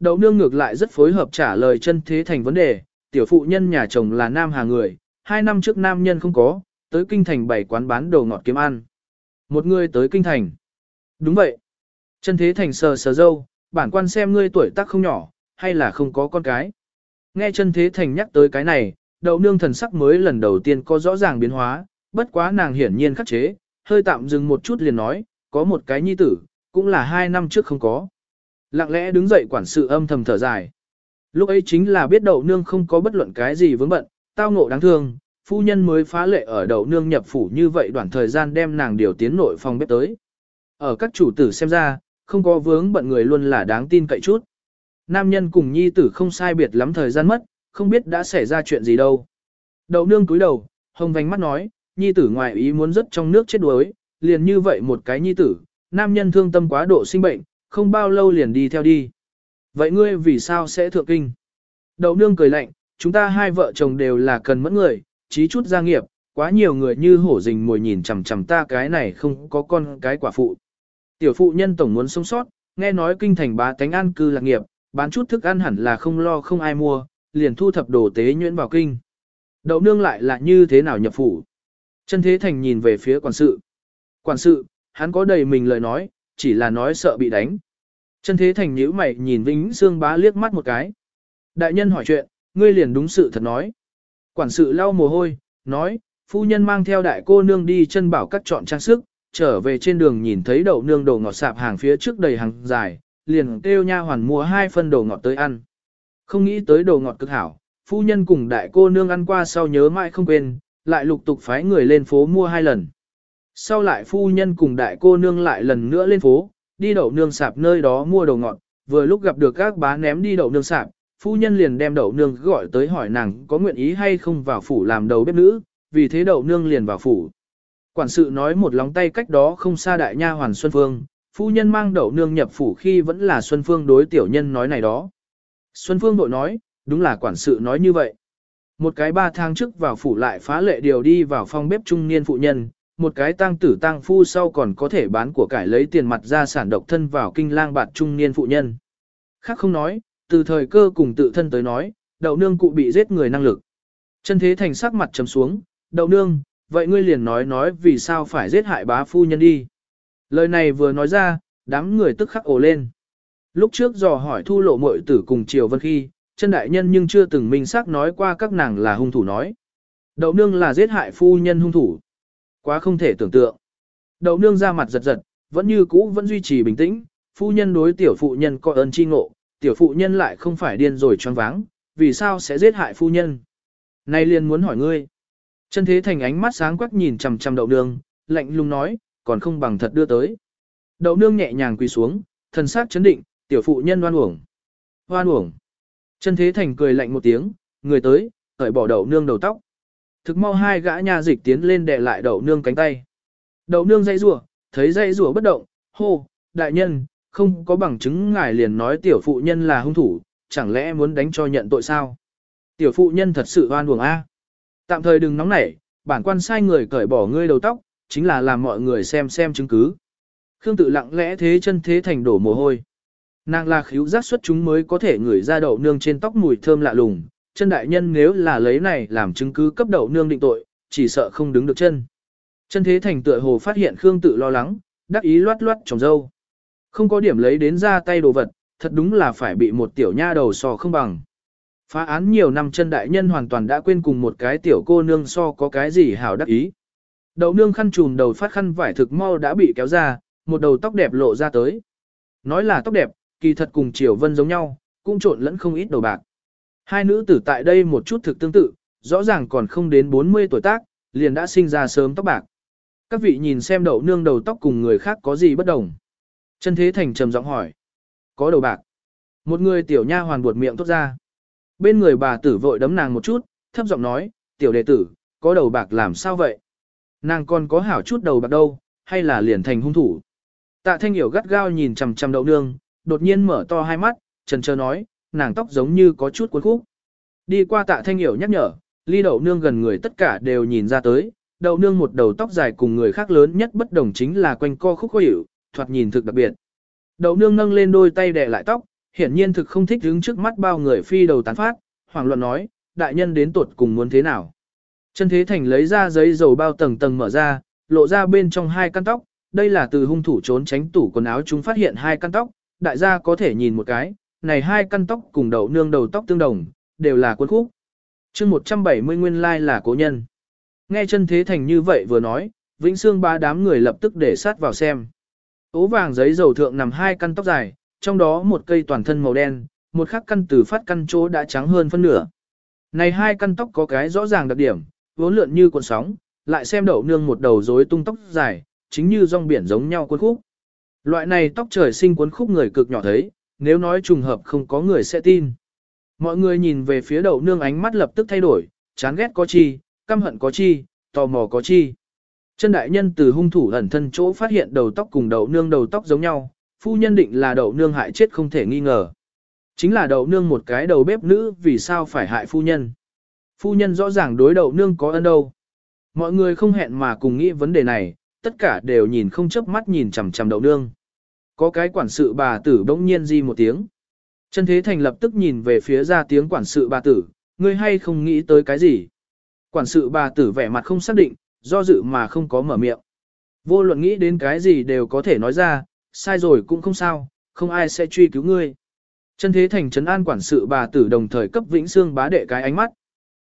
Đậu nương ngược lại rất phối hợp trả lời chân thế thành vấn đề, tiểu phụ nhân nhà chồng là nam hà người, hai năm trước nam nhân không có, tới kinh thành bảy quán bán đồ ngọt kiếm ăn. Một người tới kinh thành. Đúng vậy. Chân thế thành sờ sờ dâu, bản quan xem ngươi tuổi tác không nhỏ, hay là không có con cái. Nghe chân thế thành nhắc tới cái này, đậu nương thần sắc mới lần đầu tiên có rõ ràng biến hóa, bất quá nàng hiển nhiên khắc chế, hơi tạm dừng một chút liền nói, có một cái nhi tử, cũng là hai năm trước không có. Lặng lẽ đứng dậy quản sự âm thầm thở dài. Lúc ấy chính là biết đậu nương không có bất luận cái gì vướng bận, tao ngộ đáng thương, phu nhân mới phá lệ ở đậu nương nhập phủ như vậy đoạn thời gian đem nàng điều tiến nội phòng bếp tới. Ở các chủ tử xem ra, không có vướng bận người luôn là đáng tin cậy chút. Nam nhân cùng nhi tử không sai biệt lắm thời gian mất, không biết đã xảy ra chuyện gì đâu. Đậu nương cúi đầu, hồng vành mắt nói, nhi tử ngoài ý muốn rất trong nước chết đuối, liền như vậy một cái nhi tử, nam nhân thương tâm quá độ sinh bệnh, không bao lâu liền đi theo đi. Vậy ngươi vì sao sẽ thượng kinh? Đậu nương cười lạnh, chúng ta hai vợ chồng đều là cần mẫn người, trí chút gia nghiệp, quá nhiều người như hổ rình mồi nhìn chằm chằm ta cái này không có con cái quả phụ. Tiểu phụ nhân tổng muốn sống sót, nghe nói kinh thành bá tánh an cư lạc nghiệp, bán chút thức ăn hẳn là không lo không ai mua, liền thu thập đồ tế nhuyễn vào kinh. Đậu nương lại là như thế nào nhập phủ? Chân thế thành nhìn về phía quản sự. Quản sự, hắn có đầy mình lời nói, chỉ là nói sợ bị đánh. Chân thế thành nhíu mày nhìn Vĩnh Sương bá liếc mắt một cái. Đại nhân hỏi chuyện, ngươi liền đúng sự thật nói. Quản sự lau mồ hôi, nói, phu nhân mang theo đại cô nương đi chân bảo các chọn trang sức, trở về trên đường nhìn thấy đậu nương đồ ngọt sạp hàng phía trước đầy hàng dài, liền kêu nha hoàn mua hai phân đồ ngọt tới ăn. Không nghĩ tới đồ ngọt cực hảo, phu nhân cùng đại cô nương ăn qua sau nhớ mãi không quên, lại lục tục phái người lên phố mua hai lần. Sau lại phu nhân cùng đại cô nương lại lần nữa lên phố, đi đậu nương sạp nơi đó mua đồ ngọt, vừa lúc gặp được các bá ném đi đậu nương sạp, phu nhân liền đem đậu nương gọi tới hỏi nàng có nguyện ý hay không vào phủ làm đầu bếp nữ, vì thế đậu nương liền vào phủ. Quản sự nói một lóng tay cách đó không xa đại nha hoàn Xuân Phương, phu nhân mang đậu nương nhập phủ khi vẫn là Xuân Phương đối tiểu nhân nói này đó. Xuân Phương bội nói, đúng là quản sự nói như vậy. Một cái ba tháng trước vào phủ lại phá lệ điều đi vào phòng bếp trung niên phụ nhân, một cái tăng tử tăng phu sau còn có thể bán của cải lấy tiền mặt ra sản độc thân vào kinh lang bạt trung niên phụ nhân. Khác không nói, từ thời cơ cùng tự thân tới nói, đậu nương cụ bị giết người năng lực. Chân thế thành sắc mặt trầm xuống, đậu nương, vậy ngươi liền nói nói vì sao phải giết hại bá phu nhân đi. Lời này vừa nói ra, đám người tức khắc ồ lên. Lúc trước dò hỏi thu lộ muội tử cùng Triều Vân khi, chân đại nhân nhưng chưa từng minh xác nói qua các nàng là hung thủ nói. Đậu nương là giết hại phu nhân hung thủ. Quá không thể tưởng tượng. Đậu nương ra mặt giật giật, vẫn như cũ vẫn duy trì bình tĩnh, phu nhân đối tiểu phụ nhân có ơn chi ngộ, tiểu phụ nhân lại không phải điên rồi choáng váng, vì sao sẽ giết hại phu nhân. Nay liền muốn hỏi ngươi. Chân thế thành ánh mắt sáng quắc nhìn chằm chằm đậu nương, lạnh lùng nói, còn không bằng thật đưa tới. Đậu nương nhẹ nhàng quỳ xuống, thần sắc chấn định, tiểu phụ nhân oan uổng. oan uổng. Chân thế thành cười lạnh một tiếng, người tới, cởi bỏ đậu nương đầu tóc. Thực mau hai gã nha dịch tiến lên đè lại đậu nương cánh tay. Đậu nương dây rủa, thấy dây rủa bất động, hô, đại nhân, không có bằng chứng ngài liền nói tiểu phụ nhân là hung thủ, chẳng lẽ muốn đánh cho nhận tội sao? Tiểu phụ nhân thật sự oan uổng a. Tạm thời đừng nóng nảy, bản quan sai người cởi bỏ ngươi đầu tóc, chính là làm mọi người xem xem chứng cứ. Khương tự lặng lẽ thế chân thế thành đổ mồ hôi. Nàng là khíu giác xuất chúng mới có thể ngửi ra đậu nương trên tóc mùi thơm lạ lùng, chân đại nhân nếu là lấy này làm chứng cứ cấp đậu nương định tội, chỉ sợ không đứng được chân. Chân thế thành tựa hồ phát hiện Khương tự lo lắng, đắc ý loát loát trồng dâu. Không có điểm lấy đến ra tay đồ vật, thật đúng là phải bị một tiểu nha đầu so không bằng. Phá án nhiều năm chân đại nhân hoàn toàn đã quên cùng một cái tiểu cô nương so có cái gì hảo đắc ý. Đậu nương khăn trùm đầu phát khăn vải thực mau đã bị kéo ra, một đầu tóc đẹp lộ ra tới. Nói là tóc đẹp, kỳ thật cùng Triều Vân giống nhau, cũng trộn lẫn không ít đầu bạc. Hai nữ tử tại đây một chút thực tương tự, rõ ràng còn không đến 40 tuổi tác, liền đã sinh ra sớm tóc bạc. Các vị nhìn xem đậu nương đầu tóc cùng người khác có gì bất đồng. Chân thế thành trầm giọng hỏi. Có đầu bạc. Một người tiểu nha hoàn buột miệng tốt ra. Bên người bà tử vội đấm nàng một chút, thấp giọng nói, tiểu đệ tử, có đầu bạc làm sao vậy? Nàng còn có hảo chút đầu bạc đâu, hay là liền thành hung thủ? Tạ thanh hiểu gắt gao nhìn chằm chằm đậu nương, đột nhiên mở to hai mắt, trần trơ nói, nàng tóc giống như có chút cuốn khúc. Đi qua tạ thanh hiểu nhắc nhở, ly đậu nương gần người tất cả đều nhìn ra tới, đậu nương một đầu tóc dài cùng người khác lớn nhất bất đồng chính là quanh co khúc khó hiểu, thoạt nhìn thực đặc biệt. Đậu nương nâng lên đôi tay đè lại tóc, hiển nhiên thực không thích đứng trước mắt bao người phi đầu tán phát, hoàng luận nói, đại nhân đến tuột cùng muốn thế nào. Chân thế thành lấy ra giấy dầu bao tầng tầng mở ra, lộ ra bên trong hai căn tóc, đây là từ hung thủ trốn tránh tủ quần áo chúng phát hiện hai căn tóc, đại gia có thể nhìn một cái, này hai căn tóc cùng đầu nương đầu tóc tương đồng, đều là cuốn khúc. chương 170 nguyên lai là cố nhân. Nghe chân thế thành như vậy vừa nói, Vĩnh Sương ba đám người lập tức để sát vào xem. Ố vàng giấy dầu thượng nằm hai căn tóc dài, trong đó một cây toàn thân màu đen, một khắc căn từ phát căn chỗ đã trắng hơn phân nửa. Này hai căn tóc có cái rõ ràng đặc điểm, vốn lượn như cuộn sóng, lại xem đậu nương một đầu rối tung tóc dài, chính như rong biển giống nhau cuốn khúc. Loại này tóc trời sinh cuốn khúc người cực nhỏ thấy, nếu nói trùng hợp không có người sẽ tin. Mọi người nhìn về phía đậu nương ánh mắt lập tức thay đổi, chán ghét có chi, căm hận có chi, tò mò có chi. Chân đại nhân từ hung thủ ẩn thân chỗ phát hiện đầu tóc cùng đậu nương đầu tóc giống nhau, phu nhân định là đậu nương hại chết không thể nghi ngờ. Chính là đậu nương một cái đầu bếp nữ vì sao phải hại phu nhân. Phu nhân rõ ràng đối đậu nương có ân đâu. Mọi người không hẹn mà cùng nghĩ vấn đề này, tất cả đều nhìn không chớp mắt nhìn chằm chằm đậu nương. Có cái quản sự bà tử bỗng nhiên di một tiếng. Chân thế thành lập tức nhìn về phía ra tiếng quản sự bà tử, ngươi hay không nghĩ tới cái gì. Quản sự bà tử vẻ mặt không xác định, do dự mà không có mở miệng. Vô luận nghĩ đến cái gì đều có thể nói ra, sai rồi cũng không sao, không ai sẽ truy cứu ngươi. Chân thế thành trấn an quản sự bà tử đồng thời cấp vĩnh xương bá đệ cái ánh mắt.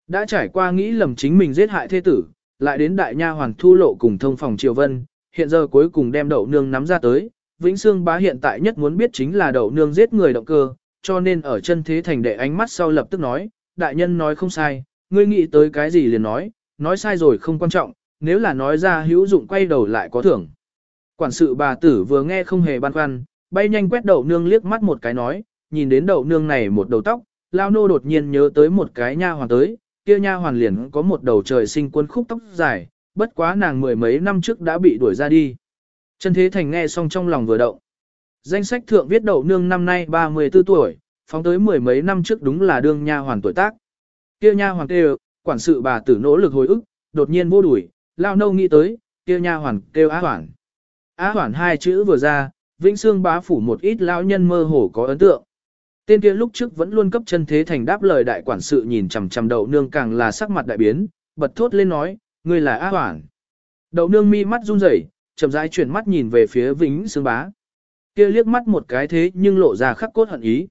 Đã trải qua nghĩ lầm chính mình giết hại thế tử, lại đến đại nha hoàn thu lộ cùng thông phòng triều vân, hiện giờ cuối cùng đem đậu nương nắm ra tới. Vĩnh Sương bá hiện tại nhất muốn biết chính là đậu nương giết người động cơ, cho nên ở chân thế thành đệ ánh mắt sau lập tức nói, đại nhân nói không sai, ngươi nghĩ tới cái gì liền nói, nói sai rồi không quan trọng, nếu là nói ra hữu dụng quay đầu lại có thưởng. Quản sự bà tử vừa nghe không hề băn khoăn, bay nhanh quét đậu nương liếc mắt một cái nói, nhìn đến đậu nương này một đầu tóc, lao nô đột nhiên nhớ tới một cái nha hoàn tới, kia nha hoàn liền có một đầu trời sinh quân khúc tóc dài, bất quá nàng mười mấy năm trước đã bị đuổi ra đi. Chân Thế Thành nghe xong trong lòng vừa động. Danh sách thượng viết đậu nương năm nay 34 tuổi, phóng tới mười mấy năm trước đúng là đương nha hoàn tuổi tác. Kia nha hoàn kêu, quản sự bà tử nỗ lực hồi ức, đột nhiên vô đuổi, lao nâu nghĩ tới, kia nha hoàn kêu á hoàn, Á hoàn hai chữ vừa ra, Vĩnh Xương bá phủ một ít lão nhân mơ hồ có ấn tượng. Tên kia lúc trước vẫn luôn cấp chân thế thành đáp lời đại quản sự nhìn chằm chằm đậu nương càng là sắc mặt đại biến, bật thốt lên nói, ngươi là á hoàn, Đậu nương mi mắt run rẩy, chậm rãi chuyển mắt nhìn về phía Vĩnh Xương bá. Kia liếc mắt một cái thế nhưng lộ ra khắc cốt hận ý.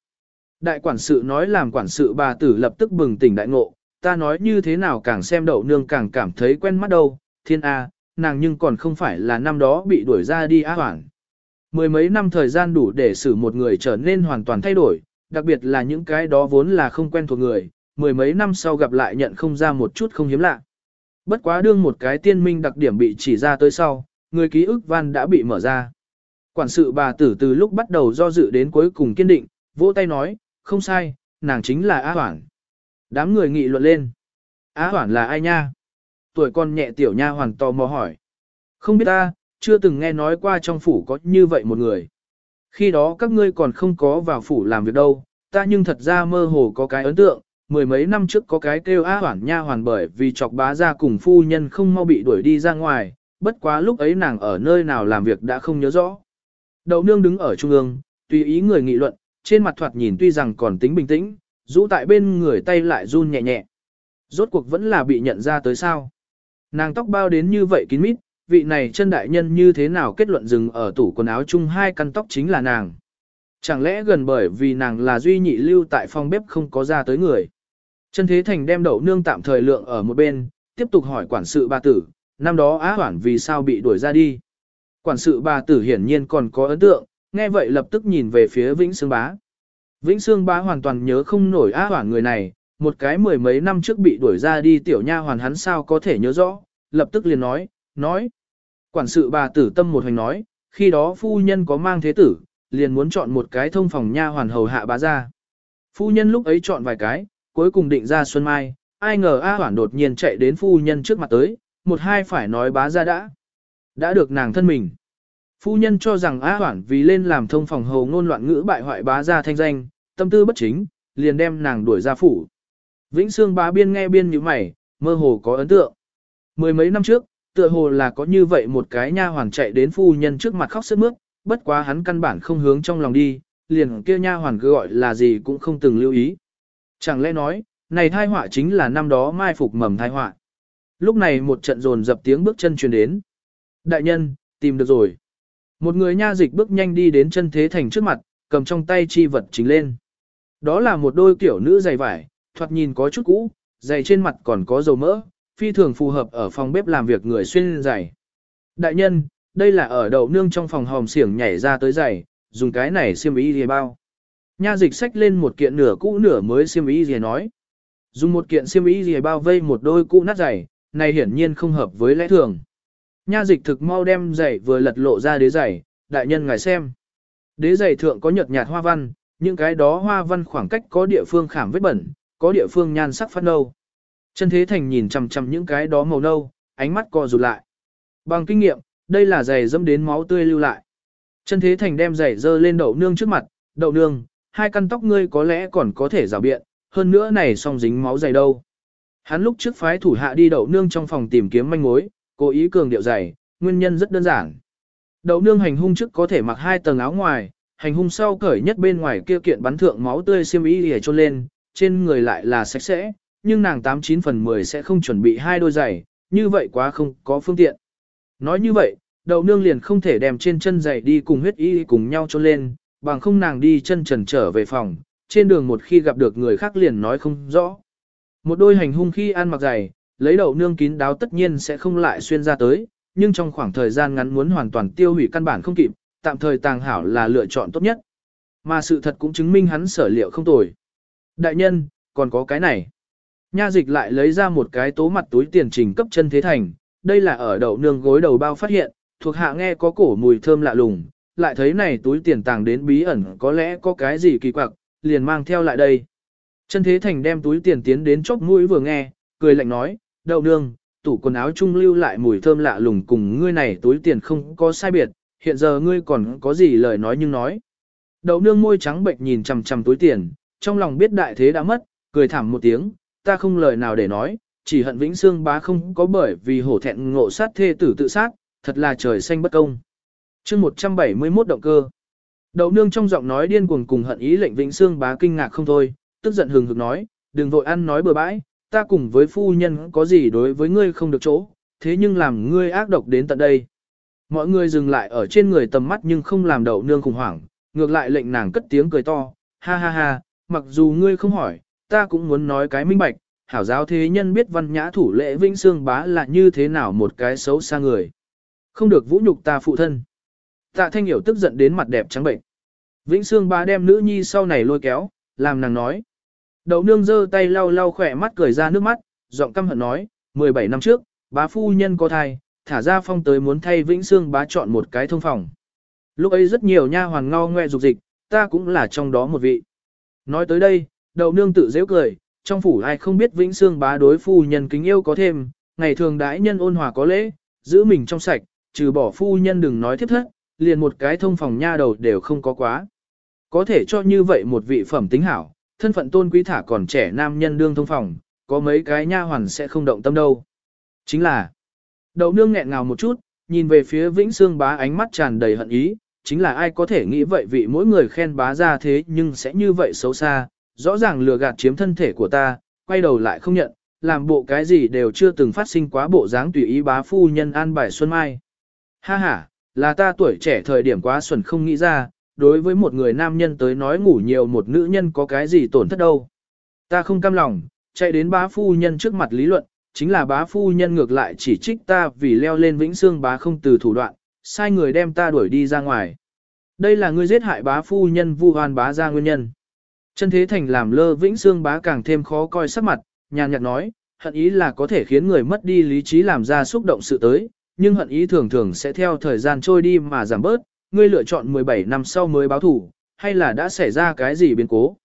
Đại quản sự nói làm quản sự bà tử lập tức bừng tỉnh đại ngộ, ta nói như thế nào càng xem đậu nương càng cảm thấy quen mắt đâu, thiên A, nàng nhưng còn không phải là năm đó bị đuổi ra đi á hoảng. Mười mấy năm thời gian đủ để xử một người trở nên hoàn toàn thay đổi, đặc biệt là những cái đó vốn là không quen thuộc người, mười mấy năm sau gặp lại nhận không ra một chút không hiếm lạ. Bất quá đương một cái tiên minh đặc điểm bị chỉ ra tới sau, người ký ức văn đã bị mở ra. Quản sự bà tử từ lúc bắt đầu do dự đến cuối cùng kiên định, vỗ tay nói, không sai, nàng chính là Á Hoảng. Đám người nghị luận lên. Á Hoảng là ai nha? Tuổi con nhẹ tiểu nha hoàn tò mò hỏi. Không biết ta, chưa từng nghe nói qua trong phủ có như vậy một người. Khi đó các ngươi còn không có vào phủ làm việc đâu, ta nhưng thật ra mơ hồ có cái ấn tượng, mười mấy năm trước có cái kêu á hoảng nha hoàn bởi vì chọc bá ra cùng phu nhân không mau bị đuổi đi ra ngoài, bất quá lúc ấy nàng ở nơi nào làm việc đã không nhớ rõ. Đậu nương đứng ở trung ương, tùy ý người nghị luận, trên mặt thoạt nhìn tuy rằng còn tính bình tĩnh, rũ tại bên người tay lại run nhẹ nhẹ. Rốt cuộc vẫn là bị nhận ra tới sao. Nàng tóc bao đến như vậy kín mít, vị này chân đại nhân như thế nào kết luận dừng ở tủ quần áo chung hai căn tóc chính là nàng. Chẳng lẽ gần bởi vì nàng là duy nhị lưu tại phòng bếp không có ra tới người. Chân Thế Thành đem đậu nương tạm thời lượng ở một bên, tiếp tục hỏi quản sự bà tử, năm đó á hoảng vì sao bị đuổi ra đi. Quản sự bà tử hiển nhiên còn có ấn tượng, nghe vậy lập tức nhìn về phía Vĩnh Sương Bá. Vĩnh Sương Bá hoàn toàn nhớ không nổi á hoảng người này, một cái mười mấy năm trước bị đuổi ra đi tiểu nha hoàn hắn sao có thể nhớ rõ, lập tức liền nói, nói. Quản sự bà tử tâm một hành nói, khi đó phu nhân có mang thế tử, liền muốn chọn một cái thông phòng nha hoàn hầu hạ bá ra. Phu nhân lúc ấy chọn vài cái, cuối cùng định ra Xuân Mai, ai ngờ A Hoản đột nhiên chạy đến phu nhân trước mặt tới, một hai phải nói bá ra đã. Đã được nàng thân mình. Phu nhân cho rằng A Hoản vì lên làm thông phòng hầu ngôn loạn ngữ bại hoại bá ra thanh danh, tâm tư bất chính, liền đem nàng đuổi ra phủ. Vĩnh Sương bá biên nghe biên như mày, mơ hồ có ấn tượng. Mười mấy năm trước, tựa hồ là có như vậy một cái nha hoàn chạy đến phu nhân trước mặt khóc sướt mướt, bất quá hắn căn bản không hướng trong lòng đi, liền kia nha hoàn cứ gọi là gì cũng không từng lưu ý. Chẳng lẽ nói, này thai họa chính là năm đó mai phục mầm thai họa. Lúc này một trận rồn dập tiếng bước chân truyền đến. Đại nhân, tìm được rồi. Một người nha dịch bước nhanh đi đến chân thế thành trước mặt, cầm trong tay chi vật chính lên. Đó là một đôi kiểu nữ giày vải, thoạt nhìn có chút cũ, giày trên mặt còn có dầu mỡ, phi thường phù hợp ở phòng bếp làm việc người xuyên giày. Đại nhân, đây là ở đậu nương trong phòng hòm xiển nhảy ra tới giày, dùng cái này xiêm y gì bao. Nha dịch xách lên một kiện nửa cũ nửa mới xiêm y gì nói. Dùng một kiện xiêm y gì bao vây một đôi cũ nát giày, này hiển nhiên không hợp với lẽ thường. Nha dịch thực mau đem giày vừa lật lộ ra đế giày, đại nhân ngài xem. Đế giày thượng có nhợt nhạt hoa văn, những cái đó hoa văn khoảng cách có địa phương khảm vết bẩn, có địa phương nhan sắc phát nâu. Chân thế thành nhìn chằm chằm những cái đó màu nâu, ánh mắt co rụt lại. Bằng kinh nghiệm, đây là giày dẫm đến máu tươi lưu lại. Chân thế thành đem giày dơ lên đậu nương trước mặt, đậu nương, hai căn tóc ngươi có lẽ còn có thể rào biện, hơn nữa này song dính máu giày đâu. Hắn lúc trước phái thủ hạ đi đậu nương trong phòng tìm kiếm manh mối, cố ý cường điệu dày, nguyên nhân rất đơn giản. Đậu nương hành hung trước có thể mặc hai tầng áo ngoài, hành hung sau cởi nhất bên ngoài kia kiện bắn thượng máu tươi xiêm y để trôn lên, trên người lại là sạch sẽ, nhưng nàng 89 phần 10 sẽ không chuẩn bị hai đôi giày, như vậy quá không có phương tiện. Nói như vậy, đậu nương liền không thể đem trên chân giày đi cùng huyết y cùng nhau trôn lên, bằng không nàng đi chân trần trở về phòng, trên đường một khi gặp được người khác liền nói không rõ. Một đôi hành hung khi ăn mặc dày, lấy đậu nương kín đáo tất nhiên sẽ không lại xuyên ra tới, nhưng trong khoảng thời gian ngắn muốn hoàn toàn tiêu hủy căn bản không kịp, tạm thời tàng hảo là lựa chọn tốt nhất. Mà sự thật cũng chứng minh hắn sở liệu không tồi. Đại nhân, còn có cái này. Nha dịch lại lấy ra một cái tố mặt túi tiền trình cấp chân thế thành, đây là ở đậu nương gối đầu bao phát hiện, thuộc hạ nghe có cổ mùi thơm lạ lùng, lại thấy này túi tiền tàng đến bí ẩn có lẽ có cái gì kỳ quặc, liền mang theo lại đây. Chân thế thành đem túi tiền tiến đến chóp mũi vừa nghe, cười lạnh nói, đậu nương, tủ quần áo trung lưu lại mùi thơm lạ lùng cùng ngươi này túi tiền không có sai biệt, hiện giờ ngươi còn có gì lời nói nhưng nói. Đậu nương môi trắng bệnh nhìn chằm chằm túi tiền, trong lòng biết đại thế đã mất, cười thảm một tiếng, ta không lời nào để nói, chỉ hận Vĩnh Xương bá không có bởi vì hổ thẹn ngộ sát thê tử tự sát, thật là trời xanh bất công. chương 171 động cơ. Đậu nương trong giọng nói điên cuồng cùng hận ý lệnh Vĩnh Xương bá kinh ngạc không thôi, tức giận hừng hực nói, đừng vội ăn nói bừa bãi, ta cùng với phu nhân có gì đối với ngươi không được chỗ, thế nhưng làm ngươi ác độc đến tận đây. Mọi người dừng lại ở trên người tầm mắt nhưng không làm đậu nương khủng hoảng, ngược lại lệnh nàng cất tiếng cười to, ha ha ha, mặc dù ngươi không hỏi, ta cũng muốn nói cái minh bạch, hảo giáo thế nhân biết văn nhã thủ lễ vĩnh xương bá là như thế nào một cái xấu xa người. Không được vũ nhục ta phụ thân. Tạ thanh hiểu tức giận đến mặt đẹp trắng bệnh. Vĩnh xương bá đem nữ nhi sau này lôi kéo, làm nàng nói. Đậu nương giơ tay lau lau khỏe mắt cười ra nước mắt, giọng căm hận nói, 17 năm trước, bá phu nhân có thai, thả ra phong tới muốn thay Vĩnh Sương bá chọn một cái thông phòng. Lúc ấy rất nhiều nha hoàng ngao ngoe dục dịch, ta cũng là trong đó một vị. Nói tới đây, đậu nương tự dễ cười, trong phủ ai không biết Vĩnh Sương bá đối phu nhân kính yêu có thêm, ngày thường đãi nhân ôn hòa có lễ, giữ mình trong sạch, trừ bỏ phu nhân đừng nói thiết thất, liền một cái thông phòng nha đầu đều không có quá. Có thể cho như vậy một vị phẩm tính hảo, thân phận tôn quý thả còn trẻ nam nhân đương thông phòng, có mấy cái nha hoàn sẽ không động tâm đâu. Chính là, đậu nương nghẹn ngào một chút, nhìn về phía Vĩnh Sương bá ánh mắt tràn đầy hận ý, chính là ai có thể nghĩ vậy vị mỗi người khen bá ra thế nhưng sẽ như vậy xấu xa, rõ ràng lừa gạt chiếm thân thể của ta, quay đầu lại không nhận, làm bộ cái gì đều chưa từng phát sinh quá bộ dáng tùy ý bá phu nhân an bài xuân mai. Ha ha, là ta tuổi trẻ thời điểm quá xuẩn không nghĩ ra, đối với một người nam nhân tới nói ngủ nhiều một nữ nhân có cái gì tổn thất đâu. Ta không cam lòng, chạy đến bá phu nhân trước mặt lý luận, chính là bá phu nhân ngược lại chỉ trích ta vì leo lên vĩnh xương bá không từ thủ đoạn, sai người đem ta đuổi đi ra ngoài. Đây là ngươi giết hại bá phu nhân vu hoan bá ra nguyên nhân. Chân thế thành làm lơ vĩnh xương bá càng thêm khó coi sắc mặt, nhàn nhạt nói, hận ý là có thể khiến người mất đi lý trí làm ra xúc động sự tới, nhưng hận ý thường thường sẽ theo thời gian trôi đi mà giảm bớt, ngươi lựa chọn 17 năm sau mới báo thủ, hay là đã xảy ra cái gì biến cố.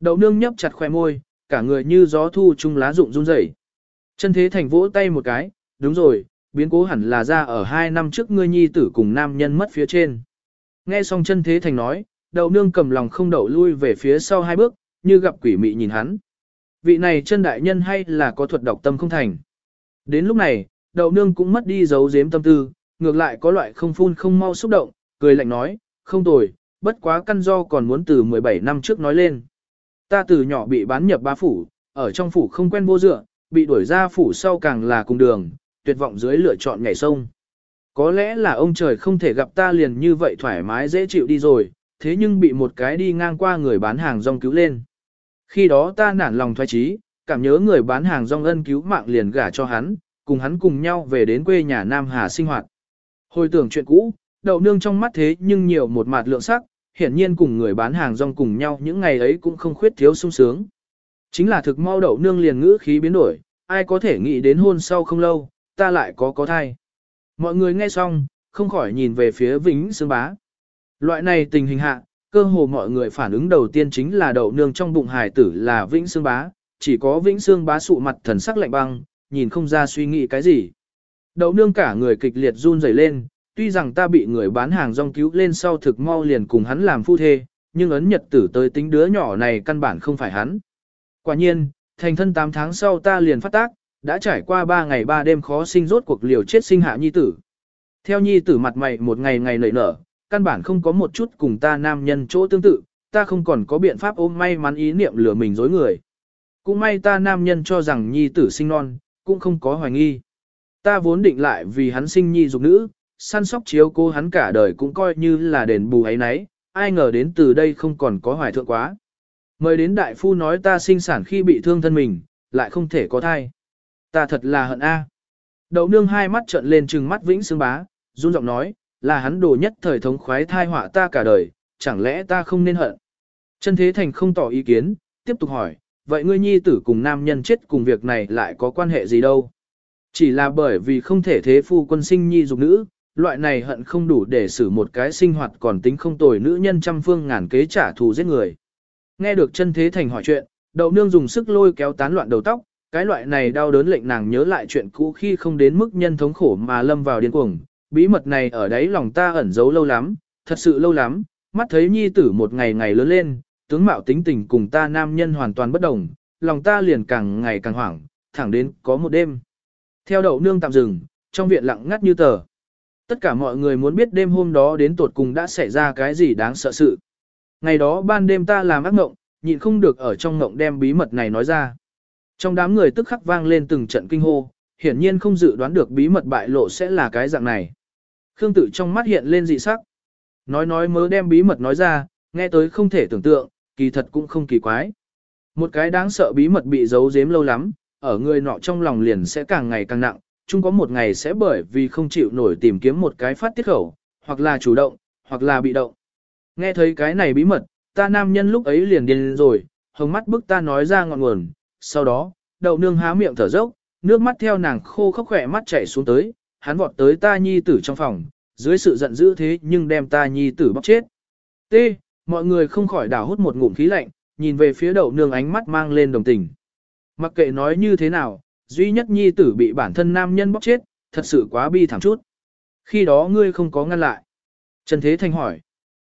Đậu nương nhấp chặt khoe môi, cả người như gió thu chung lá rụng run rẩy. Chân thế thành vỗ tay một cái, đúng rồi, biến cố hẳn là ra ở hai năm trước ngươi nhi tử cùng nam nhân mất phía trên. Nghe xong chân thế thành nói, đậu nương cầm lòng không đậu lui về phía sau hai bước, như gặp quỷ mị nhìn hắn. Vị này chân đại nhân hay là có thuật độc tâm không thành. Đến lúc này, đậu nương cũng mất đi dấu giếm tâm tư, ngược lại có loại không phun không mau xúc động, cười lạnh nói, không tồi, bất quá căn do còn muốn từ 17 năm trước nói lên. Ta từ nhỏ bị bán nhập ba phủ, ở trong phủ không quen vô dựa, bị đuổi ra phủ sau càng là cùng đường, tuyệt vọng dưới lựa chọn nhảy sông. Có lẽ là ông trời không thể gặp ta liền như vậy thoải mái dễ chịu đi rồi, thế nhưng bị một cái đi ngang qua người bán hàng rong cứu lên. Khi đó ta nản lòng thoái trí, cảm nhớ người bán hàng rong ân cứu mạng liền gả cho hắn, cùng hắn cùng nhau về đến quê nhà Nam Hà sinh hoạt. Hồi tưởng chuyện cũ, đậu nương trong mắt thế nhưng nhiều một mặt lượng sắc, hiển nhiên cùng người bán hàng rong cùng nhau những ngày ấy cũng không khuyết thiếu sung sướng. Chính là thực mau đậu nương liền ngữ khí biến đổi, ai có thể nghĩ đến hôn sau không lâu, ta lại có có thai. Mọi người nghe xong, không khỏi nhìn về phía Vĩnh Sương Bá. Loại này tình hình hạ, cơ hồ mọi người phản ứng đầu tiên chính là đậu nương trong bụng hài tử là Vĩnh Sương Bá, chỉ có Vĩnh Sương Bá sụ mặt thần sắc lạnh băng, nhìn không ra suy nghĩ cái gì. Đậu nương cả người kịch liệt run rẩy lên, tuy rằng ta bị người bán hàng rong cứu lên sau thực mau liền cùng hắn làm phu thê, nhưng ấn nhật tử tới tính đứa nhỏ này căn bản không phải hắn. Quả nhiên, thành thân 8 tháng sau ta liền phát tác, đã trải qua 3 ngày 3 đêm khó sinh rốt cuộc liều chết sinh hạ nhi tử. Theo nhi tử mặt mày một ngày ngày nảy nở, căn bản không có một chút cùng ta nam nhân chỗ tương tự, ta không còn có biện pháp ôm may mắn ý niệm lừa mình dối người. Cũng may ta nam nhân cho rằng nhi tử sinh non, cũng không có hoài nghi. Ta vốn định lại vì hắn sinh nhi dục nữ, săn sóc chiếu cô hắn cả đời cũng coi như là đền bù ấy nấy, ai ngờ đến từ đây không còn có hoài thượng quá. Mời đến đại phu nói ta sinh sản khi bị thương thân mình, lại không thể có thai. Ta thật là hận a. Đậu nương hai mắt trợn lên trừng mắt vĩnh xương bá, run giọng nói, là hắn đồ nhất thời thống khoái thai họa ta cả đời, chẳng lẽ ta không nên hận. Chân thế thành không tỏ ý kiến, tiếp tục hỏi, vậy ngươi nhi tử cùng nam nhân chết cùng việc này lại có quan hệ gì đâu? Chỉ là bởi vì không thể thế phu quân sinh nhi dục nữ, loại này hận không đủ để xử một cái sinh hoạt còn tính không tồi nữ nhân trăm phương ngàn kế trả thù giết người. Nghe được chân thế thành hỏi chuyện, đậu nương dùng sức lôi kéo tán loạn đầu tóc, cái loại này đau đớn lệnh nàng nhớ lại chuyện cũ khi không đến mức nhân thống khổ mà lâm vào điên cuồng. Bí mật này ở đấy lòng ta ẩn giấu lâu lắm, thật sự lâu lắm, mắt thấy nhi tử một ngày ngày lớn lên, tướng mạo tính tình cùng ta nam nhân hoàn toàn bất đồng, lòng ta liền càng ngày càng hoảng, thẳng đến có một đêm. Theo đậu nương tạm dừng, trong viện lặng ngắt như tờ. Tất cả mọi người muốn biết đêm hôm đó đến tột cùng đã xảy ra cái gì đáng sợ sự. Ngày đó ban đêm ta làm ác ngộng, nhịn không được ở trong ngộng đem bí mật này nói ra. Trong đám người tức khắc vang lên từng trận kinh hô, hiển nhiên không dự đoán được bí mật bại lộ sẽ là cái dạng này. Khương tự trong mắt hiện lên dị sắc. Nói nói mớ đem bí mật nói ra, nghe tới không thể tưởng tượng, kỳ thật cũng không kỳ quái. Một cái đáng sợ bí mật bị giấu giếm lâu lắm, ở người nọ trong lòng liền sẽ càng ngày càng nặng, chung có một ngày sẽ bởi vì không chịu nổi tìm kiếm một cái phát tiết khẩu, hoặc là chủ động, hoặc là bị động. Nghe thấy cái này bí mật, ta nam nhân lúc ấy liền điên rồi, hồng mắt bức ta nói ra ngọn nguồn, sau đó, đậu nương há miệng thở dốc, nước mắt theo nàng khô khóc khỏe mắt chảy xuống tới, hắn vọt tới ta nhi tử trong phòng, dưới sự giận dữ thế nhưng đem ta nhi tử bóc chết. T. Mọi người không khỏi đảo hút một ngụm khí lạnh, nhìn về phía đậu nương ánh mắt mang lên đồng tình. Mặc kệ nói như thế nào, duy nhất nhi tử bị bản thân nam nhân bóc chết, thật sự quá bi thảm chút. Khi đó ngươi không có ngăn lại. Trần Thế thành hỏi.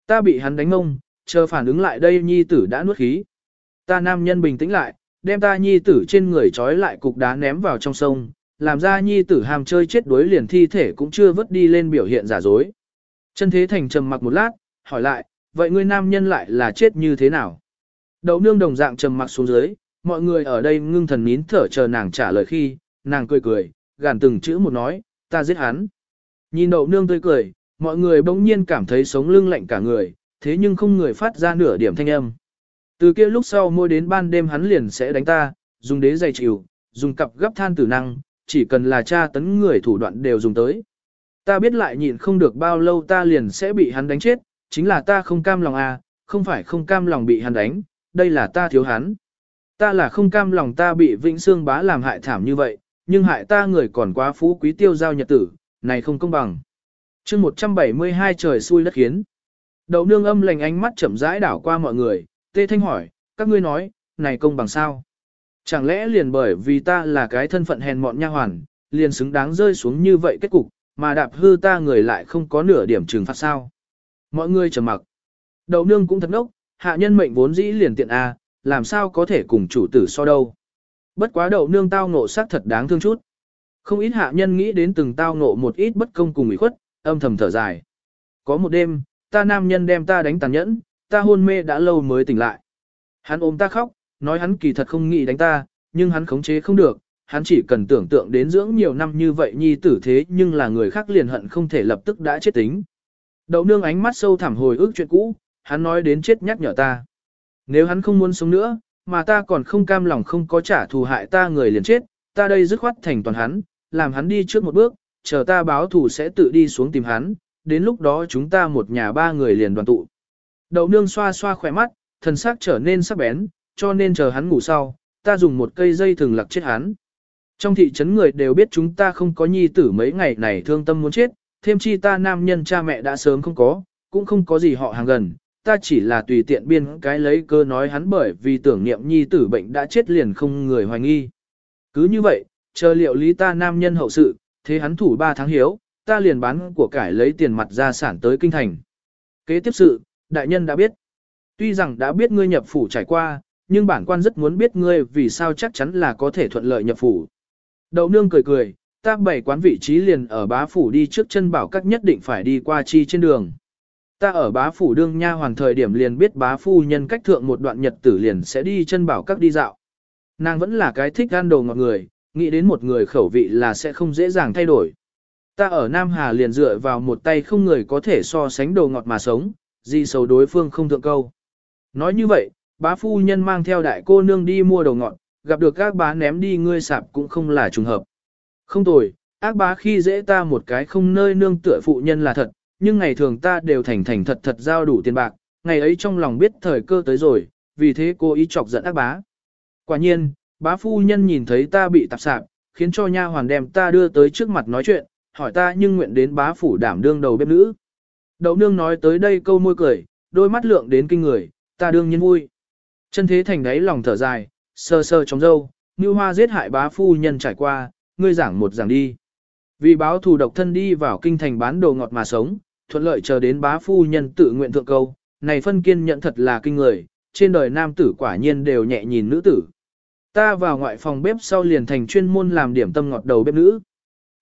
Ta bị hắn đánh ngông, chờ phản ứng lại đây nhi tử đã nuốt khí. Ta nam nhân bình tĩnh lại, đem ta nhi tử trên người trói lại cục đá ném vào trong sông, làm ra nhi tử hàm chơi chết đuối liền thi thể cũng chưa vứt đi lên biểu hiện giả dối. Chân Thế Thành trầm mặc một lát, hỏi lại, vậy ngươi nam nhân lại là chết như thế nào? Đậu nương đồng dạng trầm mặc xuống dưới, mọi người ở đây ngưng thần nín thở chờ nàng trả lời khi, nàng cười cười, gàn từng chữ một nói, ta giết hắn. Nhìn đậu nương tươi cười, mọi người bỗng nhiên cảm thấy sống lưng lạnh cả người, thế nhưng không người phát ra nửa điểm thanh âm. Từ kia lúc sau môi đến ban đêm hắn liền sẽ đánh ta, dùng đế dày chịu, dùng cặp gấp than tử năng, chỉ cần là tra tấn người thủ đoạn đều dùng tới. Ta biết lại nhịn không được bao lâu ta liền sẽ bị hắn đánh chết, chính là ta không cam lòng à, không phải không cam lòng bị hắn đánh, đây là ta thiếu hắn. Ta là không cam lòng ta bị Vĩnh Sương bá làm hại thảm như vậy, nhưng hại ta người còn quá phú quý tiêu giao nhật tử, này không công bằng. chương 172 trời xui đất khiến. Đậu nương âm lành ánh mắt chậm rãi đảo qua mọi người, tê thanh hỏi, các ngươi nói, này công bằng sao? Chẳng lẽ liền bởi vì ta là cái thân phận hèn mọn nha hoàn, liền xứng đáng rơi xuống như vậy kết cục, mà đạp hư ta người lại không có nửa điểm trừng phạt sao? Mọi người trầm mặc. Đậu nương cũng thật nốc, hạ nhân mệnh vốn dĩ liền tiện A, làm sao có thể cùng chủ tử so đâu. Bất quá đậu nương tao ngộ sắc thật đáng thương chút. Không ít hạ nhân nghĩ đến từng tao ngộ một ít bất công cùng ủy khuất, âm thầm thở dài. Có một đêm, ta nam nhân đem ta đánh tàn nhẫn, ta hôn mê đã lâu mới tỉnh lại. Hắn ôm ta khóc, nói hắn kỳ thật không nghĩ đánh ta, nhưng hắn khống chế không được, hắn chỉ cần tưởng tượng đến dưỡng nhiều năm như vậy nhi tử thế nhưng là người khác liền hận không thể lập tức đã chết tính. Đậu nương ánh mắt sâu thẳm hồi ức chuyện cũ, hắn nói đến chết nhắc nhở ta. Nếu hắn không muốn sống nữa, mà ta còn không cam lòng không có trả thù hại ta người liền chết, ta đây dứt khoát thành toàn hắn, làm hắn đi trước một bước, chờ ta báo thù sẽ tự đi xuống tìm hắn, đến lúc đó chúng ta một nhà ba người liền đoàn tụ. Đậu nương xoa xoa khỏe mắt, thần sắc trở nên sắc bén, cho nên chờ hắn ngủ sau, ta dùng một cây dây thường lặc chết hắn. Trong thị trấn người đều biết chúng ta không có nhi tử mấy ngày này thương tâm muốn chết, thêm chi ta nam nhân cha mẹ đã sớm không có, cũng không có gì họ hàng gần, ta chỉ là tùy tiện biên cái lấy cơ nói hắn bởi vì tưởng niệm nhi tử bệnh đã chết liền không người hoài nghi. Cứ như vậy, chờ liệu lý ta nam nhân hậu sự, thế hắn thủ 3 tháng hiếu, ta liền bán của cải lấy tiền mặt ra sản tới kinh thành. Kế tiếp sự, đại nhân đã biết. Tuy rằng đã biết ngươi nhập phủ trải qua, nhưng bản quan rất muốn biết ngươi vì sao chắc chắn là có thể thuận lợi nhập phủ. Đậu nương cười cười, ta bảy quán vị trí liền ở bá phủ đi trước chân bảo các nhất định phải đi qua chi trên đường. Ta ở bá phủ đương nha hoàn thời điểm liền biết bá phu nhân cách thượng một đoạn nhật tử liền sẽ đi chân bảo các đi dạo. Nàng vẫn là cái thích ăn đồ ngọt người, nghĩ đến một người khẩu vị là sẽ không dễ dàng thay đổi. Ta ở Nam Hà liền dựa vào một tay không người có thể so sánh đồ ngọt mà sống, gì sầu đối phương không thượng câu. Nói như vậy, bá phu nhân mang theo đại cô nương đi mua đồ ngọt, gặp được các bá ném đi ngươi sạp cũng không là trùng hợp. Không tồi, ác bá khi dễ ta một cái không nơi nương tựa phụ nhân là thật, nhưng ngày thường ta đều thành thành thật thật giao đủ tiền bạc, ngày ấy trong lòng biết thời cơ tới rồi, vì thế cô ý chọc giận ác bá. Quả nhiên, bá phu nhân nhìn thấy ta bị tạp sạp, khiến cho nha hoàn đem ta đưa tới trước mặt nói chuyện, hỏi ta nhưng nguyện đến bá phủ đảm đương đầu bếp nữ. Đậu nương nói tới đây câu môi cười, đôi mắt lượng đến kinh người, ta đương nhiên vui. Chân thế thành đáy lòng thở dài, sơ sơ trong dâu, như hoa giết hại bá phu nhân trải qua, ngươi giảng một giảng đi. Vì báo thù độc thân đi vào kinh thành bán đồ ngọt mà sống, thuận lợi chờ đến bá phu nhân tự nguyện thượng câu, này phân kiên nhận thật là kinh người, trên đời nam tử quả nhiên đều nhẹ nhìn nữ tử. Ta vào ngoại phòng bếp sau liền thành chuyên môn làm điểm tâm ngọt đầu bếp nữ.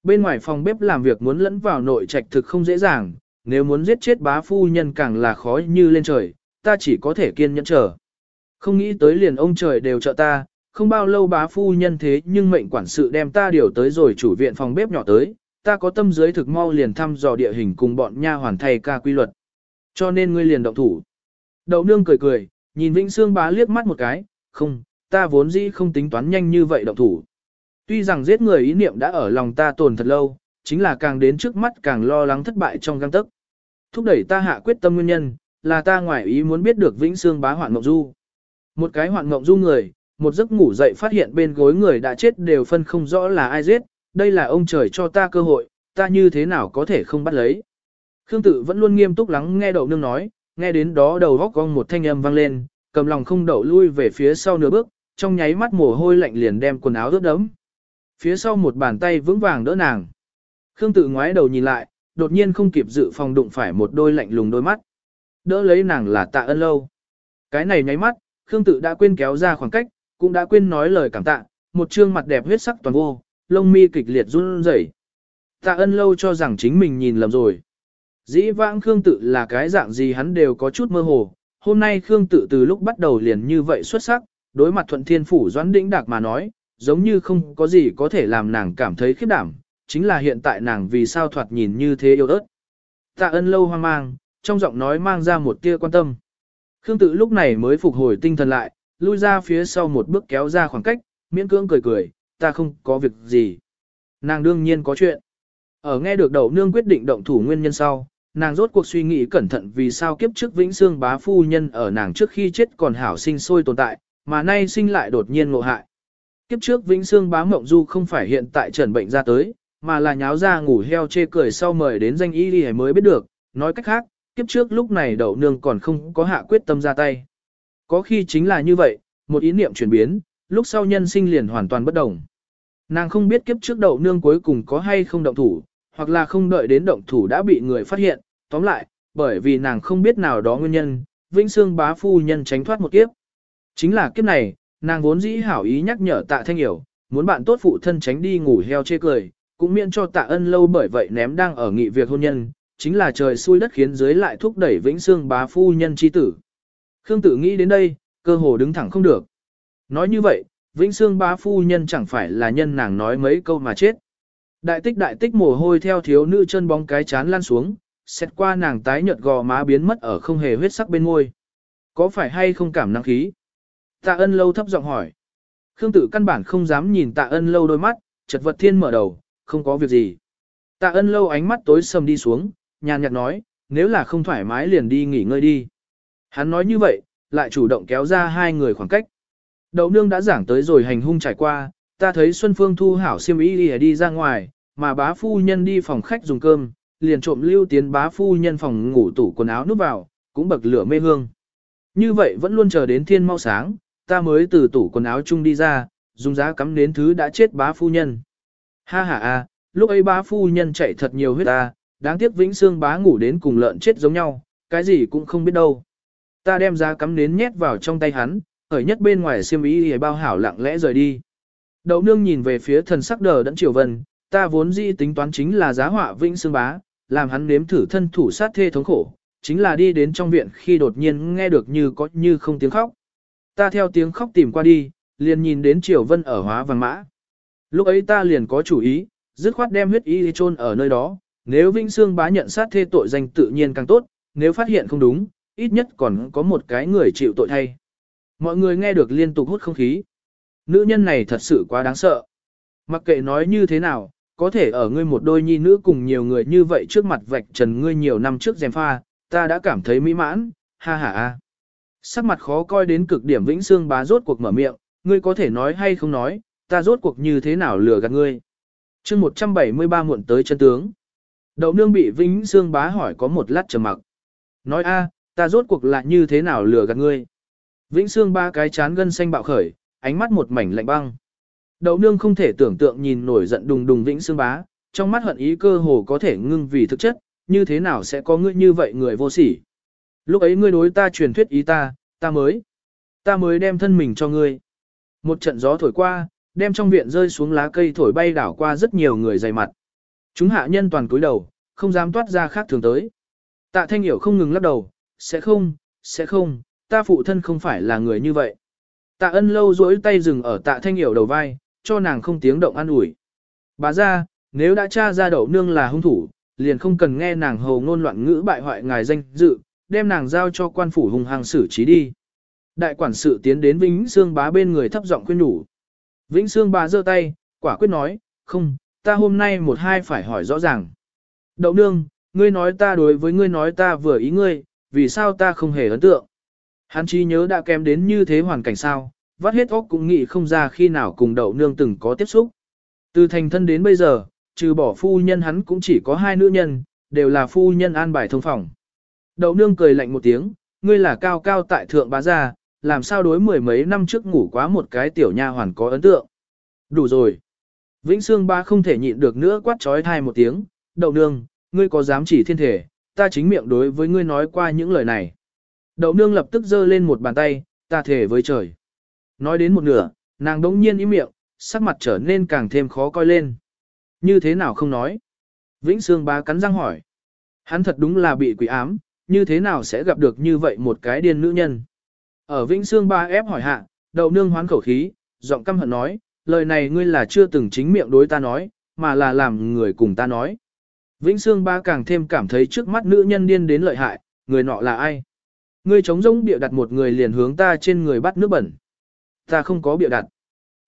Bên ngoài phòng bếp làm việc muốn lẫn vào nội trạch thực không dễ dàng, nếu muốn giết chết bá phu nhân càng là khó như lên trời, ta chỉ có thể kiên nhẫn chờ. Không nghĩ tới liền ông trời đều trợ ta, không bao lâu bá phu nhân thế nhưng mệnh quản sự đem ta điều tới rồi chủ viện phòng bếp nhỏ tới, ta có tâm giới thực mau liền thăm dò địa hình cùng bọn nha hoàn thay ca quy luật. Cho nên ngươi liền động thủ. Đậu nương cười cười, nhìn Vĩnh Sương bá liếc mắt một cái, không, ta vốn dĩ không tính toán nhanh như vậy động thủ. Tuy rằng giết người ý niệm đã ở lòng ta tồn thật lâu, chính là càng đến trước mắt càng lo lắng thất bại trong găng tức. Thúc đẩy ta hạ quyết tâm nguyên nhân, là ta ngoài ý muốn biết được Vĩnh Sương bá hoạn mộng du. Một cái hoạn mộng du người, một giấc ngủ dậy phát hiện bên gối người đã chết đều phân không rõ là ai giết, đây là ông trời cho ta cơ hội, ta như thế nào có thể không bắt lấy. Khương tự vẫn luôn nghiêm túc lắng nghe đậu nương nói, nghe đến đó đầu góc cong một thanh âm vang lên, cầm lòng không đậu lui về phía sau nửa bước, trong nháy mắt mồ hôi lạnh liền đem quần áo ướt đẫm. Phía sau một bàn tay vững vàng đỡ nàng. Khương tự ngoái đầu nhìn lại, đột nhiên không kịp dự phòng đụng phải một đôi lạnh lùng đôi mắt. Đỡ lấy nàng là tạ ân lâu. Cái này nháy mắt, Khương tự đã quên kéo ra khoảng cách, cũng đã quên nói lời cảm tạ, một trương mặt đẹp huyết sắc toàn vô, lông mi kịch liệt run rẩy. Tạ ân lâu cho rằng chính mình nhìn lầm rồi. Dĩ vãng Khương tự là cái dạng gì hắn đều có chút mơ hồ, hôm nay Khương tự từ lúc bắt đầu liền như vậy xuất sắc, đối mặt thuận thiên phủ doãn đĩnh đạc mà nói, giống như không có gì có thể làm nàng cảm thấy khiếp đảm, chính là hiện tại nàng vì sao thoạt nhìn như thế yêu ớt. Tạ ân lâu hoang mang, trong giọng nói mang ra một tia quan tâm. Khương tự lúc này mới phục hồi tinh thần lại, lui ra phía sau một bước kéo ra khoảng cách, miễn cưỡng cười cười, ta không có việc gì. Nàng đương nhiên có chuyện. Ở nghe được đầu nương quyết định động thủ nguyên nhân sau, nàng rốt cuộc suy nghĩ cẩn thận vì sao kiếp trước vĩnh xương bá phu nhân ở nàng trước khi chết còn hảo sinh sôi tồn tại, mà nay sinh lại đột nhiên ngộ hại. Kiếp trước vĩnh xương bá mộng du không phải hiện tại trần bệnh ra tới, mà là nháo ra ngủ heo chê cười sau mời đến danh y đi mới biết được, nói cách khác, kiếp trước lúc này đậu nương còn không có hạ quyết tâm ra tay. Có khi chính là như vậy, một ý niệm chuyển biến, lúc sau nhân sinh liền hoàn toàn bất đồng. Nàng không biết kiếp trước đậu nương cuối cùng có hay không động thủ, hoặc là không đợi đến động thủ đã bị người phát hiện, tóm lại, bởi vì nàng không biết nào đó nguyên nhân, Vĩnh Sương bá phu nhân tránh thoát một kiếp. Chính là kiếp này, nàng vốn dĩ hảo ý nhắc nhở tạ thanh hiểu, muốn bạn tốt phụ thân tránh đi ngủ heo chê cười, cũng miễn cho tạ ân lâu bởi vậy ném đang ở nghị việc hôn nhân, chính là trời xui đất khiến dưới lại thúc đẩy Vĩnh Xương bá phu nhân chi tử. Khương Tử nghĩ đến đây, cơ hồ đứng thẳng không được. Nói như vậy, Vĩnh Xương bá phu nhân chẳng phải là nhân nàng nói mấy câu mà chết. Đại tích đại tích mồ hôi theo thiếu nữ chân bóng cái chán lan xuống, xét qua nàng tái nhợt gò má biến mất ở không hề huyết sắc bên môi. Có phải hay không cảm năng khí? Tạ ân lâu thấp giọng hỏi. Khương Tử căn bản không dám nhìn tạ ân lâu đôi mắt, chật vật thiên mở đầu, không có việc gì. Tạ ân lâu ánh mắt tối sầm đi xuống, nhàn nhạt nói, nếu là không thoải mái liền đi nghỉ ngơi đi. Hắn nói như vậy, lại chủ động kéo ra hai người khoảng cách. Đậu nương đã giảng tới rồi hành hung trải qua, ta thấy Xuân Phương thu hảo xiêm y đi, đi ra ngoài, mà bá phu nhân đi phòng khách dùng cơm, liền trộm lưu tiến bá phu nhân phòng ngủ tủ quần áo núp vào, cũng bậc lửa mê hương. Như vậy vẫn luôn chờ đến thiên mau sáng, ta mới từ tủ quần áo chung đi ra, dùng giá cắm đến thứ đã chết bá phu nhân. Ha ha a, lúc ấy bá phu nhân chạy thật nhiều huyết ta, đáng tiếc vĩnh xương bá ngủ đến cùng lợn chết giống nhau, cái gì cũng không biết đâu. Ta đem giá cắm đến nhét vào trong tay hắn, ở nhất bên ngoài xiêm y bao hảo lặng lẽ rời đi. Đậu nương nhìn về phía thần sắc đờ đẫn triều vân, ta vốn dĩ tính toán chính là giá họa vĩnh xương bá, làm hắn nếm thử thân thủ sát thê thống khổ, chính là đi đến trong viện khi đột nhiên nghe được như có như không tiếng khóc. Ta theo tiếng khóc tìm qua đi, liền nhìn đến triều vân ở hóa vàng mã. Lúc ấy ta liền có chủ ý, dứt khoát đem huyết y chôn ở nơi đó, nếu Vĩnh xương bá nhận sát thê tội danh tự nhiên càng tốt, nếu phát hiện không đúng, ít nhất còn có một cái người chịu tội thay. Mọi người nghe được liên tục hút không khí. Nữ nhân này thật sự quá đáng sợ. Mặc kệ nói như thế nào, có thể ở ngươi một đôi nhi nữ cùng nhiều người như vậy trước mặt vạch trần ngươi nhiều năm trước dèm pha, ta đã cảm thấy mỹ mãn, ha ha ha. Sắc mặt khó coi đến cực điểm Vĩnh Sương bá rốt cuộc mở miệng, ngươi có thể nói hay không nói, ta rốt cuộc như thế nào lừa gạt ngươi. chương 173 muộn tới chân tướng. Đậu nương bị Vĩnh Sương bá hỏi có một lát trầm mặc. Nói a, ta rốt cuộc là như thế nào lừa gạt ngươi. Vĩnh Sương ba cái chán gân xanh bạo khởi, ánh mắt một mảnh lạnh băng. Đậu nương không thể tưởng tượng nhìn nổi giận đùng đùng Vĩnh Sương bá, trong mắt hận ý cơ hồ có thể ngưng vì thực chất, như thế nào sẽ có ngươi như vậy người vô sỉ. Lúc ấy ngươi đối ta truyền thuyết ý ta, ta mới, ta mới đem thân mình cho ngươi. Một trận gió thổi qua, đem trong viện rơi xuống lá cây thổi bay đảo qua rất nhiều người dày mặt. Chúng hạ nhân toàn cúi đầu, không dám toát ra khác thường tới. Tạ thanh hiểu không ngừng lắc đầu, sẽ không, sẽ không, ta phụ thân không phải là người như vậy. Tạ ân lâu duỗi tay dừng ở tạ thanh hiểu đầu vai, cho nàng không tiếng động an ủi. Bà ra, nếu đã tra ra đậu nương là hung thủ, liền không cần nghe nàng hầu ngôn loạn ngữ bại hoại ngài danh dự, đem nàng giao cho quan phủ hùng hàng xử trí đi. Đại quản sự tiến đến Vĩnh Sương bá bên người thấp giọng khuyên nhủ. Vĩnh Sương bá giơ tay, quả quyết nói, không, ta hôm nay một hai phải hỏi rõ ràng. Đậu nương, ngươi nói ta đối với ngươi nói ta vừa ý ngươi, vì sao ta không hề ấn tượng. Hắn chỉ nhớ đã kém đến như thế hoàn cảnh sao, vắt hết óc cũng nghĩ không ra khi nào cùng đậu nương từng có tiếp xúc. Từ thành thân đến bây giờ, trừ bỏ phu nhân hắn cũng chỉ có hai nữ nhân, đều là phu nhân an bài thông phòng. Đậu nương cười lạnh một tiếng, ngươi là cao cao tại thượng bá gia, làm sao đối mười mấy năm trước ngủ quá một cái tiểu nha hoàn có ấn tượng. Đủ rồi. Vĩnh Sương ba không thể nhịn được nữa quát trói thai một tiếng, đậu nương, ngươi có dám chỉ thiên thể, ta chính miệng đối với ngươi nói qua những lời này. Đậu nương lập tức giơ lên một bàn tay, ta thể với trời. Nói đến một nửa, nàng đống nhiên ý miệng, sắc mặt trở nên càng thêm khó coi lên. Như thế nào không nói? Vĩnh Sương ba cắn răng hỏi. Hắn thật đúng là bị quỷ ám, như thế nào sẽ gặp được như vậy một cái điên nữ nhân? Ở Vĩnh Sương ba ép hỏi hạ, đậu nương hoán khẩu khí, giọng căm hận nói, lời này ngươi là chưa từng chính miệng đối ta nói, mà là làm người cùng ta nói. Vĩnh Sương ba càng thêm cảm thấy trước mắt nữ nhân điên đến lợi hại, người nọ là ai? Ngươi chống rỗng bịa đặt một người liền hướng ta trên người bắt nước bẩn. Ta không có bịa đặt.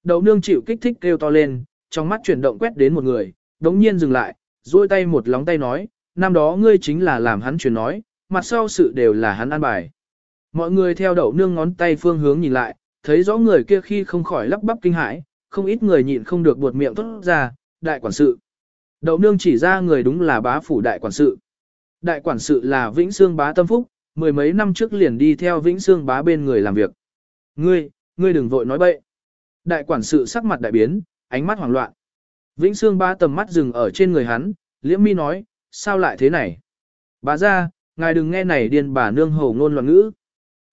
Đậu nương chịu kích thích kêu to lên, trong mắt chuyển động quét đến một người, đống nhiên dừng lại, duỗi tay một lóng tay nói, năm đó ngươi chính là làm hắn truyền nói, mặt sau sự đều là hắn an bài. Mọi người theo đậu nương ngón tay phương hướng nhìn lại, thấy rõ người kia khi không khỏi lắp bắp kinh hãi, không ít người nhịn không được buột miệng tốt ra, đại quản sự. Đậu nương chỉ ra người đúng là bá phủ đại quản sự. Đại quản sự là Vĩnh Sương bá tâm phúc, mười mấy năm trước liền đi theo Vĩnh Sương bá bên người làm việc. Ngươi, ngươi đừng vội nói bậy. Đại quản sự sắc mặt đại biến, ánh mắt hoảng loạn. Vĩnh Sương bá tầm mắt dừng ở trên người hắn, liễm mi nói, sao lại thế này? Bá ra, ngài đừng nghe này điên bà nương hầu ngôn loạn ngữ.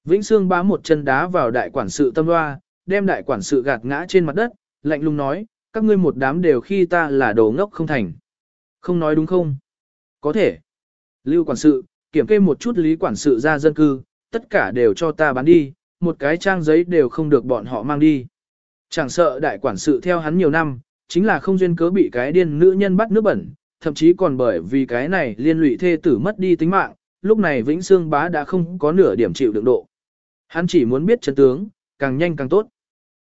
Vĩnh Sương bá một chân đá vào đại quản sự tâm loa, đem đại quản sự gạt ngã trên mặt đất, lạnh lùng nói, các ngươi một đám đều khi ta là đồ ngốc không thành. Không nói đúng không? Có thể. Lưu quản sự, kiểm kê một chút lý quản sự ra dân cư, tất cả đều cho ta bán đi, một cái trang giấy đều không được bọn họ mang đi. Chẳng sợ đại quản sự theo hắn nhiều năm, chính là không duyên cớ bị cái điên nữ nhân bắt nước bẩn, thậm chí còn bởi vì cái này liên lụy thê tử mất đi tính mạng, lúc này Vĩnh Sương Bá đã không có nửa điểm chịu đựng độ. Hắn chỉ muốn biết chân tướng, càng nhanh càng tốt.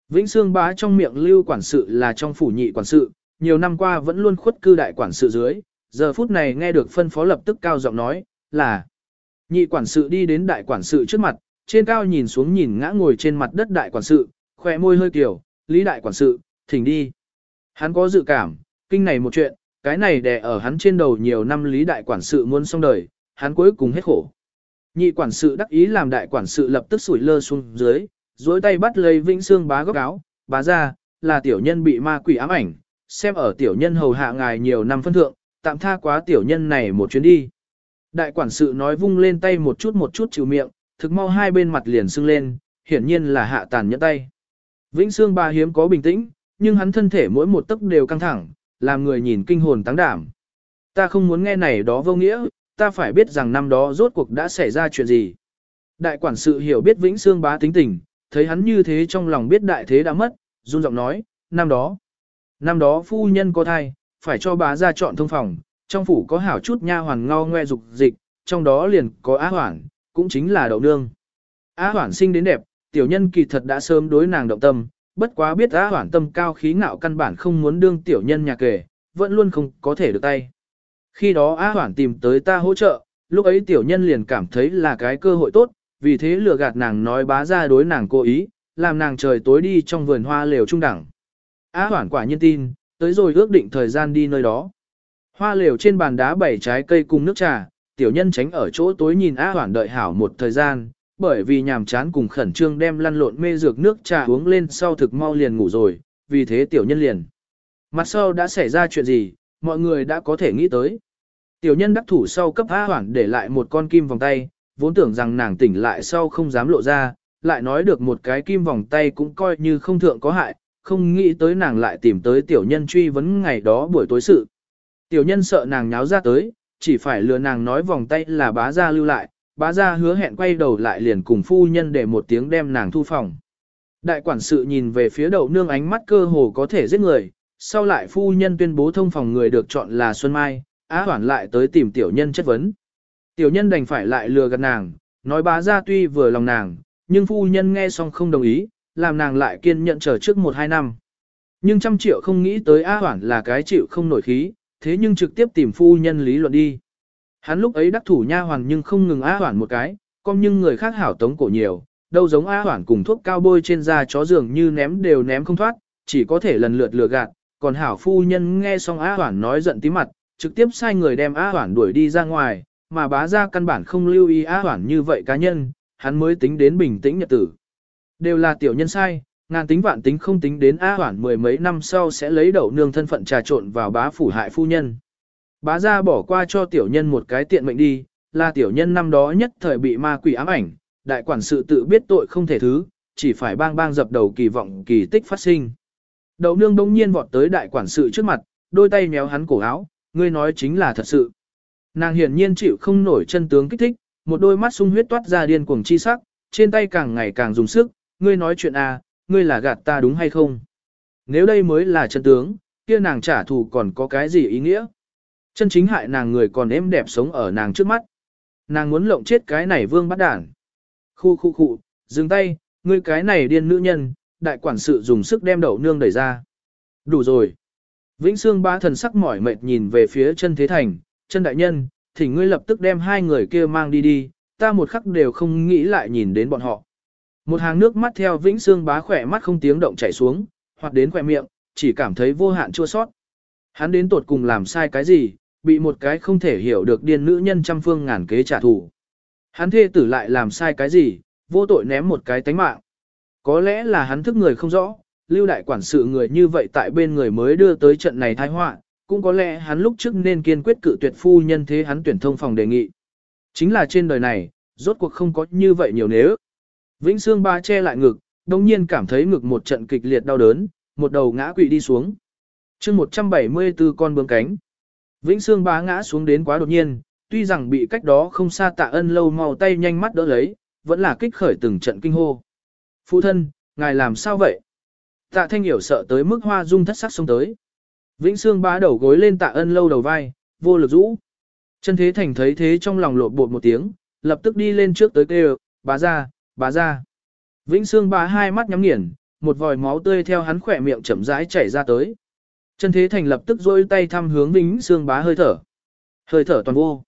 Vĩnh Sương Bá trong miệng lưu quản sự là trong phủ nhị quản sự, nhiều năm qua vẫn luôn khuất cư đại quản sự dưới, giờ phút này nghe được phân phó lập tức cao giọng nói, là nhị quản sự đi đến đại quản sự trước mặt, trên cao nhìn xuống nhìn ngã ngồi trên mặt đất đại quản sự, khỏe môi hơi kiểu, lý đại quản sự, thỉnh đi. Hắn có dự cảm, kinh này một chuyện, cái này đè ở hắn trên đầu nhiều năm lý đại quản sự muốn xong đời, hắn cuối cùng hết khổ. Nhị quản sự đắc ý làm đại quản sự lập tức sủi lơ xuống dưới, duỗi tay bắt lấy Vĩnh Xương bá góc áo, bá ra, là tiểu nhân bị ma quỷ ám ảnh, xem ở tiểu nhân hầu hạ ngài nhiều năm phân thượng, tạm tha quá tiểu nhân này một chuyến đi. Đại quản sự nói vung lên tay một chút một chút chịu miệng, thực mau hai bên mặt liền sưng lên, hiển nhiên là hạ tàn nhẫn tay. Vĩnh Xương bá hiếm có bình tĩnh, nhưng hắn thân thể mỗi một tấc đều căng thẳng, làm người nhìn kinh hồn táng đảm. Ta không muốn nghe này đó vô nghĩa, ta phải biết rằng năm đó rốt cuộc đã xảy ra chuyện gì. Đại quản sự hiểu biết Vĩnh Xương bá tính tình, thấy hắn như thế trong lòng biết đại thế đã mất, run giọng nói, năm đó. Năm đó phu nhân có thai, phải cho bá ra chọn thông phòng, trong phủ có hảo chút nha hoàn ngao ngoe dục dịch, trong đó liền có á hoảng, cũng chính là đậu nương. Á hoảng sinh đến đẹp, tiểu nhân kỳ thật đã sớm đối nàng động tâm, bất quá biết á hoảng tâm cao khí ngạo căn bản không muốn đương tiểu nhân nhà kể, vẫn luôn không có thể được tay. Khi đó á hoảng tìm tới ta hỗ trợ, lúc ấy tiểu nhân liền cảm thấy là cái cơ hội tốt, vì thế lừa gạt nàng nói bá ra đối nàng cố ý, làm nàng trời tối đi trong vườn hoa lều trung đẳng. Á hoảng quả nhiên tin, tới rồi ước định thời gian đi nơi đó. Hoa lều trên bàn đá bảy trái cây cùng nước trà, tiểu nhân tránh ở chỗ tối nhìn Á hoảng đợi hảo một thời gian, bởi vì nhàm chán cùng khẩn trương đem lăn lộn mê dược nước trà uống lên sau thực mau liền ngủ rồi, vì thế tiểu nhân liền. Mặt sau đã xảy ra chuyện gì, mọi người đã có thể nghĩ tới. Tiểu nhân đắc thủ sau cấp Á hoảng để lại một con kim vòng tay, vốn tưởng rằng nàng tỉnh lại sau không dám lộ ra, lại nói được một cái kim vòng tay cũng coi như không thượng có hại, không nghĩ tới nàng lại tìm tới tiểu nhân truy vấn ngày đó buổi tối sự. Tiểu nhân sợ nàng nháo ra tới, chỉ phải lừa nàng nói vòng tay là bá gia lưu lại, bá gia hứa hẹn quay đầu lại liền cùng phu nhân để một tiếng đem nàng thu phòng. Đại quản sự nhìn về phía đầu nương ánh mắt cơ hồ có thể giết người, sau lại phu nhân tuyên bố thông phòng người được chọn là Xuân Mai, á hoản lại tới tìm tiểu nhân chất vấn. Tiểu nhân đành phải lại lừa gạt nàng, nói bá gia tuy vừa lòng nàng, nhưng phu nhân nghe xong không đồng ý, làm nàng lại kiên nhận chờ trước một hai năm. Nhưng trăm triệu không nghĩ tới Á Hoản là cái chịu không nổi khí, thế nhưng trực tiếp tìm phu nhân lý luận đi. Hắn lúc ấy đắc thủ nha hoàn nhưng không ngừng á Hoản một cái, còn nhưng người khác hảo tống cổ nhiều, đâu giống á Hoản cùng thuốc cao bôi trên da chó dường như ném đều ném không thoát, chỉ có thể lần lượt lừa gạt, còn hảo phu nhân nghe xong á Hoản nói giận tí mặt, trực tiếp sai người đem á Hoản đuổi đi ra ngoài, mà bá ra căn bản không lưu ý á Hoản như vậy cá nhân, hắn mới tính đến bình tĩnh nhật tử. Đều là tiểu nhân sai, ngàn tính vạn tính không tính đến A Hoản mười mấy năm sau sẽ lấy đậu nương thân phận trà trộn vào bá phủ hại phu nhân. Bá ra bỏ qua cho tiểu nhân một cái tiện mệnh đi, là tiểu nhân năm đó nhất thời bị ma quỷ ám ảnh, đại quản sự tự biết tội không thể thứ, chỉ phải bang bang dập đầu kỳ vọng kỳ tích phát sinh. Đậu nương đông nhiên vọt tới đại quản sự trước mặt, đôi tay méo hắn cổ áo, ngươi nói chính là thật sự. Nàng hiển nhiên chịu không nổi chân tướng kích thích, một đôi mắt sung huyết toát ra điên cuồng chi sắc, trên tay càng ngày càng dùng sức, ngươi nói chuyện à, ngươi là gạt ta đúng hay không? Nếu đây mới là chân tướng, kia nàng trả thù còn có cái gì ý nghĩa? Chân chính hại nàng người còn êm đẹp sống ở nàng trước mắt. Nàng muốn lộng chết cái này vương bắt đản. Khu khu khu, dừng tay, ngươi cái này điên nữ nhân, đại quản sự dùng sức đem đậu nương đẩy ra. Đủ rồi. Vĩnh Sương ba thần sắc mỏi mệt nhìn về phía chân thế thành, chân đại nhân, thì ngươi lập tức đem hai người kia mang đi đi, ta một khắc đều không nghĩ lại nhìn đến bọn họ. Một hàng nước mắt theo vĩnh xương bá khỏe mắt không tiếng động chảy xuống, hoặc đến khỏe miệng, chỉ cảm thấy vô hạn chua sót. Hắn đến tột cùng làm sai cái gì, bị một cái không thể hiểu được điên nữ nhân trăm phương ngàn kế trả thù. Hắn thê tử lại làm sai cái gì, vô tội ném một cái tánh mạng. Có lẽ là hắn thức người không rõ, lưu đại quản sự người như vậy tại bên người mới đưa tới trận này tai họa, cũng có lẽ hắn lúc trước nên kiên quyết cự tuyệt phu nhân thế hắn tuyển thông phòng đề nghị. Chính là trên đời này, rốt cuộc không có như vậy nhiều nếu. Vĩnh Sương ba che lại ngực, đồng nhiên cảm thấy ngực một trận kịch liệt đau đớn, một đầu ngã quỵ đi xuống. chương 174 con bướm cánh. Vĩnh Sương ba ngã xuống đến quá đột nhiên, tuy rằng bị cách đó không xa tạ ân lâu mau tay nhanh mắt đỡ lấy, vẫn là kích khởi từng trận kinh hô. Phụ thân, ngài làm sao vậy? Tạ thanh hiểu sợ tới mức hoa dung thất sắc xông tới. Vĩnh Sương Ba đầu gối lên tạ ân lâu đầu vai, vô lực rũ. Chân thế thành thấy thế trong lòng lộn bột một tiếng, lập tức đi lên trước tới kêu, bá ra, bá ra. Vĩnh Sương bá hai mắt nhắm nghiền, một vòi máu tươi theo hắn khỏe miệng chậm rãi chảy ra tới. Chân thế thành lập tức rôi tay thăm hướng Vĩnh Sương bá hơi thở. Hơi thở toàn vô.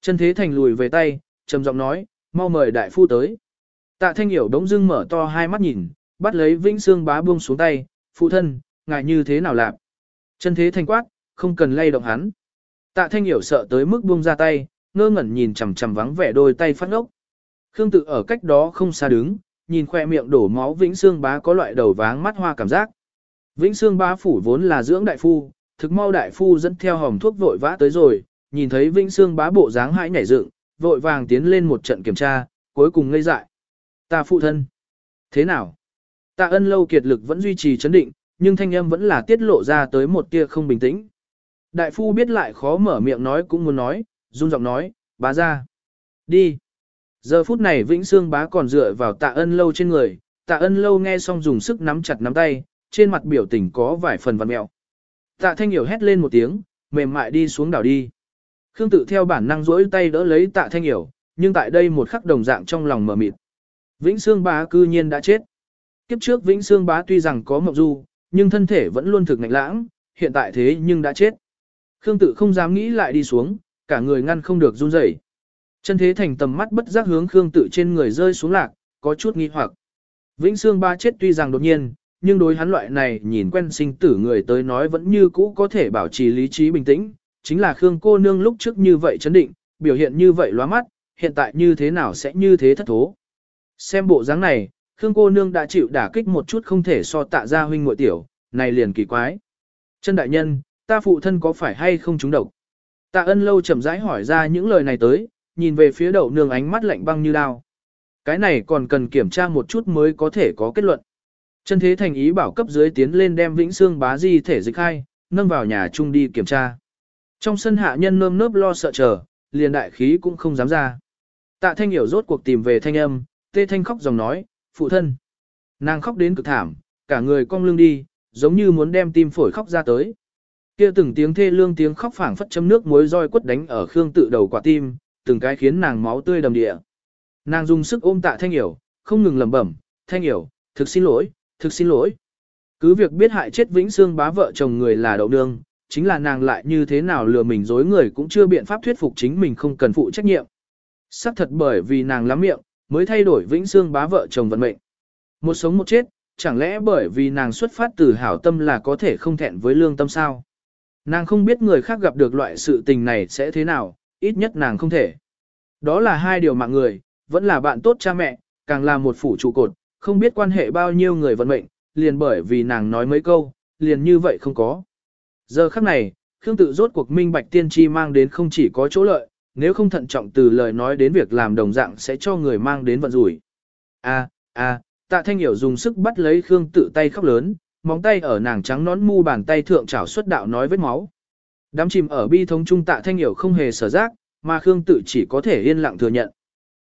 Chân thế thành lùi về tay, trầm giọng nói, mau mời đại phu tới. Tạ thanh hiểu đống dưng mở to hai mắt nhìn, bắt lấy Vĩnh Sương bá buông xuống tay, phụ thân, ngài như thế nào làm? Chân thế thành quát, không cần lay động hắn. Tạ thanh hiểu sợ tới mức buông ra tay, ngơ ngẩn nhìn chằm chằm vắng vẻ đôi tay phát ngốc. Khương tự ở cách đó không xa đứng, nhìn khoe miệng đổ máu Vĩnh Sương bá có loại đầu váng mắt hoa cảm giác. Vĩnh Sương bá phủ vốn là dưỡng đại phu, thực mau đại phu dẫn theo hòm thuốc vội vã tới rồi, nhìn thấy Vĩnh Sương bá bộ dáng hãi nhảy dựng, vội vàng tiến lên một trận kiểm tra, cuối cùng ngây dại. Ta phụ thân. Thế nào? Tạ ân lâu kiệt lực vẫn duy trì chấn định, nhưng thanh âm vẫn là tiết lộ ra tới một tia không bình tĩnh. Đại phu biết lại khó mở miệng nói cũng muốn nói, run giọng nói, bá ra. Đi. Giờ phút này Vĩnh Sương bá còn dựa vào tạ ân lâu trên người, tạ ân lâu nghe xong dùng sức nắm chặt nắm tay, trên mặt biểu tình có vài phần văn mẹo. Tạ thanh hiểu hét lên một tiếng, mềm mại đi xuống đảo đi. Khương tự theo bản năng duỗi tay đỡ lấy tạ thanh hiểu, nhưng tại đây một khắc đồng dạng trong lòng mở mịt. Vĩnh Sương bá cư nhiên đã chết. Kiếp trước Vĩnh Sương bá tuy rằng có mộng du, nhưng thân thể vẫn luôn thực ngạnh lãng, hiện tại thế nhưng đã chết. Khương tự không dám nghĩ lại đi xuống, cả người ngăn không được run rẩy. Chân thế thành tầm mắt bất giác hướng Khương tự trên người rơi xuống lạc, có chút nghi hoặc. Vĩnh Sương ba chết tuy rằng đột nhiên, nhưng đối hắn loại này nhìn quen sinh tử người tới nói vẫn như cũ có thể bảo trì lý trí bình tĩnh, chính là Khương cô nương lúc trước như vậy chấn định, biểu hiện như vậy lóa mắt, hiện tại như thế nào sẽ như thế thất thố. Xem bộ dáng này, Khương cô nương đã chịu đả kích một chút không thể so tạ ra huynh muội tiểu, này liền kỳ quái. Chân đại nhân, ta phụ thân có phải hay không trúng độc? Tạ ân lâu chậm rãi hỏi ra những lời này tới, nhìn về phía đậu nương ánh mắt lạnh băng như đao. Cái này còn cần kiểm tra một chút mới có thể có kết luận. Chân thế thành ý bảo cấp dưới tiến lên đem vĩnh xương bá di thể dịch khai, nâng vào nhà chung đi kiểm tra. Trong sân hạ nhân nơm nớp lo sợ chờ, liền đại khí cũng không dám ra. Tạ thanh hiểu rốt cuộc tìm về thanh âm, tê thanh khóc dòng nói, phụ thân. Nàng khóc đến cực thảm, cả người cong lưng đi, giống như muốn đem tim phổi khóc ra tới. Kia từng tiếng thê lương tiếng khóc phảng phất châm nước muối roi quất đánh ở Khương tự đầu quả tim, từng cái khiến nàng máu tươi đầm địa. Nàng dùng sức ôm tạ Thanh Hiểu, không ngừng lẩm bẩm, "Thanh Hiểu, thực xin lỗi, thực xin lỗi." Cứ việc biết hại chết Vĩnh Xương bá vợ chồng người là đậu đương, chính là nàng lại như thế nào lừa mình dối người cũng chưa biện pháp thuyết phục chính mình không cần phụ trách nhiệm. Sắc thật bởi vì nàng lắm miệng, mới thay đổi Vĩnh Xương bá vợ chồng vận mệnh. Một sống một chết, chẳng lẽ bởi vì nàng xuất phát từ hảo tâm là có thể không thẹn với lương tâm sao? Nàng không biết người khác gặp được loại sự tình này sẽ thế nào, ít nhất nàng không thể. Đó là hai điều mạng người, vẫn là bạn tốt cha mẹ, càng là một phủ trụ cột, không biết quan hệ bao nhiêu người vận mệnh, liền bởi vì nàng nói mấy câu, liền như vậy không có. Giờ khắc này, Khương tự rốt cuộc minh bạch tiên tri mang đến không chỉ có chỗ lợi, nếu không thận trọng từ lời nói đến việc làm đồng dạng sẽ cho người mang đến vận rủi. A, a, tạ thanh hiểu dùng sức bắt lấy Khương tự tay khóc lớn, móng tay ở nàng trắng nón mu bàn tay thượng trảo xuất đạo nói vết máu. Đám chìm ở bi thống trung tạ thanh hiểu không hề sở giác, mà Khương tự chỉ có thể yên lặng thừa nhận.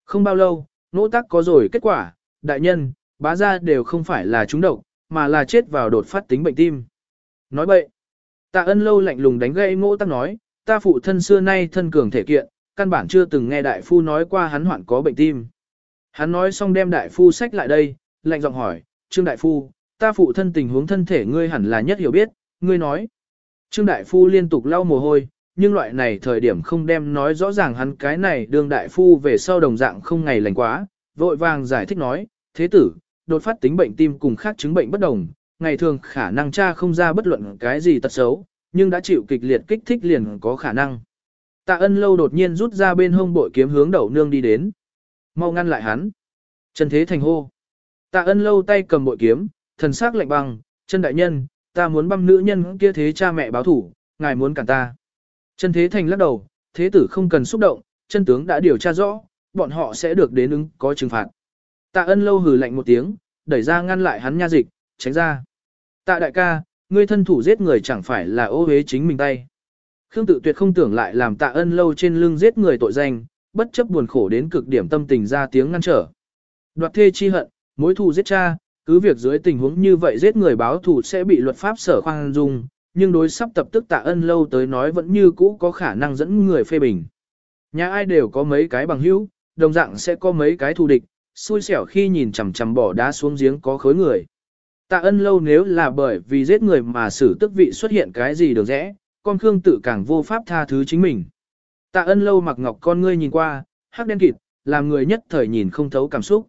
Không bao lâu, nỗ tắc có rồi kết quả, đại nhân, bá gia đều không phải là trúng độc, mà là chết vào đột phát tính bệnh tim. Nói bậy, tạ ân lâu lạnh lùng đánh gây ngỗ tắc nói, ta phụ thân xưa nay thân cường thể kiện, căn bản chưa từng nghe đại phu nói qua hắn hoạn có bệnh tim. Hắn nói xong đem đại phu sách lại đây, lạnh giọng hỏi, Trương đại phu, ta phụ thân tình huống thân thể ngươi hẳn là nhất hiểu biết, ngươi nói. Trương đại phu liên tục lau mồ hôi, nhưng loại này thời điểm không đem nói rõ ràng hắn cái này đương đại phu về sau đồng dạng không ngày lành quá, vội vàng giải thích nói, thế tử, đột phát tính bệnh tim cùng khác chứng bệnh bất đồng, ngày thường khả năng cha không ra bất luận cái gì tật xấu, nhưng đã chịu kịch liệt kích thích liền có khả năng. Tạ ân lâu đột nhiên rút ra bên hông bội kiếm hướng đầu nương đi đến. Mau ngăn lại hắn. Trần Thế Thành hô. Tạ ân lâu tay cầm bội kiếm, thần sắc lạnh băng, chân đại nhân, ta muốn băm nữ nhân kia thế cha mẹ báo thủ, ngài muốn cản ta. Chân thế thành lắc đầu, thế tử không cần xúc động, chân tướng đã điều tra rõ, bọn họ sẽ được đến ứng có trừng phạt. Tạ ân lâu hừ lạnh một tiếng, đẩy ra ngăn lại hắn nha dịch, tránh ra. Tạ đại ca, ngươi thân thủ giết người chẳng phải là ô hế chính mình tay. Khương tự tuyệt không tưởng lại làm tạ ân lâu trên lưng giết người tội danh, bất chấp buồn khổ đến cực điểm tâm tình ra tiếng ngăn trở. Đoạt thê chi hận, mối thù giết cha, cứ việc dưới tình huống như vậy giết người báo thù sẽ bị luật pháp sở khoan dung, nhưng đối sắp tập tức tạ ân lâu tới nói vẫn như cũ có khả năng dẫn người phê bình. Nhà ai đều có mấy cái bằng hữu, đồng dạng sẽ có mấy cái thù địch, xui xẻo khi nhìn chằm chằm bỏ đá xuống giếng có khối người. Tạ ân lâu nếu là bởi vì giết người mà xử tức vị xuất hiện cái gì được rẽ, con Khương tự càng vô pháp tha thứ chính mình. Tạ ân lâu mặc ngọc con ngươi nhìn qua, hắc đen kịt, làm người nhất thời nhìn không thấu cảm xúc.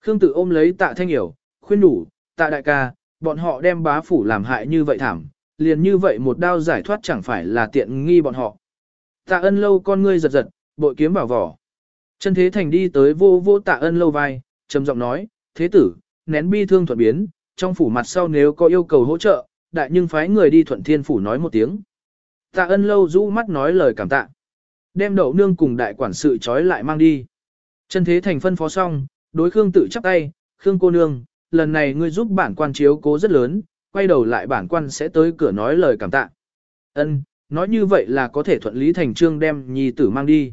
Khương tự ôm lấy tạ thanh hiểu, khuyên đủ, tạ đại ca, bọn họ đem bá phủ làm hại như vậy thảm, liền như vậy một đao giải thoát chẳng phải là tiện nghi bọn họ. Tạ ân lâu con ngươi giật giật, bội kiếm vào vỏ. Chân thế thành đi tới vô vô tạ ân lâu vai, trầm giọng nói, thế tử, nén bi thương thuận biến, trong phủ mặt sau nếu có yêu cầu hỗ trợ, đại nhưng phái người đi thuận thiên phủ nói một tiếng. Tạ ân lâu rũ mắt nói lời cảm tạ. Đem đậu nương cùng đại quản sự trói lại mang đi. Chân thế thành phân phó xong, đối Khương tự chắp tay, Khương cô nương, lần này ngươi giúp bản quan chiếu cố rất lớn, quay đầu lại bản quan sẽ tới cửa nói lời cảm tạ. Ân, nói như vậy là có thể thuận lý thành trương đem nhi tử mang đi.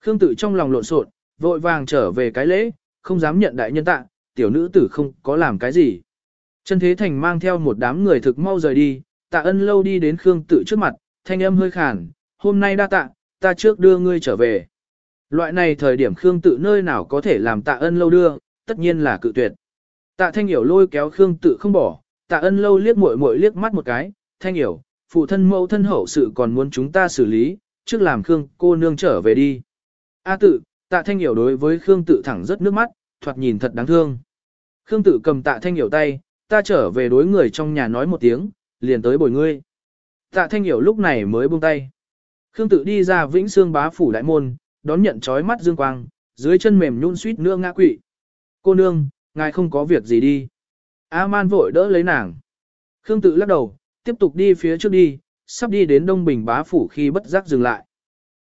Khương tự trong lòng lộn xộn, vội vàng trở về cái lễ, không dám nhận đại nhân tạ, tiểu nữ tử không có làm cái gì. Chân thế thành mang theo một đám người thực mau rời đi, tạ ân lâu đi đến Khương tự trước mặt, thanh âm hơi khàn, hôm nay đa tạ, ta trước đưa ngươi trở về. Loại này thời điểm Khương tự nơi nào có thể làm tạ ân lâu đưa, tất nhiên là cự tuyệt. Tạ thanh hiểu lôi kéo Khương tự không bỏ, tạ ân lâu liếc muội muội liếc mắt một cái, thanh hiểu, phụ thân mẫu thân hậu sự còn muốn chúng ta xử lý, trước làm Khương cô nương trở về đi. A tự, tạ thanh hiểu đối với Khương tự thẳng rất nước mắt, thoạt nhìn thật đáng thương. Khương tự cầm tạ thanh hiểu tay, ta trở về đối người trong nhà nói một tiếng, liền tới bồi ngươi. Tạ thanh hiểu lúc này mới buông tay. Khương tự đi ra vĩnh xương bá phủ đại môn, đón nhận chói mắt dương quang, dưới chân mềm nhún suýt nữa ngã quỵ. Cô nương, ngài không có việc gì đi. A-man vội đỡ lấy nàng. Khương tự lắc đầu, tiếp tục đi phía trước đi, sắp đi đến Đông Bình bá phủ khi bất giác dừng lại.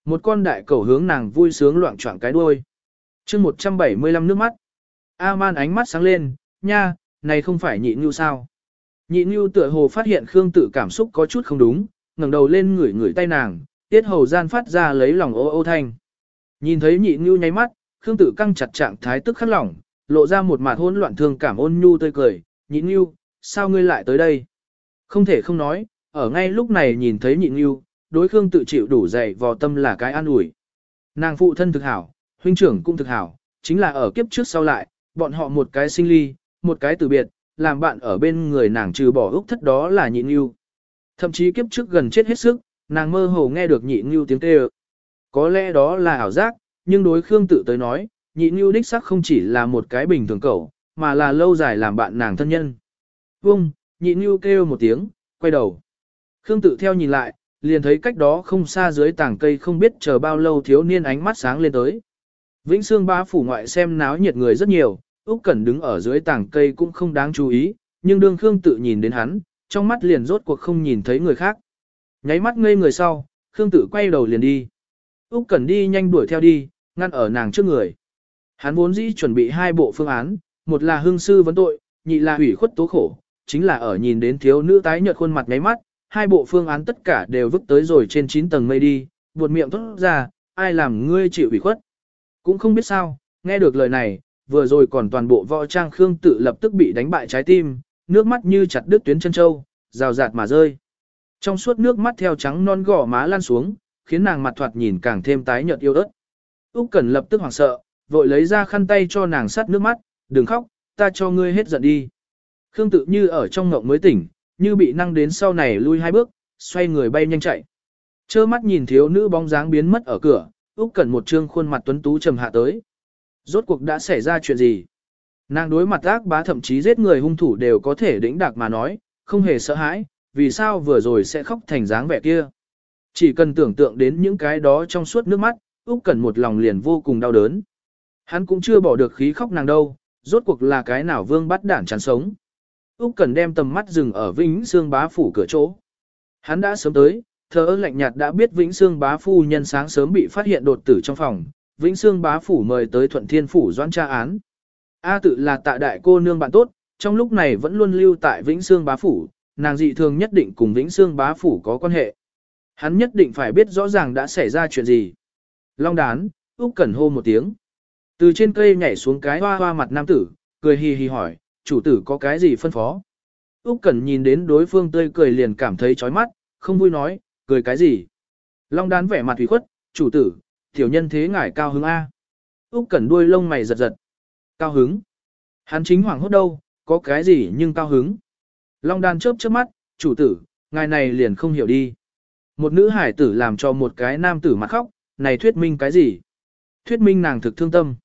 Một con đại cẩu hướng nàng vui sướng loạn choạng cái đuôi. chương 175 nước mắt. A-man ánh mắt sáng lên, nha, này không phải nhị như sao. Nhị như tựa hồ phát hiện Khương tự cảm xúc có chút không đúng, ngẩng đầu lên ngửi ngửi tay nàng, tiết hầu gian phát ra lấy lòng ô ô thanh. Nhìn thấy nhị như nháy mắt, Khương tự căng chặt trạng thái tức khắc lỏng, lộ ra một mặt hỗn loạn thương cảm ôn nhu tươi cười, nhịn như, sao ngươi lại tới đây? Không thể không nói, ở ngay lúc này nhìn thấy nhịn như, đối Khương tự chịu đủ dày vò tâm là cái an ủi. Nàng phụ thân thực hảo, huynh trưởng cũng thực hảo, chính là ở kiếp trước sau lại, bọn họ một cái sinh ly, một cái từ biệt, làm bạn ở bên người nàng trừ bỏ ước thất đó là nhịn như. Thậm chí kiếp trước gần chết hết sức, nàng mơ hồ nghe được nhịn như tiếng kêu. Có lẽ đó là ảo giác, nhưng đối Khương tự tới nói, nhị như đích sắc không chỉ là một cái bình thường cậu, mà là lâu dài làm bạn nàng thân nhân. Vung, nhị như kêu một tiếng, quay đầu. Khương tự theo nhìn lại, liền thấy cách đó không xa dưới tảng cây không biết chờ bao lâu thiếu niên ánh mắt sáng lên tới. Vĩnh Sương bá phủ ngoại xem náo nhiệt người rất nhiều, Úc Cẩn đứng ở dưới tảng cây cũng không đáng chú ý, nhưng đương Khương tự nhìn đến hắn, trong mắt liền rốt cuộc không nhìn thấy người khác. Nháy mắt ngây người sau, Khương tự quay đầu liền đi. Úc Cẩn đi nhanh đuổi theo đi, ngăn ở nàng trước người. Hắn vốn dĩ chuẩn bị hai bộ phương án, một là hương sư vấn tội, nhị là hủy khuất tố khổ, chính là ở nhìn đến thiếu nữ tái nhợt khuôn mặt nháy mắt, hai bộ phương án tất cả đều vứt tới rồi trên 9 tầng mây đi, buột miệng thốt ra, ai làm ngươi chịu ủy khuất. Cũng không biết sao, nghe được lời này, vừa rồi còn toàn bộ võ trang Khương tự lập tức bị đánh bại trái tim, nước mắt như chặt đứt tuyến chân châu, rào rạt mà rơi. Trong suốt nước mắt theo trắng non gò má lan xuống, khiến nàng mặt thoạt nhìn càng thêm tái nhợt yêu ớt. Úc Cẩn lập tức hoảng sợ, vội lấy ra khăn tay cho nàng sát nước mắt, "Đừng khóc, ta cho ngươi hết giận đi." Khương tự như ở trong ngộng mới tỉnh, như bị năng đến sau này lui hai bước, xoay người bay nhanh chạy. Chơ mắt nhìn thiếu nữ bóng dáng biến mất ở cửa, Úc Cẩn một trương khuôn mặt tuấn tú trầm hạ tới. Rốt cuộc đã xảy ra chuyện gì? Nàng đối mặt ác bá thậm chí giết người hung thủ đều có thể đĩnh đạc mà nói, không hề sợ hãi, vì sao vừa rồi sẽ khóc thành dáng vẻ kia. Chỉ cần tưởng tượng đến những cái đó trong suốt nước mắt, Úc Cẩn một lòng liền vô cùng đau đớn. Hắn cũng chưa bỏ được khí khóc nàng đâu, rốt cuộc là cái nào vương bắt đản chán sống. Úc Cẩn đem tầm mắt dừng ở Vĩnh Xương bá phủ cửa chỗ. Hắn đã sớm tới, thờ lạnh nhạt đã biết Vĩnh Xương bá phu nhân sáng sớm bị phát hiện đột tử trong phòng, Vĩnh Xương bá phủ mời tới Thuận Thiên phủ doãn tra án. A tự là tạ đại cô nương bạn tốt, trong lúc này vẫn luôn lưu tại Vĩnh Xương bá phủ, nàng dị thường nhất định cùng Vĩnh Xương bá phủ có quan hệ. Hắn nhất định phải biết rõ ràng đã xảy ra chuyện gì. Long đán, Úc Cẩn hô một tiếng. Từ trên cây nhảy xuống cái hoa hoa mặt nam tử, cười hì hì hỏi, chủ tử có cái gì phân phó? Úc Cẩn nhìn đến đối phương tươi cười liền cảm thấy chói mắt, không vui nói, cười cái gì? Long đán vẻ mặt ủy khuất, chủ tử, tiểu nhân thế ngải cao hứng A. Úc Cẩn đuôi lông mày giật giật. Cao hứng? Hắn chính hoảng hốt đâu, có cái gì nhưng cao hứng? Long đan chớp chớp mắt, chủ tử, ngài này liền không hiểu đi. Một nữ hải tử làm cho một cái nam tử mặt khóc, này thuyết minh cái gì? Thuyết minh nàng thực thương tâm.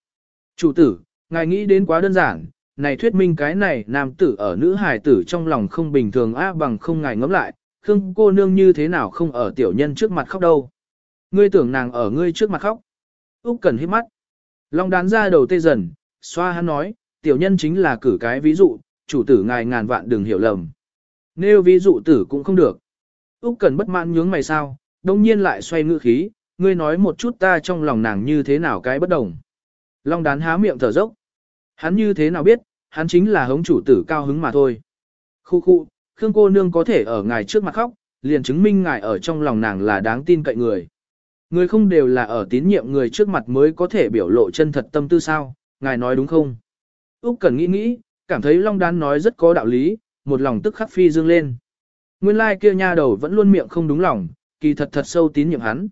Chủ tử, ngài nghĩ đến quá đơn giản, này thuyết minh cái này nam tử ở nữ hài tử trong lòng không bình thường á bằng không ngài ngẫm lại, Khương cô nương như thế nào không ở tiểu nhân trước mặt khóc đâu. Ngươi tưởng nàng ở ngươi trước mặt khóc. Úc cần hít mắt. Long đán ra đầu tê dần, xoa hắn nói, tiểu nhân chính là cử cái ví dụ, chủ tử ngài ngàn vạn đừng hiểu lầm. Nêu ví dụ tử cũng không được. Úc cần bất mãn nhướng mày sao, đông nhiên lại xoay ngữ khí, ngươi nói một chút ta trong lòng nàng như thế nào cái bất đồng. Long đán há miệng thở dốc. Hắn như thế nào biết, hắn chính là hống chủ tử cao hứng mà thôi. Khu khu, Khương cô nương có thể ở ngài trước mặt khóc, liền chứng minh ngài ở trong lòng nàng là đáng tin cậy người. Người không đều là ở tín nhiệm người trước mặt mới có thể biểu lộ chân thật tâm tư sao, ngài nói đúng không? Úc Cần nghĩ nghĩ, cảm thấy Long Đán nói rất có đạo lý, một lòng tức khắc phi dương lên. Nguyên lai like kia nha đầu vẫn luôn miệng không đúng lòng, kỳ thật thật sâu tín nhiệm hắn.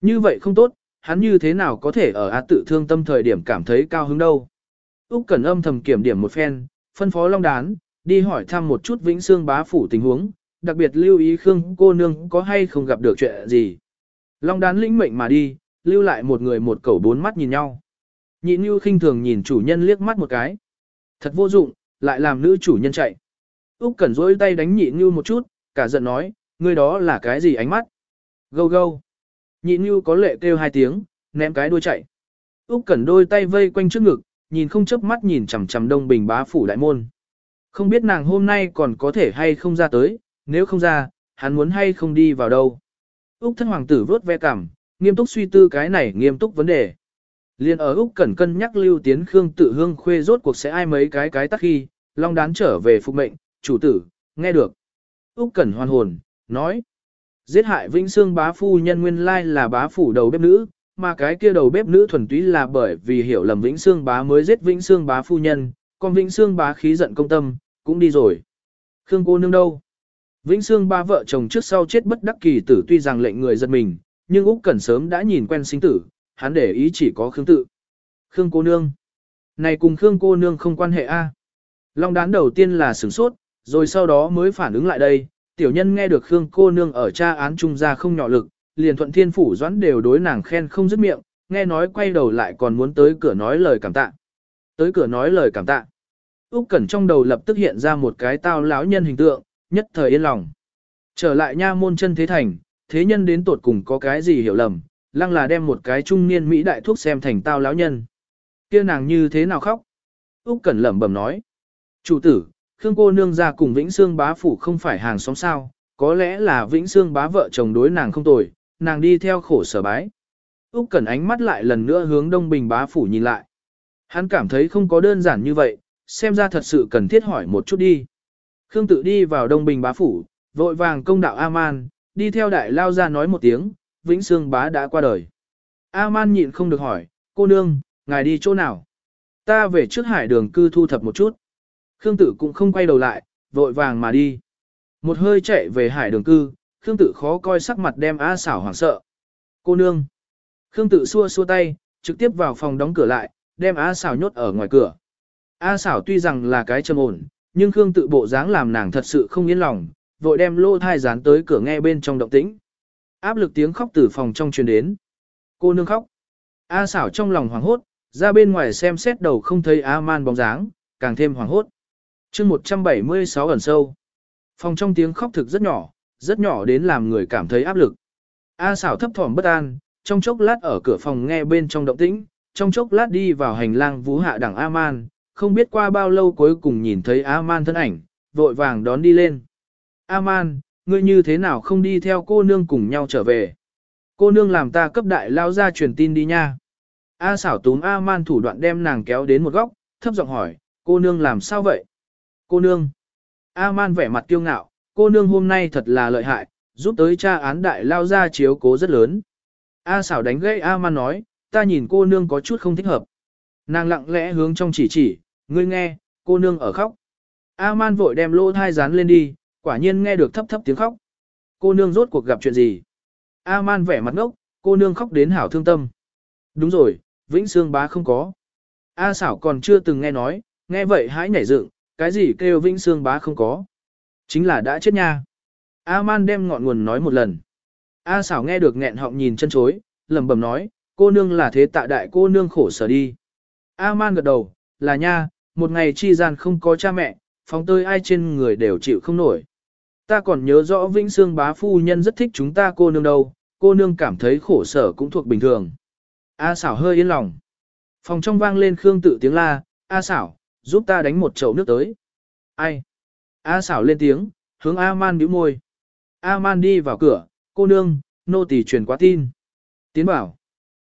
Như vậy không tốt, hắn như thế nào có thể ở a tự thương tâm thời điểm cảm thấy cao hứng đâu. Úc Cẩn âm thầm kiểm điểm một phen, phân phó Long Đán, đi hỏi thăm một chút Vĩnh Xương bá phủ tình huống, đặc biệt lưu ý Khương cô nương có hay không gặp được chuyện gì. Long Đán lĩnh mệnh mà đi, lưu lại một người một cẩu bốn mắt nhìn nhau. Nhị Nhu khinh thường nhìn chủ nhân liếc mắt một cái. Thật vô dụng, lại làm nữ chủ nhân chạy. Úc Cẩn rỗi tay đánh Nhị Nhu một chút, cả giận nói, ngươi đó là cái gì ánh mắt? Gâu gâu. Nhị Nưu có lệ kêu hai tiếng, ném cái đuôi chạy. Úc Cẩn đôi tay vây quanh trước ngực, nhìn không chớp mắt nhìn chằm chằm Đông Bình bá phủ đại môn. Không biết nàng hôm nay còn có thể hay không ra tới, nếu không ra, hắn muốn hay không đi vào đâu. Úc thân hoàng tử vớt ve cằm, nghiêm túc suy tư cái này nghiêm túc vấn đề. Liên ở Úc Cẩn cân nhắc lưu tiến Khương Tự Hương khuê rốt cuộc sẽ ai mấy cái cái tắc khi, Long đán trở về phục mệnh, chủ tử, nghe được. Úc Cẩn hoàn hồn, nói. Giết hại Vĩnh Xương bá phu nhân nguyên lai là bá phủ đầu bếp nữ, mà cái kia đầu bếp nữ thuần túy là bởi vì hiểu lầm Vĩnh Xương bá mới giết Vĩnh Xương bá phu nhân, còn Vĩnh Xương bá khí giận công tâm, cũng đi rồi. Khương cô nương đâu? Vĩnh Xương ba vợ chồng trước sau chết bất đắc kỳ tử tuy rằng lệnh người giật mình, nhưng Úc Cẩn sớm đã nhìn quen sinh tử, hắn để ý chỉ có Khương tự. Khương cô nương. Này cùng Khương cô nương không quan hệ a. Long đán đầu tiên là sửng sốt, rồi sau đó mới phản ứng lại đây, tiểu nhân nghe được Khương cô nương ở tra án trung gia không nhỏ lực, liền thuận thiên phủ doãn đều đối nàng khen không dứt miệng, nghe nói quay đầu lại còn muốn tới cửa nói lời cảm tạ. Tới cửa nói lời cảm tạ. Úc Cẩn trong đầu lập tức hiện ra một cái tao lão nhân hình tượng, nhất thời yên lòng. Trở lại nha môn chân thế thành, thế nhân đến tột cùng có cái gì hiểu lầm, lăng là đem một cái trung niên mỹ đại thuốc xem thành tao lão nhân. Kia nàng như thế nào khóc? Úc Cẩn lẩm bẩm nói. Chủ tử, Khương cô nương ra cùng Vĩnh sương bá phủ không phải hàng xóm sao, có lẽ là Vĩnh sương bá vợ chồng đối nàng không tồi, nàng đi theo khổ sở bái. Úc Cẩn ánh mắt lại lần nữa hướng Đông Bình bá phủ nhìn lại. Hắn cảm thấy không có đơn giản như vậy, xem ra thật sự cần thiết hỏi một chút đi. Khương tự đi vào Đông Bình bá phủ, vội vàng công đạo A-man, đi theo đại lao ra nói một tiếng, Vĩnh Sương bá đã qua đời. A-man nhịn không được hỏi, cô nương, ngài đi chỗ nào? Ta về trước hải đường cư thu thập một chút. Khương Tử cũng không quay đầu lại, vội vàng mà đi. Một hơi chạy về hải đường cư, Khương Tử khó coi sắc mặt đem A xảo hoảng sợ. Cô nương. Khương Tử xua xua tay, trực tiếp vào phòng đóng cửa lại, đem A xảo nhốt ở ngoài cửa. A xảo tuy rằng là cái trầm ổn, nhưng Khương tự bộ dáng làm nàng thật sự không yên lòng, vội đem lô thai dán tới cửa nghe bên trong động tĩnh. Áp lực tiếng khóc từ phòng trong truyền đến. Cô nương khóc. A xảo trong lòng hoảng hốt, ra bên ngoài xem xét đầu không thấy A man bóng dáng, càng thêm hoảng hốt chương 176 ẩn sâu. Phòng trong tiếng khóc thực rất nhỏ, rất nhỏ đến làm người cảm thấy áp lực. A xảo thấp thỏm bất an, trong chốc lát ở cửa phòng nghe bên trong động tĩnh, trong chốc lát đi vào hành lang vũ hạ đẳng A man, không biết qua bao lâu cuối cùng nhìn thấy A-man thân ảnh, vội vàng đón đi lên. A-man, ngươi như thế nào không đi theo cô nương cùng nhau trở về? Cô nương làm ta cấp đại lao ra truyền tin đi nha. A xảo túm A-man thủ đoạn đem nàng kéo đến một góc, thấp giọng hỏi, cô nương làm sao vậy? Cô nương. A-man vẻ mặt kiêu ngạo, cô nương hôm nay thật là lợi hại, giúp tới cha án đại lao ra chiếu cố rất lớn. A xảo đánh gãy A man nói, ta nhìn cô nương có chút không thích hợp. Nàng lặng lẽ hướng trong chỉ chỉ, ngươi nghe, cô nương ở khóc. A man vội đem lỗ thai dán lên đi, quả nhiên nghe được thấp thấp tiếng khóc. Cô nương rốt cuộc gặp chuyện gì? A man vẻ mặt ngốc, cô nương khóc đến hảo thương tâm. Đúng rồi, Vĩnh Sương bá không có. A xảo còn chưa từng nghe nói, nghe vậy hãy nhảy dựng, cái gì kêu Vĩnh Sương bá không có. Chính là đã chết nha. A man đem ngọn nguồn nói một lần. A xảo nghe được nghẹn họng nhìn chân chối, lẩm bẩm nói, cô nương là thế tạ đại cô nương khổ sở đi. A man gật đầu, là nha, một ngày chi gian không có cha mẹ, phóng tơi ai trên người đều chịu không nổi. Ta còn nhớ rõ Vĩnh Sương bá phu nhân rất thích chúng ta cô nương đâu, cô nương cảm thấy khổ sở cũng thuộc bình thường. A xảo hơi yên lòng. Phòng trong vang lên Khương tự tiếng la, A xảo, giúp ta đánh một chậu nước tới. Ai? A xảo lên tiếng, hướng A man bĩu môi. A man đi vào cửa, cô nương, nô tỳ truyền quá tin. Tiến bảo.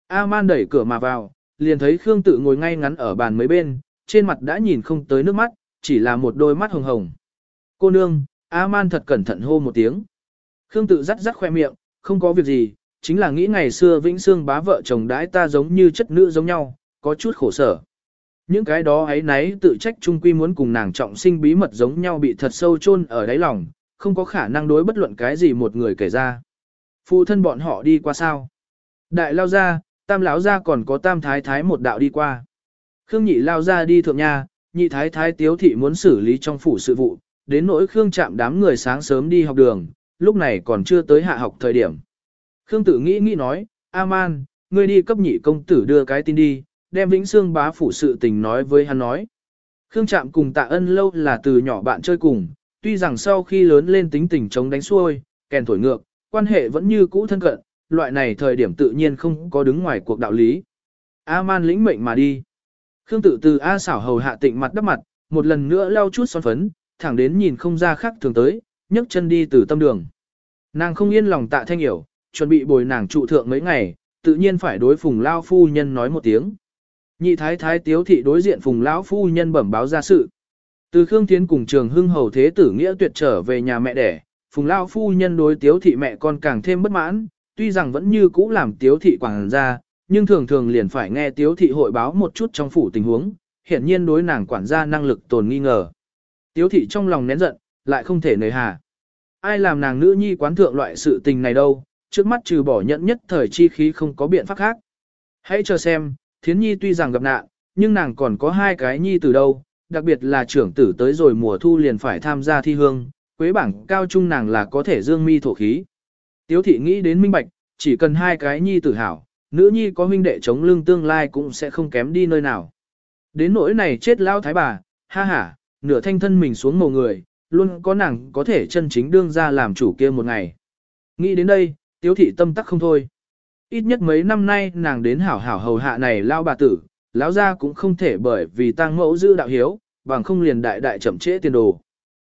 A man đẩy cửa mà vào, liền thấy Khương tự ngồi ngay ngắn ở bàn mấy bên, trên mặt đã nhìn không tới nước mắt, chỉ là một đôi mắt hồng hồng. Cô nương, A man thật cẩn thận hô một tiếng. Khương tự rắt rắt khoe miệng, không có việc gì, chính là nghĩ ngày xưa Vĩnh Sương bá vợ chồng đãi ta giống như chất nữ giống nhau, có chút khổ sở. Những cái đó ấy nấy tự trách trung quy muốn cùng nàng trọng sinh bí mật giống nhau bị thật sâu chôn ở đáy lòng, không có khả năng đối bất luận cái gì một người kể ra. Phụ thân bọn họ đi qua sao? Đại lao ra, tam lão ra còn có tam thái thái một đạo đi qua. Khương nhị lao ra đi thượng nhà nhị thái thái tiếu thị muốn xử lý trong phủ sự vụ, đến nỗi Khương chạm đám người sáng sớm đi học đường, lúc này còn chưa tới hạ học thời điểm. Khương tử nghĩ nghĩ nói, A-man, ngươi đi cấp nhị công tử đưa cái tin đi, đem Vĩnh Sương bá phủ sự tình nói với hắn nói. Khương Trạm cùng tạ ân lâu là từ nhỏ bạn chơi cùng, tuy rằng sau khi lớn lên tính tình chống đánh xuôi, kèn thổi ngược, quan hệ vẫn như cũ thân cận, loại này thời điểm tự nhiên không có đứng ngoài cuộc đạo lý. A-man lĩnh mệnh mà đi. Khương tự từ A xảo hầu hạ tịnh mặt đắp mặt, một lần nữa lau chút son phấn, thẳng đến nhìn không ra khác thường tới, nhấc chân đi từ tâm đường. Nàng không yên lòng tạ thanh hiểu, chuẩn bị bồi nàng trụ thượng mấy ngày, tự nhiên phải đối phùng lao phu nhân nói một tiếng. Nhị thái thái tiếu thị đối diện phùng lão phu nhân bẩm báo ra sự. Từ Khương Thiến cùng trường hưng hầu thế tử nghĩa tuyệt trở về nhà mẹ đẻ, phùng Lão phu nhân đối tiếu thị mẹ con càng thêm bất mãn, tuy rằng vẫn như cũ làm tiếu thị quảng gia, nhưng thường thường liền phải nghe tiếu thị hội báo một chút trong phủ tình huống, hiển nhiên đối nàng quản gia năng lực tồn nghi ngờ. Tiếu thị trong lòng nén giận, lại không thể nời hà. Ai làm nàng nữ nhi quán thượng loại sự tình này đâu, trước mắt trừ bỏ nhận nhất thời chi khí không có biện pháp khác. Hãy chờ xem, thiến nhi tuy rằng gặp nạn, nhưng nàng còn có hai cái nhi từ đâu, đặc biệt là trưởng tử tới rồi mùa thu liền phải tham gia thi hương, quế bảng cao trung nàng là có thể dương mi thổ khí. Tiếu thị nghĩ đến minh bạch, chỉ cần hai cái nhi tử hảo, nữ nhi có huynh đệ chống lưng tương lai cũng sẽ không kém đi nơi nào. Đến nỗi này chết lao thái bà, ha ha, nửa thanh thân mình xuống mồ người, luôn có nàng có thể chân chính đương ra làm chủ kia một ngày. Nghĩ đến đây, tiếu thị tâm tắc không thôi. Ít nhất mấy năm nay nàng đến hảo hảo hầu hạ này lao bà tử, lão gia cũng không thể bởi vì tang mẫu giữ đạo hiếu, bằng không liền đại đại chậm trễ tiền đồ.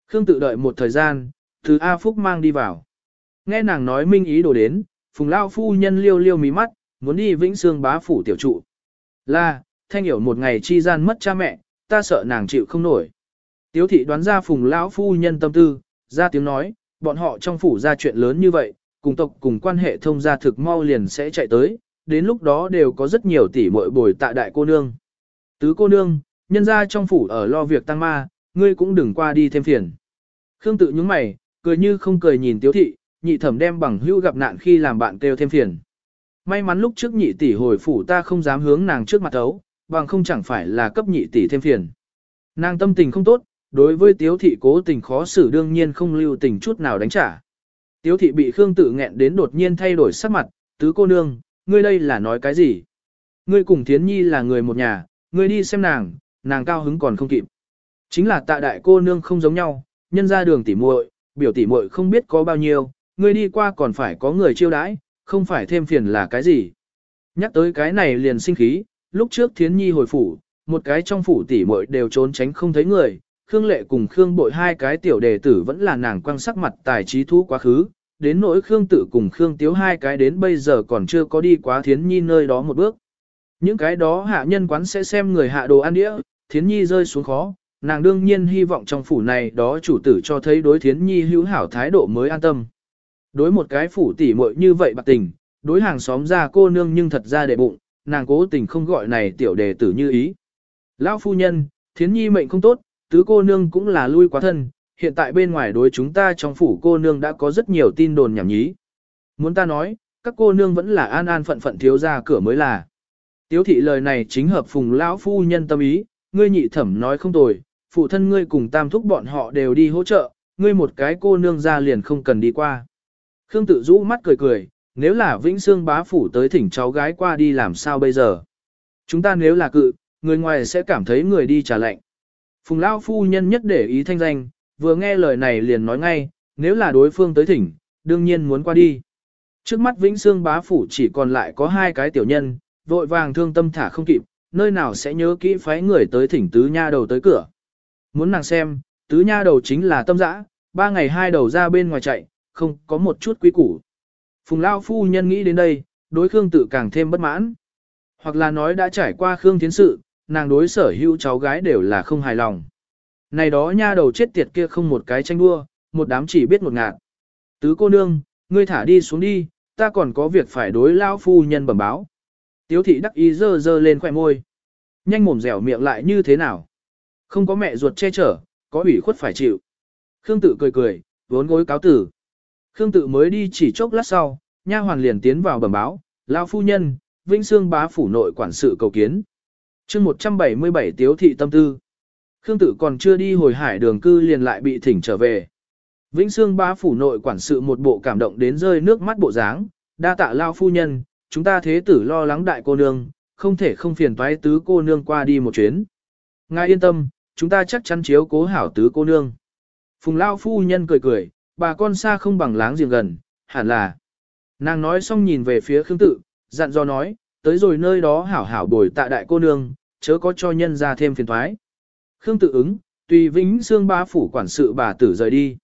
Khương tự đợi một thời gian, thứ A Phúc mang đi vào. Nghe nàng nói minh ý đồ đến, phùng lao phu nhân liêu liêu mí mắt, muốn đi vĩnh xương bá phủ tiểu trụ. Là, thanh hiểu một ngày chi gian mất cha mẹ, ta sợ nàng chịu không nổi. Tiếu thị đoán ra phùng lão phu nhân tâm tư, ra tiếng nói, bọn họ trong phủ ra chuyện lớn như vậy, cùng tộc cùng quan hệ thông gia thực mau liền sẽ chạy tới, đến lúc đó đều có rất nhiều tỷ muội bồi tại đại cô nương. Tứ cô nương, nhân ra trong phủ ở lo việc tăng ma, ngươi cũng đừng qua đi thêm phiền. Khương tự nhúng mày, cười như không cười nhìn tiếu thị, nhị thẩm đem bằng hữu gặp nạn khi làm bạn kêu thêm phiền. May mắn lúc trước nhị tỷ hồi phủ ta không dám hướng nàng trước mặt thấu, bằng không chẳng phải là cấp nhị tỷ thêm phiền. Nàng tâm tình không tốt, đối với tiếu thị cố tình khó xử đương nhiên không lưu tình chút nào đánh trả. Tiếu thị bị Khương Tử nghẹn đến đột nhiên thay đổi sắc mặt, tứ cô nương, ngươi đây là nói cái gì? Ngươi cùng Thiến Nhi là người một nhà, ngươi đi xem nàng, nàng cao hứng còn không kịp. Chính là tạ đại cô nương không giống nhau, nhân ra đường tỉ muội, biểu tỉ muội không biết có bao nhiêu, ngươi đi qua còn phải có người chiêu đãi, không phải thêm phiền là cái gì. Nhắc tới cái này liền sinh khí, lúc trước Thiến Nhi hồi phủ, một cái trong phủ tỉ muội đều trốn tránh không thấy người, Khương Lệ cùng Khương Bội hai cái tiểu đề tử vẫn là nàng quăng sắc mặt tài trí thú quá khứ, đến nỗi Khương Tử cùng Khương Tiếu hai cái đến bây giờ còn chưa có đi quá Thiến Nhi nơi đó một bước. Những cái đó hạ nhân quán sẽ xem người hạ đồ ăn đĩa, Thiến Nhi rơi xuống khó, nàng đương nhiên hy vọng trong phủ này đó chủ tử cho thấy đối Thiến Nhi hữu hảo thái độ mới an tâm. Đối một cái phủ tỉ muội như vậy bạc tình, đối hàng xóm ra cô nương nhưng thật ra để bụng, nàng cố tình không gọi này tiểu đề tử như ý. Lão phu nhân, thiến nhi mệnh không tốt, tứ cô nương cũng là lui quá thân, hiện tại bên ngoài đối chúng ta trong phủ cô nương đã có rất nhiều tin đồn nhảm nhí. Muốn ta nói, các cô nương vẫn là an an phận phận thiếu ra cửa mới là. Tiếu thị lời này chính hợp phùng lão phu nhân tâm ý, ngươi nhị thẩm nói không tồi, phụ thân ngươi cùng tam thúc bọn họ đều đi hỗ trợ, ngươi một cái cô nương ra liền không cần đi qua. Khương tự rũ mắt cười cười, nếu là Vĩnh Sương bá phủ tới thỉnh cháu gái qua đi làm sao bây giờ? Chúng ta nếu là cự, người ngoài sẽ cảm thấy người đi trả lệnh. Phùng lão phu nhân nhất để ý thanh danh, vừa nghe lời này liền nói ngay, nếu là đối phương tới thỉnh, đương nhiên muốn qua đi. Trước mắt Vĩnh Sương bá phủ chỉ còn lại có hai cái tiểu nhân, vội vàng thương tâm thả không kịp, nơi nào sẽ nhớ kỹ phái người tới thỉnh tứ nha đầu tới cửa. Muốn nàng xem, tứ nha đầu chính là tâm dã, ba ngày hai đầu ra bên ngoài chạy, không có một chút quý củ. Phùng Lao phu nhân nghĩ đến đây, đối Khương tự càng thêm bất mãn. Hoặc là nói đã trải qua Khương Thiến sự, nàng đối sở hữu cháu gái đều là không hài lòng. Này đó nha đầu chết tiệt kia không một cái tranh đua, một đám chỉ biết một ngạt. Tứ cô nương, ngươi thả đi xuống đi, ta còn có việc phải đối Lao phu nhân bẩm báo. Tiếu thị đắc ý dơ dơ lên khỏe môi. Nhanh mồm dẻo miệng lại như thế nào? Không có mẹ ruột che chở, có ủy khuất phải chịu. Khương tự cười cười, vốn gối cáo tử. Khương tự mới đi chỉ chốc lát sau, nha hoàn liền tiến vào bẩm báo, lão phu nhân, Vĩnh Xương bá phủ nội quản sự cầu kiến. Chương 177 Tiếu thị tâm tư. Khương Tử còn chưa đi hồi hải đường cư liền lại bị thỉnh trở về. Vĩnh Xương bá phủ nội quản sự một bộ cảm động đến rơi nước mắt bộ dáng, đa tạ lão phu nhân, chúng ta thế tử lo lắng đại cô nương, không thể không phiền toái tứ cô nương qua đi một chuyến. Ngài yên tâm, chúng ta chắc chắn chiếu cố hảo tứ cô nương. Phùng lão phu nhân cười cười, bà con xa không bằng láng giềng gần, hẳn là. Nàng nói xong nhìn về phía Khương Tử, dặn dò nói, tới rồi nơi đó hảo hảo bồi tạ đại cô nương, chớ có cho nhân ra thêm phiền toái. Khương Tự ứng, tùy vĩnh xương bá phủ quản sự bà tử rời đi.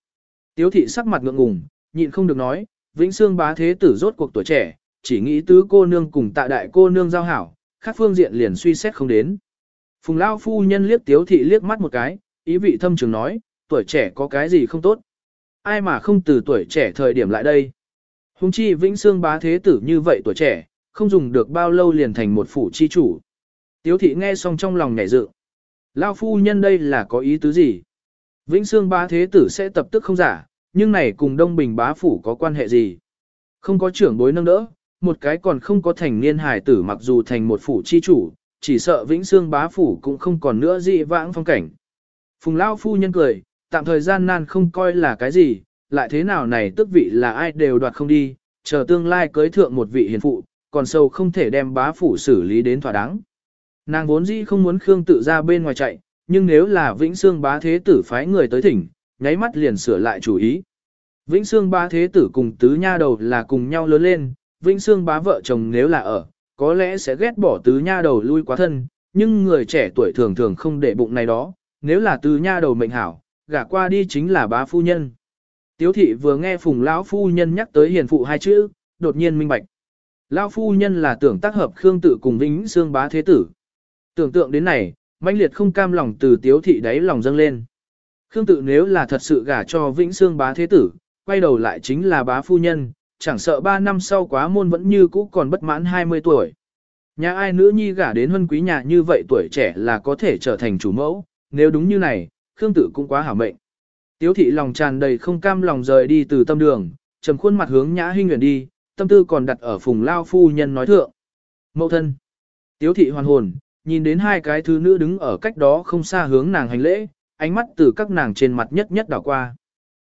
Tiếu thị sắc mặt ngượng ngùng, nhịn không được nói, vĩnh xương bá thế tử rốt cuộc tuổi trẻ, chỉ nghĩ tứ cô nương cùng tạ đại cô nương giao hảo, khác phương diện liền suy xét không đến. Phùng Lao phu nhân liếc Tiếu thị liếc mắt một cái, ý vị thâm trường nói, tuổi trẻ có cái gì không tốt. Ai mà không từ tuổi trẻ thời điểm lại đây. Hùng chi vĩnh xương bá thế tử như vậy tuổi trẻ, không dùng được bao lâu liền thành một phủ chi chủ. Tiếu thị nghe xong trong lòng nhảy dự. Lao phu nhân đây là có ý tứ gì? Vĩnh sương bá thế tử sẽ tập tức không giả, nhưng này cùng đông bình bá phủ có quan hệ gì? Không có trưởng bối nâng đỡ, một cái còn không có thành niên hài tử mặc dù thành một phủ chi chủ, chỉ sợ vĩnh sương bá phủ cũng không còn nữa dị vãng phong cảnh. Phùng Lao phu nhân cười, tạm thời gian nan không coi là cái gì, lại thế nào này tức vị là ai đều đoạt không đi, chờ tương lai cưới thượng một vị hiền phụ, còn sâu không thể đem bá phủ xử lý đến thỏa đáng. Nàng vốn dĩ không muốn Khương tự ra bên ngoài chạy, nhưng nếu là Vĩnh Xương bá thế tử phái người tới thỉnh, nháy mắt liền sửa lại chủ ý. Vĩnh Xương bá thế tử cùng tứ nha đầu là cùng nhau lớn lên, Vĩnh Xương bá vợ chồng nếu là ở, có lẽ sẽ ghét bỏ tứ nha đầu lui quá thân, nhưng người trẻ tuổi thường thường không để bụng này đó, nếu là tứ nha đầu mệnh hảo, gả qua đi chính là bá phu nhân. Tiếu thị vừa nghe phùng lão phu nhân nhắc tới hiền phụ hai chữ, đột nhiên minh bạch. Lão phu nhân là tưởng tác hợp Khương tự cùng Vĩnh Xương bá thế tử. Tưởng tượng đến này, mãnh liệt không cam lòng từ tiếu thị đáy lòng dâng lên. Khương tự nếu là thật sự gả cho Vĩnh Xương bá thế tử, quay đầu lại chính là bá phu nhân, chẳng sợ ba năm sau quá môn vẫn như cũ còn bất mãn 20 tuổi. Nhà ai nữ nhi gả đến huân quý nhà như vậy tuổi trẻ là có thể trở thành chủ mẫu, nếu đúng như này, Khương Tự cũng quá hảo mệnh. Tiếu thị lòng tràn đầy không cam lòng rời đi từ tâm đường, trầm khuôn mặt hướng Nhã Hinh nguyện đi, tâm tư còn đặt ở phùng lao phu nhân nói thượng. Mậu thân. Tiếu thị hoàn hồn, nhìn đến hai cái thứ nữ đứng ở cách đó không xa hướng nàng hành lễ, ánh mắt từ các nàng trên mặt nhất nhất đảo qua.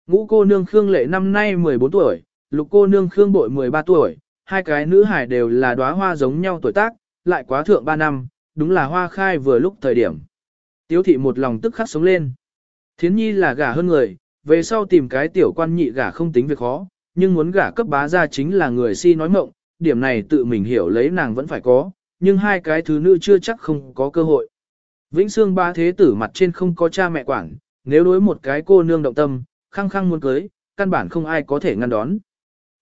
Ngũ cô nương Khương Lệ năm nay 14 tuổi, lục cô nương Khương Bội 13 tuổi, hai cái nữ hải đều là đóa hoa giống nhau tuổi tác, lại quá thượng 3 năm, đúng là hoa khai vừa lúc thời điểm. Tiếu thị một lòng tức khắc sống lên. Thiến nhi là gả hơn người, về sau tìm cái tiểu quan nhị gả không tính việc khó, nhưng muốn gả cấp bá ra chính là người si nói mộng, điểm này tự mình hiểu lấy nàng vẫn phải có, nhưng hai cái thứ nữ chưa chắc không có cơ hội. Vĩnh Sương ba thế tử mặt trên không có cha mẹ quản, nếu đối một cái cô nương động tâm, khăng khăng muốn cưới, căn bản không ai có thể ngăn đón.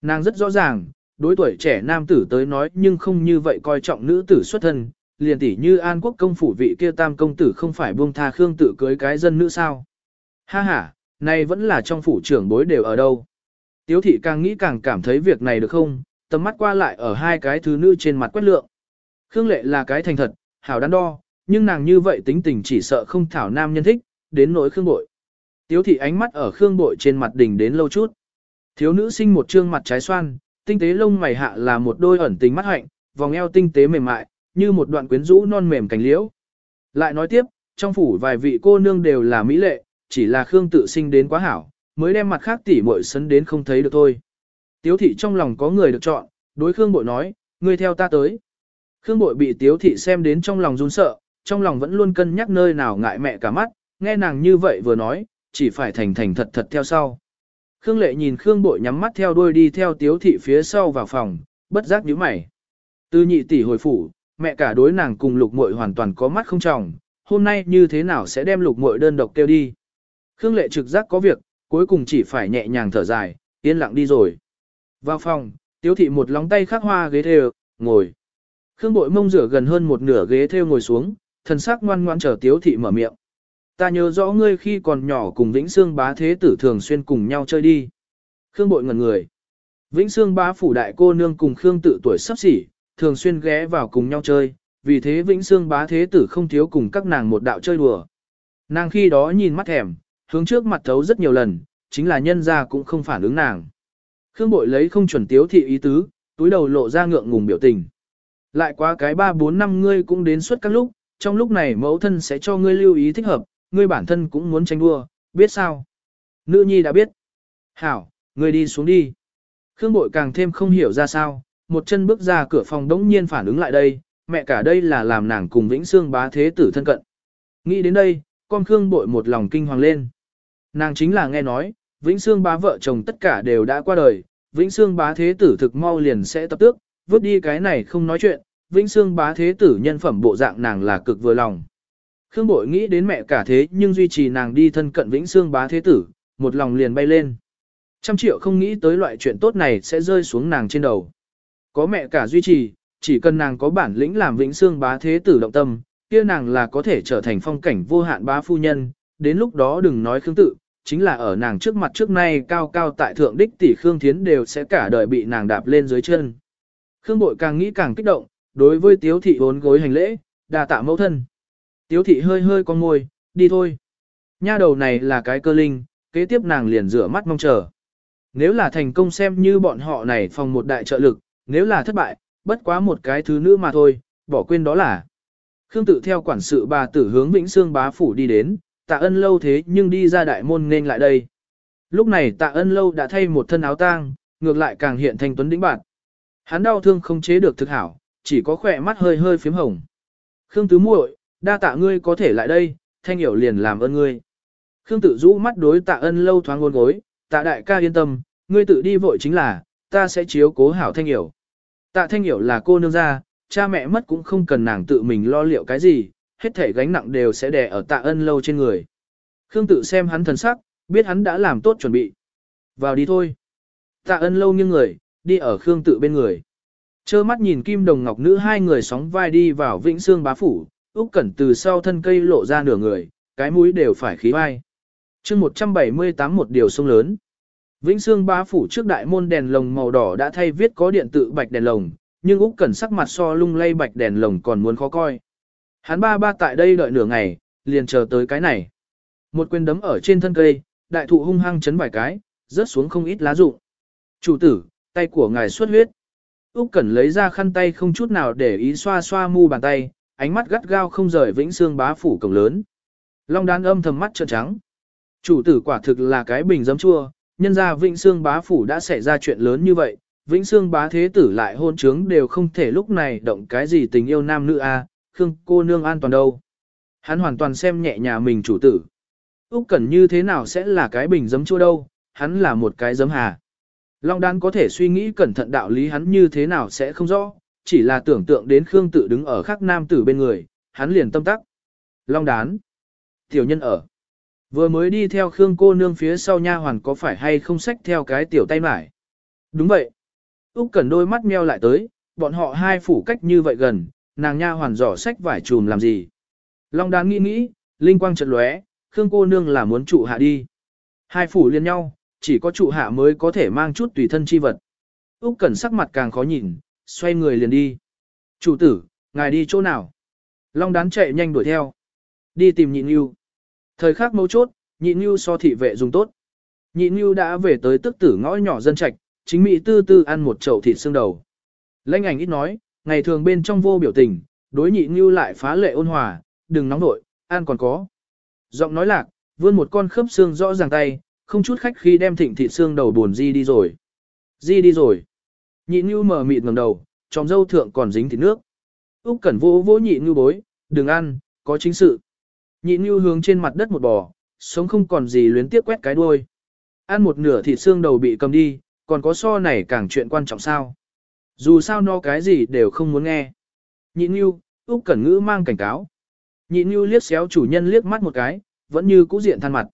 Nàng rất rõ ràng, đối tuổi trẻ nam tử tới nói nhưng không như vậy coi trọng nữ tử xuất thân, liền tỷ như An Quốc công phủ vị kia tam công tử không phải buông tha Khương tử cưới cái dân nữ sao. Ha ha, này vẫn là trong phủ trưởng bối đều ở đâu. Tiếu thị càng nghĩ càng cảm thấy việc này được không, tầm mắt qua lại ở hai cái thứ nữ trên mặt quét lượng. Khương lệ là cái thành thật, hảo đắn đo, nhưng nàng như vậy tính tình chỉ sợ không thảo nam nhân thích, đến nỗi Khương bội. Tiếu thị ánh mắt ở Khương bội trên mặt đỉnh đến lâu chút. Thiếu nữ sinh một trương mặt trái xoan, tinh tế lông mày hạ là một đôi ẩn tình mắt hạnh, vòng eo tinh tế mềm mại, như một đoạn quyến rũ non mềm cánh liễu. Lại nói tiếp, trong phủ vài vị cô nương đều là mỹ lệ, chỉ là Khương tự sinh đến quá hảo, mới đem mặt khác tỉ muội sấn đến không thấy được thôi. Tiếu thị trong lòng có người được chọn, đối Khương bội nói, ngươi theo ta tới. Khương bội bị tiếu thị xem đến trong lòng run sợ, trong lòng vẫn luôn cân nhắc nơi nào ngại mẹ cả mắt, nghe nàng như vậy vừa nói, chỉ phải thành thành thật thật theo sau. Khương lệ nhìn Khương bội nhắm mắt theo đuôi đi theo tiếu thị phía sau vào phòng, bất giác nhíu mày. Từ nhị tỷ hồi phủ, mẹ cả đối nàng cùng lục muội hoàn toàn có mắt không tròng, hôm nay như thế nào sẽ đem lục muội đơn độc kêu đi. Khương lệ trực giác có việc, cuối cùng chỉ phải nhẹ nhàng thở dài, yên lặng đi rồi. Vào phòng, tiếu thị một lóng tay khắc hoa ghế thề, ngồi. Khương bội mông rửa gần hơn một nửa ghế theo ngồi xuống, thần sắc ngoan ngoan chờ tiếu thị mở miệng. Ta nhớ rõ ngươi khi còn nhỏ cùng Vĩnh Sương bá thế tử thường xuyên cùng nhau chơi đi. Khương bội ngẩn người. Vĩnh Sương bá phủ đại cô nương cùng Khương tự tuổi sắp xỉ, thường xuyên ghé vào cùng nhau chơi, vì thế Vĩnh Sương bá thế tử không thiếu cùng các nàng một đạo chơi đùa. Nàng khi đó nhìn mắt thèm, hướng trước mặt thấu rất nhiều lần, chính là nhân ra cũng không phản ứng nàng. Khương bội lấy không chuẩn tiếu thị ý tứ, túi đầu lộ ra ngượng ngùng biểu tình. Lại qua cái 3-4 năm ngươi cũng đến suốt các lúc, trong lúc này mẫu thân sẽ cho ngươi lưu ý thích hợp, ngươi bản thân cũng muốn tranh đua, biết sao? Nữ nhi đã biết. Hảo, ngươi đi xuống đi. Khương bội càng thêm không hiểu ra sao, một chân bước ra cửa phòng đống nhiên phản ứng lại đây, mẹ cả đây là làm nàng cùng Vĩnh Sương bá thế tử thân cận. Nghĩ đến đây, con Khương bội một lòng kinh hoàng lên. Nàng chính là nghe nói, Vĩnh Sương bá vợ chồng tất cả đều đã qua đời, Vĩnh Sương bá thế tử thực mau liền sẽ tập tước, vứt đi cái này không nói chuyện, Vĩnh Sương bá thế tử nhân phẩm bộ dạng nàng là cực vừa lòng. Khương Bội nghĩ đến mẹ cả thế nhưng duy trì nàng đi thân cận Vĩnh Sương bá thế tử, một lòng liền bay lên. Trăm triệu không nghĩ tới loại chuyện tốt này sẽ rơi xuống nàng trên đầu. Có mẹ cả duy trì, chỉ cần nàng có bản lĩnh làm Vĩnh Sương bá thế tử động tâm, kia nàng là có thể trở thành phong cảnh vô hạn bá phu nhân, đến lúc đó đừng nói Khương tự, chính là ở nàng trước mặt trước nay cao cao tại thượng đích tỷ Khương Thiến đều sẽ cả đời bị nàng đạp lên dưới chân. Khương Bội càng nghĩ càng kích động, đối với Tiếu Thị bốn gối hành lễ, đà tạ mẫu thân. Tiếu Thị hơi hơi con môi, đi thôi. Nha đầu này là cái cơ linh, kế tiếp nàng liền rửa mắt mong chờ. Nếu là thành công xem như bọn họ này phòng một đại trợ lực, nếu là thất bại, bất quá một cái thứ nữa mà thôi, bỏ quên đó là. Khương tự theo quản sự bà tử hướng Vĩnh Sương bá phủ đi đến, tạ ân lâu thế nhưng đi ra đại môn nên lại đây. Lúc này tạ ân lâu đã thay một thân áo tang, ngược lại càng hiện thành tuấn đĩnh bạn. Hắn đau thương không chế được thực hảo, chỉ có khỏe mắt hơi hơi phím hồng. Khương tứ muội, đa tạ ngươi có thể lại đây, thanh hiểu liền làm ơn ngươi. Khương tự rũ mắt đối tạ ân lâu thoáng ngôn gối, tạ đại ca yên tâm, ngươi tự đi vội chính là, ta sẽ chiếu cố hảo thanh hiểu. Tạ thanh hiểu là cô nương gia, cha mẹ mất cũng không cần nàng tự mình lo liệu cái gì, hết thể gánh nặng đều sẽ đè ở tạ ân lâu trên người. Khương tự xem hắn thần sắc, biết hắn đã làm tốt chuẩn bị. Vào đi thôi. Tạ ân lâu nghiêng người, đi ở Khương tự bên người. Chơ mắt nhìn Kim Đồng Ngọc Nữ hai người sóng vai đi vào Vĩnh Sương bá phủ, Úc Cẩn từ sau thân cây lộ ra nửa người, cái mũi đều phải khí vai. Chương 178 một điều sông lớn. Vĩnh Sương bá phủ trước đại môn đèn lồng màu đỏ đã thay viết có điện tự bạch đèn lồng, nhưng Úc Cẩn sắc mặt so lung lay bạch đèn lồng còn muốn khó coi. Hắn ba ba tại đây đợi nửa ngày, liền chờ tới cái này. Một quyền đấm ở trên thân cây, đại thụ hung hăng chấn vài cái, rớt xuống không ít lá rụng. Chủ tử, tay của ngài xuất huyết. Úc Cẩn lấy ra khăn tay không chút nào để ý xoa xoa mu bàn tay, ánh mắt gắt gao không rời Vĩnh Xương bá phủ cổng lớn. Long đan âm thầm mắt trợn trắng. Chủ tử quả thực là cái bình giấm chua, nhân ra Vĩnh Xương bá phủ đã xảy ra chuyện lớn như vậy, Vĩnh Xương bá thế tử lại hôn trướng đều không thể lúc này động cái gì tình yêu nam nữ a, Khương cô nương an toàn đâu. Hắn hoàn toàn xem nhẹ nhà mình chủ tử. Úc Cẩn như thế nào sẽ là cái bình giấm chua đâu, hắn là một cái giấm hà. Long đan có thể suy nghĩ cẩn thận đạo lý hắn như thế nào sẽ không rõ, chỉ là tưởng tượng đến Khương tự đứng ở khắc nam tử bên người, hắn liền tâm tắc. Long đán. Tiểu nhân ở. Vừa mới đi theo Khương cô nương phía sau nha hoàn có phải hay không xách theo cái tiểu tay mải. Đúng vậy. Úc Cẩn đôi mắt meo lại tới, bọn họ hai phủ cách như vậy gần, nàng nha hoàn giỏ xách vải trùm làm gì. Long đán nghĩ nghĩ, linh quang chợt lóe, Khương cô nương là muốn trụ hạ đi. Hai phủ liên nhau, chỉ có trụ hạ mới có thể mang chút tùy thân chi vật. Úc Cẩn sắc mặt càng khó nhìn, xoay người liền đi. Chủ tử, ngài đi chỗ nào? Long đán chạy nhanh đuổi theo. Đi tìm nhịn yêu. Thời khắc mấu chốt, nhịn yêu so thị vệ dùng tốt. Nhịn yêu đã về tới tức tử ngõ nhỏ dân trạch, chính mỹ tư tư ăn một chậu thịt xương đầu. Lãnh ảnh ít nói, ngày thường bên trong vô biểu tình, đối nhịn yêu lại phá lệ ôn hòa, đừng nóng nội, ăn còn có. Giọng nói lạc, vươn một con khớp xương rõ ràng tay, không chút khách khi đem thịnh thịt xương đầu buồn di đi rồi. Di đi rồi. Nhị Nhu mở mịt ngẩng đầu, trong dâu thượng còn dính thịt nước. Úc Cẩn vỗ vỗ nhị Nhu bối, đừng ăn, có chính sự. Nhị Nhu hướng trên mặt đất một bò, sống không còn gì luyến tiếc quét cái đuôi. Ăn một nửa thịt xương đầu bị cầm đi, còn có so này càng chuyện quan trọng sao. Dù sao no cái gì đều không muốn nghe. Nhị Nhu, Úc Cẩn ngữ mang cảnh cáo. Nhị Nhu liếc xéo chủ nhân liếc mắt một cái, vẫn như cũ diện than mặt.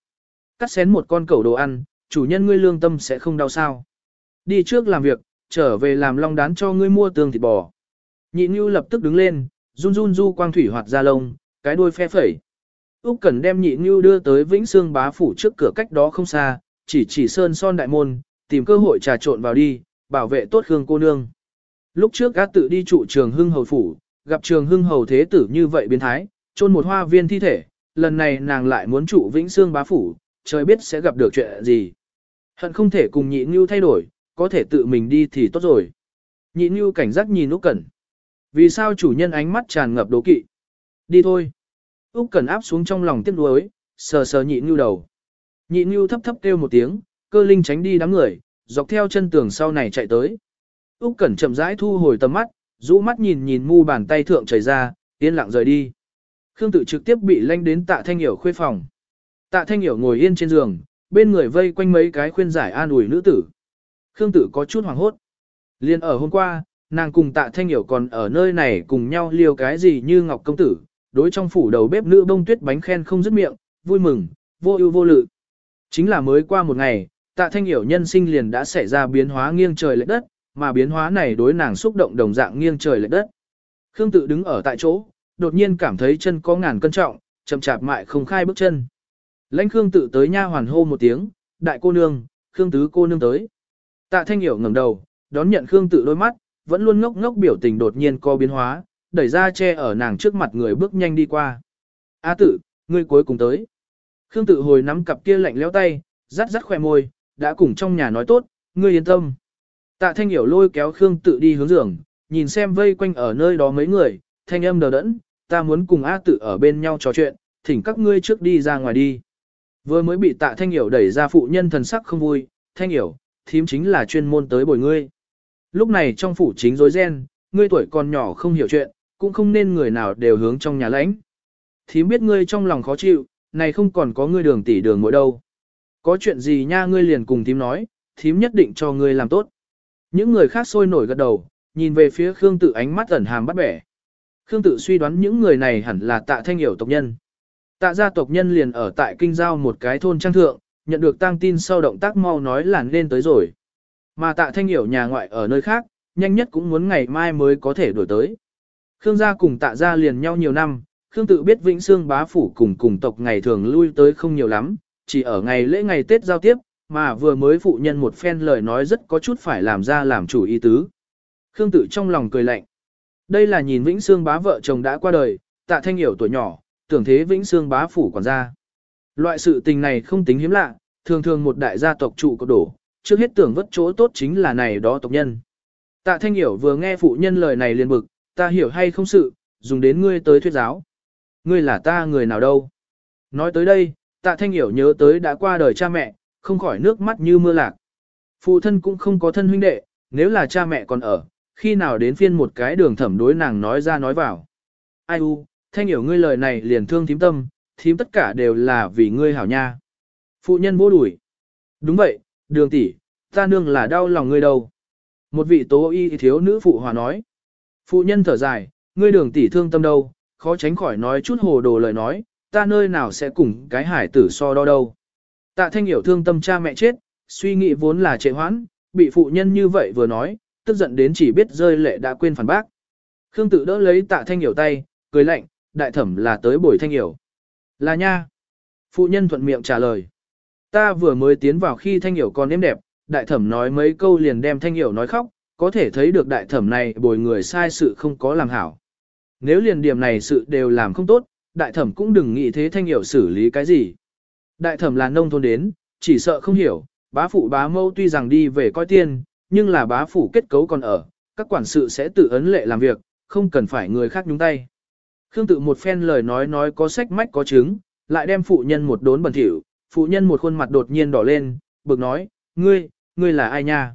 Cắt xén một con cẩu đồ ăn, chủ nhân ngươi lương tâm sẽ không đau sao. Đi trước làm việc, trở về làm long đán cho ngươi mua tương thịt bò. Nhị Nhu lập tức đứng lên, run run du quang thủy hoạt ra lông, cái đuôi phe phẩy. Úc Cẩn đem Nhị Nhu đưa tới Vĩnh Xương bá phủ trước cửa cách đó không xa, chỉ chỉ sơn son đại môn, tìm cơ hội trà trộn vào đi, bảo vệ tốt Khương cô nương. Lúc trước gã tự đi trụ trường Hưng hầu phủ, gặp trường Hưng hầu thế tử như vậy biến thái, chôn một hoa viên thi thể, lần này nàng lại muốn trụ Vĩnh Xương bá phủ, trời biết sẽ gặp được chuyện gì. Hận không thể cùng Nhị như thay đổi, có thể tự mình đi thì tốt rồi. Nhị như cảnh giác nhìn Úc Cẩn. Vì sao chủ nhân ánh mắt tràn ngập đố kỵ? Đi thôi. Úc Cẩn áp xuống trong lòng tiếc nuối, sờ sờ Nhị như đầu. Nhị như thấp thấp kêu một tiếng, cơ linh tránh đi đám người, dọc theo chân tường sau này chạy tới. Úc Cẩn chậm rãi thu hồi tầm mắt, rũ mắt nhìn nhìn mu bàn tay thượng chảy ra, yên lặng rời đi. Khương Tự trực tiếp bị lanh đến Tạ Thanh Hiểu khuê phòng. Tạ Thanh Hiểu ngồi yên trên giường, bên người vây quanh mấy cái khuyên giải an ủi nữ tử. Khương Tử có chút hoảng hốt. Liên ở hôm qua, nàng cùng Tạ Thanh Hiểu còn ở nơi này cùng nhau liều cái gì như Ngọc Công Tử, đối trong phủ đầu bếp nữ bông tuyết bánh khen không dứt miệng, vui mừng, vô ưu vô lự. Chính là mới qua một ngày, Tạ Thanh Hiểu nhân sinh liền đã xảy ra biến hóa nghiêng trời lệch đất, mà biến hóa này đối nàng xúc động đồng dạng nghiêng trời lệch đất. Khương Tự đứng ở tại chỗ, đột nhiên cảm thấy chân có ngàn cân trọng, chậm chạp mại không khai bước chân. Lãnh Khương Tự tới nha hoàn hô một tiếng, đại cô nương, Khương tứ cô nương tới. Tạ Thanh Hiểu ngẩng đầu, đón nhận Khương Tự đôi mắt, vẫn luôn ngốc ngốc biểu tình đột nhiên có biến hóa, đẩy ra che ở nàng trước mặt người bước nhanh đi qua. A Tử, ngươi cuối cùng tới. Khương Tự hồi nắm cặp kia lạnh lẽo tay, rắt rắt khóe môi, đã cùng trong nhà nói tốt, ngươi yên tâm. Tạ Thanh Hiểu lôi kéo Khương Tự đi hướng giường, nhìn xem vây quanh ở nơi đó mấy người, thanh âm đờ đẫn, ta muốn cùng A Tự ở bên nhau trò chuyện, thỉnh các ngươi trước đi ra ngoài đi. Vừa mới bị Tạ Thanh Hiểu đẩy ra phụ nhân thần sắc không vui, Thanh Hiểu, thím chính là chuyên môn tới bồi ngươi. Lúc này trong phủ chính rối ren, ngươi tuổi còn nhỏ không hiểu chuyện, cũng không nên người nào đều hướng trong nhà lãnh. Thím biết ngươi trong lòng khó chịu, này không còn có ngươi đường tỷ đường mỗi đâu. Có chuyện gì nha ngươi liền cùng thím nói, thím nhất định cho ngươi làm tốt. Những người khác sôi nổi gật đầu, nhìn về phía Khương Tự ánh mắt ẩn hàm bắt bẻ. Khương Tự suy đoán những người này hẳn là tạ thanh hiểu tộc nhân. Tạ gia tộc nhân liền ở tại kinh giao một cái thôn trang thượng, nhận được tang tin sau động tác mau nói là nên tới rồi. Mà tạ thanh hiểu nhà ngoại ở nơi khác, nhanh nhất cũng muốn ngày mai mới có thể đổi tới. Khương gia cùng tạ gia liền nhau nhiều năm, Khương tự biết Vĩnh Sương bá phủ cùng cùng tộc ngày thường lui tới không nhiều lắm, chỉ ở ngày lễ ngày Tết giao tiếp, mà vừa mới phụ nhân một phen lời nói rất có chút phải làm ra làm chủ ý tứ. Khương tự trong lòng cười lạnh. Đây là nhìn Vĩnh Sương bá vợ chồng đã qua đời, tạ thanh hiểu tuổi nhỏ, tưởng thế Vĩnh Sương bá phủ còn ra. Loại sự tình này không tính hiếm lạ, thường thường một đại gia tộc trụ có đổ, trước hết tưởng vất chỗ tốt chính là này đó tộc nhân. Tạ Thanh Hiểu vừa nghe phụ nhân lời này liền bực, ta hiểu hay không sự, dùng đến ngươi tới thuyết giáo. Ngươi là ta người nào đâu? Nói tới đây, Tạ Thanh Hiểu nhớ tới đã qua đời cha mẹ, không khỏi nước mắt như mưa lạc. Phụ thân cũng không có thân huynh đệ, nếu là cha mẹ còn ở, khi nào đến phiên một cái đường thẩm đối nàng nói ra nói vào. Ai u, Thanh Hiểu ngươi lời này liền thương thím tâm, thím tất cả đều là vì ngươi hảo nha. Phụ nhân vô đuổi. Đúng vậy, đường tỷ, ta nương là đau lòng ngươi đâu. Một vị tố y thiếu nữ phụ hòa nói. Phụ nhân thở dài, ngươi đường tỷ thương tâm đâu, khó tránh khỏi nói chút hồ đồ lời nói, ta nơi nào sẽ cùng cái hải tử so đo đâu. Tạ thanh hiểu thương tâm cha mẹ chết, suy nghĩ vốn là trệ hoãn, bị phụ nhân như vậy vừa nói, tức giận đến chỉ biết rơi lệ đã quên phản bác. Khương tự đỡ lấy tạ thanh hiểu tay, cười lạnh, đại thẩm là tới bồi thanh hiểu. Là nha. Phụ nhân thuận miệng trả lời. Ta vừa mới tiến vào khi thanh hiểu còn êm đẹp, đại thẩm nói mấy câu liền đem thanh hiểu nói khóc, có thể thấy được đại thẩm này bồi người sai sự không có làm hảo. Nếu liền điểm này sự đều làm không tốt, đại thẩm cũng đừng nghĩ thế thanh hiểu xử lý cái gì. Đại thẩm là nông thôn đến, chỉ sợ không hiểu, bá phụ bá mâu tuy rằng đi về coi tiên, nhưng là bá phụ kết cấu còn ở, các quản sự sẽ tự ấn lệ làm việc, không cần phải người khác nhúng tay. Khương tự một phen lời nói nói có sách mách có chứng, lại đem phụ nhân một đốn bẩn thỉu, phụ nhân một khuôn mặt đột nhiên đỏ lên, bực nói, ngươi, ngươi là ai nha?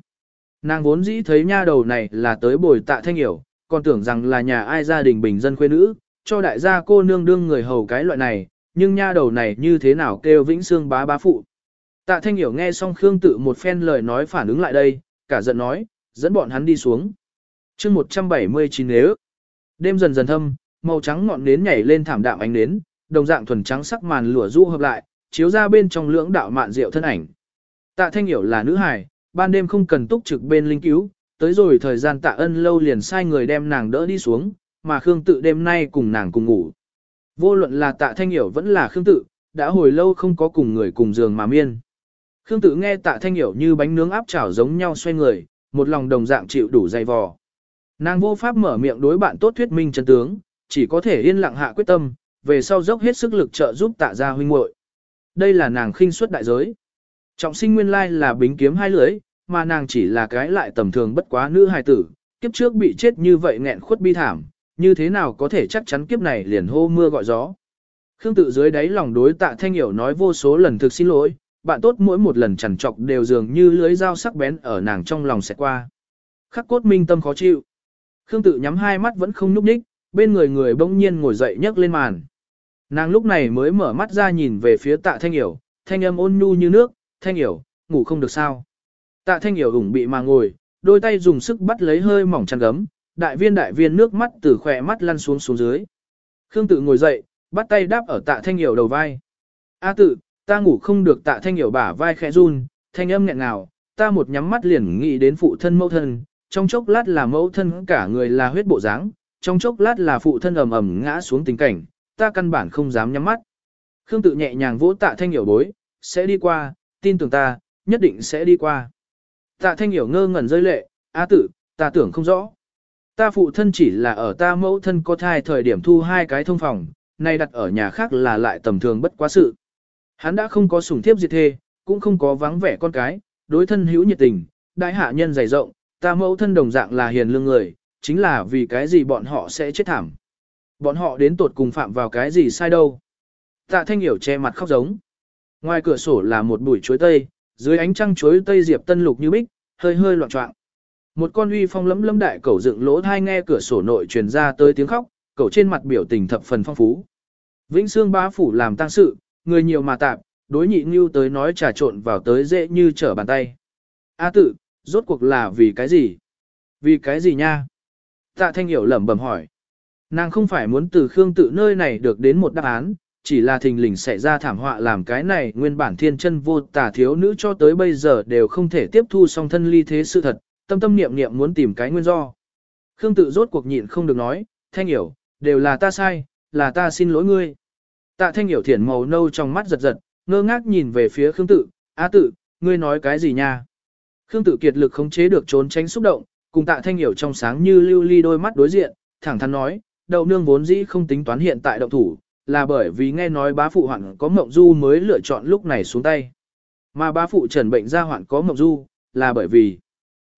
Nàng vốn dĩ thấy nha đầu này là tới bồi tạ thanh hiểu, còn tưởng rằng là nhà ai gia đình bình dân khuê nữ, cho đại gia cô nương đương người hầu cái loại này, nhưng nha đầu này như thế nào kêu vĩnh xương bá bá phụ. Tạ thanh hiểu nghe xong Khương tự một phen lời nói phản ứng lại đây, cả giận nói, dẫn bọn hắn đi xuống. chương 179 nếu, đêm dần dần thâm, màu trắng ngọn nến nhảy lên thảm đạm ánh nến, đồng dạng thuần trắng sắc màn lửa du hợp lại, chiếu ra bên trong lưỡng đạo mạn rượu thân ảnh. Tạ Thanh Hiểu là nữ hài, ban đêm không cần túc trực bên linh cứu, tới rồi thời gian Tạ Ân lâu liền sai người đem nàng đỡ đi xuống, mà Khương Tự đêm nay cùng nàng cùng ngủ. Vô luận là Tạ Thanh Hiểu vẫn là Khương Tự, đã hồi lâu không có cùng người cùng giường mà miên. Khương Tự nghe Tạ Thanh Hiểu như bánh nướng áp chảo giống nhau xoay người, một lòng đồng dạng chịu đủ dày vò. Nàng vô pháp mở miệng đối bạn tốt thuyết minh chân tướng, chỉ có thể yên lặng hạ quyết tâm, về sau dốc hết sức lực trợ giúp Tạ gia huynh muội. Đây là nàng khinh suất đại giới. Trọng sinh nguyên lai là bính kiếm hai lưới, mà nàng chỉ là cái lại tầm thường bất quá nữ hài tử, kiếp trước bị chết như vậy nghẹn khuất bi thảm, như thế nào có thể chắc chắn kiếp này liền hô mưa gọi gió. Khương tự dưới đáy lòng đối tạ thanh hiểu nói vô số lần thực xin lỗi, bạn tốt mỗi một lần chằn trọc đều dường như lưới dao sắc bén ở nàng trong lòng sẽ qua. Khắc cốt minh tâm khó chịu. Khương tự nhắm hai mắt vẫn không núp đích, bên người người bỗng nhiên ngồi dậy nhấc lên màn. Nàng lúc này mới mở mắt ra nhìn về phía tạ thanh hiểu, thanh âm ôn nhu như nước, thanh hiểu, ngủ không được sao. Tạ thanh hiểu ủng bị mà ngồi, đôi tay dùng sức bắt lấy hơi mỏng chăn gấm, đại viên đại viên nước mắt từ khỏe mắt lăn xuống xuống dưới. Khương tự ngồi dậy, bắt tay đáp ở tạ thanh hiểu đầu vai. A tự, ta ngủ không được tạ thanh hiểu bả vai khẽ run, thanh âm nghẹn ngào, ta một nhắm mắt liền nghĩ đến phụ thân mẫu thân, trong chốc lát là mẫu thân cả người là huyết bộ dáng, trong chốc lát là phụ thân ầm ầm ngã xuống tình cảnh, ta căn bản không dám nhắm mắt. Khương tự nhẹ nhàng vỗ tạ thanh hiểu bối, sẽ đi qua, tin tưởng ta, nhất định sẽ đi qua. Tạ thanh hiểu ngơ ngẩn rơi lệ, á tử, ta tưởng không rõ. Ta phụ thân chỉ là ở ta mẫu thân có thai thời điểm thu hai cái thông phòng, nay đặt ở nhà khác là lại tầm thường bất quá sự. Hắn đã không có sủng thiếp diệt thê, cũng không có vắng vẻ con cái, đối thân hữu nhiệt tình, đại hạ nhân dày rộng, ta mẫu thân đồng dạng là hiền lương người, chính là vì cái gì bọn họ sẽ chết thảm. Bọn họ đến tột cùng phạm vào cái gì sai đâu. Tạ thanh hiểu che mặt khóc giống. Ngoài cửa sổ là một bụi chuối tây, dưới ánh trăng chuối tây diệp tân lục như bích, hơi hơi loạn trọng. Một con uy phong lấm lấm đại cẩu dựng lỗ thai nghe cửa sổ nội truyền ra tới tiếng khóc, cẩu trên mặt biểu tình thập phần phong phú. Vĩnh Xương bá phủ làm tăng sự, người nhiều mà tạp, đối nhị như tới nói trà trộn vào tới dễ như trở bàn tay. A tự, rốt cuộc là vì cái gì? Vì cái gì nha? Tạ Thanh Hiểu lẩm bẩm hỏi. Nàng không phải muốn từ Khương tự nơi này được đến một đáp án, chỉ là thình lình xảy ra thảm họa làm cái này nguyên bản thiên chân vô tà thiếu nữ cho tới bây giờ đều không thể tiếp thu song thân ly thế sự thật, tâm tâm niệm niệm muốn tìm cái nguyên do. Khương tự rốt cuộc nhịn không được nói, Thanh Hiểu, đều là ta sai, là ta xin lỗi ngươi. Tạ Thanh Hiểu thiển màu nâu trong mắt giật giật, ngơ ngác nhìn về phía Khương tự, á tự, ngươi nói cái gì nha? Khương tự kiệt lực khống chế được trốn tránh xúc động, cùng tạ Thanh Hiểu trong sáng như lưu ly đôi mắt đối diện, thẳng thắn nói, đậu nương vốn dĩ không tính toán hiện tại động thủ, là bởi vì nghe nói bá phụ hoạn có mộng du mới lựa chọn lúc này xuống tay. Mà bá phụ trần bệnh ra hoạn có mộng du, là bởi vì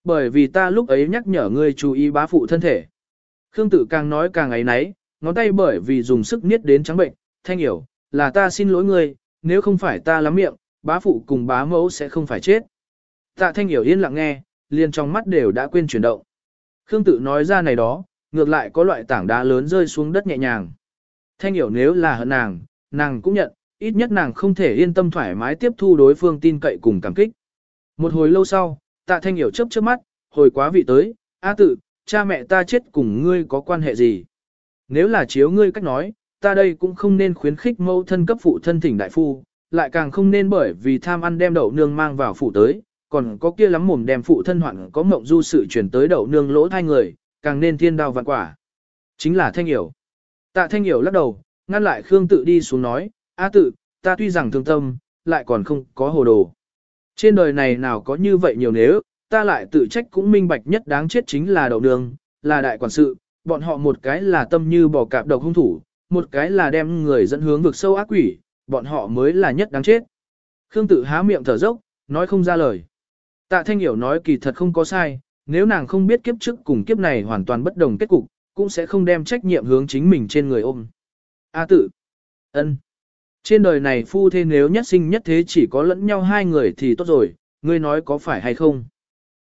bởi vì ta lúc ấy nhắc nhở ngươi chú ý bá phụ thân thể. Khương tử càng nói càng ấy náy, ngón tay bởi vì dùng sức niết đến trắng bệnh, thanh hiểu, là ta xin lỗi ngươi, nếu không phải ta lắm miệng, bá phụ cùng bá mẫu sẽ không phải chết. Tạ thanh hiểu yên lặng nghe, liền trong mắt đều đã quên chuyển động. Khương tự nói ra này đó, ngược lại có loại tảng đá lớn rơi xuống đất nhẹ nhàng. Thanh hiểu nếu là hận nàng, nàng cũng nhận, ít nhất nàng không thể yên tâm thoải mái tiếp thu đối phương tin cậy cùng cảm kích. Một hồi lâu sau, tạ thanh hiểu chớp chớp mắt, hồi quá vị tới, A tự, cha mẹ ta chết cùng ngươi có quan hệ gì? Nếu là chiếu ngươi cách nói, ta đây cũng không nên khuyến khích mẫu thân cấp phụ thân thỉnh đại phu, lại càng không nên bởi vì tham ăn đem đậu nương mang vào phụ tới, còn có kia lắm mồm đem phụ thân hoạn có mộng du sự chuyển tới đầu nương lỗ thai người, càng nên thiên đao vạn quả. Chính là thanh hiểu. Tạ thanh hiểu lắc đầu, ngăn lại Khương tự đi xuống nói, A tự, ta tuy rằng thương tâm, lại còn không có hồ đồ. Trên đời này nào có như vậy nhiều nếu, ta lại tự trách cũng minh bạch nhất đáng chết chính là đầu đường, là đại quản sự, bọn họ một cái là tâm như bò cạp độc hung thủ, một cái là đem người dẫn hướng vực sâu ác quỷ, bọn họ mới là nhất đáng chết. Khương tự há miệng thở dốc, nói không ra lời. Tạ Thanh Hiểu nói kỳ thật không có sai, nếu nàng không biết kiếp trước cùng kiếp này hoàn toàn bất đồng kết cục, cũng sẽ không đem trách nhiệm hướng chính mình trên người ôm. A tự. ân. Trên đời này phu thế nếu nhất sinh nhất thế chỉ có lẫn nhau hai người thì tốt rồi, ngươi nói có phải hay không?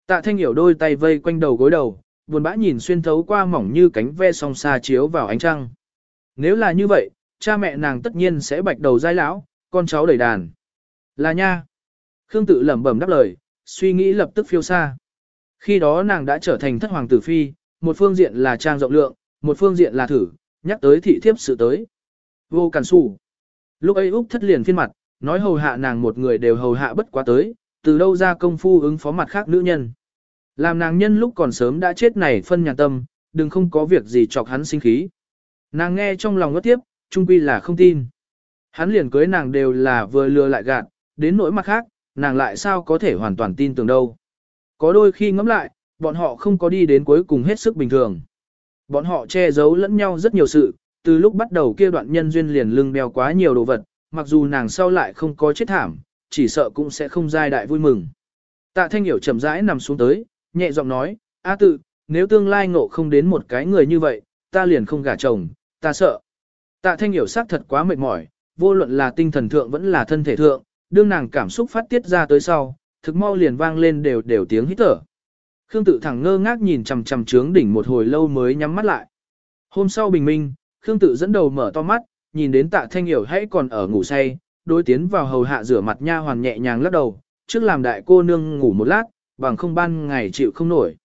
Tạ Thanh Hiểu đôi tay vây quanh đầu gối đầu, buồn bã nhìn xuyên thấu qua mỏng như cánh ve song xa chiếu vào ánh trăng. Nếu là như vậy, cha mẹ nàng tất nhiên sẽ bạch đầu dai lão, con cháu đầy đàn. Là nha. Khương tự lẩm bẩm đáp lời, suy nghĩ lập tức phiêu xa. Khi đó nàng đã trở thành thất hoàng tử phi, một phương diện là trang rộng lượng, một phương diện là thử, nhắc tới thị thiếp sự tới. Vô cản sủ. Lúc ấy Úc thất liền phiên mặt, nói hầu hạ nàng một người đều hầu hạ bất quá tới, từ đâu ra công phu ứng phó mặt khác nữ nhân. Làm nàng nhân lúc còn sớm đã chết này phân nhà tâm, đừng không có việc gì chọc hắn sinh khí. Nàng nghe trong lòng ngất tiếp, trung quy là không tin. Hắn liền cưới nàng đều là vừa lừa lại gạt, đến nỗi mặt khác, nàng lại sao có thể hoàn toàn tin tưởng đâu. Có đôi khi ngẫm lại, bọn họ không có đi đến cuối cùng hết sức bình thường. Bọn họ che giấu lẫn nhau rất nhiều sự, từ lúc bắt đầu kia đoạn nhân duyên liền lưng đeo quá nhiều đồ vật, mặc dù nàng sau lại không có chết thảm, chỉ sợ cũng sẽ không giai đại vui mừng. Tạ Thanh Hiểu chậm rãi nằm xuống tới, nhẹ giọng nói, A tự, nếu tương lai ngộ không đến một cái người như vậy, ta liền không gả chồng, ta sợ. Tạ Thanh Hiểu xác thật quá mệt mỏi, vô luận là tinh thần thượng vẫn là thân thể thượng, đương nàng cảm xúc phát tiết ra tới sau, thực mau liền vang lên đều đều tiếng hít thở. Khương tự thẳng ngơ ngác nhìn chằm chằm trướng đỉnh một hồi lâu mới nhắm mắt lại. Hôm sau bình minh, Khương tự dẫn đầu mở to mắt, nhìn đến tạ thanh hiểu hãy còn ở ngủ say, đối tiến vào hầu hạ rửa mặt nha hoàn nhẹ nhàng lắc đầu, trước làm đại cô nương ngủ một lát, bằng không ban ngày chịu không nổi.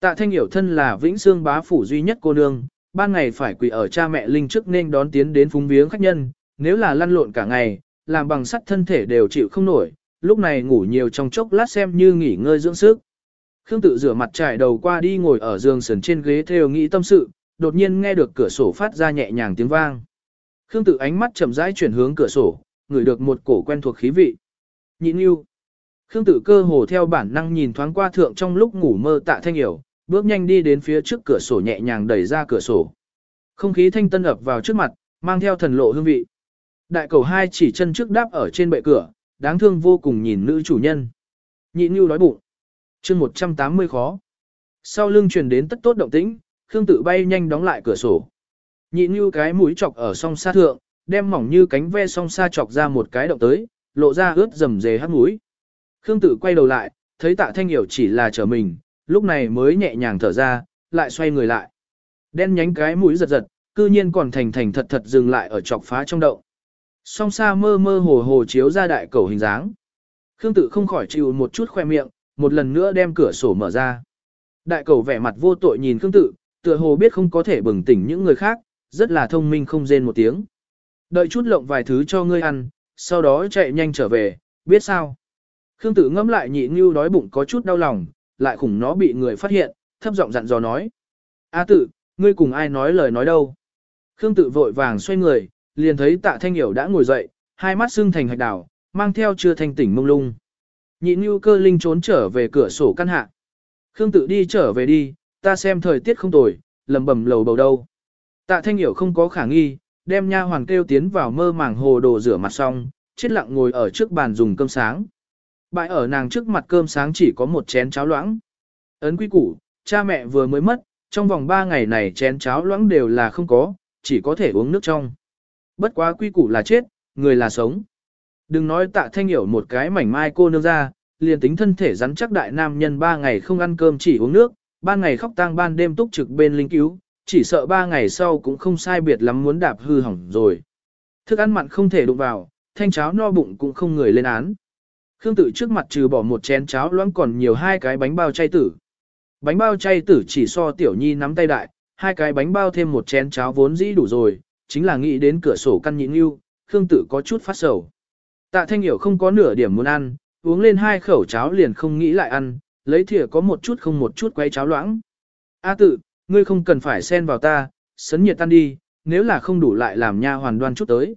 Tạ thanh hiểu thân là vĩnh xương bá phủ duy nhất cô nương, ban ngày phải quỳ ở cha mẹ linh trước nên đón tiến đến phúng viếng khách nhân, nếu là lăn lộn cả ngày, làm bằng sắt thân thể đều chịu không nổi, lúc này ngủ nhiều trong chốc lát xem như nghỉ ngơi dưỡng sức. Khương tự rửa mặt trải đầu qua đi ngồi ở giường sườn trên ghế theo nghĩ tâm sự, đột nhiên nghe được cửa sổ phát ra nhẹ nhàng tiếng vang. Khương tự ánh mắt chậm rãi chuyển hướng cửa sổ, ngửi được một cổ quen thuộc khí vị. Nhịn yêu. Khương tự cơ hồ theo bản năng nhìn thoáng qua thượng trong lúc ngủ mơ tạ thanh hiểu, bước nhanh đi đến phía trước cửa sổ nhẹ nhàng đẩy ra cửa sổ. Không khí thanh tân ập vào trước mặt, mang theo thần lộ hương vị. Đại cầu hai chỉ chân trước đáp ở trên bệ cửa, đáng thương vô cùng nhìn nữ chủ nhân. Nhị yêu đói bụng. chương 180 khó. Sau lưng truyền đến tất tốt động tĩnh, Khương tự bay nhanh đóng lại cửa sổ. Nhị như cái mũi chọc ở song sa thượng, đem mỏng như cánh ve song sa chọc ra một cái động tới, lộ ra ướt rầm rề hắt mũi. Khương tự quay đầu lại, thấy tạ thanh hiểu chỉ là trở mình, lúc này mới nhẹ nhàng thở ra, lại xoay người lại. Đen nhánh cái mũi giật giật, cư nhiên còn thành thành thật thật dừng lại ở chọc phá trong động. Song xa mơ mơ hồ hồ chiếu ra đại cầu hình dáng. Khương tự không khỏi chịu một chút khoe miệng, một lần nữa đem cửa sổ mở ra. Đại cầu vẻ mặt vô tội nhìn Khương tự, tựa hồ biết không có thể bừng tỉnh những người khác, rất là thông minh không rên một tiếng. Đợi chút lộng vài thứ cho ngươi ăn, sau đó chạy nhanh trở về, biết sao. Khương tự ngẫm lại nhị như đói bụng có chút đau lòng, lại khủng nó bị người phát hiện, thấp giọng dặn dò nói. A tự, ngươi cùng ai nói lời nói đâu. Khương tự vội vàng xoay người, liền thấy tạ thanh hiểu đã ngồi dậy, hai mắt sưng thành hạch đảo, mang theo chưa thanh tỉnh mông lung. Nhị như cơ linh trốn trở về cửa sổ căn hạ. Khương tự đi trở về đi, ta xem thời tiết không tồi, lầm bầm lầu bầu đâu. Tạ thanh hiểu không có khả nghi, đem nha hoàng kêu tiến vào mơ màng hồ đồ rửa mặt xong, chết lặng ngồi ở trước bàn dùng cơm sáng. Bãi ở nàng trước mặt cơm sáng chỉ có một chén cháo loãng. Ấn quý củ, cha mẹ vừa mới mất, trong vòng 3 ngày này chén cháo loãng đều là không có, chỉ có thể uống nước trong. Bất quá quy củ là chết, người là sống. Đừng nói tạ thanh hiểu một cái mảnh mai cô nương ra, liền tính thân thể rắn chắc đại nam nhân ba ngày không ăn cơm chỉ uống nước, ban ngày khóc tang ban đêm túc trực bên linh cứu, chỉ sợ ba ngày sau cũng không sai biệt lắm muốn đạp hư hỏng rồi. Thức ăn mặn không thể đụng vào, thanh cháo no bụng cũng không người lên án. Khương tự trước mặt trừ bỏ một chén cháo loãng còn nhiều hai cái bánh bao chay tử. Bánh bao chay tử chỉ so tiểu nhi nắm tay đại, hai cái bánh bao thêm một chén cháo vốn dĩ đủ rồi, chính là nghĩ đến cửa sổ căn nhịn yêu, Khương tự có chút phát sầu. Tạ Thanh Hiểu không có nửa điểm muốn ăn, uống lên hai khẩu cháo liền không nghĩ lại ăn, lấy thìa có một chút không một chút quay cháo loãng. A tự, ngươi không cần phải xen vào ta, sấn nhiệt tan đi, nếu là không đủ lại làm nha hoàn đoan chút tới.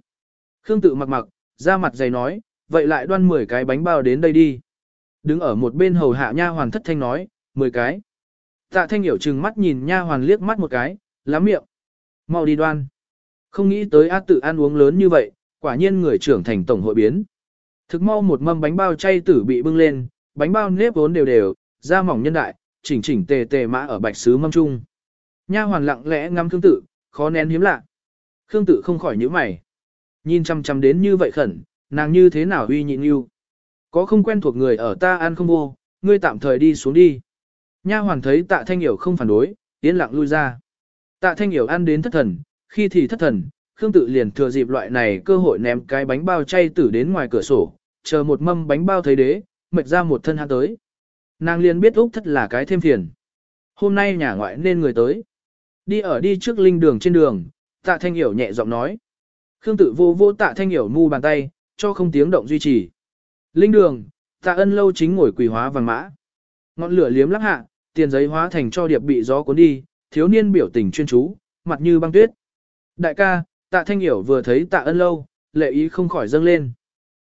Khương tự mặc mặc, ra mặt dày nói, vậy lại đoan 10 cái bánh bao đến đây đi. Đứng ở một bên hầu hạ nha hoàn thất thanh nói, 10 cái. Tạ thanh hiểu trừng mắt nhìn nha hoàn liếc mắt một cái, lắm miệng. Mau đi đoan. Không nghĩ tới A tự ăn uống lớn như vậy, quả nhiên người trưởng thành tổng hội biến. Thực mau một mâm bánh bao chay tử bị bưng lên, bánh bao nếp vốn đều đều, da mỏng nhân đại, chỉnh chỉnh tề tề mã ở bạch sứ mâm trung. Nha hoàn lặng lẽ ngắm Khương tử, khó nén hiếm lạ. Khương tử không khỏi nhíu mày. Nhìn chăm chăm đến như vậy khẩn, nàng như thế nào uy nhịn yêu. Có không quen thuộc người ở ta ăn không vô, ngươi tạm thời đi xuống đi. Nha hoàn thấy tạ thanh hiểu không phản đối, yên lặng lui ra. Tạ thanh hiểu ăn đến thất thần, khi thì thất thần, Khương Tự liền thừa dịp loại này cơ hội ném cái bánh bao chay tử đến ngoài cửa sổ, chờ một mâm bánh bao thấy đế, mệt ra một thân hắn tới. Nàng liền biết Úc thất là cái thêm phiền. Hôm nay nhà ngoại nên người tới. Đi ở đi trước linh đường trên đường, tạ thanh hiểu nhẹ giọng nói. Khương tự vô vô tạ thanh hiểu mu bàn tay, cho không tiếng động duy trì. Linh đường, tạ ân lâu chính ngồi quỳ hóa vàng mã. Ngọn lửa liếm lắc hạ, tiền giấy hóa thành cho điệp bị gió cuốn đi, thiếu niên biểu tình chuyên chú, mặt như băng tuyết. Đại ca, tạ thanh hiểu vừa thấy tạ ân lâu, lệ ý không khỏi dâng lên.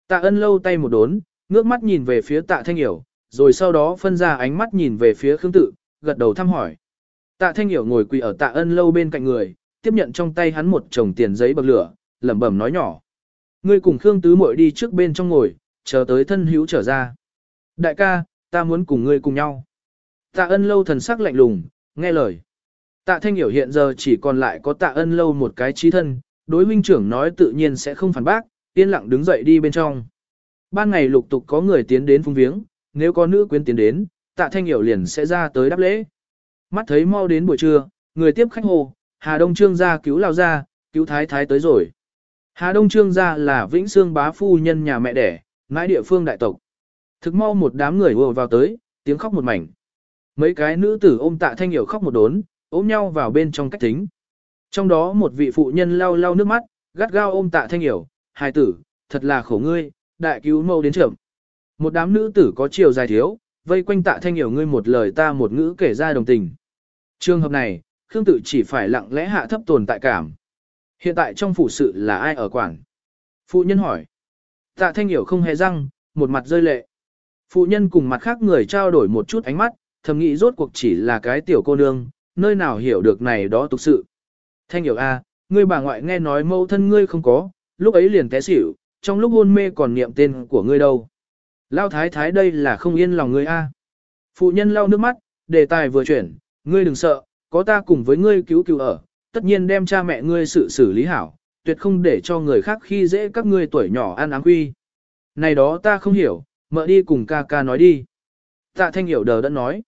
Tạ ân lâu tay một đốn, ngước mắt nhìn về phía tạ thanh hiểu, rồi sau đó phân ra ánh mắt nhìn về phía Khương Tự, gật đầu thăm hỏi. Tạ Thanh Hiểu ngồi quỳ ở Tạ Ân lâu bên cạnh người, tiếp nhận trong tay hắn một chồng tiền giấy bậc lửa, lẩm bẩm nói nhỏ. Ngươi cùng Khương Tứ muội đi trước bên trong ngồi, chờ tới thân hữu trở ra. Đại ca, ta muốn cùng ngươi cùng nhau. Tạ Ân lâu thần sắc lạnh lùng, nghe lời. Tạ Thanh Hiểu hiện giờ chỉ còn lại có Tạ Ân lâu một cái trí thân, đối minh trưởng nói tự nhiên sẽ không phản bác, yên lặng đứng dậy đi bên trong. Ban ngày lục tục có người tiến đến phung viếng, nếu có nữ quyến tiến đến, tạ thanh hiểu liền sẽ ra tới đáp lễ. Mắt thấy mau đến buổi trưa, người tiếp khách hồ, Hà Đông Trương gia cứu lao ra, cứu thái thái tới rồi. Hà Đông Trương gia là Vĩnh Xương bá phu nhân nhà mẹ đẻ, ngãi địa phương đại tộc. Thực mau một đám người ùa vào tới, tiếng khóc một mảnh. Mấy cái nữ tử ôm tạ thanh hiểu khóc một đốn, ôm nhau vào bên trong cách tính. Trong đó một vị phụ nhân lau lau nước mắt, gắt gao ôm tạ thanh hiểu, hài tử, thật là khổ ngươi, đại cứu mâu đến trưởng. Một đám nữ tử có chiều dài thiếu, vây quanh tạ thanh hiểu ngươi một lời ta một ngữ kể ra đồng tình. Trường hợp này, Khương tự chỉ phải lặng lẽ hạ thấp tồn tại cảm. Hiện tại trong phủ sự là ai ở quảng? Phụ nhân hỏi. Tạ thanh hiểu không hề răng, một mặt rơi lệ. Phụ nhân cùng mặt khác người trao đổi một chút ánh mắt, thầm nghĩ rốt cuộc chỉ là cái tiểu cô nương, nơi nào hiểu được này đó tục sự. Thanh hiểu a, ngươi bà ngoại nghe nói mâu thân ngươi không có, lúc ấy liền té xỉu, trong lúc hôn mê còn niệm tên của ngươi đâu. Lao thái thái đây là không yên lòng ngươi a. Phụ nhân lau nước mắt, đề tài vừa chuyển, ngươi đừng sợ, có ta cùng với ngươi cứu cứu ở, tất nhiên đem cha mẹ ngươi sự xử lý hảo, tuyệt không để cho người khác khi dễ các ngươi tuổi nhỏ ăn áng quy. Này đó ta không hiểu, mợ đi cùng ca ca nói đi. Tạ thanh hiểu đờ đã nói.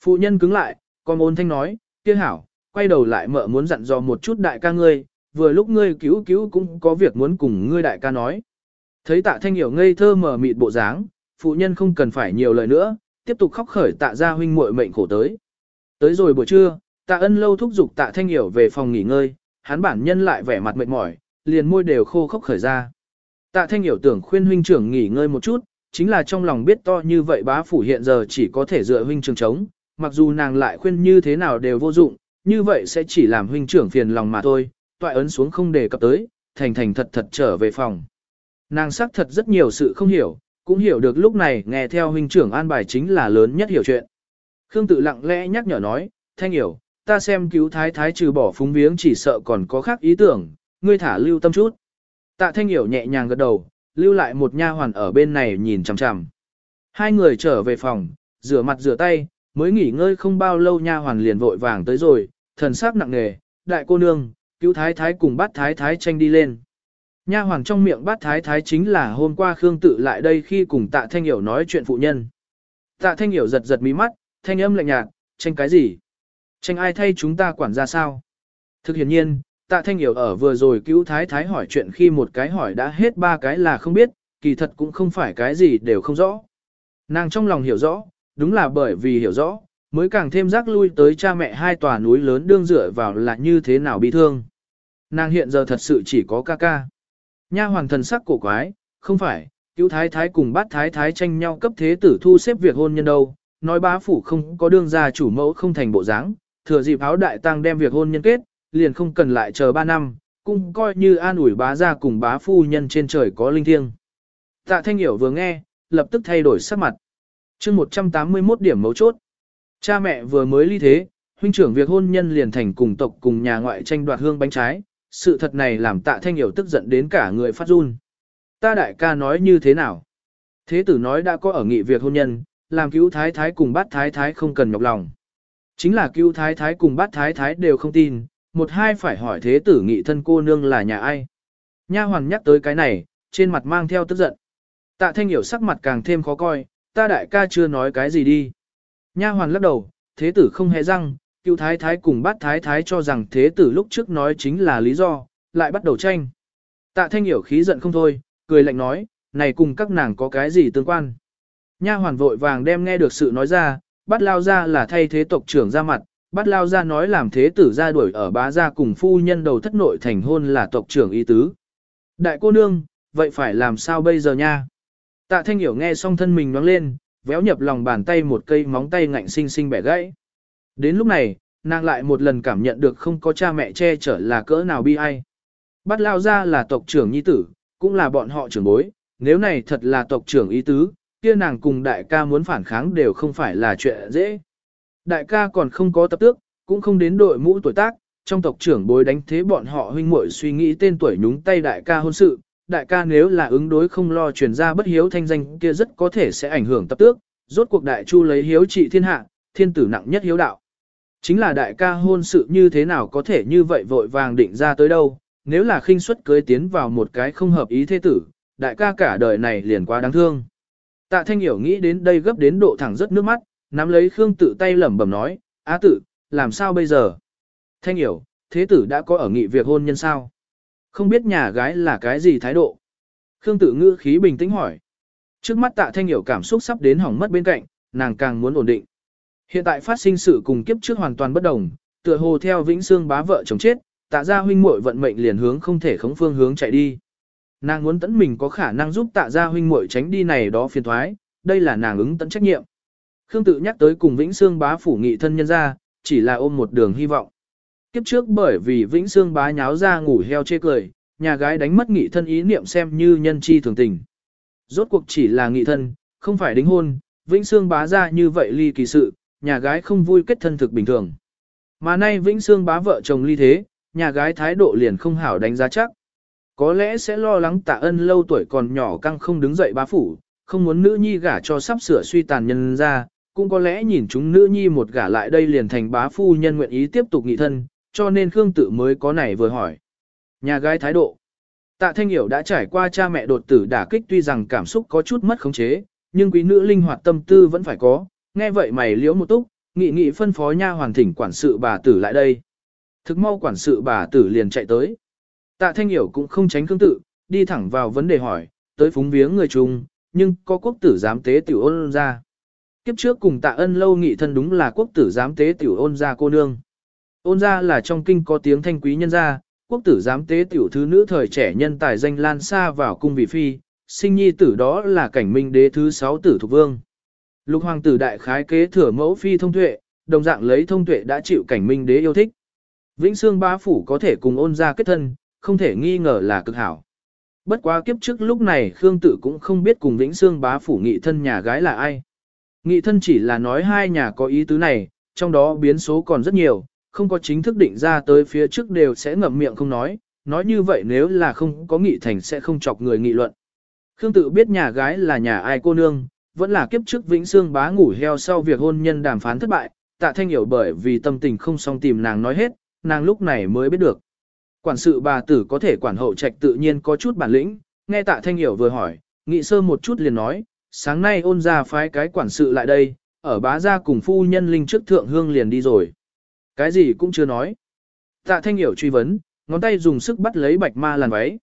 Phụ nhân cứng lại, con ôn thanh nói, kia hảo, quay đầu lại mợ muốn dặn dò một chút đại ca ngươi, vừa lúc ngươi cứu cứu cũng có việc muốn cùng ngươi đại ca nói. Thấy tạ thanh hiểu ngây thơ mở mịt bộ dáng, phụ nhân không cần phải nhiều lời nữa, tiếp tục khóc khởi tạ ra huynh muội mệnh khổ tới. Tới rồi buổi trưa, tạ ân lâu thúc giục tạ thanh hiểu về phòng nghỉ ngơi, hắn bản nhân lại vẻ mặt mệt mỏi, liền môi đều khô khốc khởi ra. Tạ thanh hiểu tưởng khuyên huynh trưởng nghỉ ngơi một chút, chính là trong lòng biết to như vậy bá phủ hiện giờ chỉ có thể dựa huynh trưởng chống, mặc dù nàng lại khuyên như thế nào đều vô dụng, như vậy sẽ chỉ làm huynh trưởng phiền lòng mà thôi, toại ấn xuống không đề cập tới, thành thành thật thật trở về phòng. Nàng xác thật rất nhiều sự không hiểu, cũng hiểu được lúc này nghe theo huynh trưởng an bài chính là lớn nhất hiểu chuyện. Khương tự lặng lẽ nhắc nhở nói, thanh hiểu, ta xem cứu thái thái trừ bỏ phúng viếng chỉ sợ còn có khác ý tưởng, ngươi thả lưu tâm chút. Tạ thanh hiểu nhẹ nhàng gật đầu, lưu lại một nha hoàn ở bên này nhìn chằm chằm. Hai người trở về phòng, rửa mặt rửa tay, mới nghỉ ngơi không bao lâu nha hoàn liền vội vàng tới rồi, thần sắc nặng nề, đại cô nương, cứu thái thái cùng bát thái thái tranh đi lên. Nha hoàn trong miệng bát thái thái chính là hôm qua Khương tự lại đây khi cùng tạ thanh hiểu nói chuyện phụ nhân. Tạ thanh hiểu giật giật mí mắt, thanh âm lạnh nhạt, tranh cái gì? Tranh ai thay chúng ta quản ra sao? Thực hiện nhiên, tạ thanh hiểu ở vừa rồi cứu thái thái hỏi chuyện khi một cái hỏi đã hết ba cái là không biết, kỳ thật cũng không phải cái gì đều không rõ. Nàng trong lòng hiểu rõ, đúng là bởi vì hiểu rõ, mới càng thêm rắc lui tới cha mẹ hai tòa núi lớn đương dựa vào là như thế nào bị thương. Nàng hiện giờ thật sự chỉ có ca ca. Nha hoàng thần sắc cổ quái, không phải, cứu thái thái cùng bát thái thái tranh nhau cấp thế tử thu xếp việc hôn nhân đâu, nói bá phủ không có đương gia chủ mẫu không thành bộ dáng, thừa dịp áo đại tăng đem việc hôn nhân kết, liền không cần lại chờ ba năm, cũng coi như an ủi bá gia cùng bá phu nhân trên trời có linh thiêng. Tạ Thanh Hiểu vừa nghe, lập tức thay đổi sắc mặt chương 181 điểm mấu chốt. Cha mẹ vừa mới ly thế, huynh trưởng việc hôn nhân liền thành cùng tộc cùng nhà ngoại tranh đoạt hương bánh trái. Sự thật này làm tạ thanh hiểu tức giận đến cả người phát run. Ta đại ca nói như thế nào? Thế tử nói đã có ở nghị việc hôn nhân, làm cứu thái thái cùng bát thái thái không cần nhọc lòng. Chính là cứu thái thái cùng bát thái thái đều không tin, một hai phải hỏi thế tử nghị thân cô nương là nhà ai. Nha hoàn nhắc tới cái này, trên mặt mang theo tức giận. Tạ thanh hiểu sắc mặt càng thêm khó coi, ta đại ca chưa nói cái gì đi. Nha hoàn lắc đầu, thế tử không hề răng, cựu thái thái cùng bát thái thái cho rằng thế tử lúc trước nói chính là lý do, lại bắt đầu tranh. Tạ thanh hiểu khí giận không thôi, cười lạnh nói, này cùng các nàng có cái gì tương quan. Nha hoàn vội vàng đem nghe được sự nói ra, bắt lao ra là thay thế tộc trưởng ra mặt, bắt lao ra nói làm thế tử ra đuổi ở bá gia cùng phu nhân đầu thất nội thành hôn là tộc trưởng y tứ. Đại cô nương, vậy phải làm sao bây giờ nha? Tạ thanh hiểu nghe xong thân mình nhoáng lên, véo nhập lòng bàn tay một cây móng tay ngạnh sinh sinh bẻ gãy. Đến lúc này, nàng lại một lần cảm nhận được không có cha mẹ che chở là cỡ nào bi ai. Bắt lao ra là tộc trưởng nhi tử, cũng là bọn họ trưởng bối, nếu này thật là tộc trưởng ý tứ, kia nàng cùng đại ca muốn phản kháng đều không phải là chuyện dễ. Đại ca còn không có tập tước, cũng không đến đội mũ tuổi tác, trong tộc trưởng bối đánh thế bọn họ huynh muội suy nghĩ tên tuổi nhúng tay đại ca hôn sự, đại ca nếu là ứng đối không lo truyền ra bất hiếu thanh danh kia rất có thể sẽ ảnh hưởng tập tước, rốt cuộc đại chu lấy hiếu trị thiên hạ, thiên tử nặng nhất hiếu đạo. Chính là đại ca hôn sự như thế nào có thể như vậy vội vàng định ra tới đâu, nếu là khinh suất cưới tiến vào một cái không hợp ý thế tử, đại ca cả đời này liền quá đáng thương. Tạ Thanh Hiểu nghĩ đến đây gấp đến độ thẳng rất nước mắt, nắm lấy Khương Tự tay lẩm bẩm nói, "Á Tử, làm sao bây giờ?" Thanh Hiểu, thế tử đã có ở nghị việc hôn nhân sao? Không biết nhà gái là cái gì thái độ? Khương Tự ngữ khí bình tĩnh hỏi. Trước mắt Tạ Thanh Hiểu cảm xúc sắp đến hỏng mất bên cạnh, nàng càng muốn ổn định. Hiện tại phát sinh sự cùng kiếp trước hoàn toàn bất đồng, tựa hồ theo Vĩnh Xương bá vợ chồng chết, Tạ gia huynh muội vận mệnh liền hướng không thể khống phương hướng chạy đi. Nàng muốn tẫn mình có khả năng giúp Tạ gia huynh muội tránh đi này đó phiền thoái, đây là nàng ứng tận trách nhiệm. Khương tự nhắc tới cùng Vĩnh Xương bá phủ nghị thân nhân ra, chỉ là ôm một đường hy vọng. Kiếp trước bởi vì Vĩnh Xương bá nháo ra ngủ heo chê cười, nhà gái đánh mất nghị thân ý niệm xem như nhân chi thường tình. Rốt cuộc chỉ là nghị thân, không phải đính hôn, Vĩnh Xương bá ra như vậy ly kỳ sự, nhà gái không vui kết thân thực bình thường. Mà nay Vĩnh Xương bá vợ chồng ly thế, nhà gái thái độ liền không hảo đánh giá chắc. Có lẽ sẽ lo lắng tạ ân lâu tuổi còn nhỏ căng không đứng dậy bá phủ, không muốn nữ nhi gả cho sắp sửa suy tàn nhân ra, cũng có lẽ nhìn chúng nữ nhi một gả lại đây liền thành bá phu nhân nguyện ý tiếp tục nghị thân, cho nên Khương Tự mới có này vừa hỏi. Nhà gái thái độ. Tạ Thanh Hiểu đã trải qua cha mẹ đột tử đả kích tuy rằng cảm xúc có chút mất khống chế, nhưng quý nữ linh hoạt tâm tư vẫn phải có, nghe vậy mày liễu một túc, nghị nghị phân phó nha hoàn thỉnh quản sự bà tử lại đây. Thực mau quản sự bà tử liền chạy tới. Tạ Thanh Hiểu cũng không tránh khương tự, đi thẳng vào vấn đề hỏi, tới phúng viếng người chung, nhưng có quốc tử giám tế tiểu ôn ra. Kiếp trước cùng tạ ân lâu nghị thân đúng là quốc tử giám tế tiểu ôn ra cô nương. Ôn ra là trong kinh có tiếng thanh quý nhân gia, quốc tử giám tế tiểu thứ nữ thời trẻ nhân tài danh lan xa vào cung vị phi, sinh nhi tử đó là cảnh minh đế thứ sáu tử thuộc vương. Lục hoàng tử đại khái kế thừa mẫu phi thông tuệ, đồng dạng lấy thông tuệ đã chịu cảnh minh đế yêu thích. Vĩnh Xương bá phủ có thể cùng ôn ra kết thân, không thể nghi ngờ là cực hảo. Bất quá kiếp trước lúc này Khương Tử cũng không biết cùng Vĩnh Xương bá phủ nghị thân nhà gái là ai. Nghị thân chỉ là nói hai nhà có ý tứ này, trong đó biến số còn rất nhiều, không có chính thức định ra tới phía trước đều sẽ ngậm miệng không nói, nói như vậy nếu là không có nghị thành sẽ không chọc người nghị luận. Khương Tử biết nhà gái là nhà ai cô nương, vẫn là kiếp trước Vĩnh Xương bá ngủ heo sau việc hôn nhân đàm phán thất bại, tạ thanh hiểu bởi vì tâm tình không song tìm nàng nói hết, nàng lúc này mới biết được. Quản sự bà tử có thể quản hậu trạch tự nhiên có chút bản lĩnh, nghe tạ thanh hiểu vừa hỏi, nghị sơ một chút liền nói, sáng nay ôn ra phái cái quản sự lại đây, ở bá gia cùng phu nhân linh trước thượng hương liền đi rồi. Cái gì cũng chưa nói. Tạ thanh hiểu truy vấn, ngón tay dùng sức bắt lấy bạch ma làn váy.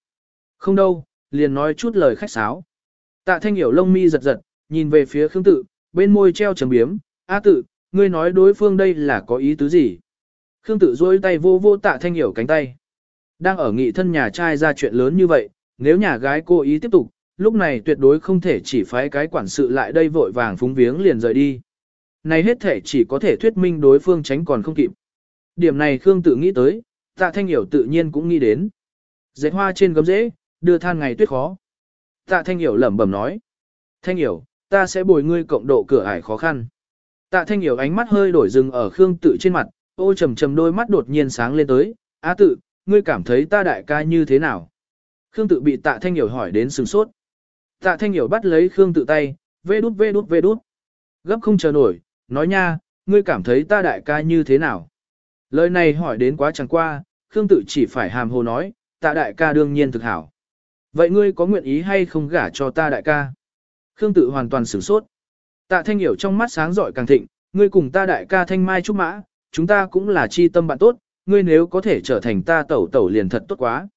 Không đâu, liền nói chút lời khách sáo. Tạ thanh hiểu lông mi giật giật, nhìn về phía khương tự, bên môi treo trầm biếm, A tự, ngươi nói đối phương đây là có ý tứ gì? Khương tự dôi tay vô vô tạ thanh hiểu cánh tay. Đang ở nghị thân nhà trai ra chuyện lớn như vậy, nếu nhà gái cố ý tiếp tục, lúc này tuyệt đối không thể chỉ phái cái quản sự lại đây vội vàng phúng viếng liền rời đi. Này hết thể chỉ có thể thuyết minh đối phương tránh còn không kịp. Điểm này Khương tự nghĩ tới, tạ thanh hiểu tự nhiên cũng nghĩ đến. Dệt hoa trên gấm rễ, đưa than ngày tuyết khó. Tạ Thanh hiểu lẩm bẩm nói. Thanh hiểu, ta sẽ bồi ngươi cộng độ cửa ải khó khăn. Tạ Thanh hiểu ánh mắt hơi đổi dừng ở Khương Tự trên mặt, ô trầm trầm đôi mắt đột nhiên sáng lên tới. Á tự, ngươi cảm thấy ta đại ca như thế nào? Khương Tự bị Tạ Thanh hiểu hỏi đến sừng sốt. Tạ Thanh hiểu bắt lấy Khương Tự tay, vê đút vê đút vê đút. Gấp không chờ nổi, nói nha, ngươi cảm thấy ta đại ca như thế nào? Lời này hỏi đến quá chẳng qua, Khương Tự chỉ phải hàm hồ nói, tạ đại ca đương nhiên thực hảo. Vậy ngươi có nguyện ý hay không gả cho ta đại ca? Khương Tự hoàn toàn sửng sốt. Tạ Thanh Hiểu trong mắt sáng rọi càng thịnh, ngươi cùng ta đại ca Thanh Mai Trúc Mã, chúng ta cũng là chi tâm bạn tốt, ngươi nếu có thể trở thành ta tẩu tẩu liền thật tốt quá.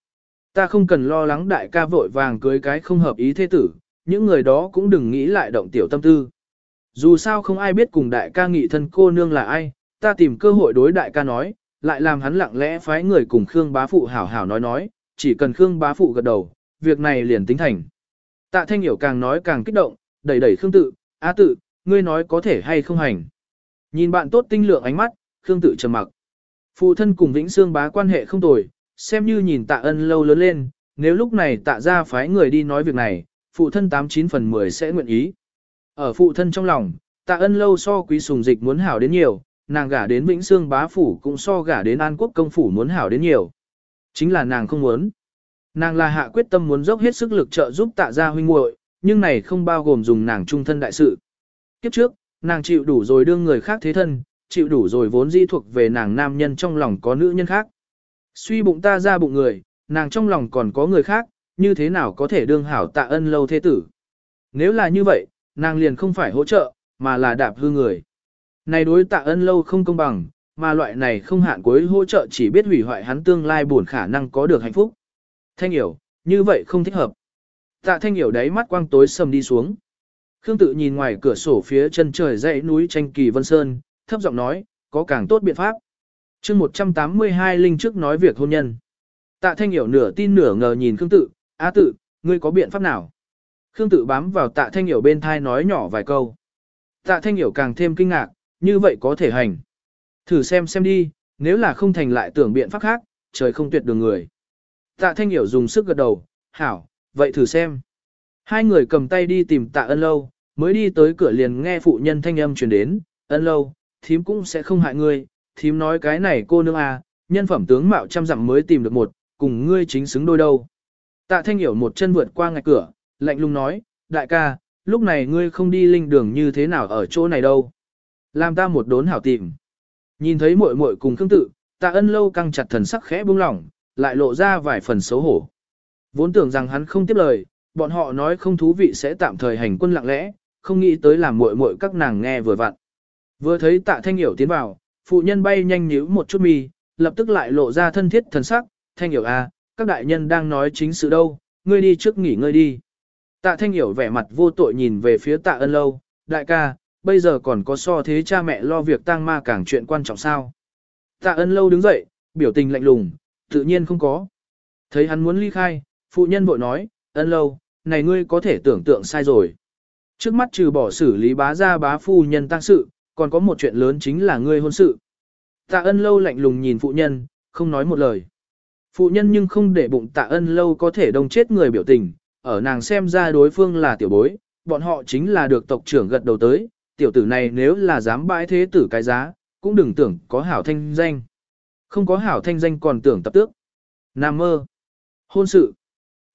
Ta không cần lo lắng đại ca vội vàng cưới cái không hợp ý thế tử, những người đó cũng đừng nghĩ lại động tiểu tâm tư. Dù sao không ai biết cùng đại ca nghị thân cô nương là ai, ta tìm cơ hội đối đại ca nói, lại làm hắn lặng lẽ phái người cùng Khương bá phụ hảo hảo nói nói, chỉ cần Khương bá phụ gật đầu, việc này liền tính thành. Tạ Thanh Hiểu càng nói càng kích động, đẩy đẩy Khương tự, á tự, ngươi nói có thể hay không hành. Nhìn bạn tốt tinh lượng ánh mắt, Khương tự trầm mặc. Phụ thân cùng Vĩnh Sương bá quan hệ không tồi, xem như nhìn tạ ân lâu lớn lên, nếu lúc này tạ ra phái người đi nói việc này, phụ thân 89 phần 10 sẽ nguyện ý. Ở phụ thân trong lòng, tạ ân lâu so quý sùng dịch muốn hảo đến nhiều, nàng gả đến Vĩnh Sương bá phủ cũng so gả đến An Quốc công phủ muốn hảo đến nhiều. Chính là nàng không muốn. Nàng là hạ quyết tâm muốn dốc hết sức lực trợ giúp tạ gia huynh muội, nhưng này không bao gồm dùng nàng trung thân đại sự. Kiếp trước, nàng chịu đủ rồi đương người khác thế thân, chịu đủ rồi vốn di thuộc về nàng nam nhân trong lòng có nữ nhân khác. Suy bụng ta ra bụng người, nàng trong lòng còn có người khác, như thế nào có thể đương hảo tạ ân lâu thế tử. Nếu là như vậy, nàng liền không phải hỗ trợ, mà là đạp hư người. Này đối tạ ân lâu không công bằng, mà loại này không hạn cuối hỗ trợ chỉ biết hủy hoại hắn tương lai buồn khả năng có được hạnh phúc. Thanh hiểu, như vậy không thích hợp. Tạ thanh hiểu đáy mắt quang tối sầm đi xuống. Khương tự nhìn ngoài cửa sổ phía chân trời dãy núi tranh kỳ vân sơn, thấp giọng nói, có càng tốt biện pháp. chương 182 linh trước nói việc hôn nhân. Tạ thanh hiểu nửa tin nửa ngờ nhìn Khương tự, á tự, ngươi có biện pháp nào? Khương tự bám vào tạ thanh hiểu bên thai nói nhỏ vài câu. Tạ thanh hiểu càng thêm kinh ngạc, như vậy có thể hành. Thử xem xem đi, nếu là không thành lại tưởng biện pháp khác, trời không tuyệt đường người. Tạ Thanh Hiểu dùng sức gật đầu, hảo, vậy thử xem. Hai người cầm tay đi tìm tạ ân lâu, mới đi tới cửa liền nghe phụ nhân thanh âm truyền đến, ân lâu, thím cũng sẽ không hại ngươi, thím nói cái này cô nương à, nhân phẩm tướng mạo trăm dặm mới tìm được một, cùng ngươi chính xứng đôi đâu. Tạ Thanh Hiểu một chân vượt qua ngạch cửa, lạnh lùng nói, đại ca, lúc này ngươi không đi linh đường như thế nào ở chỗ này đâu. Làm ta một đốn hảo tìm. Nhìn thấy muội muội cùng Khương Tự, Tạ Ân lâu căng chặt thần sắc khẽ buông lỏng, lại lộ ra vài phần xấu hổ. Vốn tưởng rằng hắn không tiếp lời, bọn họ nói không thú vị sẽ tạm thời hành quân lặng lẽ, không nghĩ tới làm muội muội các nàng nghe vừa vặn. Vừa thấy Tạ Thanh Hiểu tiến vào, phụ nhân bay nhanh nhíu một chút mi, lập tức lại lộ ra thân thiết thần sắc, "Thanh Hiểu à, các đại nhân đang nói chính sự đâu, ngươi đi trước nghỉ ngơi đi." Tạ Thanh Hiểu vẻ mặt vô tội nhìn về phía Tạ Ân lâu, "Đại ca, bây giờ còn có so thế cha mẹ lo việc tang ma càng chuyện quan trọng sao. Tạ ân lâu đứng dậy, biểu tình lạnh lùng, tự nhiên không có. Thấy hắn muốn ly khai, phụ nhân vội nói, ân lâu, này ngươi có thể tưởng tượng sai rồi. Trước mắt trừ bỏ xử lý bá gia bá phu nhân tăng sự, còn có một chuyện lớn chính là ngươi hôn sự. Tạ ân lâu lạnh lùng nhìn phụ nhân, không nói một lời. Phụ nhân nhưng không để bụng tạ ân lâu có thể đông chết người biểu tình, ở nàng xem ra đối phương là tiểu bối, bọn họ chính là được tộc trưởng gật đầu tới, tiểu tử này nếu là dám bãi thế tử cái giá, cũng đừng tưởng có hảo thanh danh. Không có hảo thanh danh còn tưởng tập tước. Nam mơ. Hôn sự.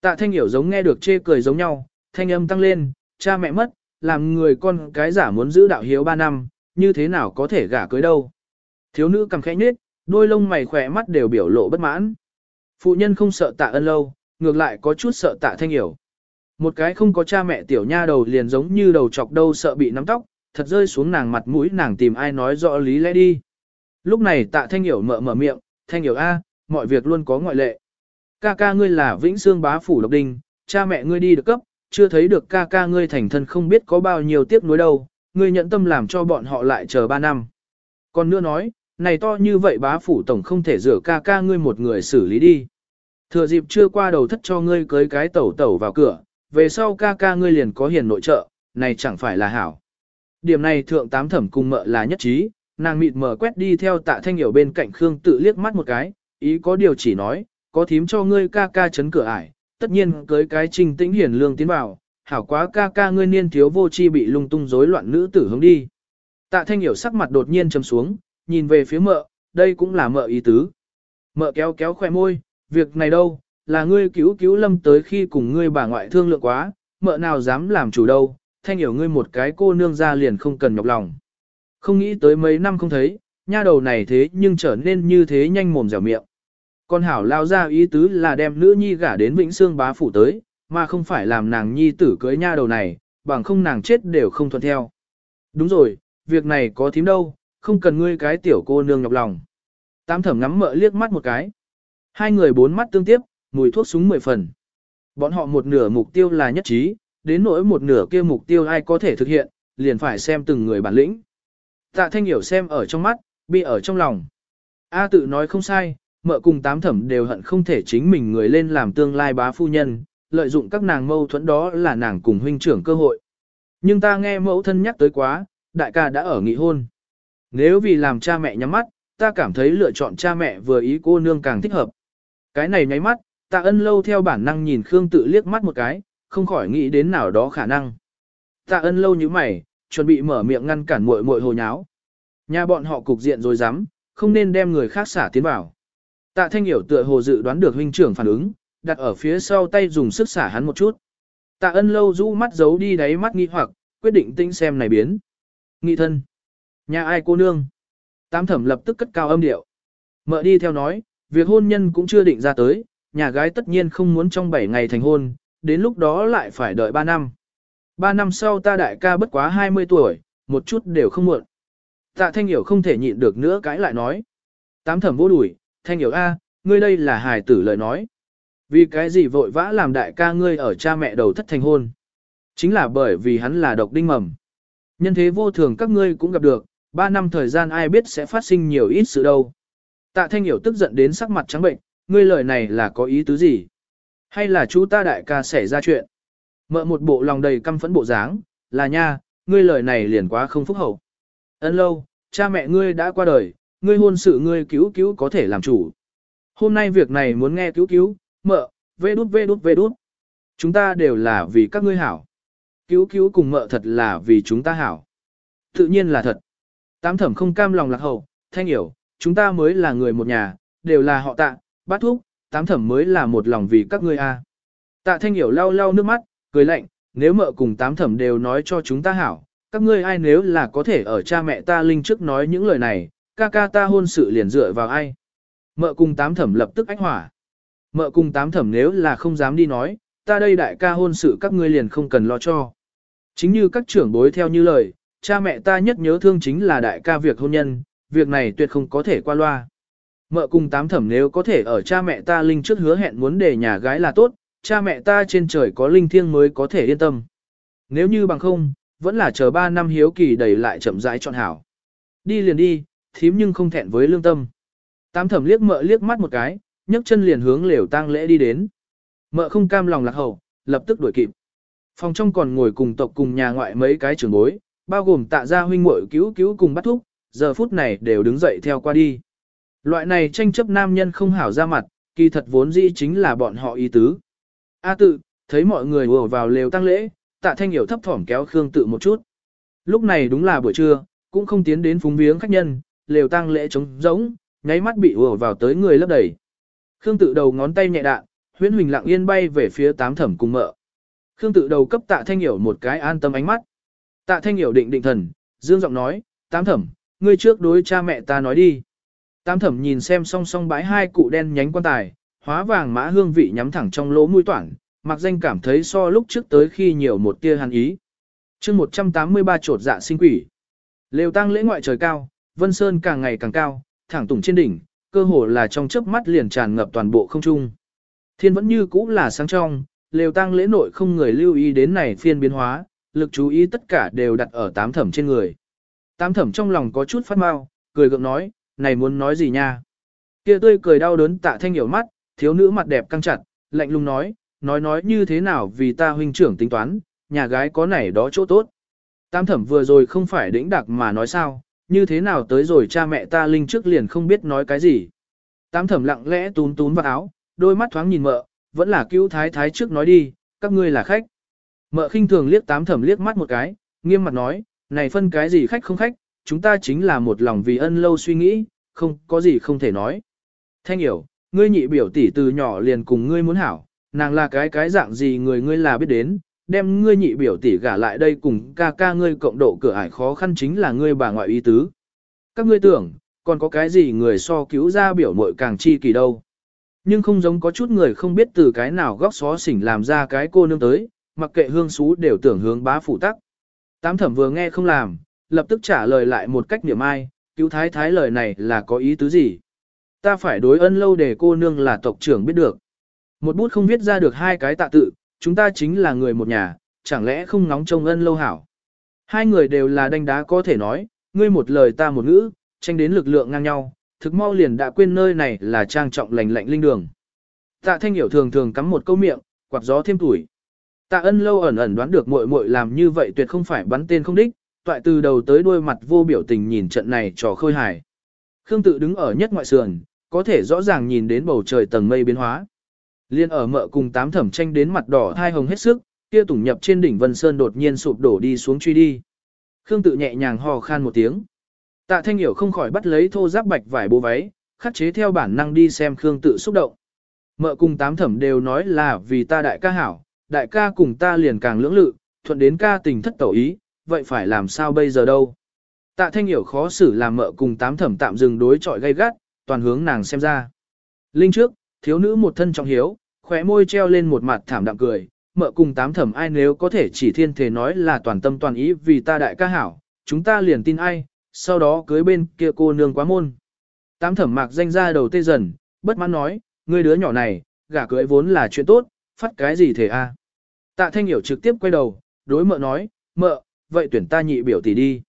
Tạ thanh hiểu giống nghe được chê cười giống nhau, thanh âm tăng lên, cha mẹ mất, làm người con cái giả muốn giữ đạo hiếu 3 năm, như thế nào có thể gả cưới đâu. Thiếu nữ cầm khẽ nhết, đôi lông mày khỏe mắt đều biểu lộ bất mãn. Phụ nhân không sợ tạ ân lâu, ngược lại có chút sợ tạ thanh hiểu. Một cái không có cha mẹ tiểu nha đầu liền giống như đầu chọc đâu sợ bị nắm tóc, thật rơi xuống nàng mặt mũi nàng tìm ai nói rõ lý lẽ đi. Lúc này tạ thanh hiểu mở mở miệng, thanh hiểu A, mọi việc luôn có ngoại lệ. Ca ca ngươi là vĩnh xương bá phủ độc đinh, cha mẹ ngươi đi được cấp, chưa thấy được ca ca ngươi thành thân không biết có bao nhiêu tiếc nuối đâu, ngươi nhận tâm làm cho bọn họ lại chờ 3 năm. Còn nữa nói, này to như vậy bá phủ tổng không thể rửa ca ca ngươi một người xử lý đi. Thừa dịp chưa qua đầu thất cho ngươi cưới cái tẩu tẩu vào cửa, về sau ca ca ngươi liền có hiền nội trợ, này chẳng phải là hảo. Điểm này thượng tám thẩm cùng mợ là nhất trí, nàng mịt mờ quét đi theo tạ thanh hiểu bên cạnh Khương tự liếc mắt một cái, ý có điều chỉ nói, có thím cho ngươi ca ca chấn cửa ải, tất nhiên cưới cái trình tĩnh hiển lương tiến vào, hảo quá ca ca ngươi niên thiếu vô chi bị lung tung rối loạn nữ tử hướng đi. Tạ thanh hiểu sắc mặt đột nhiên trầm xuống, nhìn về phía mợ, đây cũng là mợ ý tứ. Mợ kéo kéo khoe môi, việc này đâu, là ngươi cứu cứu lâm tới khi cùng ngươi bà ngoại thương lượng quá, mợ nào dám làm chủ đâu, thanh hiểu ngươi một cái cô nương ra liền không cần nhọc lòng. Không nghĩ tới mấy năm không thấy, nha đầu này thế nhưng trở nên như thế nhanh mồm dẻo miệng. Con hảo lao ra ý tứ là đem nữ nhi gả đến Vĩnh Sương bá phủ tới, mà không phải làm nàng nhi tử cưới nha đầu này, bằng không nàng chết đều không thuận theo. Đúng rồi, việc này có thím đâu, không cần ngươi cái tiểu cô nương nhọc lòng. Tám thẩm ngắm mợ liếc mắt một cái. Hai người bốn mắt tương tiếp, mùi thuốc súng mười phần. Bọn họ một nửa mục tiêu là nhất trí, đến nỗi một nửa kia mục tiêu ai có thể thực hiện, liền phải xem từng người bản lĩnh. Tạ thanh hiểu xem ở trong mắt, bị ở trong lòng. A tự nói không sai, mợ cùng tám thẩm đều hận không thể chính mình người lên làm tương lai bá phu nhân, lợi dụng các nàng mâu thuẫn đó là nàng cùng huynh trưởng cơ hội. Nhưng ta nghe mẫu thân nhắc tới quá, đại ca đã ở nghị hôn. Nếu vì làm cha mẹ nhắm mắt, ta cảm thấy lựa chọn cha mẹ vừa ý cô nương càng thích hợp. Cái này nháy mắt, ta ân lâu theo bản năng nhìn Khương tự liếc mắt một cái, không khỏi nghĩ đến nào đó khả năng. Tạ ân lâu như mày, chuẩn bị mở miệng ngăn cản muội muội hồ nháo. Nhà bọn họ cục diện rồi dám, không nên đem người khác xả tiến vào. Tạ Thanh Hiểu tựa hồ dự đoán được huynh trưởng phản ứng, đặt ở phía sau tay dùng sức xả hắn một chút. Tạ Ân lâu rũ mắt giấu đi đáy mắt nghi hoặc, quyết định tinh xem này biến. Nghị thân. Nhà ai cô nương? Tám thẩm lập tức cất cao âm điệu. Mợ đi theo nói, việc hôn nhân cũng chưa định ra tới, nhà gái tất nhiên không muốn trong 7 ngày thành hôn, đến lúc đó lại phải đợi 3 năm. 3 năm sau ta đại ca bất quá 20 tuổi, một chút đều không muộn. Tạ Thanh Hiểu không thể nhịn được nữa cãi lại nói. Tám thẩm vô đuổi, Thanh Hiểu A, ngươi đây là hài tử lời nói. Vì cái gì vội vã làm đại ca ngươi ở cha mẹ đầu thất thành hôn? Chính là bởi vì hắn là độc đinh mầm. Nhân thế vô thường các ngươi cũng gặp được, 3 năm thời gian ai biết sẽ phát sinh nhiều ít sự đâu. Tạ Thanh Hiểu tức giận đến sắc mặt trắng bệnh, ngươi lời này là có ý tứ gì? Hay là chú ta đại ca xảy ra chuyện? Mợ một bộ lòng đầy căm phẫn bộ dáng, là nha, ngươi lời này liền quá không phúc hậu. Ấn lâu, cha mẹ ngươi đã qua đời, ngươi hôn sự ngươi cứu cứu có thể làm chủ. Hôm nay việc này muốn nghe cứu cứu, mợ, vê đút vê đút vê đút. Chúng ta đều là vì các ngươi hảo. Cứu cứu cùng mợ thật là vì chúng ta hảo. Tự nhiên là thật. Tám thẩm không cam lòng lạc hậu, thanh hiểu, chúng ta mới là người một nhà, đều là họ tạ, bát thúc, tám thẩm mới là một lòng vì các ngươi a. Tạ thanh hiểu lau lau nước mắt, cười lạnh, nếu mợ cùng tám thẩm đều nói cho chúng ta hảo, các ngươi ai nếu là có thể ở cha mẹ ta linh trước nói những lời này, ca ca ta hôn sự liền dựa vào ai. Mợ cùng tám thẩm lập tức ách hỏa. Mợ cùng tám thẩm nếu là không dám đi nói, ta đây đại ca hôn sự các ngươi liền không cần lo cho. Chính như các trưởng bối theo như lời, cha mẹ ta nhất nhớ thương chính là đại ca việc hôn nhân, việc này tuyệt không có thể qua loa. Mợ cùng tám thẩm nếu có thể ở cha mẹ ta linh trước hứa hẹn muốn để nhà gái là tốt, cha mẹ ta trên trời có linh thiêng mới có thể yên tâm. Nếu như bằng không, vẫn là chờ ba năm hiếu kỳ đầy lại chậm rãi chọn hảo. Đi liền đi, thím nhưng không thẹn với lương tâm. Tám thẩm liếc mợ liếc mắt một cái, nhấc chân liền hướng lều tang lễ đi đến. Mợ không cam lòng lạc hậu, lập tức đuổi kịp. Phòng trong còn ngồi cùng tộc cùng nhà ngoại mấy cái trưởng bối, bao gồm tạ gia huynh muội cứu cứu cùng bắt thúc, giờ phút này đều đứng dậy theo qua đi. Loại này tranh chấp nam nhân không hảo ra mặt, kỳ thật vốn dĩ chính là bọn họ ý tứ. A tự, thấy mọi người vừa vào lều tăng lễ, tạ thanh hiểu thấp thỏm kéo Khương tự một chút. Lúc này đúng là buổi trưa, cũng không tiến đến phúng viếng khách nhân, lều tăng lễ trống rỗng, nháy mắt bị vừa vào tới người lấp đầy. Khương tự đầu ngón tay nhẹ đạn, huyễn huỳnh lặng yên bay về phía tám thẩm cùng mợ. Khương tự đầu cấp tạ thanh hiểu một cái an tâm ánh mắt. Tạ thanh hiểu định định thần, dương giọng nói, tám thẩm, ngươi trước đối cha mẹ ta nói đi. Tam thẩm nhìn xem song song bãi hai cụ đen nhánh quan tài, hóa vàng mã hương vị nhắm thẳng trong lỗ mũi toản, mặc danh cảm thấy so lúc trước tới khi nhiều một tia hàn ý. chương 183 trột dạ sinh quỷ. Lều tang lễ ngoại trời cao, vân sơn càng ngày càng cao, thẳng tủng trên đỉnh, cơ hồ là trong chớp mắt liền tràn ngập toàn bộ không trung. Thiên vẫn như cũ là sáng trong, lều tang lễ nội không người lưu ý đến này phiên biến hóa, lực chú ý tất cả đều đặt ở tám thẩm trên người. Tám thẩm trong lòng có chút phát mau, cười gượng nói, này muốn nói gì nha. Kia tươi cười đau đớn tạ thanh hiểu mắt, thiếu nữ mặt đẹp căng chặt, lạnh lùng nói, nói nói như thế nào vì ta huynh trưởng tính toán, nhà gái có này đó chỗ tốt. tam thẩm vừa rồi không phải đĩnh đặc mà nói sao, như thế nào tới rồi cha mẹ ta linh trước liền không biết nói cái gì. tam thẩm lặng lẽ tún tún vào áo, đôi mắt thoáng nhìn mợ, vẫn là cứu thái thái trước nói đi, các ngươi là khách. Mợ khinh thường liếc tám thẩm liếc mắt một cái, nghiêm mặt nói, này phân cái gì khách không khách, chúng ta chính là một lòng vì ân lâu suy nghĩ, không có gì không thể nói. Thanh hiểu, ngươi nhị biểu tỷ từ nhỏ liền cùng ngươi muốn hảo, nàng là cái cái dạng gì người ngươi là biết đến, đem ngươi nhị biểu tỷ gả lại đây cùng ca ca ngươi cộng độ cửa ải khó khăn chính là ngươi bà ngoại ý tứ. Các ngươi tưởng, còn có cái gì người so cứu ra biểu muội càng chi kỳ đâu. Nhưng không giống có chút người không biết từ cái nào góc xó xỉnh làm ra cái cô nương tới, mặc kệ hương xú đều tưởng hướng bá phủ tắc. Tám thẩm vừa nghe không làm, lập tức trả lời lại một cách niệm ai, cứu thái thái lời này là có ý tứ gì. Ta phải đối ân lâu để cô nương là tộc trưởng biết được. Một bút không viết ra được hai cái tạ tự, chúng ta chính là người một nhà, chẳng lẽ không nóng trông ân lâu hảo. Hai người đều là đánh đá có thể nói, ngươi một lời ta một ngữ, tranh đến lực lượng ngang nhau, thực mau liền đã quên nơi này là trang trọng lành lạnh linh đường. Tạ thanh hiểu thường thường cắm một câu miệng, quạt gió thêm tuổi. Tạ ân lâu ẩn ẩn đoán được muội muội làm như vậy tuyệt không phải bắn tên không đích, toại từ đầu tới đuôi mặt vô biểu tình nhìn trận này trò khơi hài. Khương tự đứng ở nhất ngoại sườn, có thể rõ ràng nhìn đến bầu trời tầng mây biến hóa. Liên ở mợ cùng tám thẩm tranh đến mặt đỏ hai hồng hết sức, kia tủng nhập trên đỉnh Vân Sơn đột nhiên sụp đổ đi xuống truy đi. Khương tự nhẹ nhàng hò khan một tiếng. Tạ Thanh Hiểu không khỏi bắt lấy thô giáp bạch vải bố váy, khắc chế theo bản năng đi xem Khương tự xúc động. Mợ cùng tám thẩm đều nói là vì ta đại ca hảo, đại ca cùng ta liền càng lưỡng lự, thuận đến ca tình thất tẩu ý, vậy phải làm sao bây giờ đâu. Tạ Thanh Hiểu khó xử làm mợ cùng tám thẩm tạm dừng đối chọi gay gắt, toàn hướng nàng xem ra. Linh trước, thiếu nữ một thân trọng hiếu, khóe môi treo lên một mặt thảm đạm cười, mợ cùng tám thẩm ai nếu có thể chỉ thiên thể nói là toàn tâm toàn ý vì ta đại ca hảo, chúng ta liền tin ai, sau đó cưới bên kia cô nương quá môn. Tám thẩm mạc danh ra đầu tê dần, bất mãn nói, ngươi đứa nhỏ này, gả cưới vốn là chuyện tốt, phát cái gì thể a? Tạ thanh hiểu trực tiếp quay đầu, đối mợ nói, mợ, vậy tuyển ta nhị biểu tỷ đi.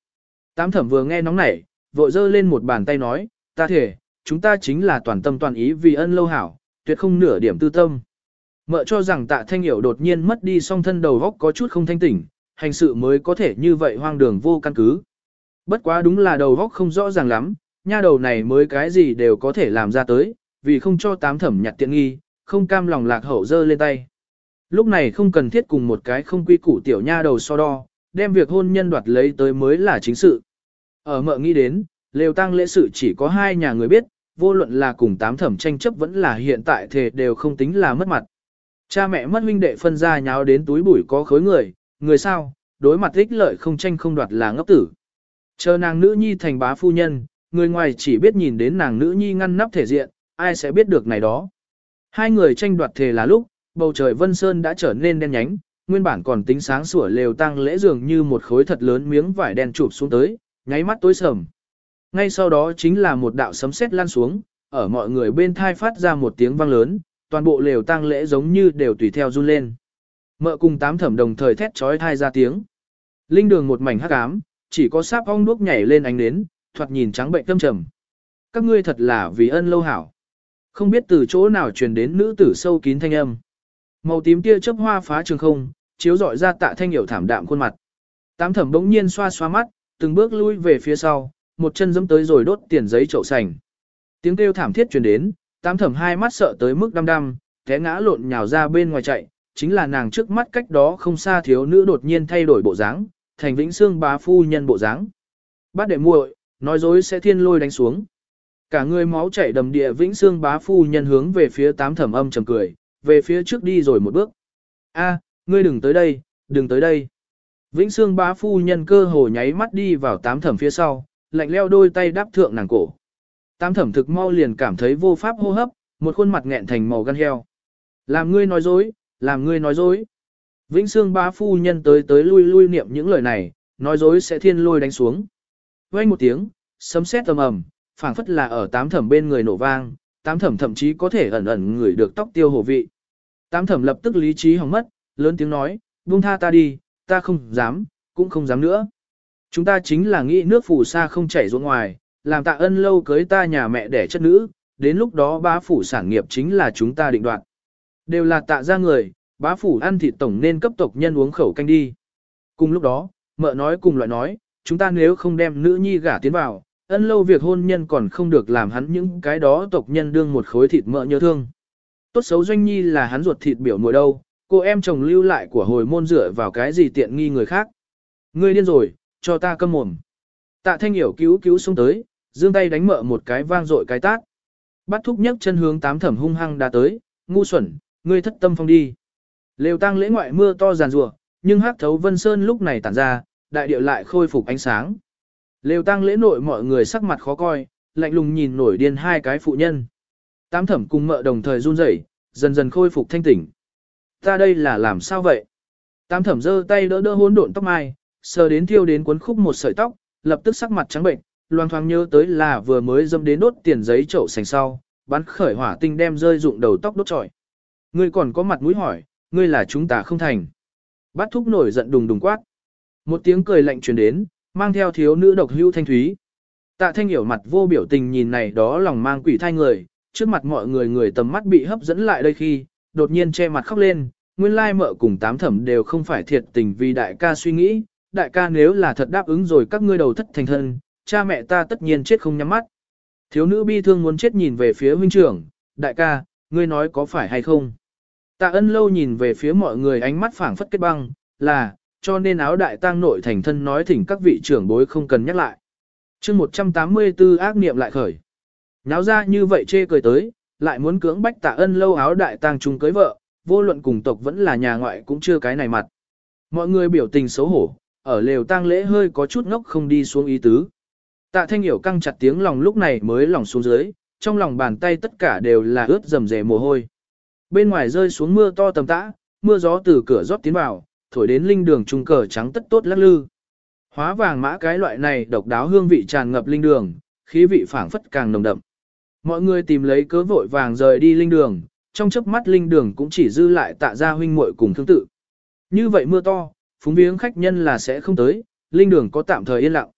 Tám thẩm vừa nghe nóng nảy, vội dơ lên một bàn tay nói, ta thể, chúng ta chính là toàn tâm toàn ý vì ân lâu hảo, tuyệt không nửa điểm tư tâm. Mợ cho rằng tạ thanh hiểu đột nhiên mất đi song thân đầu góc có chút không thanh tỉnh, hành sự mới có thể như vậy hoang đường vô căn cứ. Bất quá đúng là đầu góc không rõ ràng lắm, nha đầu này mới cái gì đều có thể làm ra tới, vì không cho tám thẩm nhặt tiện nghi, không cam lòng lạc hậu dơ lên tay. Lúc này không cần thiết cùng một cái không quy củ tiểu nha đầu so đo, đem việc hôn nhân đoạt lấy tới mới là chính sự. Ở mợ nghĩ đến, lều tăng lễ sự chỉ có hai nhà người biết, vô luận là cùng tám thẩm tranh chấp vẫn là hiện tại thề đều không tính là mất mặt. Cha mẹ mất huynh đệ phân ra nháo đến túi bụi có khối người, người sao, đối mặt ích lợi không tranh không đoạt là ngốc tử. Chờ nàng nữ nhi thành bá phu nhân, người ngoài chỉ biết nhìn đến nàng nữ nhi ngăn nắp thể diện, ai sẽ biết được này đó. Hai người tranh đoạt thề là lúc, bầu trời Vân Sơn đã trở nên đen nhánh, nguyên bản còn tính sáng sủa lều tăng lễ dường như một khối thật lớn miếng vải đen chụp xuống tới, nháy mắt tối sầm. Ngay sau đó chính là một đạo sấm sét lan xuống, ở mọi người bên thai phát ra một tiếng vang lớn, toàn bộ lều tăng lễ giống như đều tùy theo run lên. Mợ cùng tám thẩm đồng thời thét trói thai ra tiếng. Linh đường một mảnh hắc ám, chỉ có sáp ong đuốc nhảy lên ánh nến, thoạt nhìn trắng bệnh tâm trầm. Các ngươi thật là vì ân lâu hảo. Không biết từ chỗ nào truyền đến nữ tử sâu kín thanh âm. Màu tím tia chớp hoa phá trường không, chiếu rọi ra tạ thanh hiểu thảm đạm khuôn mặt. Tám thẩm bỗng nhiên xoa xoa mắt, từng bước lui về phía sau, một chân giẫm tới rồi đốt tiền giấy chậu sành. Tiếng kêu thảm thiết truyền đến, tám thẩm hai mắt sợ tới mức đăm đăm, té ngã lộn nhào ra bên ngoài chạy, chính là nàng trước mắt cách đó không xa thiếu nữ đột nhiên thay đổi bộ dáng, thành vĩnh xương bá phu nhân bộ dáng. Bát đệ muội, nói dối sẽ thiên lôi đánh xuống. Cả người máu chảy đầm địa vĩnh xương bá phu nhân hướng về phía tám thẩm âm trầm cười, về phía trước đi rồi một bước. A, ngươi đừng tới đây, đừng tới đây. Vĩnh sương bá phu nhân cơ hồ nháy mắt đi vào tám thẩm phía sau, lạnh leo đôi tay đáp thượng nàng cổ. Tám thẩm thực mau liền cảm thấy vô pháp hô hấp, một khuôn mặt nghẹn thành màu gan heo. Làm ngươi nói dối, làm ngươi nói dối. Vĩnh sương bá phu nhân tới tới lui lui niệm những lời này, nói dối sẽ thiên lôi đánh xuống. Vang một tiếng, sấm sét ầm ầm, phảng phất là ở tám thẩm bên người nổ vang, tám thẩm thậm chí có thể ẩn ẩn người được tóc tiêu hồ vị. Tám thẩm lập tức lý trí hỏng mất, lớn tiếng nói, buông tha ta đi, ta không dám, cũng không dám nữa. Chúng ta chính là nghĩ nước phủ xa không chảy ruộng ngoài, làm tạ ân lâu cưới ta nhà mẹ đẻ chất nữ, đến lúc đó bá phủ sản nghiệp chính là chúng ta định đoạt. Đều là tạ ra người, bá phủ ăn thịt tổng nên cấp tộc nhân uống khẩu canh đi. Cùng lúc đó, mợ nói cùng loại nói, chúng ta nếu không đem nữ nhi gả tiến vào, ân lâu việc hôn nhân còn không được làm hắn những cái đó tộc nhân đương một khối thịt mỡ nhớ thương tốt xấu doanh nhi là hắn ruột thịt biểu mùa đâu, cô em chồng lưu lại của hồi môn rửa vào cái gì tiện nghi người khác. Ngươi điên rồi, cho ta câm mồm. Tạ thanh hiểu cứu cứu xuống tới, dương tay đánh mợ một cái vang dội cái tát. Bắt thúc nhấc chân hướng tám thẩm hung hăng đã tới, ngu xuẩn, ngươi thất tâm phong đi. Lều tang lễ ngoại mưa to giàn rùa, nhưng hắc thấu vân sơn lúc này tản ra, đại điệu lại khôi phục ánh sáng. Lều tang lễ nội mọi người sắc mặt khó coi, lạnh lùng nhìn nổi điên hai cái phụ nhân. Tám thẩm cùng mợ đồng thời run rẩy, dần dần khôi phục thanh tỉnh. Ta đây là làm sao vậy? Tám thẩm giơ tay đỡ đỡ hỗn độn tóc mai, sờ đến thiêu đến cuốn khúc một sợi tóc, lập tức sắc mặt trắng bệnh, loang thoáng nhớ tới là vừa mới dâm đến đốt tiền giấy chậu sành sau, bắn khởi hỏa tinh đem rơi dụng đầu tóc đốt trọi. Ngươi còn có mặt mũi hỏi, ngươi là chúng ta không thành. Bát thúc nổi giận đùng đùng quát. Một tiếng cười lạnh truyền đến, mang theo thiếu nữ độc hưu thanh thúy. Tạ thanh hiểu mặt vô biểu tình nhìn này đó lòng mang quỷ thai người, trước mặt mọi người người tầm mắt bị hấp dẫn lại đây khi, đột nhiên che mặt khóc lên, nguyên lai mợ cùng tám thẩm đều không phải thiệt tình vì đại ca suy nghĩ, đại ca nếu là thật đáp ứng rồi các ngươi đầu thất thành thân, cha mẹ ta tất nhiên chết không nhắm mắt. Thiếu nữ bi thương muốn chết nhìn về phía huynh trưởng, đại ca, ngươi nói có phải hay không? Tạ ân lâu nhìn về phía mọi người ánh mắt phảng phất kết băng, là, cho nên áo đại tang nội thành thân nói thỉnh các vị trưởng bối không cần nhắc lại. chương 184 ác niệm lại khởi. Náo ra như vậy chê cười tới, lại muốn cưỡng bách tạ ân lâu áo đại tang trung cưới vợ, vô luận cùng tộc vẫn là nhà ngoại cũng chưa cái này mặt. Mọi người biểu tình xấu hổ, ở lều tang lễ hơi có chút ngốc không đi xuống ý tứ. Tạ thanh hiểu căng chặt tiếng lòng lúc này mới lòng xuống dưới, trong lòng bàn tay tất cả đều là ướt rầm rề mồ hôi. Bên ngoài rơi xuống mưa to tầm tã, mưa gió từ cửa rót tiến vào, thổi đến linh đường trung cờ trắng tất tốt lắc lư. Hóa vàng mã cái loại này độc đáo hương vị tràn ngập linh đường, khí vị phảng phất càng nồng đậm. Mọi người tìm lấy cớ vội vàng rời đi linh đường, trong chớp mắt linh đường cũng chỉ dư lại tạ gia huynh muội cùng thương tự. Như vậy mưa to, phúng viếng khách nhân là sẽ không tới, linh đường có tạm thời yên lặng.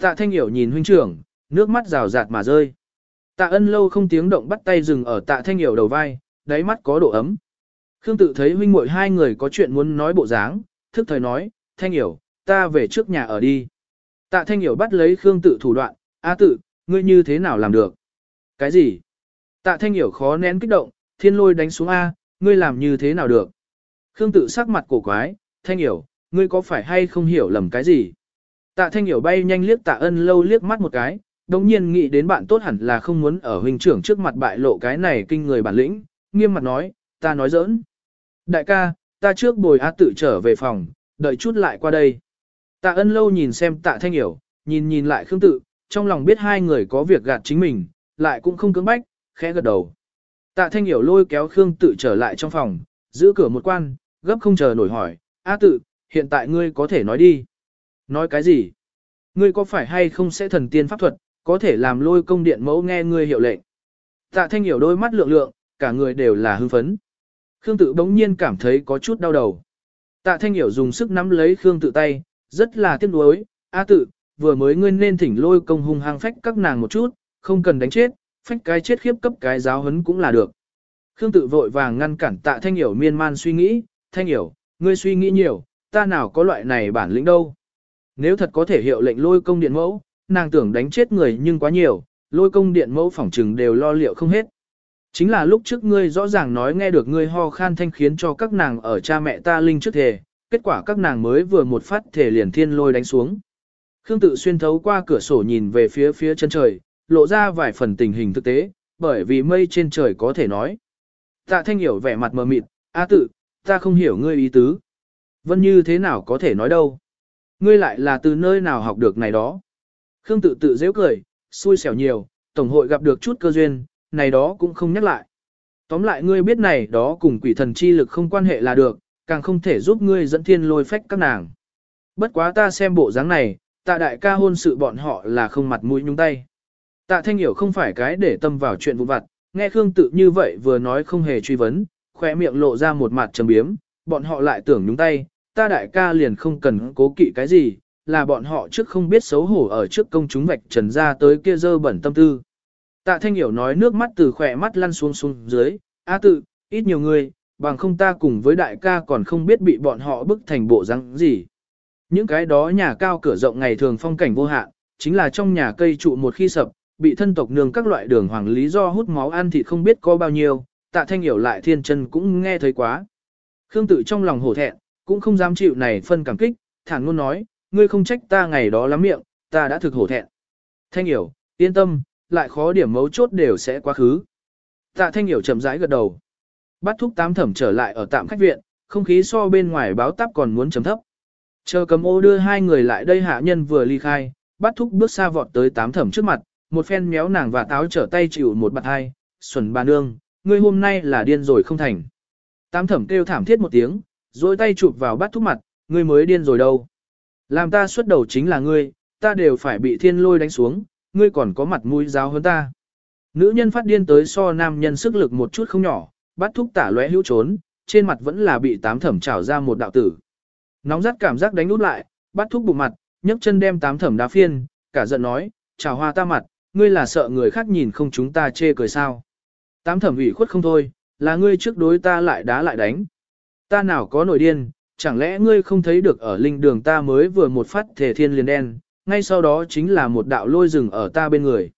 Tạ thanh hiểu nhìn huynh trưởng, nước mắt rào rạt mà rơi. Tạ ân lâu không tiếng động bắt tay dừng ở tạ thanh hiểu đầu vai, đáy mắt có độ ấm. Khương tự thấy huynh muội hai người có chuyện muốn nói bộ dáng, thức thời nói, thanh hiểu, ta về trước nhà ở đi. Tạ thanh hiểu bắt lấy Khương tự thủ đoạn, a tự, ngươi như thế nào làm được? Cái gì? Tạ thanh hiểu khó nén kích động, thiên lôi đánh xuống A, ngươi làm như thế nào được? Khương tự sắc mặt cổ quái, thanh hiểu, ngươi có phải hay không hiểu lầm cái gì? Tạ thanh hiểu bay nhanh liếc tạ ân lâu liếc mắt một cái, đồng nhiên nghĩ đến bạn tốt hẳn là không muốn ở huynh trưởng trước mặt bại lộ cái này kinh người bản lĩnh, nghiêm mặt nói, ta nói giỡn. Đại ca, ta trước bồi á tự trở về phòng, đợi chút lại qua đây. Tạ ân lâu nhìn xem tạ thanh hiểu, nhìn nhìn lại khương tự, trong lòng biết hai người có việc gạt chính mình, lại cũng không cưỡng bách, khẽ gật đầu. Tạ thanh hiểu lôi kéo khương tự trở lại trong phòng, giữ cửa một quan, gấp không chờ nổi hỏi, A tự, hiện tại ngươi có thể nói đi. Nói cái gì? Ngươi có phải hay không sẽ thần tiên pháp thuật, có thể làm lôi công điện mẫu nghe ngươi hiệu lệnh. Tạ thanh hiểu đôi mắt lượng lượng, cả người đều là hưng phấn. Khương tự bỗng nhiên cảm thấy có chút đau đầu. Tạ thanh hiểu dùng sức nắm lấy Khương tự tay, rất là tiếc nuối, A tự, vừa mới ngươi nên thỉnh lôi công hung hăng phách các nàng một chút, không cần đánh chết, phách cái chết khiếp cấp cái giáo hấn cũng là được. Khương tự vội vàng ngăn cản tạ thanh hiểu miên man suy nghĩ, thanh hiểu, ngươi suy nghĩ nhiều, ta nào có loại này bản lĩnh đâu. Nếu thật có thể hiệu lệnh lôi công điện mẫu, nàng tưởng đánh chết người nhưng quá nhiều, lôi công điện mẫu phỏng trừng đều lo liệu không hết. Chính là lúc trước ngươi rõ ràng nói nghe được ngươi ho khan thanh khiến cho các nàng ở cha mẹ ta linh trước thề, kết quả các nàng mới vừa một phát thể liền thiên lôi đánh xuống. Khương tự xuyên thấu qua cửa sổ nhìn về phía phía chân trời, lộ ra vài phần tình hình thực tế, bởi vì mây trên trời có thể nói. Tạ thanh hiểu vẻ mặt mờ mịt, a tự, ta không hiểu ngươi ý tứ. Vân như thế nào có thể nói đâu. Ngươi lại là từ nơi nào học được này đó. Khương tự tự dễ cười, xui xẻo nhiều, tổng hội gặp được chút cơ duyên, này đó cũng không nhắc lại. Tóm lại ngươi biết này đó cùng quỷ thần chi lực không quan hệ là được, càng không thể giúp ngươi dẫn thiên lôi phách các nàng. Bất quá ta xem bộ dáng này, tạ đại ca hôn sự bọn họ là không mặt mũi nhúng tay. Tạ thanh hiểu không phải cái để tâm vào chuyện vụ vặt, nghe Khương tự như vậy vừa nói không hề truy vấn, khóe miệng lộ ra một mặt trầm biếm, bọn họ lại tưởng nhúng tay, ta đại ca liền không cần cố kỵ cái gì, là bọn họ trước không biết xấu hổ ở trước công chúng vạch trần ra tới kia dơ bẩn tâm tư. Tạ Thanh Hiểu nói nước mắt từ khỏe mắt lăn xuống xuống dưới, A tự, ít nhiều người, bằng không ta cùng với đại ca còn không biết bị bọn họ bức thành bộ răng gì. Những cái đó nhà cao cửa rộng ngày thường phong cảnh vô hạn, chính là trong nhà cây trụ một khi sập, bị thân tộc nương các loại đường hoàng lý do hút máu ăn thịt không biết có bao nhiêu, tạ thanh hiểu lại thiên chân cũng nghe thấy quá. Khương tự trong lòng hổ thẹn, cũng không dám chịu này phân cảm kích, thản ngôn nói, ngươi không trách ta ngày đó lắm miệng, ta đã thực hổ thẹn. Thanh hiểu, yên tâm, lại khó điểm mấu chốt đều sẽ quá khứ. Tạ thanh hiểu chậm rãi gật đầu. Bắt thúc tám thẩm trở lại ở tạm khách viện, không khí so bên ngoài báo táp còn muốn chấm thấp. Chờ cầm ô đưa hai người lại đây hạ nhân vừa ly khai, bắt thúc bước xa vọt tới tám thẩm trước mặt, một phen méo nàng và táo trở tay chịu một bạt hai, xuẩn bà nương, ngươi hôm nay là điên rồi không thành. Tám thẩm kêu thảm thiết một tiếng, rồi tay chụp vào bắt thúc mặt, ngươi mới điên rồi đâu. Làm ta xuất đầu chính là ngươi, ta đều phải bị thiên lôi đánh xuống, ngươi còn có mặt mũi giáo hơn ta. Nữ nhân phát điên tới so nam nhân sức lực một chút không nhỏ, bắt thúc tả lóe hữu trốn, trên mặt vẫn là bị tám thẩm trào ra một đạo tử. Nóng rát cảm giác đánh út lại, bắt thúc bụng mặt, nhấc chân đem tám thẩm đá phiên, cả giận nói, chào hoa ta mặt, ngươi là sợ người khác nhìn không chúng ta chê cười sao. Tám thẩm ủy khuất không thôi, là ngươi trước đối ta lại đá lại đánh. Ta nào có nổi điên, chẳng lẽ ngươi không thấy được ở linh đường ta mới vừa một phát thể thiên liền đen, ngay sau đó chính là một đạo lôi rừng ở ta bên người.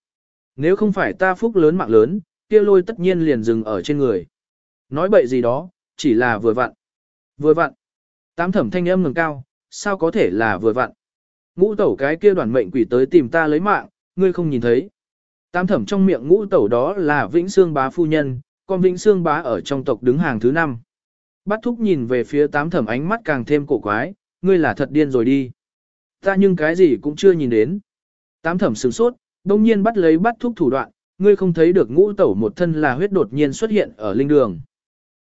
Nếu không phải ta phúc lớn mạng lớn, kia lôi tất nhiên liền dừng ở trên người. Nói bậy gì đó, chỉ là vừa vặn. Vừa vặn. Tám thẩm thanh âm ngừng cao, sao có thể là vừa vặn. Ngũ tẩu cái kia đoàn mệnh quỷ tới tìm ta lấy mạng, ngươi không nhìn thấy. Tám thẩm trong miệng ngũ tẩu đó là Vĩnh Sương bá phu nhân, còn Vĩnh Sương bá ở trong tộc đứng hàng thứ năm. Bát thúc nhìn về phía tám thẩm ánh mắt càng thêm cổ quái, ngươi là thật điên rồi đi. Ta nhưng cái gì cũng chưa nhìn đến. Tám thẩm sửng sốt, đông nhiên bắt lấy Bát thúc thủ đoạn, ngươi không thấy được ngũ tẩu một thân là huyết đột nhiên xuất hiện ở linh đường.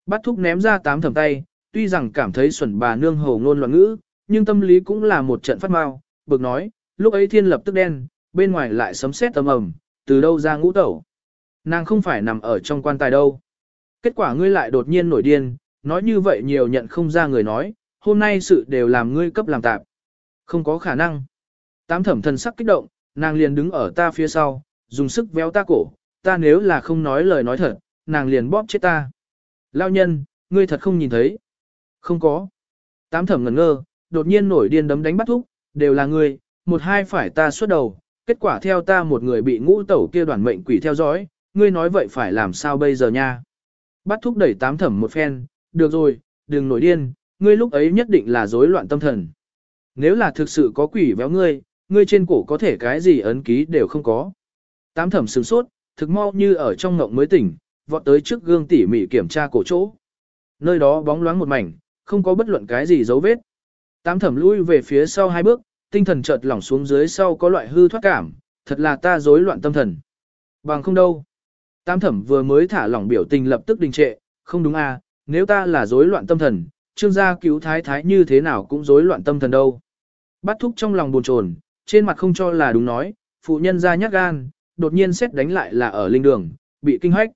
Bát thúc ném ra tám thẩm tay, tuy rằng cảm thấy xuẩn bà nương hồ ngôn loạn ngữ, nhưng tâm lý cũng là một trận phát mau, bực nói, lúc ấy thiên lập tức đen, bên ngoài lại sấm sét tầm ầm, từ đâu ra ngũ tẩu. Nàng không phải nằm ở trong quan tài đâu. Kết quả ngươi lại đột nhiên nổi điên, nói như vậy nhiều nhận không ra người nói, hôm nay sự đều làm ngươi cấp làm tạp. Không có khả năng. Tám thẩm thần sắc kích động, nàng liền đứng ở ta phía sau, dùng sức véo ta cổ, ta nếu là không nói lời nói thật, nàng liền bóp chết ta. Lao nhân, ngươi thật không nhìn thấy. Không có. Tám thẩm ngẩn ngơ, đột nhiên nổi điên đấm đánh bắt thúc, đều là ngươi, một hai phải ta xuất đầu, kết quả theo ta một người bị ngũ tẩu kia đoàn mệnh quỷ theo dõi, ngươi nói vậy phải làm sao bây giờ nha. Bắt thúc đẩy tám thẩm một phen, được rồi, đừng nổi điên, ngươi lúc ấy nhất định là rối loạn tâm thần. Nếu là thực sự có quỷ véo ngươi, ngươi trên cổ có thể cái gì ấn ký đều không có. Tám thẩm sửng sốt, thực mau như ở trong ngộng mới tỉnh, vọt tới trước gương tỉ mỉ kiểm tra cổ chỗ. Nơi đó bóng loáng một mảnh, không có bất luận cái gì dấu vết. Tám thẩm lui về phía sau hai bước, tinh thần chợt lỏng xuống dưới sau có loại hư thoát cảm, thật là ta rối loạn tâm thần. Bằng không đâu. tam thẩm vừa mới thả lỏng biểu tình lập tức đình trệ, không đúng à, nếu ta là rối loạn tâm thần, trương gia cứu thái thái như thế nào cũng rối loạn tâm thần đâu. Bắt thúc trong lòng buồn chồn, trên mặt không cho là đúng nói, phụ nhân ra nhát gan, đột nhiên xét đánh lại là ở linh đường, bị kinh hoách.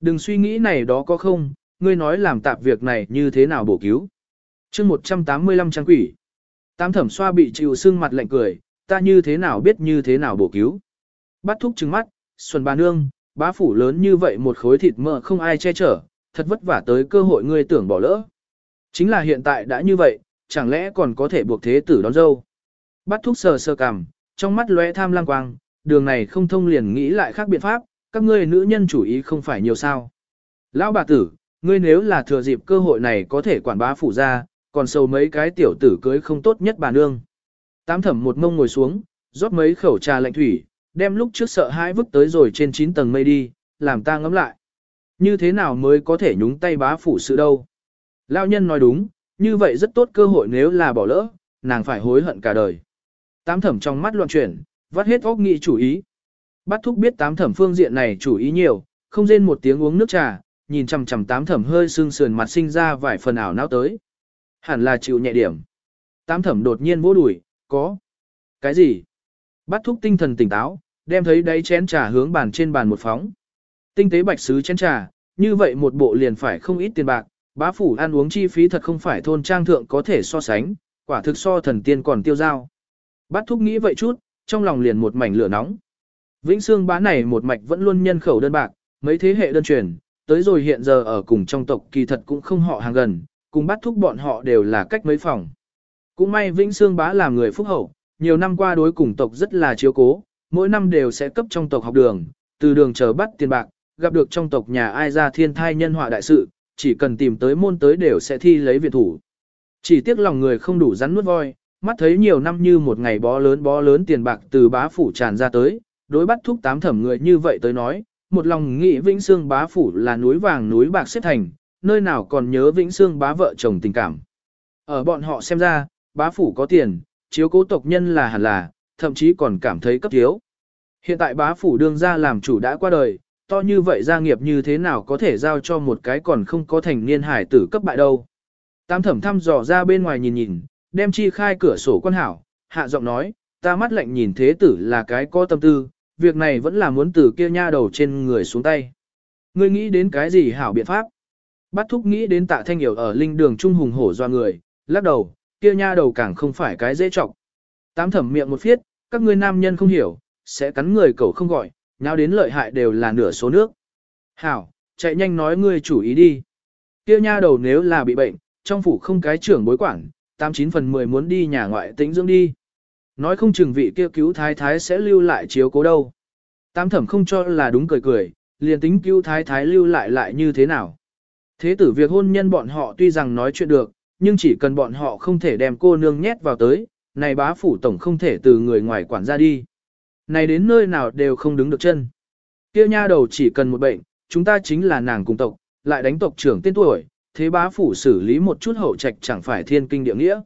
Đừng suy nghĩ này đó có không, ngươi nói làm tạp việc này như thế nào bổ cứu. chương 185 trang quỷ. Tam thẩm xoa bị chịu sưng mặt lạnh cười, ta như thế nào biết như thế nào bổ cứu. Bắt thúc trừng mắt, xuân bà nương, bá phủ lớn như vậy một khối thịt mỡ không ai che chở, thật vất vả tới cơ hội ngươi tưởng bỏ lỡ. Chính là hiện tại đã như vậy, chẳng lẽ còn có thể buộc thế tử đón dâu. Bắt thúc sờ sờ cằm, trong mắt lóe tham lang quang, đường này không thông liền nghĩ lại khác biện pháp, các ngươi nữ nhân chủ ý không phải nhiều sao. Lão bà tử, ngươi nếu là thừa dịp cơ hội này có thể quản bá phủ ra, còn sâu mấy cái tiểu tử cưới không tốt nhất bà nương. Tám thẩm một mông ngồi xuống, rót mấy khẩu trà lạnh thủy, đem lúc trước sợ hãi vứt tới rồi trên 9 tầng mây đi, làm ta ngấm lại. Như thế nào mới có thể nhúng tay bá phủ sự đâu? Lão nhân nói đúng, như vậy rất tốt cơ hội nếu là bỏ lỡ, nàng phải hối hận cả đời. Tám thẩm trong mắt loạn chuyển, vắt hết óc nghị chủ ý. Bắt thúc biết tám thẩm phương diện này chủ ý nhiều, không rên một tiếng uống nước trà, nhìn chằm chằm tám thẩm hơi sương sườn mặt sinh ra vài phần ảo não tới. Hẳn là chịu nhẹ điểm. Tám thẩm đột nhiên vỗ đùi, có. Cái gì? Bắt thúc tinh thần tỉnh táo, đem thấy đáy chén trà hướng bàn trên bàn một phóng. Tinh tế bạch sứ chén trà, như vậy một bộ liền phải không ít tiền bạc, bá phủ ăn uống chi phí thật không phải thôn trang thượng có thể so sánh, quả thực so thần tiên còn tiêu giao. Bắt thúc nghĩ vậy chút, trong lòng liền một mảnh lửa nóng. Vĩnh Sương bá này một mạch vẫn luôn nhân khẩu đơn bạc, mấy thế hệ đơn truyền, tới rồi hiện giờ ở cùng trong tộc kỳ thật cũng không họ hàng gần, cùng bắt thúc bọn họ đều là cách mấy phòng. Cũng may Vĩnh Sương bá làm người phúc hậu, nhiều năm qua đối cùng tộc rất là chiếu cố, mỗi năm đều sẽ cấp trong tộc học đường, từ đường chờ bắt tiền bạc, gặp được trong tộc nhà ai ra thiên thai nhân họa đại sự, chỉ cần tìm tới môn tới đều sẽ thi lấy viện thủ. Chỉ tiếc lòng người không đủ rắn nuốt voi, mắt thấy nhiều năm như một ngày bó lớn bó lớn tiền bạc từ bá phủ tràn ra tới, đối bắt thúc tám thẩm người như vậy tới nói, một lòng nghĩ Vĩnh Xương bá phủ là núi vàng núi bạc xếp thành, nơi nào còn nhớ Vĩnh Xương bá vợ chồng tình cảm. Ở bọn họ xem ra, bá phủ có tiền, chiếu cố tộc nhân là hẳn là, thậm chí còn cảm thấy cấp thiếu. Hiện tại bá phủ đương ra làm chủ đã qua đời, to như vậy gia nghiệp như thế nào có thể giao cho một cái còn không có thành niên hải tử cấp bại đâu. Tam thẩm thăm dò ra bên ngoài nhìn nhìn, đem chi khai cửa sổ quan hảo, hạ giọng nói, ta mắt lạnh nhìn thế tử là cái có tâm tư, việc này vẫn là muốn từ kia nha đầu trên người xuống tay. Ngươi nghĩ đến cái gì hảo biện pháp? Bắt thúc nghĩ đến tạ thanh hiểu ở linh đường trung hùng hổ doa người, lắc đầu, kia nha đầu càng không phải cái dễ trọng. Tám thẩm miệng một phiết, các ngươi nam nhân không hiểu, sẽ cắn người cậu không gọi, nhau đến lợi hại đều là nửa số nước. Hảo, chạy nhanh nói ngươi chủ ý đi. Kia nha đầu nếu là bị bệnh, trong phủ không cái trưởng bối quản, 89 phần 10 muốn đi nhà ngoại tĩnh dưỡng đi. Nói không chừng vị kia cứu thái thái sẽ lưu lại chiếu cố đâu. tám thẩm không cho là đúng cười cười, liền tính cứu thái thái lưu lại lại như thế nào. Thế tử việc hôn nhân bọn họ tuy rằng nói chuyện được, nhưng chỉ cần bọn họ không thể đem cô nương nhét vào tới, này bá phủ tổng không thể từ người ngoài quản ra đi. Này đến nơi nào đều không đứng được chân. Kia nha đầu chỉ cần một bệnh, chúng ta chính là nàng cùng tộc, lại đánh tộc trưởng tên tuổi, thế bá phủ xử lý một chút hậu trạch chẳng phải thiên kinh địa nghĩa.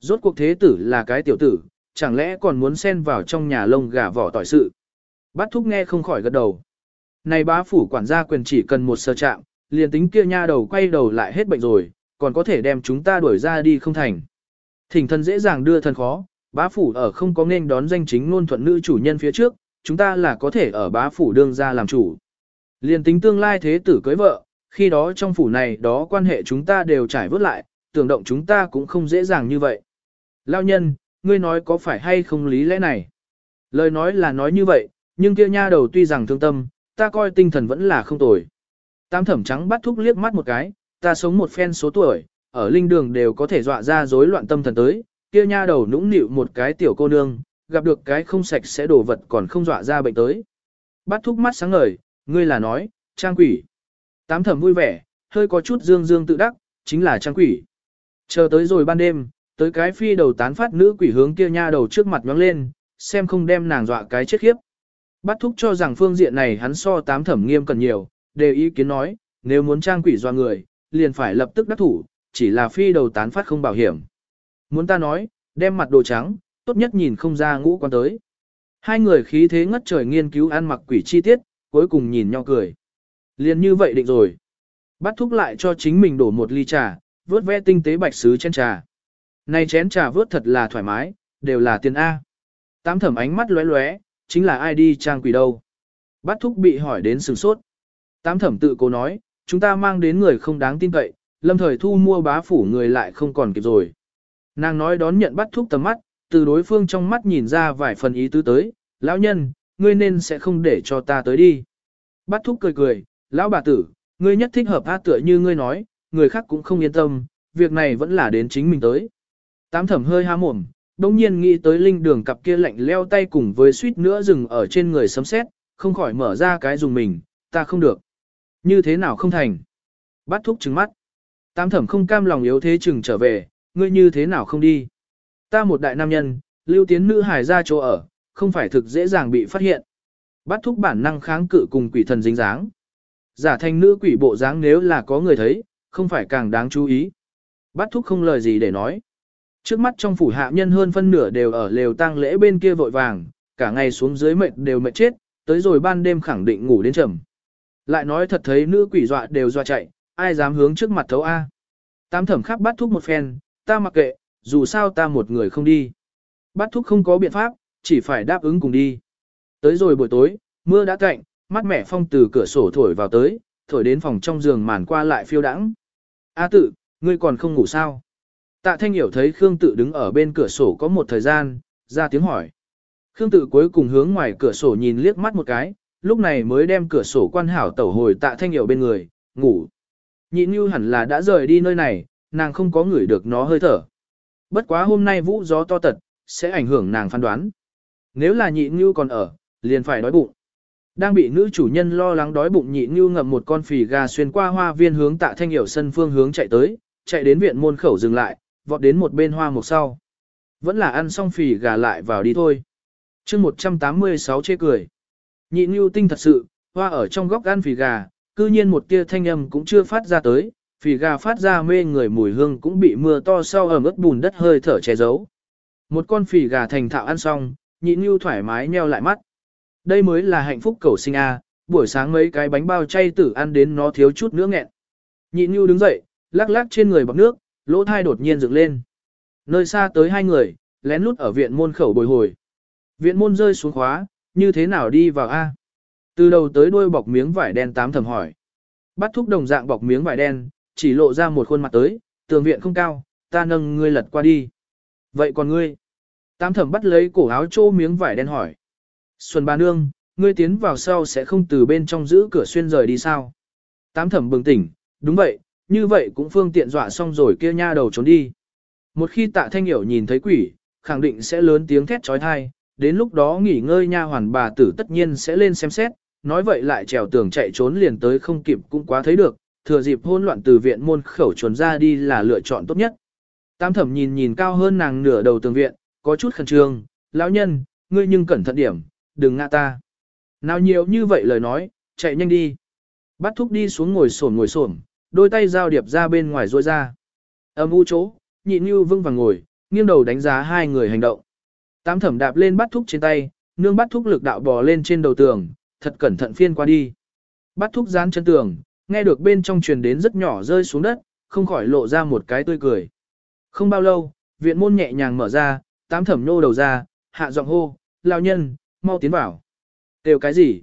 Rốt cuộc thế tử là cái tiểu tử, chẳng lẽ còn muốn xen vào trong nhà lông gà vỏ tỏi sự. Bát thúc nghe không khỏi gật đầu. Này bá phủ quản gia quyền chỉ cần một sơ chạm, liền tính kia nha đầu quay đầu lại hết bệnh rồi, còn có thể đem chúng ta đuổi ra đi không thành. Thỉnh thần dễ dàng đưa thần khó, bá phủ ở không có nên đón danh chính ngôn thuận nữ chủ nhân phía trước, chúng ta là có thể ở bá phủ đương ra làm chủ. Liền tính tương lai thế tử cưới vợ, khi đó trong phủ này đó quan hệ chúng ta đều trải vớt lại, tưởng động chúng ta cũng không dễ dàng như vậy. Lao nhân, ngươi nói có phải hay không lý lẽ này? Lời nói là nói như vậy, nhưng kia nha đầu tuy rằng thương tâm, ta coi tinh thần vẫn là không tồi. Tam thẩm trắng bắt thúc liếc mắt một cái, ta sống một phen số tuổi, ở linh đường đều có thể dọa ra rối loạn tâm thần tới, kia nha đầu nũng nịu một cái tiểu cô nương, gặp được cái không sạch sẽ đổ vật còn không dọa ra bệnh tới. Bắt thúc mắt sáng ngời, ngươi là nói, trang quỷ. Tám thẩm vui vẻ, hơi có chút dương dương tự đắc, chính là trang quỷ. Chờ tới rồi ban đêm, tới cái phi đầu tán phát nữ quỷ hướng kia nha đầu trước mặt nhoáng lên, xem không đem nàng dọa cái chết khiếp. Bắt thúc cho rằng phương diện này hắn so tám thẩm nghiêm cần nhiều, đều ý kiến nói, nếu muốn trang quỷ doa người, liền phải lập tức đắc thủ, chỉ là phi đầu tán phát không bảo hiểm. Muốn ta nói, đem mặt đồ trắng, tốt nhất nhìn không ra ngũ quan tới. Hai người khí thế ngất trời nghiên cứu ăn mặc quỷ chi tiết, cuối cùng nhìn nhau cười. Liền như vậy định rồi. Bắt thúc lại cho chính mình đổ một ly trà, vớt ve tinh tế bạch sứ chén trà. Này chén trà vớt thật là thoải mái, đều là tiền A. Tám thẩm ánh mắt lóe lóe, chính là ai đi trang quỷ đâu. Bắt thúc bị hỏi đến sừng sốt. Tám thẩm tự cố nói, chúng ta mang đến người không đáng tin cậy, lâm thời thu mua bá phủ người lại không còn kịp rồi. Nàng nói đón nhận bắt thúc tầm mắt, từ đối phương trong mắt nhìn ra vài phần ý tứ tới, lão nhân, ngươi nên sẽ không để cho ta tới đi. Bắt thúc cười cười, lão bà tử, ngươi nhất thích hợp hát tựa như ngươi nói, người khác cũng không yên tâm, việc này vẫn là đến chính mình tới. Tám thẩm hơi há mồm, đồng nhiên nghĩ tới linh đường cặp kia lạnh leo tay cùng với suýt nữa dừng ở trên người sấm sét, không khỏi mở ra cái dùng mình, ta không được. Như thế nào không thành? Bắt thúc trừng mắt. Tám thẩm không cam lòng yếu thế chừng trở về, ngươi như thế nào không đi? Ta một đại nam nhân, lưu tiến nữ hải ra chỗ ở, không phải thực dễ dàng bị phát hiện. Bắt thúc bản năng kháng cự cùng quỷ thần dính dáng. Giả thành nữ quỷ bộ dáng nếu là có người thấy, không phải càng đáng chú ý. Bắt thúc không lời gì để nói. Trước mắt trong phủ hạ nhân hơn phân nửa đều ở lều tang lễ bên kia vội vàng, cả ngày xuống dưới mệt đều mệt chết, tới rồi ban đêm khẳng định ngủ đến trầm. Lại nói thật thấy nữ quỷ dọa đều dọa chạy, ai dám hướng trước mặt thấu A. Tám thẩm khắp bắt thúc một phen, ta mặc kệ, dù sao ta một người không đi. Bắt thúc không có biện pháp, chỉ phải đáp ứng cùng đi. Tới rồi buổi tối, mưa đã cạnh, mắt mẹ phong từ cửa sổ thổi vào tới, thổi đến phòng trong giường màn qua lại phiêu đãng. A tự, ngươi còn không ngủ sao? Tạ Thanh Hiểu thấy Khương Tự đứng ở bên cửa sổ có một thời gian, ra tiếng hỏi. Khương Tự cuối cùng hướng ngoài cửa sổ nhìn liếc mắt một cái, lúc này mới đem cửa sổ quan hảo tẩu hồi Tạ Thanh Hiểu bên người, ngủ. Nhị Nhu hẳn là đã rời đi nơi này, nàng không có ngửi được nó hơi thở. Bất quá hôm nay vũ gió to tật, sẽ ảnh hưởng nàng phán đoán. Nếu là nhị Nhu còn ở, liền phải đói bụng. Đang bị nữ chủ nhân lo lắng đói bụng nhị như ngậm một con phì gà xuyên qua hoa viên hướng tạ thanh hiểu sân phương hướng chạy tới, chạy đến viện môn khẩu dừng lại, vọt đến một bên hoa một sau. Vẫn là ăn xong phì gà lại vào đi thôi. chương 186 chê cười. Nhị Nưu tinh thật sự, hoa ở trong góc ăn phì gà, cư nhiên một tia thanh âm cũng chưa phát ra tới, phì gà phát ra mê người mùi hương cũng bị mưa to sau ẩm ướt bùn đất hơi thở che giấu. Một con phì gà thành thạo ăn xong, nhị Nưu thoải mái nheo lại mắt. Đây mới là hạnh phúc cầu sinh A, buổi sáng mấy cái bánh bao chay tử ăn đến nó thiếu chút nữa nghẹn. Nhị Nưu đứng dậy, lắc lắc trên người bọc nước, lỗ thai đột nhiên dựng lên. Nơi xa tới hai người, lén lút ở viện môn khẩu bồi hồi. Viện môn rơi xuống khóa, như thế nào đi vào A? Từ đầu tới đuôi bọc miếng vải đen tám thầm hỏi. Bắt thúc đồng dạng bọc miếng vải đen, chỉ lộ ra một khuôn mặt tới, tường viện không cao, ta nâng ngươi lật qua đi. Vậy còn ngươi? Tám thẩm bắt lấy cổ áo trô miếng vải đen hỏi. Xuân bà nương, ngươi tiến vào sau sẽ không từ bên trong giữ cửa xuyên rời đi sao? Tám thẩm bừng tỉnh, đúng vậy, như vậy cũng phương tiện dọa xong rồi kia nha đầu trốn đi. Một khi tạ thanh hiểu nhìn thấy quỷ, khẳng định sẽ lớn tiếng thét trói thai, đến lúc đó nghỉ ngơi nha hoàn bà tử tất nhiên sẽ lên xem xét, nói vậy lại trèo tường chạy trốn liền tới không kịp cũng quá thấy được, thừa dịp hôn loạn từ viện môn khẩu chuồn ra đi là lựa chọn tốt nhất. Tam thẩm nhìn nhìn cao hơn nàng nửa đầu tường viện, có chút khẩn trương, lão nhân, ngươi nhưng cẩn thận điểm, đừng ngã ta. Nào nhiều như vậy lời nói, chạy nhanh đi. Bắt thúc đi xuống ngồi sổn ngồi sổn, đôi tay giao điệp ra bên ngoài rôi ra. Âm u chỗ, nhịn như vững vàng ngồi, nghiêng đầu đánh giá hai người hành động. Tám thẩm đạp lên bắt thúc trên tay, nương bắt thúc lực đạo bò lên trên đầu tường, thật cẩn thận phiên qua đi. Bắt thúc dán chân tường, nghe được bên trong truyền đến rất nhỏ rơi xuống đất, không khỏi lộ ra một cái tươi cười. Không bao lâu, viện môn nhẹ nhàng mở ra, tám thẩm nô đầu ra, hạ giọng hô, lao nhân, mau tiến vào. Đều cái gì?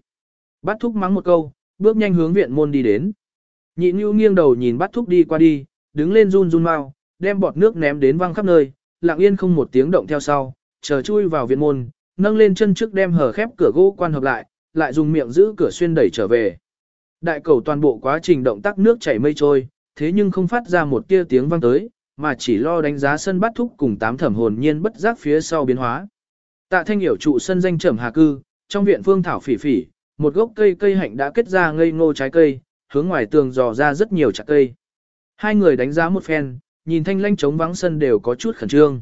Bắt thúc mắng một câu, bước nhanh hướng viện môn đi đến. Nhị Nhu nghiêng đầu nhìn bắt thúc đi qua đi, đứng lên run run mau, đem bọt nước ném đến văng khắp nơi, lặng yên không một tiếng động theo sau, chờ chui vào viện môn, nâng lên chân trước đem hở khép cửa gỗ quan hợp lại, lại dùng miệng giữ cửa xuyên đẩy trở về. Đại cầu toàn bộ quá trình động tác nước chảy mây trôi, thế nhưng không phát ra một tia tiếng vang tới, mà chỉ lo đánh giá sân bắt thúc cùng tám thẩm hồn nhiên bất giác phía sau biến hóa. Tạ thanh hiểu trụ sân danh trầm hà cư, trong viện phương thảo phỉ phỉ, một gốc cây cây hạnh đã kết ra ngây ngô trái cây, hướng ngoài tường dò ra rất nhiều chạc cây. Hai người đánh giá một phen, nhìn thanh lanh trống vắng sân đều có chút khẩn trương.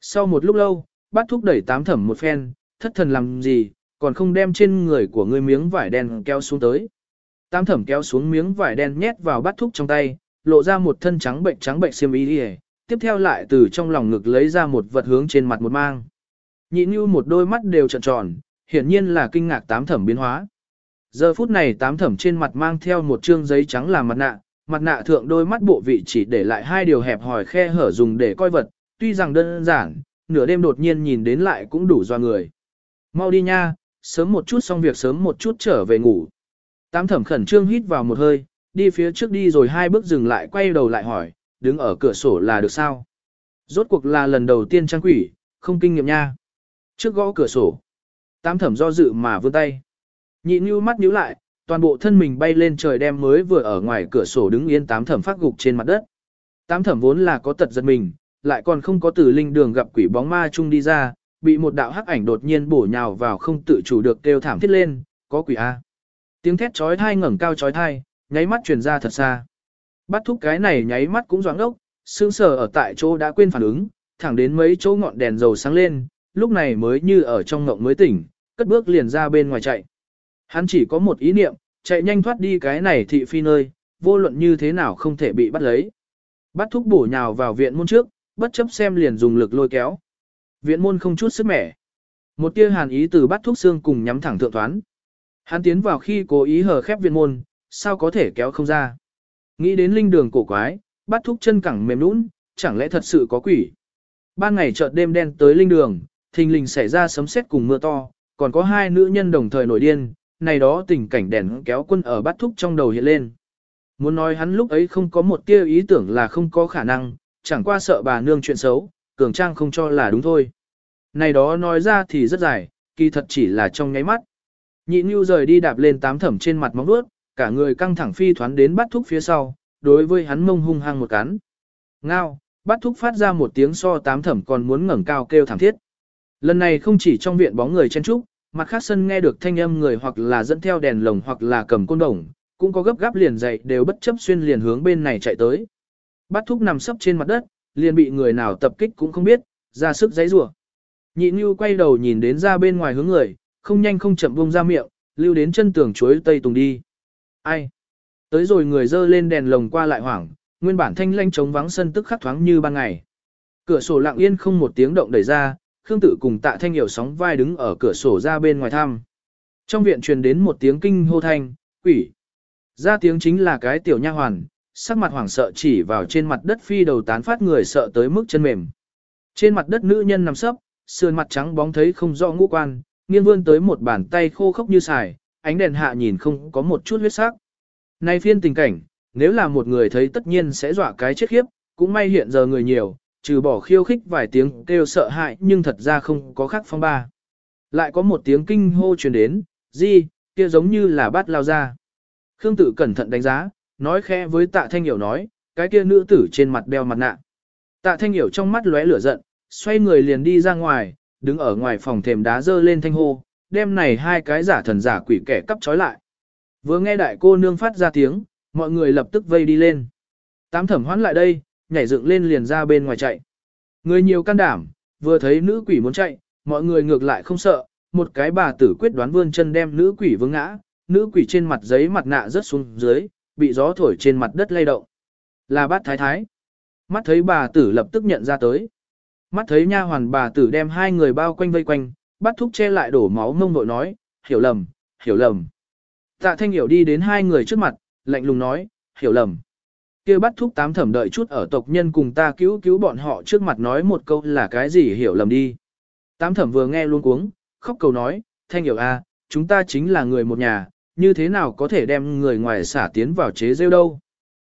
Sau một lúc lâu, bắt thúc đẩy tám thẩm một phen, thất thần làm gì, còn không đem trên người của ngươi miếng vải đen kéo xuống tới. Tám thẩm kéo xuống miếng vải đen nhét vào bắt thúc trong tay, lộ ra một thân trắng bệnh trắng bệnh xiêm y đi tiếp theo lại từ trong lòng ngực lấy ra một vật hướng trên mặt một mang. Nhị như một đôi mắt đều trợn tròn, hiển nhiên là kinh ngạc tám thẩm biến hóa. Giờ phút này tám thẩm trên mặt mang theo một trương giấy trắng làm mặt nạ, mặt nạ thượng đôi mắt bộ vị chỉ để lại hai điều hẹp hòi khe hở dùng để coi vật, tuy rằng đơn giản, nửa đêm đột nhiên nhìn đến lại cũng đủ doa người. Mau đi nha, sớm một chút xong việc sớm một chút trở về ngủ. Tám thẩm khẩn trương hít vào một hơi, đi phía trước đi rồi hai bước dừng lại quay đầu lại hỏi, đứng ở cửa sổ là được sao? Rốt cuộc là lần đầu tiên trang quỷ, không kinh nghiệm nha. Trước gõ cửa sổ. Tám thẩm do dự mà vươn tay. Nhị như mắt nhíu lại, toàn bộ thân mình bay lên trời đem mới vừa ở ngoài cửa sổ đứng yên tám thẩm phát gục trên mặt đất. Tám thẩm vốn là có tật giật mình, lại còn không có từ linh đường gặp quỷ bóng ma chung đi ra, bị một đạo hắc ảnh đột nhiên bổ nhào vào không tự chủ được kêu thảm thiết lên, có quỷ A. Tiếng thét chói tai ngẩng cao chói tai nháy mắt truyền ra thật xa. Bắt thúc cái này nháy mắt cũng doáng ốc, sương sờ ở tại chỗ đã quên phản ứng, thẳng đến mấy chỗ ngọn đèn dầu sáng lên, lúc này mới như ở trong ngộng mới tỉnh, cất bước liền ra bên ngoài chạy. Hắn chỉ có một ý niệm, chạy nhanh thoát đi cái này thị phi nơi, vô luận như thế nào không thể bị bắt lấy. Bắt thúc bổ nhào vào viện môn trước, bất chấp xem liền dùng lực lôi kéo. Viện môn không chút sức mẻ. Một tia hàn ý từ bắt thuốc xương cùng nhắm thẳng thượng thoán. Hắn tiến vào khi cố ý hờ khép viện môn, sao có thể kéo không ra. Nghĩ đến linh đường cổ quái, bắt thuốc chân cẳng mềm nũng, chẳng lẽ thật sự có quỷ. Ban ngày chợt đêm đen tới linh đường, thình lình xảy ra sấm sét cùng mưa to, còn có hai nữ nhân đồng thời nổi điên, này đó tình cảnh đèn kéo quân ở bắt thúc trong đầu hiện lên. Muốn nói hắn lúc ấy không có một tia ý tưởng là không có khả năng, chẳng qua sợ bà nương chuyện xấu, cường trang không cho là đúng thôi. Này đó nói ra thì rất dài, kỳ thật chỉ là trong nháy mắt. Nhị Nhu rời đi đạp lên tám thẩm trên mặt móng vuốt, cả người căng thẳng phi thoán đến bắt thúc phía sau, đối với hắn mông hung hăng một cắn. Ngao, bắt thúc phát ra một tiếng so tám thẩm còn muốn ngẩng cao kêu thảm thiết. Lần này không chỉ trong viện bóng người chen trúc, mặt khác sân nghe được thanh âm người hoặc là dẫn theo đèn lồng hoặc là cầm côn đồng, cũng có gấp gáp liền dậy đều bất chấp xuyên liền hướng bên này chạy tới. Bắt thúc nằm sấp trên mặt đất, liền bị người nào tập kích cũng không biết, ra sức giấy rủa. Nhị Nhu quay đầu nhìn đến ra bên ngoài hướng người, không nhanh không chậm buông ra miệng, lưu đến chân tường chuối tây tùng đi. Ai? Tới rồi người dơ lên đèn lồng qua lại hoảng, nguyên bản thanh lanh trống vắng sân tức khắc thoáng như ban ngày. Cửa sổ lặng yên không một tiếng động đẩy ra, Khương tử cùng Tạ Thanh hiểu sóng vai đứng ở cửa sổ ra bên ngoài thăm. Trong viện truyền đến một tiếng kinh hô thanh, quỷ. Ra tiếng chính là cái tiểu nha hoàn, sắc mặt hoảng sợ chỉ vào trên mặt đất phi đầu tán phát người sợ tới mức chân mềm. Trên mặt đất nữ nhân nằm sấp, sườn mặt trắng bóng thấy không rõ ngũ quan, nghiêng vươn tới một bàn tay khô khốc như xài, ánh đèn hạ nhìn không có một chút huyết sắc. Nay phiên tình cảnh, nếu là một người thấy tất nhiên sẽ dọa cái chết khiếp, cũng may hiện giờ người nhiều, trừ bỏ khiêu khích vài tiếng kêu sợ hãi nhưng thật ra không có khác phong ba. Lại có một tiếng kinh hô truyền đến, gì, kia giống như là bát lao ra. Khương tự cẩn thận đánh giá, nói khẽ với tạ thanh hiểu nói, cái kia nữ tử trên mặt đeo mặt nạ. Tạ thanh hiểu trong mắt lóe lửa giận, xoay người liền đi ra ngoài, đứng ở ngoài phòng thềm đá dơ lên thanh hô, đem này hai cái giả thần giả quỷ kẻ cắp trói lại. Vừa nghe đại cô nương phát ra tiếng, mọi người lập tức vây đi lên. Tám thẩm hoán lại đây, nhảy dựng lên liền ra bên ngoài chạy. Người nhiều can đảm, vừa thấy nữ quỷ muốn chạy, mọi người ngược lại không sợ, một cái bà tử quyết đoán vươn chân đem nữ quỷ vướng ngã, nữ quỷ trên mặt giấy mặt nạ rớt xuống dưới, bị gió thổi trên mặt đất lay động. Là bát thái thái. Mắt thấy bà tử lập tức nhận ra tới. Mắt thấy nha hoàn bà tử đem hai người bao quanh vây quanh, bắt thúc che lại đổ máu mông nội nói, hiểu lầm, hiểu lầm. Tạ thanh hiểu đi đến hai người trước mặt, lạnh lùng nói, hiểu lầm. kia bắt thúc tám thẩm đợi chút ở tộc nhân cùng ta cứu cứu bọn họ trước mặt nói một câu là cái gì hiểu lầm đi. Tám thẩm vừa nghe luôn cuống, khóc cầu nói, thanh hiểu a, à, chúng ta chính là người một nhà, như thế nào có thể đem người ngoài xả tiến vào chế rêu đâu.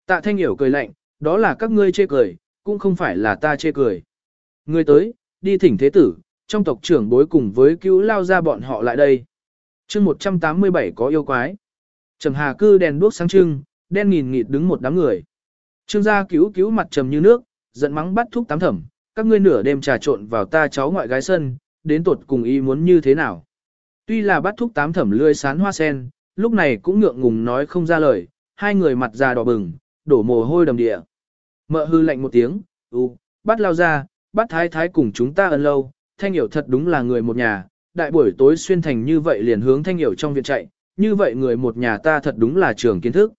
Tạ thanh hiểu cười lạnh, đó là các ngươi chê cười, cũng không phải là ta chê cười. Người tới, đi thỉnh thế tử, trong tộc trưởng bối cùng với cứu lao ra bọn họ lại đây. chương 187 có yêu quái. Trầm hà cư đèn đuốc sáng trưng, đen nghìn nghịt đứng một đám người. Trương gia cứu cứu mặt trầm như nước, giận mắng bắt thúc tám thẩm, các ngươi nửa đêm trà trộn vào ta cháu ngoại gái sân, đến tột cùng ý muốn như thế nào. Tuy là bắt thúc tám thẩm lươi sán hoa sen, lúc này cũng ngượng ngùng nói không ra lời, hai người mặt già đỏ bừng, đổ mồ hôi đầm địa. Mợ hư lạnh một tiếng, u, bắt lao ra, bắt thái thái cùng chúng ta ân lâu, thanh hiểu thật đúng là người một nhà, đại buổi tối xuyên thành như vậy liền hướng thanh hiểu trong viện chạy, như vậy người một nhà ta thật đúng là trường kiến thức.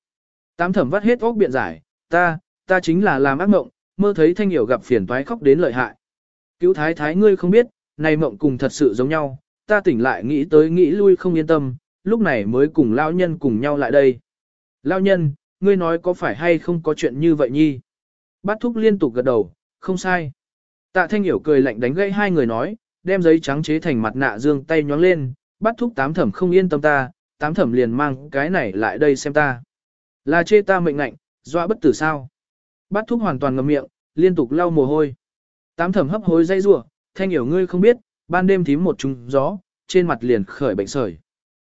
Tám thẩm vắt hết óc biện giải, ta, ta chính là làm ác mộng, mơ thấy thanh hiểu gặp phiền toái khóc đến lợi hại. Cứu thái thái ngươi không biết, này mộng cùng thật sự giống nhau, ta tỉnh lại nghĩ tới nghĩ lui không yên tâm, lúc này mới cùng lao nhân cùng nhau lại đây. Lao nhân, ngươi nói có phải hay không có chuyện như vậy nhi? Bát thúc liên tục gật đầu, không sai. Tạ thanh hiểu cười lạnh đánh gãy hai người nói, đem giấy trắng chế thành mặt nạ dương tay nhón lên, bắt thúc tám thẩm không yên tâm ta, tám thẩm liền mang cái này lại đây xem ta. Là chê ta mệnh ngạnh, dọa bất tử sao. Bắt thúc hoàn toàn ngậm miệng, liên tục lau mồ hôi. Tám thẩm hấp hối dây rủa, thanh hiểu ngươi không biết, ban đêm thím một trùng gió, trên mặt liền khởi bệnh sởi.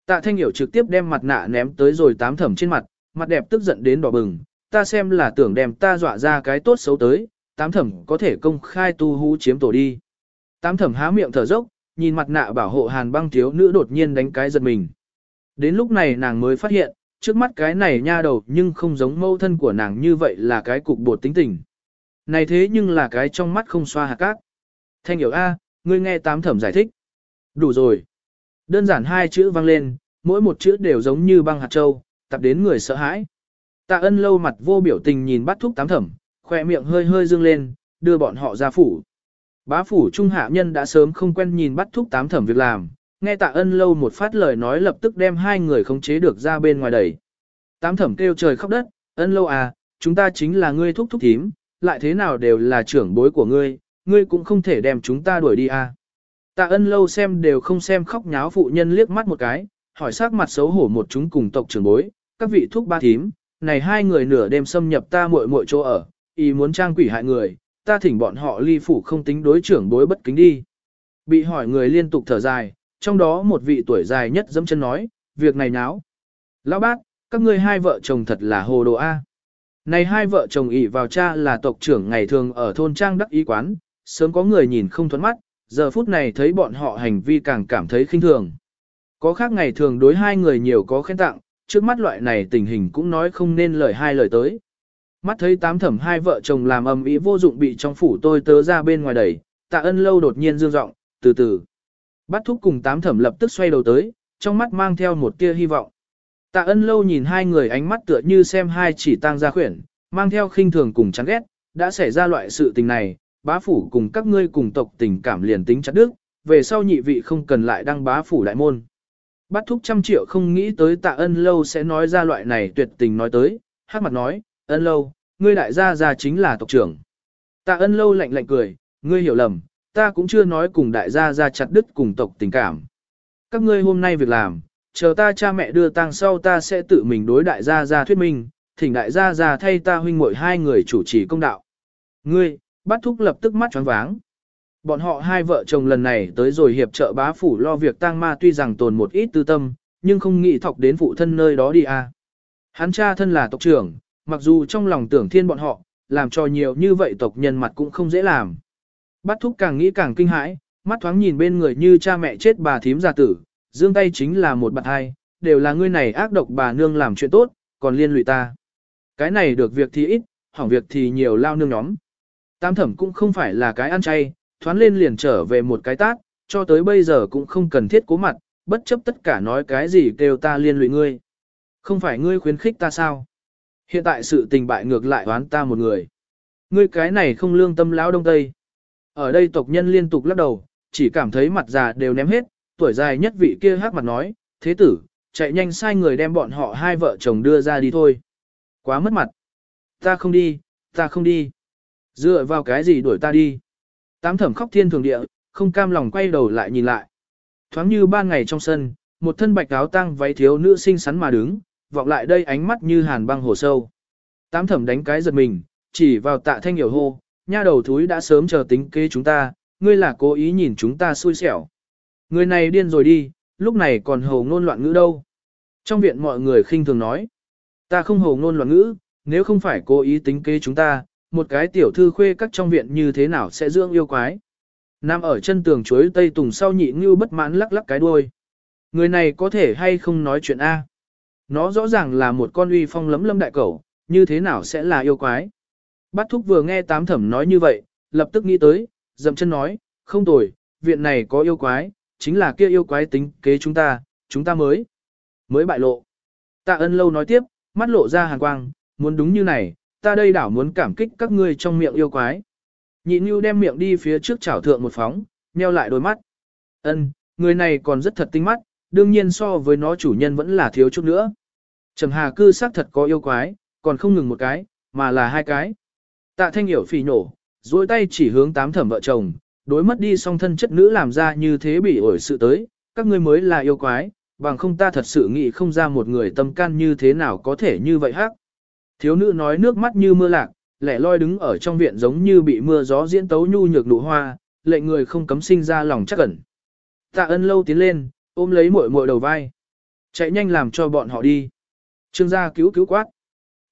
Tạ thanh hiểu trực tiếp đem mặt nạ ném tới rồi tám thẩm trên mặt, mặt đẹp tức giận đến đỏ bừng, ta xem là tưởng đem ta dọa ra cái tốt xấu tới, tám thẩm có thể công khai tu hú chiếm tổ đi. Tám thẩm há miệng thở dốc, nhìn mặt nạ bảo hộ hàn băng thiếu nữ đột nhiên đánh cái giật mình. Đến lúc này nàng mới phát hiện, trước mắt cái này nha đầu nhưng không giống mâu thân của nàng như vậy là cái cục bột tính tình. Này thế nhưng là cái trong mắt không xoa hạt cát. Thanh hiểu A, ngươi nghe tám thẩm giải thích. Đủ rồi. Đơn giản hai chữ vang lên, mỗi một chữ đều giống như băng hạt châu, tập đến người sợ hãi. Tạ ân lâu mặt vô biểu tình nhìn bắt thúc tám thẩm, khoe miệng hơi hơi dương lên, đưa bọn họ ra phủ. Bá phủ trung hạ nhân đã sớm không quen nhìn bắt thúc tám thẩm việc làm, nghe tạ ân lâu một phát lời nói lập tức đem hai người khống chế được ra bên ngoài đẩy. Tám thẩm kêu trời khóc đất, ân lâu à, chúng ta chính là ngươi thúc thúc thím, lại thế nào đều là trưởng bối của ngươi, ngươi cũng không thể đem chúng ta đuổi đi à. Tạ ân lâu xem đều không xem khóc nháo phụ nhân liếc mắt một cái, hỏi sắc mặt xấu hổ một chúng cùng tộc trưởng bối, các vị thúc ba thím, này hai người nửa đêm xâm nhập ta muội muội chỗ ở, ý muốn trang quỷ hại người, ta thỉnh bọn họ ly phủ không tính đối trưởng bối bất kính đi. Bị hỏi người liên tục thở dài, trong đó một vị tuổi dài nhất dẫm chân nói, việc này náo. Lão bác, các ngươi hai vợ chồng thật là hồ đồ A. Này hai vợ chồng ỷ vào cha là tộc trưởng ngày thường ở thôn trang đắc ý quán, sớm có người nhìn không thuẫn mắt, giờ phút này thấy bọn họ hành vi càng cảm thấy khinh thường. Có khác ngày thường đối hai người nhiều có khen tặng, trước mắt loại này tình hình cũng nói không nên lời hai lời tới. Mắt thấy tám thẩm hai vợ chồng làm ầm ĩ vô dụng bị trong phủ tôi tớ ra bên ngoài đẩy, tạ ân lâu đột nhiên dương giọng từ từ. Bắt thúc cùng tám thẩm lập tức xoay đầu tới, trong mắt mang theo một tia hy vọng. Tạ ân lâu nhìn hai người ánh mắt tựa như xem hai chỉ tang ra khuyển, mang theo khinh thường cùng chán ghét, đã xảy ra loại sự tình này, bá phủ cùng các ngươi cùng tộc tình cảm liền tính chặt đức, về sau nhị vị không cần lại đăng bá phủ đại môn. Bắt thúc trăm triệu không nghĩ tới tạ ân lâu sẽ nói ra loại này tuyệt tình nói tới, hát mặt nói, ân lâu, ngươi đại gia gia chính là tộc trưởng. Tạ ân lâu lạnh lạnh cười, ngươi hiểu lầm, ta cũng chưa nói cùng đại gia gia chặt đứt cùng tộc tình cảm. Các ngươi hôm nay việc làm, chờ ta cha mẹ đưa tang sau ta sẽ tự mình đối đại gia gia thuyết minh, thỉnh đại gia gia thay ta huynh muội hai người chủ trì công đạo. Ngươi, Bát thúc lập tức mắt choáng váng. Bọn họ hai vợ chồng lần này tới rồi hiệp trợ bá phủ lo việc tang ma tuy rằng tồn một ít tư tâm, nhưng không nghĩ thọc đến phụ thân nơi đó đi à. Hắn cha thân là tộc trưởng, mặc dù trong lòng tưởng thiên bọn họ, làm cho nhiều như vậy tộc nhân mặt cũng không dễ làm. Bát thúc càng nghĩ càng kinh hãi, mắt thoáng nhìn bên người như cha mẹ chết bà thím già tử, dương tay chính là một bạn hai, đều là ngươi này ác độc bà nương làm chuyện tốt, còn liên lụy ta. Cái này được việc thì ít, hỏng việc thì nhiều lao nương nhóm. Tam thẩm cũng không phải là cái ăn chay, thoán lên liền trở về một cái tát, cho tới bây giờ cũng không cần thiết cố mặt, bất chấp tất cả nói cái gì kêu ta liên lụy ngươi. Không phải ngươi khuyến khích ta sao? Hiện tại sự tình bại ngược lại oán ta một người. Ngươi cái này không lương tâm lão đông tây. Ở đây tộc nhân liên tục lắc đầu, chỉ cảm thấy mặt già đều ném hết, tuổi dài nhất vị kia hát mặt nói, thế tử, chạy nhanh sai người đem bọn họ hai vợ chồng đưa ra đi thôi. Quá mất mặt. Ta không đi, ta không đi. Dựa vào cái gì đuổi ta đi. Tám thẩm khóc thiên thường địa, không cam lòng quay đầu lại nhìn lại. Thoáng như ban ngày trong sân, một thân bạch áo tăng váy thiếu nữ xinh xắn mà đứng, vọng lại đây ánh mắt như hàn băng hồ sâu. Tám thẩm đánh cái giật mình, chỉ vào tạ thanh hiểu hô, nha đầu thúi đã sớm chờ tính kế chúng ta, ngươi là cố ý nhìn chúng ta xui xẻo. Người này điên rồi đi, lúc này còn hồ ngôn loạn ngữ đâu. Trong viện mọi người khinh thường nói, ta không hồ ngôn loạn ngữ, nếu không phải cố ý tính kế chúng ta, một cái tiểu thư khuê các trong viện như thế nào sẽ dưỡng yêu quái. Nam ở chân tường chuối tây tùng sau nhị ngưu bất mãn lắc lắc cái đuôi. Người này có thể hay không nói chuyện A. Nó rõ ràng là một con uy phong lấm lâm đại cẩu, như thế nào sẽ là yêu quái. Bát thúc vừa nghe tám thẩm nói như vậy, lập tức nghĩ tới, dậm chân nói, không tồi, viện này có yêu quái, chính là kia yêu quái tính kế chúng ta, chúng ta mới, mới bại lộ. Tạ ân lâu nói tiếp, mắt lộ ra hàn quang, muốn đúng như này, ta đây đảo muốn cảm kích các ngươi trong miệng yêu quái. Nhị Nhu đem miệng đi phía trước chảo thượng một phóng, nheo lại đôi mắt. Ân, người này còn rất thật tinh mắt, đương nhiên so với nó chủ nhân vẫn là thiếu chút nữa. Trầm Hà cư xác thật có yêu quái, còn không ngừng một cái, mà là hai cái. Tạ Thanh hiểu phỉ nổ, duỗi tay chỉ hướng tám thẩm vợ chồng, đối mất đi song thân chất nữ làm ra như thế bị ổi sự tới, các ngươi mới là yêu quái, bằng không ta thật sự nghĩ không ra một người tâm can như thế nào có thể như vậy hắc. Thiếu nữ nói nước mắt như mưa lạc, lẻ loi đứng ở trong viện giống như bị mưa gió diễn tấu nhu nhược nụ hoa, lệnh người không cấm sinh ra lòng chắc ẩn. Tạ ân lâu tiến lên, ôm lấy muội muội đầu vai. Chạy nhanh làm cho bọn họ đi. Trương gia cứu cứu quát.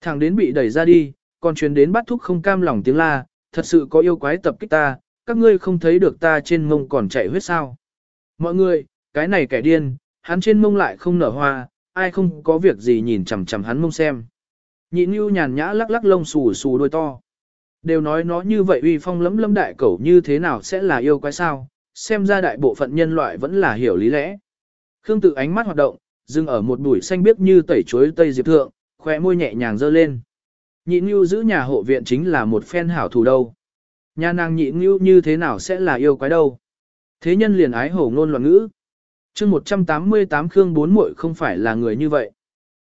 Thằng đến bị đẩy ra đi, còn truyền đến bắt thúc không cam lòng tiếng la, thật sự có yêu quái tập kích ta, các ngươi không thấy được ta trên mông còn chạy huyết sao. Mọi người, cái này kẻ điên, hắn trên mông lại không nở hoa, ai không có việc gì nhìn chằm chằm hắn mông xem. Nhị Nhu nhàn nhã lắc lắc lông xù xù đôi to. Đều nói nó như vậy uy phong lấm lấm đại cẩu như thế nào sẽ là yêu quái sao, xem ra đại bộ phận nhân loại vẫn là hiểu lý lẽ. Khương tự ánh mắt hoạt động, dừng ở một bụi xanh biếc như tẩy chuối tây diệp thượng, khóe môi nhẹ nhàng dơ lên. Nhị Nhu giữ nhà hộ viện chính là một phen hảo thủ đâu. Nhà nàng nhị Nhu như thế nào sẽ là yêu quái đâu. Thế nhân liền ái hổ ngôn loạn ngữ. chương 188 Khương bốn muội không phải là người như vậy.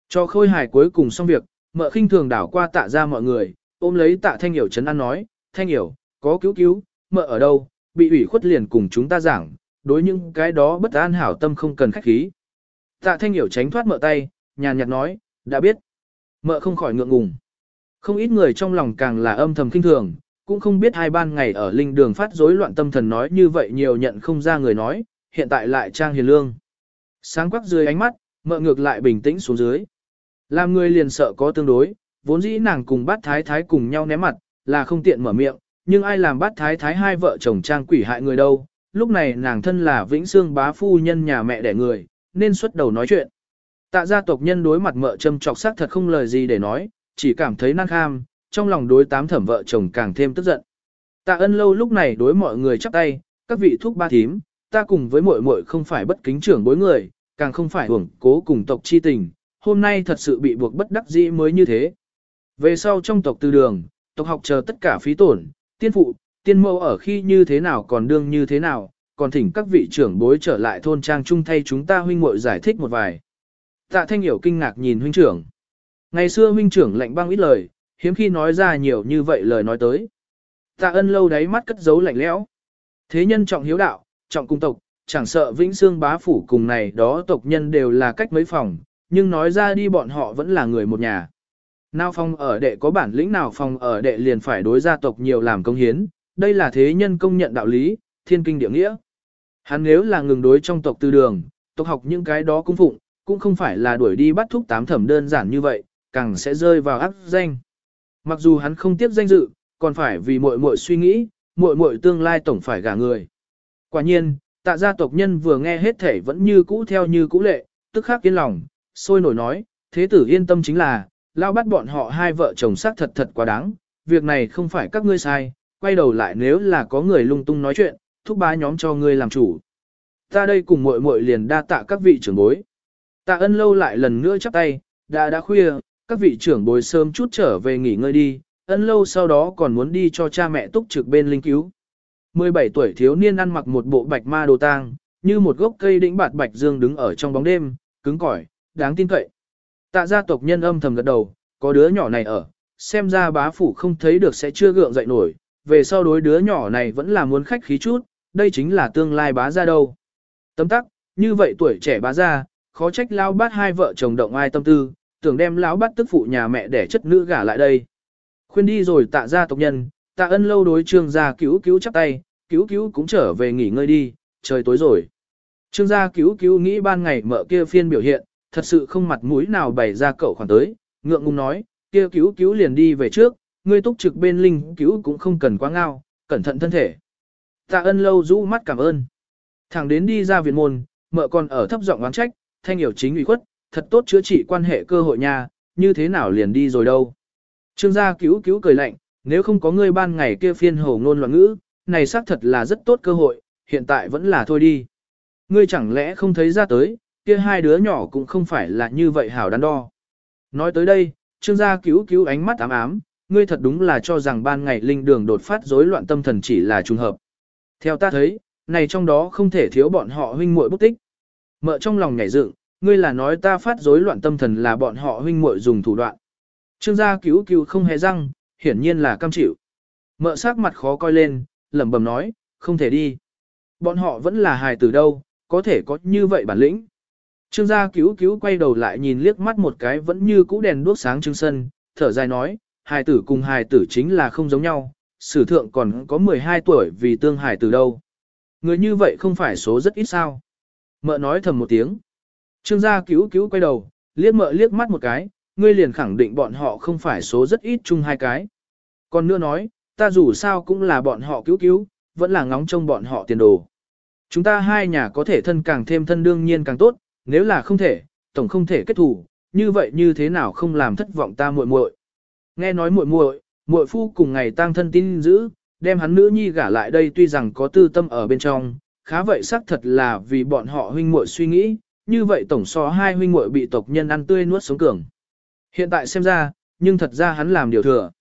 Cho khôi hài cuối cùng xong việc, mợ khinh thường đảo qua tạ ra mọi người, ôm lấy tạ thanh hiểu chấn an nói, thanh hiểu, có cứu cứu, mợ ở đâu, bị ủy khuất liền cùng chúng ta giảng, đối những cái đó bất an hảo tâm không cần khách khí. Tạ thanh hiểu tránh thoát mợ tay, nhàn nhạt nói, đã biết. Mợ không khỏi ngượng ngùng. Không ít người trong lòng càng là âm thầm kinh thường, cũng không biết hai ban ngày ở linh đường phát rối loạn tâm thần nói như vậy nhiều nhận không ra người nói, hiện tại lại trang hiền lương. Sáng quắc dưới ánh mắt, mợ ngược lại bình tĩnh xuống dưới. Làm người liền sợ có tương đối, vốn dĩ nàng cùng bát thái thái cùng nhau ném mặt, là không tiện mở miệng, nhưng ai làm bát thái thái hai vợ chồng trang quỷ hại người đâu. Lúc này nàng thân là vĩnh xương bá phu nhân nhà mẹ đẻ người, nên xuất đầu nói chuyện. Tạ gia tộc nhân đối mặt mợ châm trọc sắc thật không lời gì để nói, chỉ cảm thấy năng kham, trong lòng đối tám thẩm vợ chồng càng thêm tức giận. Tạ ân lâu lúc này đối mọi người chắp tay, các vị thuốc ba thím, ta cùng với muội muội không phải bất kính trưởng bối người, càng không phải hưởng cố cùng tộc chi tình, hôm nay thật sự bị buộc bất đắc dĩ mới như thế. Về sau trong tộc tư đường, tộc học chờ tất cả phí tổn, tiên phụ, tiên mẫu ở khi như thế nào còn đương như thế nào, còn thỉnh các vị trưởng bối trở lại thôn trang chung thay chúng ta huynh muội giải thích một vài. Tạ Thanh Hiểu kinh ngạc nhìn huynh trưởng. Ngày xưa huynh trưởng lạnh băng ít lời, hiếm khi nói ra nhiều như vậy lời nói tới. Tạ ân lâu đáy mắt cất giấu lạnh lẽo. Thế nhân trọng hiếu đạo, trọng cung tộc, chẳng sợ vĩnh xương bá phủ cùng này đó tộc nhân đều là cách mấy phòng, nhưng nói ra đi bọn họ vẫn là người một nhà. Nào phòng ở đệ có bản lĩnh nào phòng ở đệ liền phải đối gia tộc nhiều làm công hiến, đây là thế nhân công nhận đạo lý, thiên kinh địa nghĩa. Hắn nếu là ngừng đối trong tộc tư đường, tộc học những cái đó cung phụng, cũng không phải là đuổi đi bắt thúc tám thẩm đơn giản như vậy, càng sẽ rơi vào ác danh. Mặc dù hắn không tiếp danh dự, còn phải vì muội muội suy nghĩ, muội muội tương lai tổng phải gả người. Quả nhiên, tạ gia tộc nhân vừa nghe hết thể vẫn như cũ theo như cũ lệ, tức khắc yên lòng, sôi nổi nói, thế tử yên tâm chính là, lao bắt bọn họ hai vợ chồng xác thật thật quá đáng, việc này không phải các ngươi sai, quay đầu lại nếu là có người lung tung nói chuyện, thúc bá nhóm cho ngươi làm chủ. Ta đây cùng muội muội liền đa tạ các vị trưởng bối. Tạ ân lâu lại lần nữa chắp tay, đã đã khuya, các vị trưởng bối sớm chút trở về nghỉ ngơi đi, ân lâu sau đó còn muốn đi cho cha mẹ túc trực bên linh cứu. 17 tuổi thiếu niên ăn mặc một bộ bạch ma đồ tang, như một gốc cây đĩnh bạt bạch dương đứng ở trong bóng đêm, cứng cỏi, đáng tin cậy. Tạ gia tộc nhân âm thầm gật đầu, có đứa nhỏ này ở, xem ra bá phủ không thấy được sẽ chưa gượng dậy nổi, về sau đối đứa nhỏ này vẫn là muốn khách khí chút, đây chính là tương lai bá gia đâu. Tấm tắc, như vậy tuổi trẻ bá gia, khó trách lão bát hai vợ chồng động ai tâm tư, tưởng đem lão bát tức phụ nhà mẹ để chất nữ gả lại đây. Khuyên đi rồi tạ gia tộc nhân, tạ ân lâu đối trương gia cứu cứu chắp tay, cứu cứu cũng trở về nghỉ ngơi đi, trời tối rồi. Trương gia cứu cứu nghĩ ban ngày mợ kia phiên biểu hiện, thật sự không mặt mũi nào bày ra cậu khoản tới, ngượng ngùng nói, kia cứu cứu liền đi về trước, ngươi túc trực bên linh cứu cũng không cần quá ngao, cẩn thận thân thể. Tạ ân lâu rũ mắt cảm ơn. Thẳng đến đi ra viện môn, mợ còn ở thấp giọng oán trách, thanh hiểu chính ủy khuất, thật tốt chữa trị quan hệ cơ hội nha, như thế nào liền đi rồi đâu. Trương gia cứu cứu cười lạnh, nếu không có ngươi ban ngày kia phiên hồ ngôn loạn ngữ, này xác thật là rất tốt cơ hội, hiện tại vẫn là thôi đi. Ngươi chẳng lẽ không thấy ra tới, kia hai đứa nhỏ cũng không phải là như vậy hảo đắn đo. Nói tới đây, trương gia cứu cứu ánh mắt ám ám, ngươi thật đúng là cho rằng ban ngày linh đường đột phát rối loạn tâm thần chỉ là trùng hợp. Theo ta thấy, này trong đó không thể thiếu bọn họ huynh muội bút tích. Mợ trong lòng nhảy dựng, ngươi là nói ta phát rối loạn tâm thần là bọn họ huynh muội dùng thủ đoạn. Trương gia cứu cứu không hề răng, hiển nhiên là cam chịu. Mợ sắc mặt khó coi lên, lẩm bẩm nói, không thể đi. Bọn họ vẫn là hài tử đâu, có thể có như vậy bản lĩnh. Trương gia cứu cứu quay đầu lại nhìn liếc mắt một cái vẫn như cũ đèn đuốc sáng trương sân, thở dài nói, hài tử cùng hài tử chính là không giống nhau, sử thượng còn có 12 tuổi vì tương hài tử đâu. Người như vậy không phải số rất ít sao. Mợ nói thầm một tiếng. Trương gia cứu cứu quay đầu, liếc mợ liếc mắt một cái, ngươi liền khẳng định bọn họ không phải số rất ít chung hai cái. Còn nữa nói, ta dù sao cũng là bọn họ cứu cứu, vẫn là ngóng trông bọn họ tiền đồ. Chúng ta hai nhà có thể thân càng thêm thân đương nhiên càng tốt, nếu là không thể, tổng không thể kết thủ, như vậy như thế nào không làm thất vọng ta muội muội. Nghe nói muội muội, muội phu cùng ngày tang thân tin giữ, đem hắn nữ nhi gả lại đây tuy rằng có tư tâm ở bên trong, khá vậy xác thật là vì bọn họ huynh muội suy nghĩ, như vậy tổng so hai huynh muội bị tộc nhân ăn tươi nuốt sống cường. Hiện tại xem ra, nhưng thật ra hắn làm điều thừa.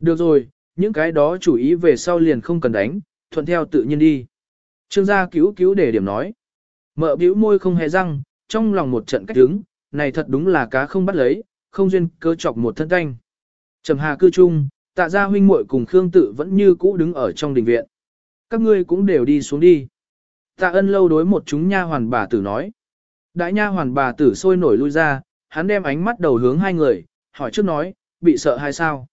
Được rồi, những cái đó chủ ý về sau liền không cần đánh, thuận theo tự nhiên đi. Trương gia cứu cứu để điểm nói. Mợ bĩu môi không hề răng, trong lòng một trận cách đứng, này thật đúng là cá không bắt lấy, không duyên cơ chọc một thân canh. Trầm hà cư chung, tạ gia huynh muội cùng Khương tự vẫn như cũ đứng ở trong đình viện. Các ngươi cũng đều đi xuống đi. Tạ ân lâu đối một chúng nha hoàn bà tử nói. Đại nha hoàn bà tử sôi nổi lui ra, hắn đem ánh mắt đầu hướng hai người, hỏi trước nói, bị sợ hay sao?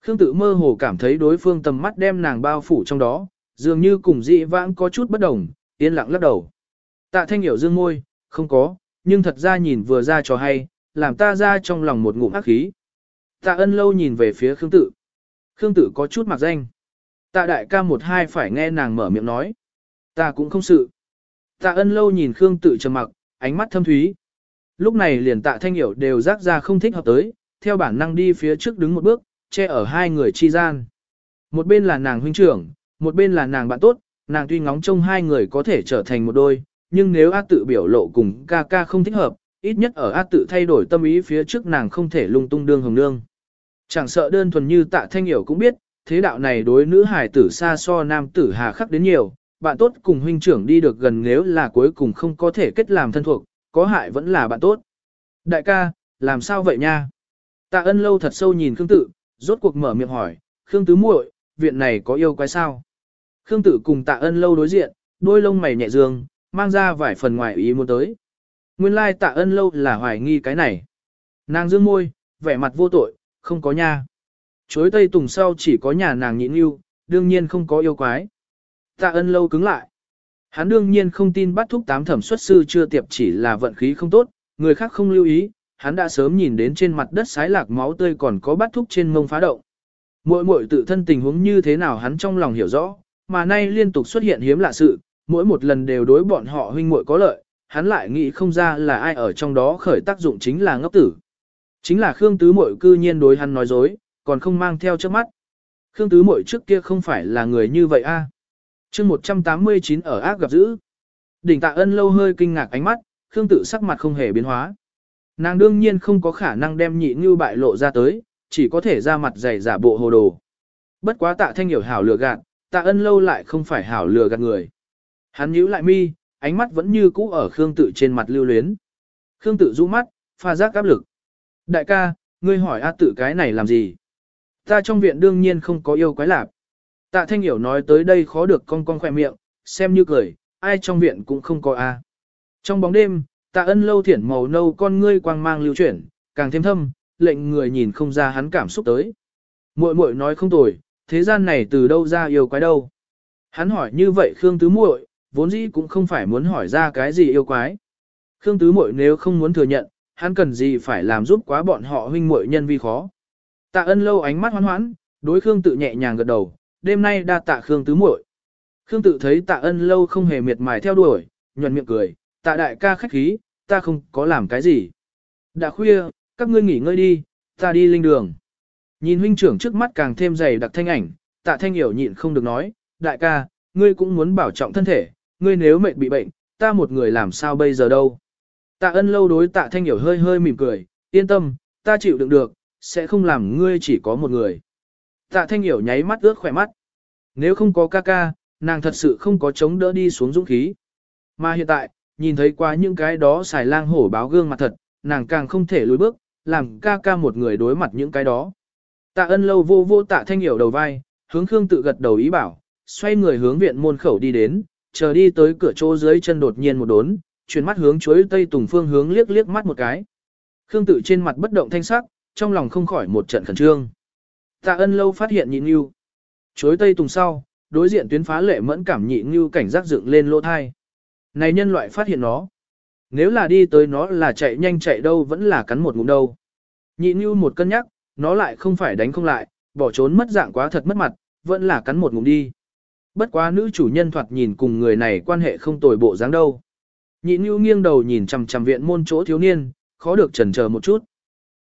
Khương tự mơ hồ cảm thấy đối phương tầm mắt đem nàng bao phủ trong đó, dường như cùng dị vãng có chút bất đồng, yên lặng lắc đầu. Tạ thanh hiểu dương môi, không có, nhưng thật ra nhìn vừa ra cho hay, làm ta ra trong lòng một ngụm ác khí. Tạ ân lâu nhìn về phía Khương tự. Khương tự có chút mặc danh. Tạ đại ca một hai phải nghe nàng mở miệng nói. Ta cũng không sự. Tạ ân lâu nhìn Khương tự trầm mặc, ánh mắt thâm thúy. Lúc này liền tạ thanh hiểu đều rác ra không thích hợp tới, theo bản năng đi phía trước đứng một bước, che ở hai người chi gian. Một bên là nàng huynh trưởng, một bên là nàng bạn tốt, nàng tuy ngóng trông hai người có thể trở thành một đôi, nhưng nếu A tự biểu lộ cùng ca ca không thích hợp, ít nhất ở A tự thay đổi tâm ý phía trước nàng không thể lung tung đương hồng nương. Chẳng sợ đơn thuần như tạ thanh hiểu cũng biết, thế đạo này đối nữ hải tử xa so nam tử hà khắc đến nhiều, bạn tốt cùng huynh trưởng đi được gần nếu là cuối cùng không có thể kết làm thân thuộc, có hại vẫn là bạn tốt. Đại ca, làm sao vậy nha? Tạ ân lâu thật sâu nhìn Khương Tự, rốt cuộc mở miệng hỏi, Khương Tứ muội, viện này có yêu quái sao? Khương Tự cùng Tạ ân lâu đối diện, đôi lông mày nhẹ dương, mang ra vài phần ngoài ý muốn tới. Nguyên lai Tạ ân lâu là hoài nghi cái này. Nàng dương môi, vẻ mặt vô tội, không có nha. Chối tây tùng sau chỉ có nhà nàng nhịn yêu, đương nhiên không có yêu quái. Tạ ân lâu cứng lại. Hắn đương nhiên không tin bắt thúc tám thẩm xuất sư chưa tiệp chỉ là vận khí không tốt, người khác không lưu ý, hắn đã sớm nhìn đến trên mặt đất sái lạc máu tươi còn có bắt thúc trên mông phá động. Mỗi mỗi tự thân tình huống như thế nào hắn trong lòng hiểu rõ, mà nay liên tục xuất hiện hiếm lạ sự, mỗi một lần đều đối bọn họ huynh muội có lợi, hắn lại nghĩ không ra là ai ở trong đó khởi tác dụng chính là ngốc tử. Chính là Khương Tứ Muội cư nhiên đối hắn nói dối, còn không mang theo trước mắt. Khương Tứ Muội trước kia không phải là người như vậy a. À? Chương 189 ở ác gặp dữ. Đỉnh Tạ Ân lâu hơi kinh ngạc ánh mắt, Khương Tự sắc mặt không hề biến hóa. Nàng đương nhiên không có khả năng đem nhị như bại lộ ra tới, chỉ có thể ra mặt dày giả bộ hồ đồ. Bất quá Tạ Thanh hiểu hảo lừa gạt, Tạ Ân lâu lại không phải hảo lừa gạt người. Hắn nhíu lại mi, ánh mắt vẫn như cũ ở Khương Tự trên mặt lưu luyến. Khương Tự rũ mắt, pha giác áp lực. Đại ca, ngươi hỏi A tự cái này làm gì? Ta trong viện đương nhiên không có yêu quái lạp. Tạ Thanh Hiểu nói tới đây khó được cong cong khỏe miệng, xem như cười, ai trong viện cũng không có A. Trong bóng đêm, tạ ân lâu thiển màu nâu con ngươi quang mang lưu chuyển, càng thêm thâm, lệnh người nhìn không ra hắn cảm xúc tới. Muội muội nói không tồi, thế gian này từ đâu ra yêu quái đâu. Hắn hỏi như vậy Khương Tứ muội, vốn dĩ cũng không phải muốn hỏi ra cái gì yêu quái. Khương Tứ muội nếu không muốn thừa nhận, hắn cần gì phải làm giúp quá bọn họ huynh muội nhân vi khó. Tạ ân lâu ánh mắt hoan hoãn, đối Khương tự nhẹ nhàng gật đầu, đêm nay đa tạ Khương tứ muội. Khương tự thấy tạ ân lâu không hề miệt mài theo đuổi, nhuận miệng cười, tạ đại ca khách khí, ta không có làm cái gì. Đã khuya, các ngươi nghỉ ngơi đi, ta đi linh đường. Nhìn huynh trưởng trước mắt càng thêm dày đặc thanh ảnh, tạ thanh hiểu nhịn không được nói, đại ca, ngươi cũng muốn bảo trọng thân thể, ngươi nếu mệt bị bệnh, ta một người làm sao bây giờ đâu. Tạ ân lâu đối tạ thanh hiểu hơi hơi mỉm cười, yên tâm, ta chịu đựng được, sẽ không làm ngươi chỉ có một người. Tạ thanh hiểu nháy mắt ướt khỏe mắt. Nếu không có ca ca, nàng thật sự không có chống đỡ đi xuống dũng khí. Mà hiện tại, nhìn thấy qua những cái đó xài lang hổ báo gương mặt thật, nàng càng không thể lùi bước, làm ca ca một người đối mặt những cái đó. Tạ ân lâu vô vô tạ thanh hiểu đầu vai, hướng Khương tự gật đầu ý bảo, xoay người hướng viện môn khẩu đi đến, chờ đi tới cửa chỗ dưới chân đột nhiên một đốn, chuyển mắt hướng chuối tây tùng phương hướng liếc liếc mắt một cái. Khương tự trên mặt bất động thanh sắc, trong lòng không khỏi một trận khẩn trương. Tạ ân lâu phát hiện nhị ngưu. Chuối tây tùng sau, đối diện tuyến phá lệ mẫn cảm nhị ngưu cảnh giác dựng lên lỗ thai. Này nhân loại phát hiện nó. Nếu là đi tới nó là chạy nhanh chạy đâu vẫn là cắn một ngụm đâu. Nhị ngưu một cân nhắc, nó lại không phải đánh không lại, bỏ trốn mất dạng quá thật mất mặt, vẫn là cắn một ngụm đi. Bất quá nữ chủ nhân thoạt nhìn cùng người này quan hệ không tồi bộ dáng đâu. Nhị Nhu nghiêng đầu nhìn chằm chằm viện môn chỗ thiếu niên, khó được chần chờ một chút.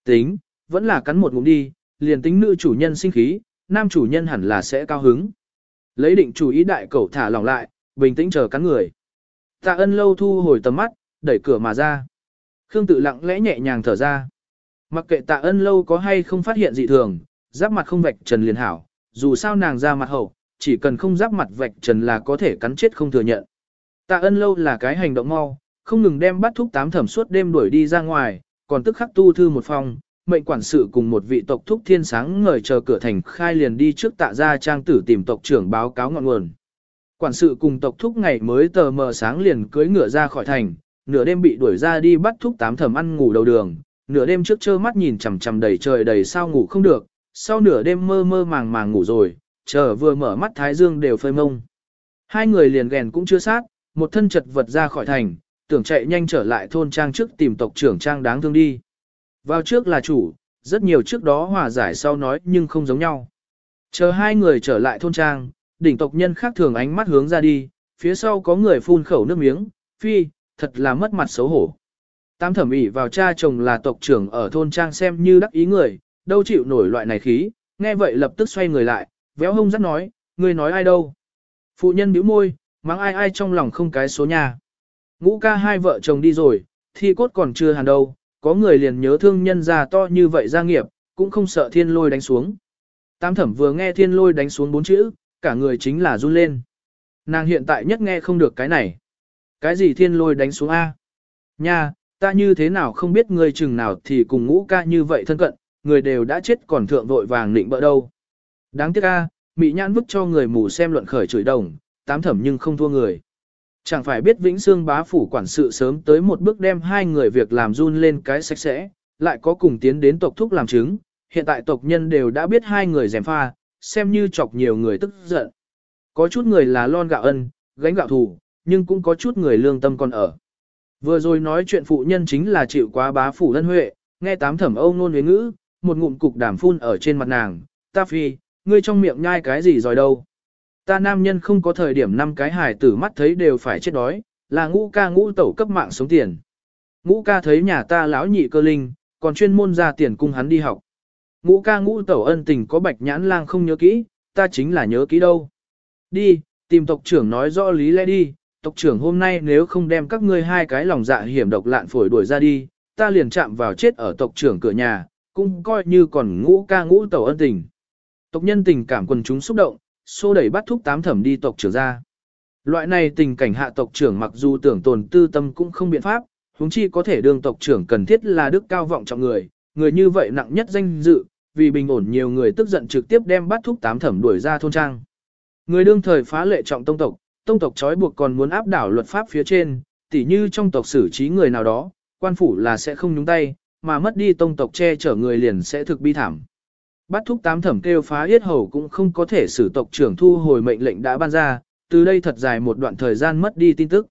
Tính, vẫn là cắn một ngụm đi, liền tính nữ chủ nhân sinh khí, nam chủ nhân hẳn là sẽ cao hứng. Lấy định chủ ý đại cẩu thả lỏng lại, bình tĩnh chờ cắn người. Tạ ân lâu thu hồi tầm mắt, đẩy cửa mà ra. Khương tự lặng lẽ nhẹ nhàng thở ra. Mặc kệ tạ ân lâu có hay không phát hiện dị thường, giáp mặt không vạch trần liền hảo, dù sao nàng ra mặt hậu, chỉ cần không giáp mặt vạch trần là có thể cắn chết không thừa nhận. Tạ ân lâu là cái hành động mau, không ngừng đem bắt thúc tám thẩm suốt đêm đuổi đi ra ngoài, còn tức khắc tu thư một phòng, mệnh quản sự cùng một vị tộc thúc thiên sáng ngời chờ cửa thành khai liền đi trước tạ gia trang tử tìm tộc trưởng báo cáo ngọn nguồn. Quản sự cùng tộc thúc ngày mới tờ mờ sáng liền cưới ngựa ra khỏi thành, nửa đêm bị đuổi ra đi bắt thúc tám thẩm ăn ngủ đầu đường, nửa đêm trước trơ mắt nhìn chằm chằm đầy trời đầy sao ngủ không được, sau nửa đêm mơ mơ màng màng ngủ rồi, chờ vừa mở mắt thái dương đều phơi mông. Hai người liền ghen cũng chưa sát, một thân chật vật ra khỏi thành, tưởng chạy nhanh trở lại thôn trang trước tìm tộc trưởng trang đáng thương đi. Vào trước là chủ, rất nhiều trước đó hòa giải sau nói nhưng không giống nhau. Chờ hai người trở lại thôn trang, đỉnh tộc nhân khác thường ánh mắt hướng ra đi, phía sau có người phun khẩu nước miếng, phi, thật là mất mặt xấu hổ. tam thẩm ỉ vào cha chồng là tộc trưởng ở thôn trang xem như đắc ý người, đâu chịu nổi loại này khí, nghe vậy lập tức xoay người lại, véo hông dắt nói, ngươi nói ai đâu. Phụ nhân bĩu môi, mắng ai ai trong lòng không cái số nhà. Ngũ ca hai vợ chồng đi rồi, thi cốt còn chưa hàn đâu, có người liền nhớ thương nhân già to như vậy gia nghiệp, cũng không sợ thiên lôi đánh xuống. Tam thẩm vừa nghe thiên lôi đánh xuống bốn chữ, cả người chính là run lên. Nàng hiện tại nhất nghe không được cái này. Cái gì thiên lôi đánh xuống A? Nha, ta như thế nào không biết người chừng nào thì cùng ngũ ca như vậy thân cận, người đều đã chết còn thượng vội vàng định bỡ đâu. Đáng tiếc A, mị nhãn vứt cho người mù xem luận khởi chửi đồng, tám thẩm nhưng không thua người. Chẳng phải biết Vĩnh Sương bá phủ quản sự sớm tới một bước đem hai người việc làm run lên cái sạch sẽ, lại có cùng tiến đến tộc thúc làm chứng, hiện tại tộc nhân đều đã biết hai người dèm pha, xem như chọc nhiều người tức giận. Có chút người là lon gạo ân, gánh gạo thù, nhưng cũng có chút người lương tâm còn ở. Vừa rồi nói chuyện phụ nhân chính là chịu quá bá phủ lân huệ, nghe tám thẩm âu nôn huyến ngữ, một ngụm cục đảm phun ở trên mặt nàng, ta phi, ngươi trong miệng nhai cái gì rồi đâu. Ta nam nhân không có thời điểm năm cái hài tử mắt thấy đều phải chết đói, là ngũ ca ngũ tẩu cấp mạng sống tiền. Ngũ ca thấy nhà ta lão nhị cơ linh, còn chuyên môn ra tiền cung hắn đi học. Ngũ ca ngũ tẩu ân tình có bạch nhãn lang không nhớ kỹ, ta chính là nhớ kỹ đâu. Đi, tìm tộc trưởng nói rõ lý lẽ đi, tộc trưởng hôm nay nếu không đem các ngươi hai cái lòng dạ hiểm độc lạn phổi đuổi ra đi, ta liền chạm vào chết ở tộc trưởng cửa nhà, cũng coi như còn ngũ ca ngũ tẩu ân tình. Tộc nhân tình cảm quần chúng xúc động, xô đẩy bắt thúc tám thẩm đi tộc trưởng ra. Loại này tình cảnh hạ tộc trưởng mặc dù tưởng tồn tư tâm cũng không biện pháp, huống chi có thể đương tộc trưởng cần thiết là đức cao vọng trọng người, người như vậy nặng nhất danh dự, vì bình ổn nhiều người tức giận trực tiếp đem bắt thúc tám thẩm đuổi ra thôn trang. Người đương thời phá lệ trọng tông tộc, tông tộc trói buộc còn muốn áp đảo luật pháp phía trên, tỉ như trong tộc xử trí người nào đó, quan phủ là sẽ không nhúng tay, mà mất đi tông tộc che chở người liền sẽ thực bi thảm. Bắt thúc tám thẩm kêu phá yết hầu cũng không có thể xử tộc trưởng thu hồi mệnh lệnh đã ban ra, từ đây thật dài một đoạn thời gian mất đi tin tức.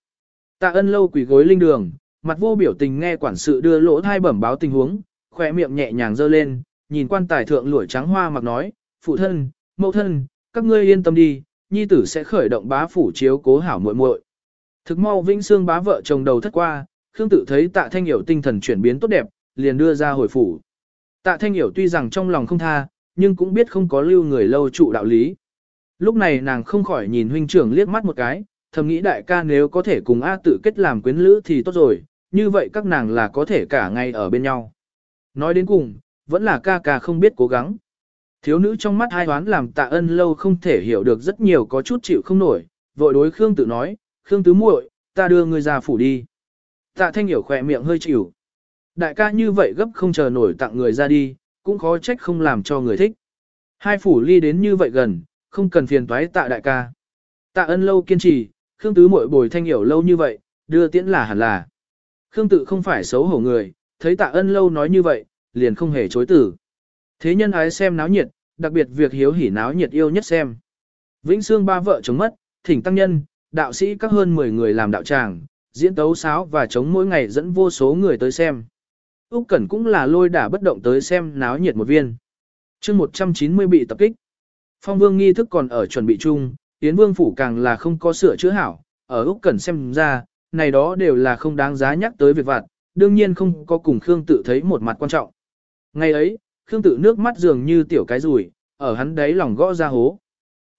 Tạ ân lâu quỷ gối linh đường, mặt vô biểu tình nghe quản sự đưa lỗ thai bẩm báo tình huống, khỏe miệng nhẹ nhàng dơ lên, nhìn quan tài thượng lũi trắng hoa mặc nói, phụ thân, mẫu thân, các ngươi yên tâm đi, nhi tử sẽ khởi động bá phủ chiếu cố hảo muội muội. Thực mau vĩnh xương bá vợ chồng đầu thất qua, Khương tự thấy tạ thanh hiểu tinh thần chuyển biến tốt đẹp, liền đưa ra hồi phủ. Tạ thanh hiểu tuy rằng trong lòng không tha, nhưng cũng biết không có lưu người lâu trụ đạo lý. Lúc này nàng không khỏi nhìn huynh trưởng liếc mắt một cái, thầm nghĩ đại ca nếu có thể cùng A tự kết làm quyến lữ thì tốt rồi, như vậy các nàng là có thể cả ngày ở bên nhau. Nói đến cùng, vẫn là ca ca không biết cố gắng. Thiếu nữ trong mắt hai đoán làm tạ ân lâu không thể hiểu được rất nhiều có chút chịu không nổi, vội đối Khương tự nói, Khương tứ muội, ta đưa ngươi ra phủ đi. Tạ thanh hiểu khỏe miệng hơi chịu. Đại ca như vậy gấp không chờ nổi tặng người ra đi, cũng khó trách không làm cho người thích. Hai phủ ly đến như vậy gần, không cần phiền toái tạ đại ca. Tạ ân lâu kiên trì, Khương tứ muội bồi thanh hiểu lâu như vậy, đưa tiễn là hẳn là. Khương tự không phải xấu hổ người, thấy tạ ân lâu nói như vậy, liền không hề chối tử. Thế nhân ái xem náo nhiệt, đặc biệt việc hiếu hỉ náo nhiệt yêu nhất xem. Vĩnh Sương ba vợ chống mất, thỉnh tăng nhân, đạo sĩ các hơn 10 người làm đạo tràng, diễn tấu sáo và chống mỗi ngày dẫn vô số người tới xem. Úc Cẩn cũng là lôi đả bất động tới xem náo nhiệt một viên. Chương 190 bị tập kích. Phong Vương nghi thức còn ở chuẩn bị chung, Yến Vương phủ càng là không có sửa chữa hảo, ở Úc Cẩn xem ra, này đó đều là không đáng giá nhắc tới việc vặt, đương nhiên không có cùng Khương tự thấy một mặt quan trọng. Ngày ấy, Khương tự nước mắt dường như tiểu cái rủi, ở hắn đấy lòng gõ ra hố.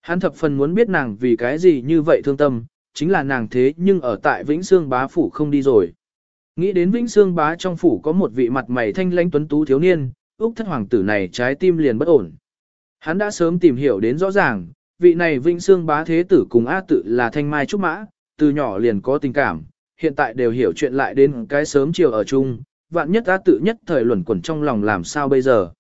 Hắn thập phần muốn biết nàng vì cái gì như vậy thương tâm, chính là nàng thế nhưng ở tại Vĩnh xương bá phủ không đi rồi. Nghĩ đến Vĩnh Sương bá trong phủ có một vị mặt mày thanh lãnh tuấn tú thiếu niên, Úc thất hoàng tử này trái tim liền bất ổn. Hắn đã sớm tìm hiểu đến rõ ràng, vị này Vĩnh Sương bá thế tử cùng A tự là thanh mai trúc mã, từ nhỏ liền có tình cảm, hiện tại đều hiểu chuyện lại đến cái sớm chiều ở chung, vạn nhất A tự nhất thời luẩn quẩn trong lòng làm sao bây giờ.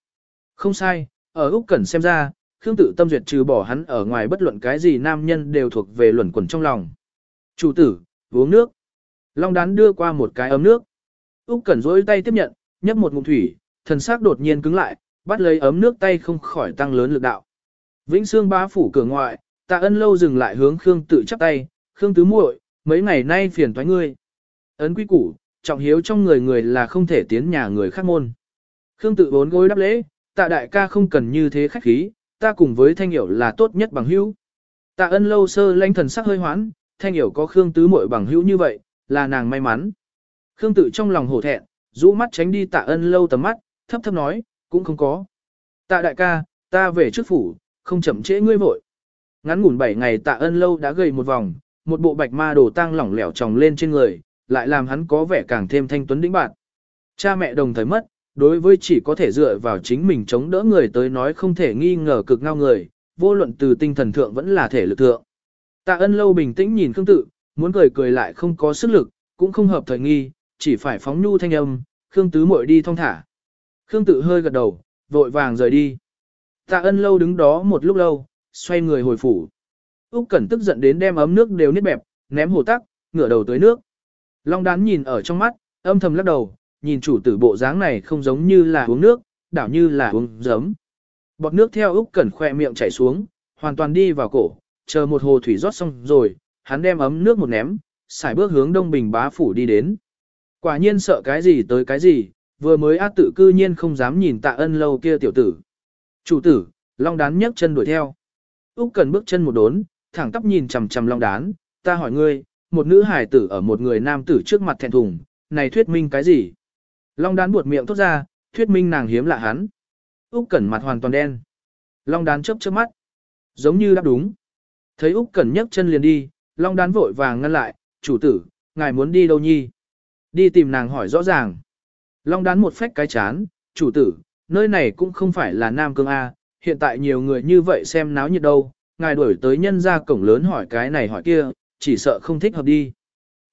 Không sai, ở Úc Cẩn xem ra, Khương tự tâm duyệt trừ bỏ hắn ở ngoài bất luận cái gì nam nhân đều thuộc về luẩn quẩn trong lòng. Chủ tử, uống nước. Long đán đưa qua một cái ấm nước. Úc Cẩn rỗi tay tiếp nhận, nhấp một ngụm thủy, thần sắc đột nhiên cứng lại, bắt lấy ấm nước tay không khỏi tăng lớn lực đạo. Vĩnh Xương bá phủ cửa ngoại, Tạ Ân lâu dừng lại hướng Khương tự chắp tay, "Khương tứ muội, mấy ngày nay phiền toái ngươi." Ấn quy củ, trọng hiếu trong người người là không thể tiến nhà người khác môn. Khương tự bốn gối đáp lễ, "Tạ đại ca không cần như thế khách khí, ta cùng với Thanh Hiểu là tốt nhất bằng hữu." Tạ Ân lâu sơ lãnh thần sắc hơi hoán, Thanh Hiểu có Khương tứ muội bằng hữu như vậy, là nàng may mắn. Khương tự trong lòng hổ thẹn, rũ mắt tránh đi tạ ân lâu tầm mắt, thấp thấp nói, cũng không có. Tạ đại ca, ta về trước phủ, không chậm trễ ngươi vội. Ngắn ngủn 7 ngày tạ ân lâu đã gầy một vòng, một bộ bạch ma đồ tang lỏng lẻo tròng lên trên người, lại làm hắn có vẻ càng thêm thanh tuấn đĩnh bạn. Cha mẹ đồng thời mất, đối với chỉ có thể dựa vào chính mình chống đỡ người tới nói không thể nghi ngờ cực ngao người, vô luận từ tinh thần thượng vẫn là thể lực thượng. Tạ ân lâu bình tĩnh nhìn Khương tự, muốn cười cười lại không có sức lực, cũng không hợp thời nghi, chỉ phải phóng nhu thanh âm, Khương tứ muội đi thong thả. Khương tự hơi gật đầu, vội vàng rời đi. Tạ ân lâu đứng đó một lúc lâu, xoay người hồi phủ. Úc Cẩn tức giận đến đem ấm nước đều niết bẹp, ném hồ tắc, ngửa đầu tới nước. Long đán nhìn ở trong mắt, âm thầm lắc đầu, nhìn chủ tử bộ dáng này không giống như là uống nước, đảo như là uống giấm. Bọt nước theo Úc Cẩn khóe miệng chảy xuống, hoàn toàn đi vào cổ, chờ một hồ thủy rót xong rồi, hắn đem ấm nước một ném, xài bước hướng Đông Bình bá phủ đi đến. Quả nhiên sợ cái gì tới cái gì, vừa mới ác tự cư nhiên không dám nhìn tạ ân lâu kia tiểu tử. Chủ tử, Long đán nhấc chân đuổi theo. Úc cần bước chân một đốn, thẳng tắp nhìn chằm chằm Long đán, ta hỏi ngươi, một nữ hải tử ở một người nam tử trước mặt thẹn thùng, này thuyết minh cái gì? Long đán buột miệng thốt ra, thuyết minh nàng hiếm lạ hắn. Úc Cẩn mặt hoàn toàn đen. Long đán chớp chớp mắt, giống như đáp đúng. Thấy Úc Cẩn nhấc chân liền đi, Long đán vội vàng ngăn lại, "Chủ tử, ngài muốn đi đâu nhi?" Đi tìm nàng hỏi rõ ràng. Long đán một phách cái chán, "Chủ tử, nơi này cũng không phải là Nam Cương a, hiện tại nhiều người như vậy xem náo nhiệt đâu, ngài đuổi tới nhân gia cổng lớn hỏi cái này hỏi kia, chỉ sợ không thích hợp đi."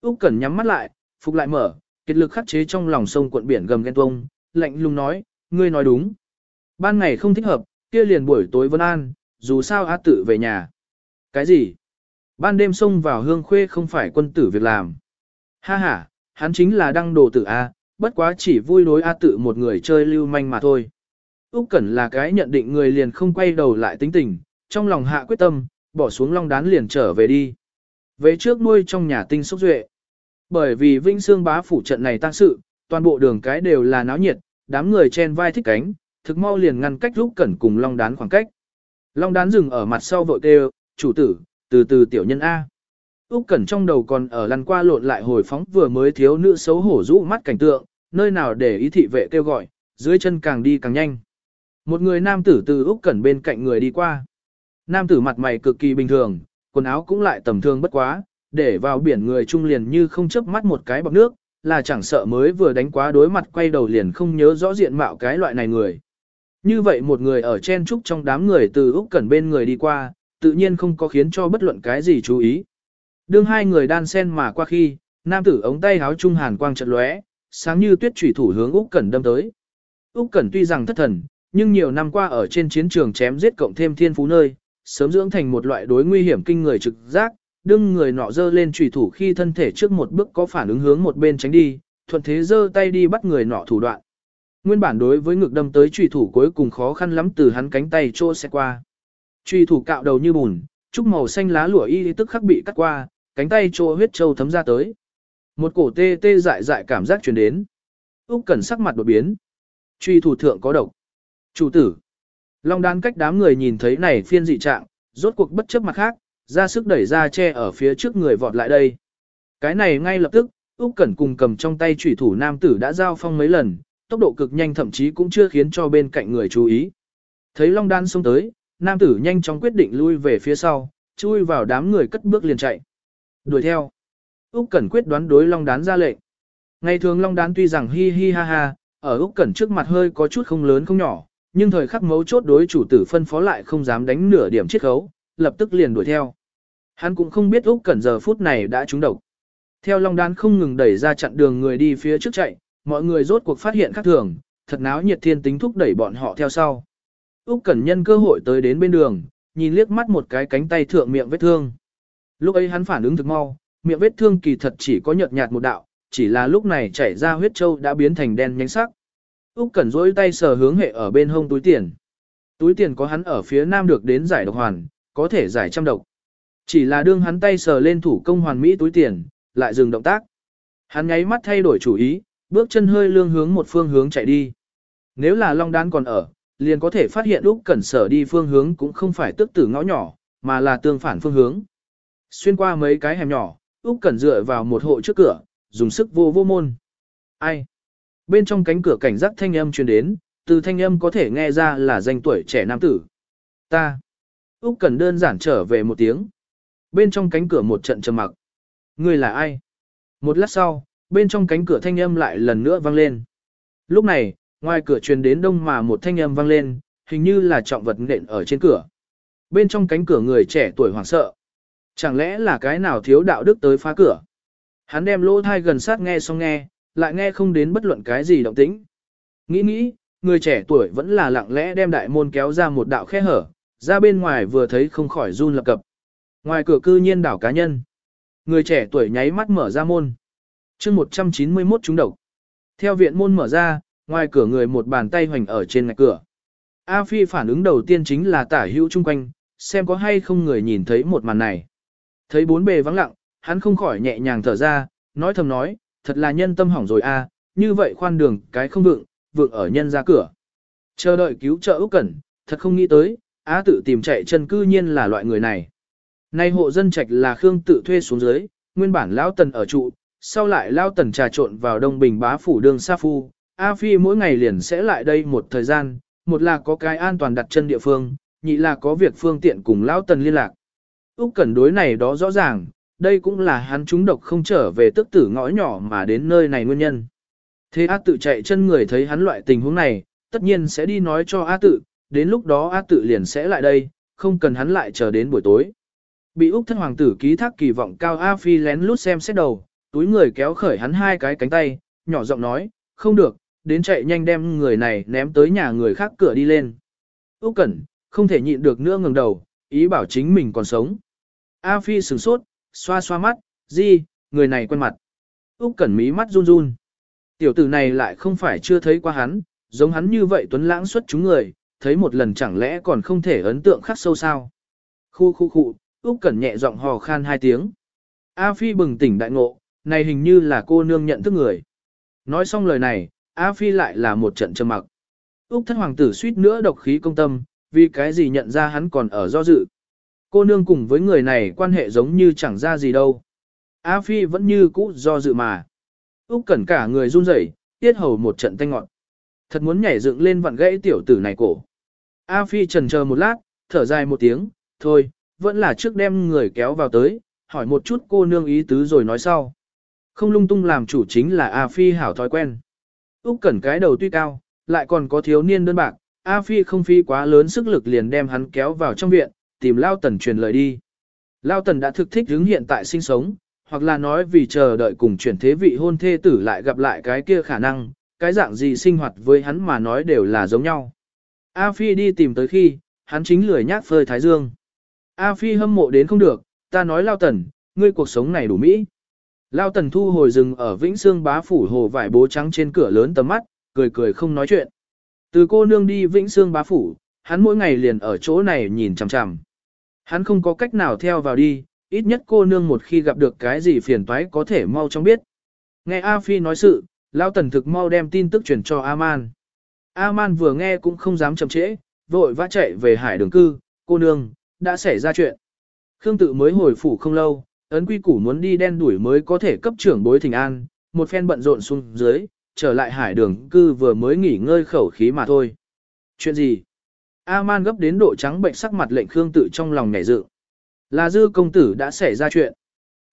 Úc Cẩn nhắm mắt lại, phục lại mở, kết lực khắc chế trong lòng sông cuộn biển gầm ghen tuông, lạnh lùng nói, ngươi nói đúng. Ban ngày không thích hợp, kia liền buổi tối vân an, dù sao á tự về nhà. Cái gì? Ban đêm xông vào hương khuê không phải quân tử việc làm. Ha ha, hắn chính là đăng đồ tử A, bất quá chỉ vui đối A tự một người chơi lưu manh mà thôi. Úc Cẩn là cái nhận định người liền không quay đầu lại tính tình, trong lòng hạ quyết tâm, bỏ xuống long đán liền trở về đi. Về trước nuôi trong nhà tinh sốc duệ. Bởi vì Vinh xương bá phủ trận này tăng sự, toàn bộ đường cái đều là náo nhiệt, đám người chen vai thích cánh, thực mau liền ngăn cách Úc cẩn cùng Long Đán khoảng cách. Long Đán dừng ở mặt sau vội kêu, chủ tử, từ từ tiểu nhân A. Úc Cẩn trong đầu còn ở lăn qua lộn lại hồi phóng vừa mới thiếu nữ xấu hổ rũ mắt cảnh tượng, nơi nào để ý thị vệ kêu gọi, dưới chân càng đi càng nhanh. Một người nam tử từ Úc Cẩn bên cạnh người đi qua. Nam tử mặt mày cực kỳ bình thường, quần áo cũng lại tầm thường bất quá, để vào biển người trung liền như không chớp mắt một cái bọc nước, là chẳng sợ mới vừa đánh quá đối mặt quay đầu liền không nhớ rõ diện mạo cái loại này người. Như vậy một người ở chen trúc trong đám người từ Úc Cẩn bên người đi qua, tự nhiên không có khiến cho bất luận cái gì chú ý. Đương hai người đan sen mà qua khi, nam tử ống tay áo trung hàn quang chợt lóe, sáng như tuyết chủy thủ hướng Úc Cẩn đâm tới. Úc Cẩn tuy rằng thất thần, nhưng nhiều năm qua ở trên chiến trường chém giết cộng thêm thiên phú nơi, sớm dưỡng thành một loại đối nguy hiểm kinh người trực giác, đương người nọ dơ lên chủy thủ khi thân thể trước một bước có phản ứng hướng một bên tránh đi, thuận thế dơ tay đi bắt người nọ thủ đoạn. Nguyên bản đối với ngực đâm tới chủy thủ cuối cùng khó khăn lắm từ hắn cánh tay trô xe qua. Trùy thủ cạo đầu như bùn, trúc màu xanh lá lụa y tức khắc bị cắt qua, cánh tay chỗ huyết châu thấm ra tới. Một cổ tê tê dại dại cảm giác truyền đến. Úc Cẩn sắc mặt đột biến. Truy thủ thượng có độc. Chủ tử. Long đan cách đám người nhìn thấy này phiên dị trạng, rốt cuộc bất chấp mặt khác, ra sức đẩy ra che ở phía trước người vọt lại đây. Cái này ngay lập tức, Úc Cẩn cùng cầm trong tay chủy thủ nam tử đã giao phong mấy lần, tốc độ cực nhanh thậm chí cũng chưa khiến cho bên cạnh người chú ý. Thấy Long Đan xông tới, nam tử nhanh chóng quyết định lui về phía sau, chui vào đám người cất bước liền chạy. Đuổi theo. Úc Cẩn quyết đoán đối Long Đán ra lệnh. Ngày thường Long Đán tuy rằng hi hi ha ha, ở Úc Cẩn trước mặt hơi có chút không lớn không nhỏ, nhưng thời khắc mấu chốt đối chủ tử phân phó lại không dám đánh nửa điểm chiết khấu, lập tức liền đuổi theo. Hắn cũng không biết Úc Cẩn giờ phút này đã trúng độc. Theo Long Đán không ngừng đẩy ra chặn đường người đi phía trước chạy, mọi người rốt cuộc phát hiện khác thường, thật náo nhiệt thiên tính thúc đẩy bọn họ theo sau. Úc Cẩn nhân cơ hội tới đến bên đường, nhìn liếc mắt một cái cánh tay thượng miệng vết thương. Lúc ấy hắn phản ứng thực mau, miệng vết thương kỳ thật chỉ có nhợt nhạt một đạo, chỉ là lúc này chảy ra huyết châu đã biến thành đen nhánh sắc. Úc Cẩn rỗi tay sờ hướng hệ ở bên hông túi tiền. Túi tiền có hắn ở phía nam được đến giải độc hoàn, có thể giải trăm độc. Chỉ là đương hắn tay sờ lên thủ công hoàn mỹ túi tiền, lại dừng động tác. Hắn nháy mắt thay đổi chủ ý, bước chân hơi lương hướng một phương hướng chạy đi. Nếu là Long Đan còn ở, liền có thể phát hiện úc cẩn sở đi phương hướng cũng không phải tức tử ngõ nhỏ, mà là tương phản phương hướng. Xuyên qua mấy cái hẻm nhỏ, Úc Cẩn dựa vào một hộ trước cửa, dùng sức vô vô môn. Ai? Bên trong cánh cửa cảnh giác thanh âm truyền đến, từ thanh âm có thể nghe ra là danh tuổi trẻ nam tử. Ta. Úc Cẩn đơn giản trở về một tiếng. Bên trong cánh cửa một trận trầm mặc. Ngươi là ai? Một lát sau, bên trong cánh cửa thanh âm lại lần nữa vang lên. Lúc này, ngoài cửa truyền đến đông mà một thanh âm vang lên, hình như là trọng vật nện ở trên cửa. Bên trong cánh cửa người trẻ tuổi hoảng sợ. Chẳng lẽ là cái nào thiếu đạo đức tới phá cửa? Hắn đem lỗ thai gần sát nghe xong nghe, lại nghe không đến bất luận cái gì động tĩnh. Nghĩ nghĩ, người trẻ tuổi vẫn là lặng lẽ đem đại môn kéo ra một đạo khe hở, ra bên ngoài vừa thấy không khỏi run lập cập. Ngoài cửa cư nhiên đảo cá nhân. Người trẻ tuổi nháy mắt mở ra môn. chương 191 trúng độc. Theo viện môn mở ra, ngoài cửa người một bàn tay hoành ở trên ngạch cửa. A Phi phản ứng đầu tiên chính là tả hữu chung quanh, xem có hay không người nhìn thấy một màn này. Thấy bốn bề vắng lặng, hắn không khỏi nhẹ nhàng thở ra, nói thầm nói, thật là nhân tâm hỏng rồi a, như vậy khoan đường cái không vượng, vượng ở nhân ra cửa. Chờ đợi cứu trợ Úc Cẩn, thật không nghĩ tới, á tự tìm chạy chân cư nhiên là loại người này. Nay hộ dân trạch là Khương tự thuê xuống dưới, nguyên bản lão tần ở trụ, sau lại lão tần trà trộn vào Đông Bình bá phủ đường Sa Phu, A Phi mỗi ngày liền sẽ lại đây một thời gian, một là có cái an toàn đặt chân địa phương, nhị là có việc phương tiện cùng lão tần liên lạc. Úc Cẩn đối này đó rõ ràng, đây cũng là hắn trúng độc không trở về tức tử ngõ nhỏ mà đến nơi này nguyên nhân. Thế A tự chạy chân người thấy hắn loại tình huống này, tất nhiên sẽ đi nói cho A tự, đến lúc đó A tự liền sẽ lại đây, không cần hắn lại chờ đến buổi tối. Bị Úc thân hoàng tử ký thác kỳ vọng cao A Phi lén lút xem xét đầu, túi người kéo khởi hắn hai cái cánh tay, nhỏ giọng nói, không được, đến chạy nhanh đem người này ném tới nhà người khác cửa đi lên. Úc Cẩn, không thể nhịn được nữa ngẩng đầu, ý bảo chính mình còn sống. A Phi sửng sốt, xoa xoa mắt, gì, người này quen mặt. Úc Cẩn mí mắt run run. Tiểu tử này lại không phải chưa thấy qua hắn, giống hắn như vậy tuấn lãng xuất chúng người, thấy một lần chẳng lẽ còn không thể ấn tượng khắc sâu sao. Khu khu khu, Úc Cẩn nhẹ giọng hò khan hai tiếng. A Phi bừng tỉnh đại ngộ, này hình như là cô nương nhận thức người. Nói xong lời này, A Phi lại là một trận trầm mặc. Úc thất hoàng tử suýt nữa độc khí công tâm, vì cái gì nhận ra hắn còn ở do dự. Cô nương cùng với người này quan hệ giống như chẳng ra gì đâu. A Phi vẫn như cũ do dự mà. Úc Cẩn cả người run rẩy, tiết hầu một trận tanh ngọt. Thật muốn nhảy dựng lên vặn gãy tiểu tử này cổ. A Phi chần chờ một lát, thở dài một tiếng, thôi, vẫn là trước đem người kéo vào tới, hỏi một chút cô nương ý tứ rồi nói sau. Không lung tung làm chủ chính là A Phi hảo thói quen. Úc Cẩn cái đầu tuy cao, lại còn có thiếu niên đơn bạc, A Phi không phi quá lớn sức lực liền đem hắn kéo vào trong viện, tìm Lao Tần truyền lời đi. Lao Tần đã thực thích hướng hiện tại sinh sống, hoặc là nói vì chờ đợi cùng chuyển thế vị hôn thê tử lại gặp lại cái kia khả năng, cái dạng gì sinh hoạt với hắn mà nói đều là giống nhau. A Phi đi tìm tới khi, hắn chính lười nhác phơi thái dương. A Phi hâm mộ đến không được, ta nói Lao Tần, ngươi cuộc sống này đủ mỹ. Lao Tần thu hồi rừng ở Vĩnh Sương bá phủ hồ vải bố trắng trên cửa lớn tầm mắt, cười cười không nói chuyện. Từ cô nương đi Vĩnh Sương bá phủ, hắn mỗi ngày liền ở chỗ này nhìn chằm chằm. Hắn không có cách nào theo vào đi, ít nhất cô nương một khi gặp được cái gì phiền toái có thể mau chóng biết. Nghe A Phi nói sự, Lao Tần thực mau đem tin tức truyền cho A-man. A-man vừa nghe cũng không dám chậm trễ, vội vã chạy về hải đường cư, cô nương, đã xảy ra chuyện. Khương tự mới hồi phủ không lâu, ấn quy củ muốn đi đen đuổi mới có thể cấp trưởng bối thỉnh an, một phen bận rộn xuống dưới, trở lại hải đường cư vừa mới nghỉ ngơi khẩu khí mà thôi. Chuyện gì? A-man gấp đến độ trắng bệnh sắc mặt lệnh Khương tự trong lòng nhảy dự. Là dư công tử đã xảy ra chuyện.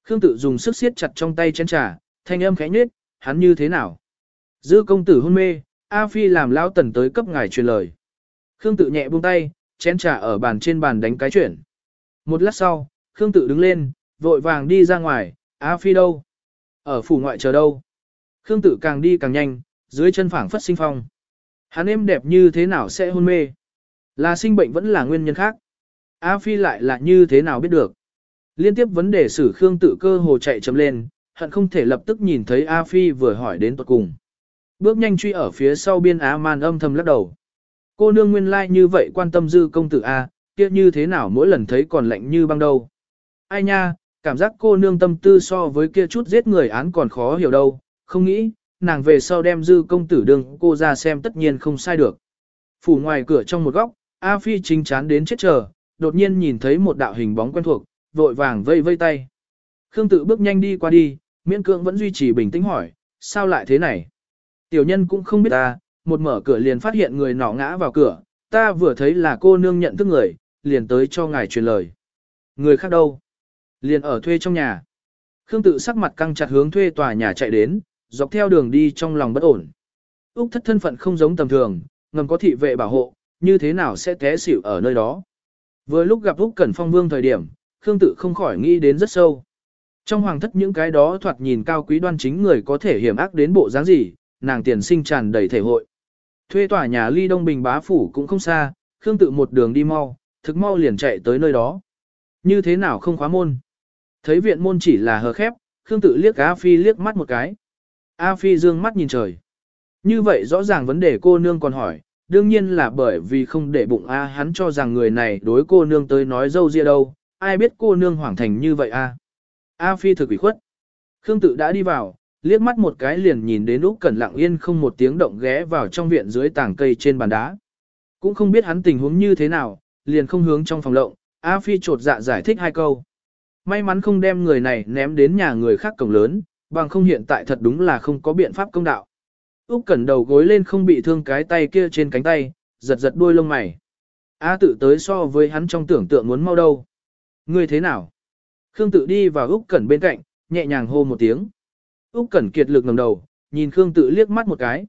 Khương tự dùng sức siết chặt trong tay chén trà, thanh âm khẽ nhếch, hắn như thế nào? Dư công tử hôn mê, A Phi làm lao tần tới cấp ngài truyền lời. Khương tự nhẹ buông tay, chén trà ở bàn trên bàn đánh cái chuyển. Một lát sau, Khương tự đứng lên, vội vàng đi ra ngoài, A Phi đâu? Ở phủ ngoại chờ đâu? Khương tự càng đi càng nhanh, dưới chân phảng phất sinh phong. Hắn em đẹp như thế nào sẽ hôn mê? Là sinh bệnh vẫn là nguyên nhân khác. A Phi lại là như thế nào biết được? Liên tiếp vấn đề xử Khương tự cơ hồ chạy chấm lên, hận không thể lập tức nhìn thấy A Phi vừa hỏi đến tuật cùng. Bước nhanh truy ở phía sau biên Á Man âm thầm lắc đầu. Cô nương nguyên lai like như vậy quan tâm dư công tử A, kia như thế nào mỗi lần thấy còn lạnh như băng đâu. Ai nha, cảm giác cô nương tâm tư so với kia chút giết người án còn khó hiểu đâu, không nghĩ, nàng về sau đem dư công tử đường cô ra xem tất nhiên không sai được. Phủ ngoài cửa trong một góc, A Phi chính chán đến chết chờ, đột nhiên nhìn thấy một đạo hình bóng quen thuộc, vội vàng vây vây tay. Khương tự bước nhanh đi qua đi, miễn cưỡng vẫn duy trì bình tĩnh hỏi, sao lại thế này? Tiểu nhân cũng không biết ta, một mở cửa liền phát hiện người nọ ngã vào cửa, ta vừa thấy là cô nương nhận thức người, liền tới cho ngài truyền lời. Người khác đâu? Liền ở thuê trong nhà. Khương tự sắc mặt căng chặt hướng thuê tòa nhà chạy đến, dọc theo đường đi trong lòng bất ổn. Úc thất thân phận không giống tầm thường, ngầm có thị vệ bảo hộ, như thế nào sẽ té xỉu ở nơi đó. Vừa lúc gặp Úc Cẩn Phong Vương thời điểm, Khương tự không khỏi nghĩ đến rất sâu. Trong hoàng thất những cái đó thoạt nhìn cao quý đoan chính người có thể hiểm ác đến bộ dáng gì, nàng tiền sinh tràn đầy thể hội. Thuê tòa nhà ly đông bình bá phủ cũng không xa, Khương tự một đường đi mau, thực mau liền chạy tới nơi đó. Như thế nào không khóa môn? Thấy viện môn chỉ là hờ khép, Khương tự liếc A Phi liếc mắt một cái. A Phi dương mắt nhìn trời. Như vậy rõ ràng vấn đề cô nương còn hỏi, đương nhiên là bởi vì không để bụng A hắn cho rằng người này đối cô nương tới nói dâu ria đâu, ai biết cô nương hoảng thành như vậy A. A Phi thực ủy khuất. Khương tự đã đi vào, liếc mắt một cái liền nhìn đến Úc Cẩn lặng yên không một tiếng động ghé vào trong viện dưới tảng cây trên bàn đá. Cũng không biết hắn tình huống như thế nào, liền không hướng trong phòng lộng, A Phi trột dạ giải thích hai câu. May mắn không đem người này ném đến nhà người khác cổng lớn, bằng không hiện tại thật đúng là không có biện pháp công đạo. Úc Cẩn đầu gối lên không bị thương cái tay kia trên cánh tay, giật giật đuôi lông mày. A tự tới so với hắn trong tưởng tượng muốn mau đâu. Ngươi thế nào? Khương tự đi vào Úc Cẩn bên cạnh, nhẹ nhàng hô một tiếng. Úc Cẩn kiệt lực ngẩng đầu, nhìn Khương tự liếc mắt một cái.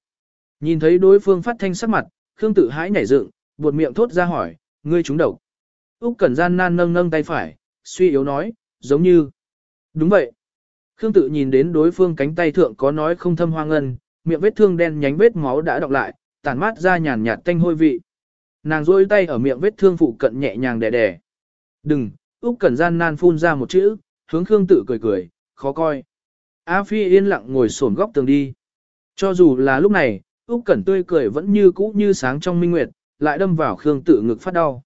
Nhìn thấy đối phương phát thanh sắc mặt, Khương tự hãi nhảy dựng, buột miệng thốt ra hỏi, ngươi trúng độc. Úc Cẩn gian nan nâng nâng tay phải, suy yếu nói, giống như. Đúng vậy. Khương tự nhìn đến đối phương cánh tay thượng có nói không thâm hoa ngân, miệng vết thương đen nhánh vết máu đã đọng lại, tản mát ra nhàn nhạt tanh hôi vị. Nàng duỗi tay ở miệng vết thương phụ cận nhẹ nhàng đè đè. "Đừng." Úc Cẩn gian nan phun ra một chữ, hướng Khương Tự cười cười, khó coi. A Phi yên lặng ngồi xổm góc tường đi. Cho dù là lúc này, Úc Cẩn tươi cười vẫn như cũ như sáng trong minh nguyệt, lại đâm vào Khương Tự ngực phát đau.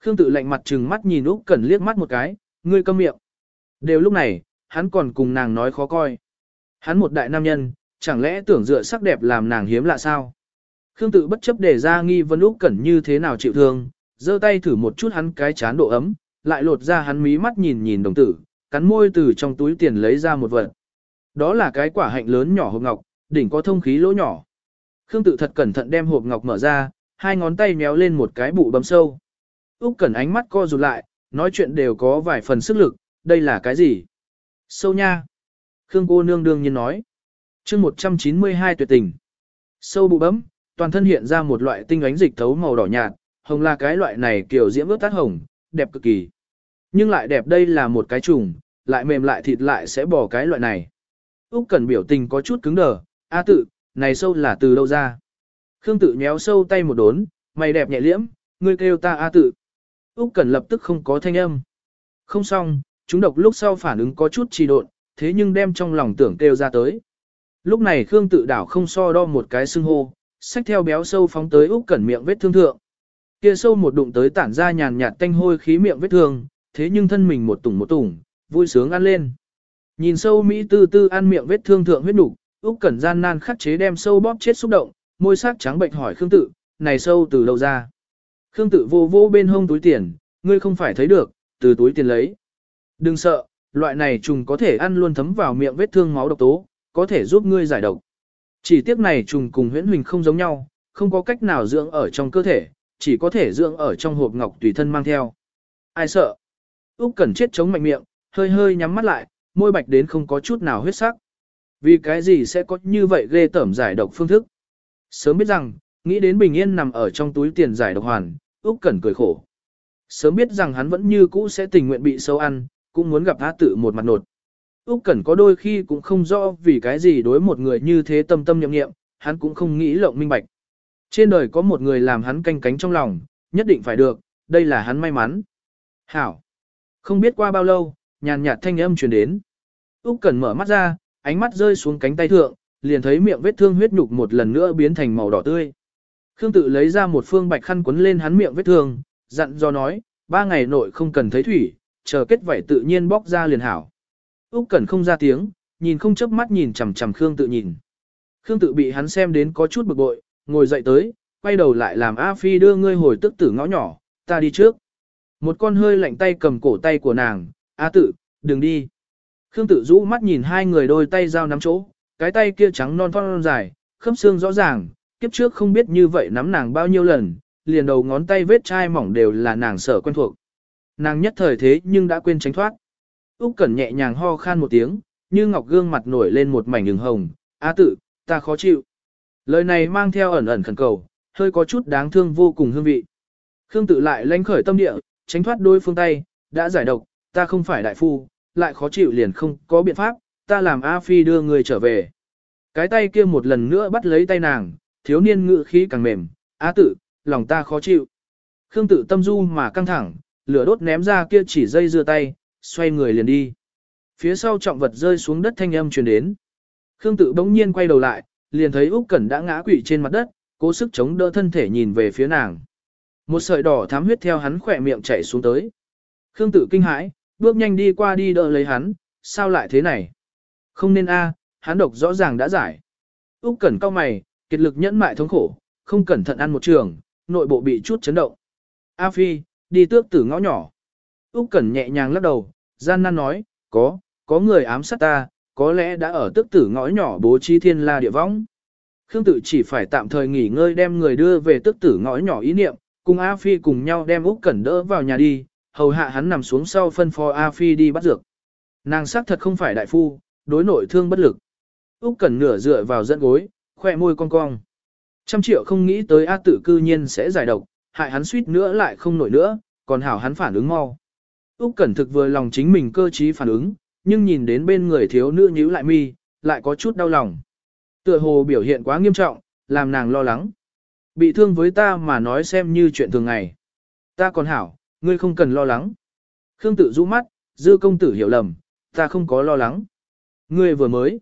Khương Tự lạnh mặt trừng mắt nhìn Úc Cẩn liếc mắt một cái, ngươi câm miệng. Đều lúc này, hắn còn cùng nàng nói khó coi. Hắn một đại nam nhân, chẳng lẽ tưởng dựa sắc đẹp làm nàng hiếm lạ sao? Khương tự bất chấp để ra nghi vấn Úc Cẩn như thế nào chịu thương, giơ tay thử một chút hắn cái chán độ ấm, lại lột ra hắn mí mắt nhìn nhìn đồng tử, cắn môi từ trong túi tiền lấy ra một vật. Đó là cái quả hạnh lớn nhỏ hộp ngọc, đỉnh có thông khí lỗ nhỏ. Khương tự thật cẩn thận đem hộp ngọc mở ra, hai ngón tay méo lên một cái bụ bấm sâu. Úc Cẩn ánh mắt co rụt lại, nói chuyện đều có vài phần sức lực, đây là cái gì? Sâu nha. Khương cô nương đương nhiên nói chương 192 tuyệt tình. Sâu bụ bấm, toàn thân hiện ra một loại tinh ánh dịch thấu màu đỏ nhạt, hồng là cái loại này kiểu diễm ướt tát hồng, đẹp cực kỳ. Nhưng lại đẹp đây là một cái trùng, lại mềm lại thịt lại sẽ bỏ cái loại này. Úc Cẩn biểu tình có chút cứng đờ, A tự, này sâu là từ đâu ra? Khương tự nhéo sâu tay một đốn, mày đẹp nhẹ liễm, ngươi kêu ta A tự. Úc Cẩn lập tức không có thanh âm. Không xong, chúng độc lúc sau phản ứng có chút trì độn, thế nhưng đem trong lòng tưởng kêu ra tới. Lúc này Khương tự đảo không so đo một cái xưng hô, xách theo béo sâu phóng tới Úc Cẩn miệng vết thương thượng. Kia sâu một đụng tới tản ra nhàn nhạt tanh hôi khí miệng vết thương, thế nhưng thân mình một tủng một tủng, vui sướng ăn lên. Nhìn sâu Mỹ tư tư ăn miệng vết thương thượng huyết nục, Úc Cẩn gian nan khắc chế đem sâu bóp chết xúc động, môi sắc trắng bệnh hỏi Khương tự, này sâu từ đâu ra? Khương tự vô vô bên hông túi tiền, ngươi không phải thấy được, từ túi tiền lấy. Đừng sợ, loại này trùng có thể ăn luôn thấm vào miệng vết thương máu độc tố, có thể giúp ngươi giải độc. Chỉ tiếc này trùng cùng huyễn huỳnh không giống nhau, không có cách nào dưỡng ở trong cơ thể, chỉ có thể dưỡng ở trong hộp ngọc tùy thân mang theo. Ai sợ? Úc Cẩn chết chống mạnh miệng, hơi hơi nhắm mắt lại, môi bạch đến không có chút nào huyết sắc. Vì cái gì sẽ có như vậy ghê tởm giải độc phương thức? Sớm biết rằng, nghĩ đến bình yên nằm ở trong túi tiền giải độc hoàn, Úc Cẩn cười khổ. Sớm biết rằng hắn vẫn như cũ sẽ tình nguyện bị sâu ăn, cũng muốn gặp A tự một mặt nột. Úc Cẩn có đôi khi cũng không rõ vì cái gì đối một người như thế tâm tâm nhậm nghiệm, hắn cũng không nghĩ lộng minh bạch. Trên đời có một người làm hắn canh cánh trong lòng, nhất định phải được, đây là hắn may mắn. Hảo. Không biết qua bao lâu, nhàn nhạt thanh âm truyền đến. Úc Cẩn mở mắt ra, ánh mắt rơi xuống cánh tay thượng, liền thấy miệng vết thương huyết nhục một lần nữa biến thành màu đỏ tươi. Khương tự lấy ra một phương bạch khăn quấn lên hắn miệng vết thương, dặn dò nói, ba ngày nội không cần thấy thủy, chờ kết vảy tự nhiên bóc ra liền hảo. Úc Cẩn không ra tiếng, nhìn không chớp mắt nhìn chằm chằm Khương Tự nhìn. Khương Tự bị hắn xem đến có chút bực bội, ngồi dậy tới, quay đầu lại làm A Phi đưa ngươi hồi tức tử ngõ nhỏ, ta đi trước. Một con hơi lạnh tay cầm cổ tay của nàng, A Tự, đừng đi. Khương tự rũ mắt nhìn hai người đôi tay giao nắm chỗ, cái tay kia trắng non thon dài, khớp xương rõ ràng, kiếp trước không biết như vậy nắm nàng bao nhiêu lần, liền đầu ngón tay vết chai mỏng đều là nàng sở quen thuộc. Nàng nhất thời thế nhưng đã quên tránh thoát. Úc Cẩn nhẹ nhàng ho khan một tiếng, như ngọc gương mặt nổi lên một mảnh ửng hồng, "A tự, ta khó chịu." Lời này mang theo ẩn ẩn khẩn cầu, hơi có chút đáng thương vô cùng hương vị. Khương tự lại lánh khởi tâm địa, tránh thoát đôi phương tay, đã giải độc, ta không phải đại phu, lại khó chịu liền không có biện pháp, ta làm A Phi đưa người trở về. Cái tay kia một lần nữa bắt lấy tay nàng, thiếu niên ngự khí càng mềm, A tự, lòng ta khó chịu. Khương tự tâm du mà căng thẳng, lửa đốt ném ra kia chỉ dây dưa tay, xoay người liền đi. Phía sau trọng vật rơi xuống đất thanh âm truyền đến. Khương tự bỗng nhiên quay đầu lại, liền thấy Úc Cẩn đã ngã quỵ trên mặt đất, cố sức chống đỡ thân thể nhìn về phía nàng. Một sợi đỏ thắm huyết theo hắn khỏe miệng chảy xuống tới. Khương tự kinh hãi, bước nhanh đi qua đi đỡ lấy hắn, sao lại thế này? Không nên a, hắn độc rõ ràng đã giải. Úc Cẩn cau mày, kiệt lực nhẫn mại thống khổ, không cẩn thận ăn một trường, nội bộ bị chút chấn động. A Phi, đi tước tử ngõ nhỏ. Úc Cẩn nhẹ nhàng lắc đầu, gian nan nói, có, có người ám sát ta, có lẽ đã ở tước tử ngõ nhỏ bố trí thiên la địa võng. Khương tự chỉ phải tạm thời nghỉ ngơi đem người đưa về tước tử ngõ nhỏ ý niệm, cùng A Phi cùng nhau đem Úc Cẩn đỡ vào nhà đi, hầu hạ hắn nằm xuống sau phân phó A Phi đi bắt dược. Nàng xác thật không phải đại phu, đối nội thương bất lực. Úc Cẩn nửa dựa vào dẫn gối, khóe môi cong cong. Trăm triệu không nghĩ tới A Tử cư nhiên sẽ giải độc, hại hắn suýt nữa lại không nổi nữa, còn hảo hắn phản ứng mau. Úc Cẩn thực vừa lòng chính mình cơ trí phản ứng, nhưng nhìn đến bên người thiếu nữ nhíu lại mi, lại có chút đau lòng. Tựa hồ biểu hiện quá nghiêm trọng, làm nàng lo lắng. Bị thương với ta mà nói xem như chuyện thường ngày. Ta còn hảo, ngươi không cần lo lắng. Khương tự rũ mắt, dư công tử hiểu lầm, ta không có lo lắng. Ngươi vừa mới.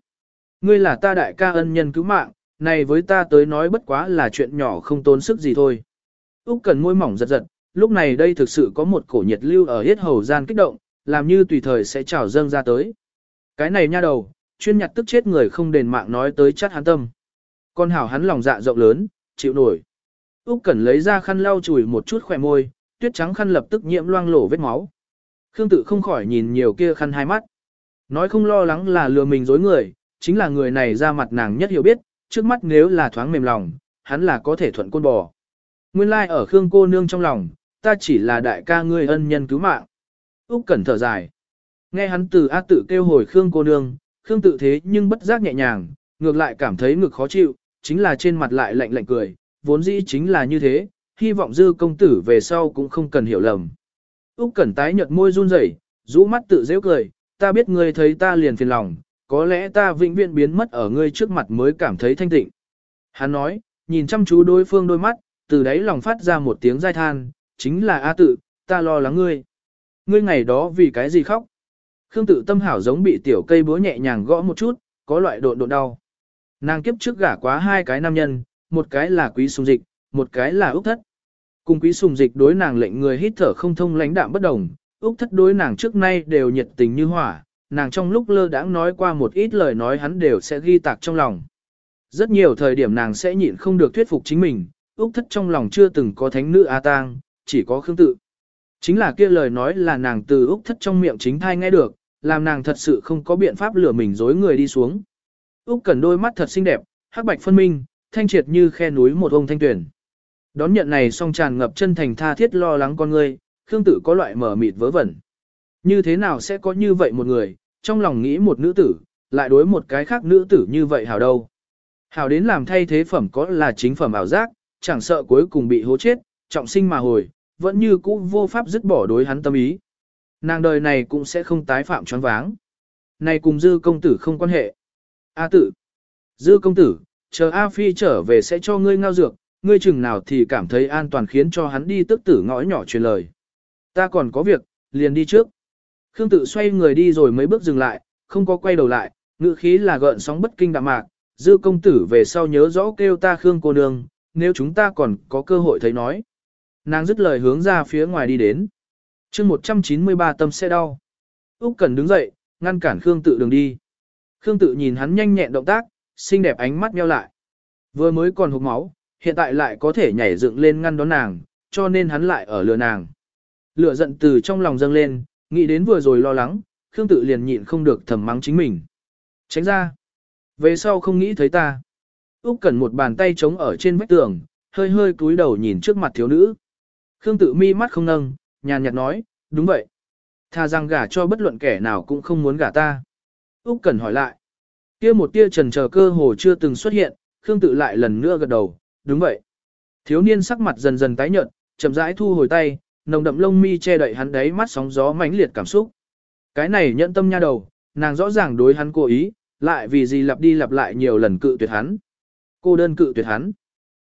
Ngươi là ta đại ca ân nhân cứu mạng, này với ta tới nói bất quá là chuyện nhỏ không tốn sức gì thôi. Úc cần môi mỏng giật giật, lúc này đây thực sự có một cổ nhiệt lưu ở hết hầu gian kích động, làm như tùy thời sẽ trào dâng ra tới. Cái này nha đầu, chuyên nhặt tức chết người không đền mạng nói tới chắc hắn tâm. Con hảo hắn lòng dạ rộng lớn, chịu nổi. Úc Cẩn lấy ra khăn lau chùi một chút khóe môi, tuyết trắng khăn lập tức nhiễm loang lổ vết máu. Khương tự không khỏi nhìn nhiều kia khăn hai mắt. Nói không lo lắng là lừa mình dối người, chính là người này ra mặt nàng nhất hiểu biết, trước mắt nếu là thoáng mềm lòng, hắn là có thể thuận côn bò. Nguyên lai like ở Khương cô nương trong lòng, ta chỉ là đại ca ngươi ân nhân cứu mạng. Úc Cẩn thở dài. Nghe hắn từ A tự kêu hồi Khương cô nương, Khương tự thế nhưng bất giác nhẹ nhàng, ngược lại cảm thấy ngực khó chịu, chính là trên mặt lại lạnh lạnh cười, vốn dĩ chính là như thế, hy vọng dư công tử về sau cũng không cần hiểu lầm. Úc Cẩn tái nhợt môi run rẩy, rũ mắt tự giễu cười, ta biết ngươi thấy ta liền phiền lòng, có lẽ ta vĩnh viễn biến mất ở ngươi trước mặt mới cảm thấy thanh tịnh. Hắn nói, nhìn chăm chú đối phương đôi mắt, từ đấy lòng phát ra một tiếng dai than, chính là A tự, ta lo lắng ngươi. Ngươi ngày đó vì cái gì khóc? Khương tự tâm hảo giống bị tiểu cây búa nhẹ nhàng gõ một chút, có loại độn độn đau. Nàng kiếp trước gả quá hai cái nam nhân, một cái là quý sùng dịch, một cái là úc thất. Cùng quý sùng dịch đối nàng lệnh người hít thở không thông lãnh đạm bất đồng, úc thất đối nàng trước nay đều nhiệt tình như hỏa, nàng trong lúc lơ đãng nói qua một ít lời nói hắn đều sẽ ghi tạc trong lòng. Rất nhiều thời điểm nàng sẽ nhịn không được thuyết phục chính mình, úc thất trong lòng chưa từng có thánh nữ A tang, chỉ có khương tự. Chính là kia lời nói là nàng từ úc thất trong miệng chính thai nghe được, làm nàng thật sự không có biện pháp lừa mình dối người đi xuống. Úc cần đôi mắt thật xinh đẹp, hắc bạch phân minh, thanh triệt như khe núi một ông thanh tuyển. Đón nhận này song tràn ngập chân thành tha thiết lo lắng con ngươi, Khương Tự có loại mở mịt vớ vẩn. Như thế nào sẽ có như vậy một người, trong lòng nghĩ một nữ tử, lại đối một cái khác nữ tử như vậy hảo đâu. Hảo đến làm thay thế phẩm có là chính phẩm ảo giác, chẳng sợ cuối cùng bị hố chết, trọng sinh mà hồi, vẫn như cũ vô pháp dứt bỏ đối hắn tâm ý. Nàng đời này cũng sẽ không tái phạm choáng váng. Này cùng dư công tử không quan hệ. A tử. Dư công tử, chờ A Phi trở về sẽ cho ngươi ngao dược, ngươi chừng nào thì cảm thấy an toàn khiến cho hắn đi tức tử ngõ nhỏ truyền lời. Ta còn có việc, liền đi trước. Khương tự xoay người đi rồi mấy bước dừng lại, không có quay đầu lại, ngữ khí là gợn sóng bất kinh đạm mạc, dư công tử về sau nhớ rõ kêu ta Khương cô nương, nếu chúng ta còn có cơ hội thấy nói. Nàng dứt lời hướng ra phía ngoài đi đến. chương 193 tâm xe đau. Úc Cần đứng dậy, ngăn cản Khương tự đường đi. Khương tự nhìn hắn nhanh nhẹn động tác, xinh đẹp ánh mắt nheo lại. Vừa mới còn hụt máu, hiện tại lại có thể nhảy dựng lên ngăn đón nàng, cho nên hắn lại ở lừa nàng. Lửa giận từ trong lòng dâng lên, nghĩ đến vừa rồi lo lắng, Khương tự liền nhịn không được thầm mắng chính mình. Tránh ra. Về sau không nghĩ thấy ta. Úc Cẩn một bàn tay chống ở trên vách tường, hơi hơi cúi đầu nhìn trước mặt thiếu nữ. Khương tự mi mắt không nâng, nhàn nhạt nói, đúng vậy. Tha rằng gả cho bất luận kẻ nào cũng không muốn gả ta. Úc Cẩn hỏi lại. Kia một tia trần chờ cơ hồ chưa từng xuất hiện, Khương tự lại lần nữa gật đầu, đúng vậy. Thiếu niên sắc mặt dần dần tái nhợt, chậm rãi thu hồi tay, nồng đậm lông mi che đậy hắn đấy mắt sóng gió mãnh liệt cảm xúc. Cái này nhẫn tâm nha đầu, nàng rõ ràng đối hắn cố ý, lại vì gì lặp đi lặp lại nhiều lần cự tuyệt hắn. Cô đơn cự tuyệt hắn.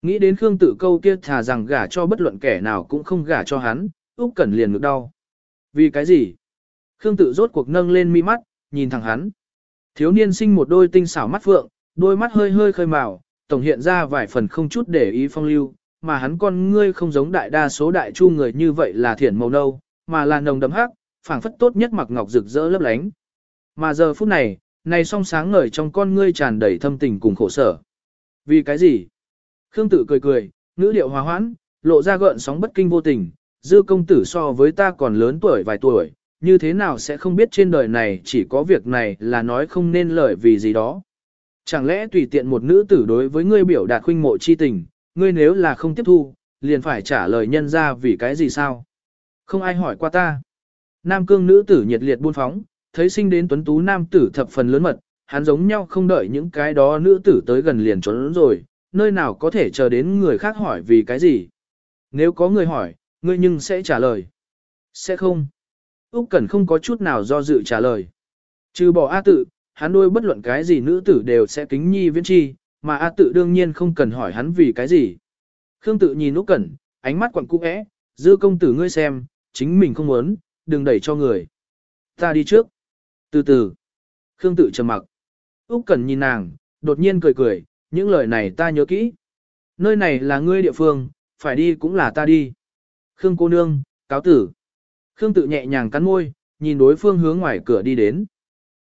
Nghĩ đến Khương Tự câu kia thà rằng gả cho bất luận kẻ nào cũng không gả cho hắn, Úc Cẩn liền ngực đau. Vì cái gì? Khương Tự rốt cuộc nâng lên mi mắt, nhìn thẳng hắn. Thiếu niên sinh một đôi tinh xảo mắt phượng, đôi mắt hơi hơi khơi màu, tổng hiện ra vài phần không chút để ý phong lưu, mà hắn con ngươi không giống đại đa số đại chu người như vậy là thiển màu nâu, mà là nồng đậm hắc, phảng phất tốt nhất mặc ngọc rực rỡ lấp lánh. Mà giờ phút này, này song sáng ngời trong con ngươi tràn đầy thâm tình cùng khổ sở. Vì cái gì? Khương Tử cười cười, ngữ điệu hòa hoãn, lộ ra gợn sóng bất kinh vô tình, dư công tử so với ta còn lớn tuổi vài tuổi, như thế nào sẽ không biết trên đời này chỉ có việc này là nói không nên lời vì gì đó. Chẳng lẽ tùy tiện một nữ tử đối với ngươi biểu đạt khuynh mộ chi tình, ngươi nếu là không tiếp thu, liền phải trả lời nhân ra vì cái gì sao? Không ai hỏi qua ta. Nam cương nữ tử nhiệt liệt buôn phóng, thấy sinh đến tuấn tú nam tử thập phần lớn mật, hắn giống nhau không đợi những cái đó nữ tử tới gần liền trốn rồi, nơi nào có thể chờ đến người khác hỏi vì cái gì. Nếu có người hỏi, ngươi nhưng sẽ trả lời. Sẽ không. Úc Cẩn không có chút nào do dự trả lời. Trừ bỏ A tự, hắn đôi bất luận cái gì nữ tử đều sẽ kính nhi viễn chi, mà A tự đương nhiên không cần hỏi hắn vì cái gì. Khương tự nhìn Úc Cẩn, ánh mắt quặn cú é, dư công tử ngươi xem, chính mình không muốn, đừng đẩy cho người. Ta đi trước. Từ từ. Khương tự trầm mặc. Úc Cẩn nhìn nàng, đột nhiên cười cười, những lời này ta nhớ kỹ. Nơi này là ngươi địa phương, phải đi cũng là ta đi. Khương cô nương, cáo tử. Khương tự nhẹ nhàng cắn môi, nhìn đối phương hướng ngoài cửa đi đến.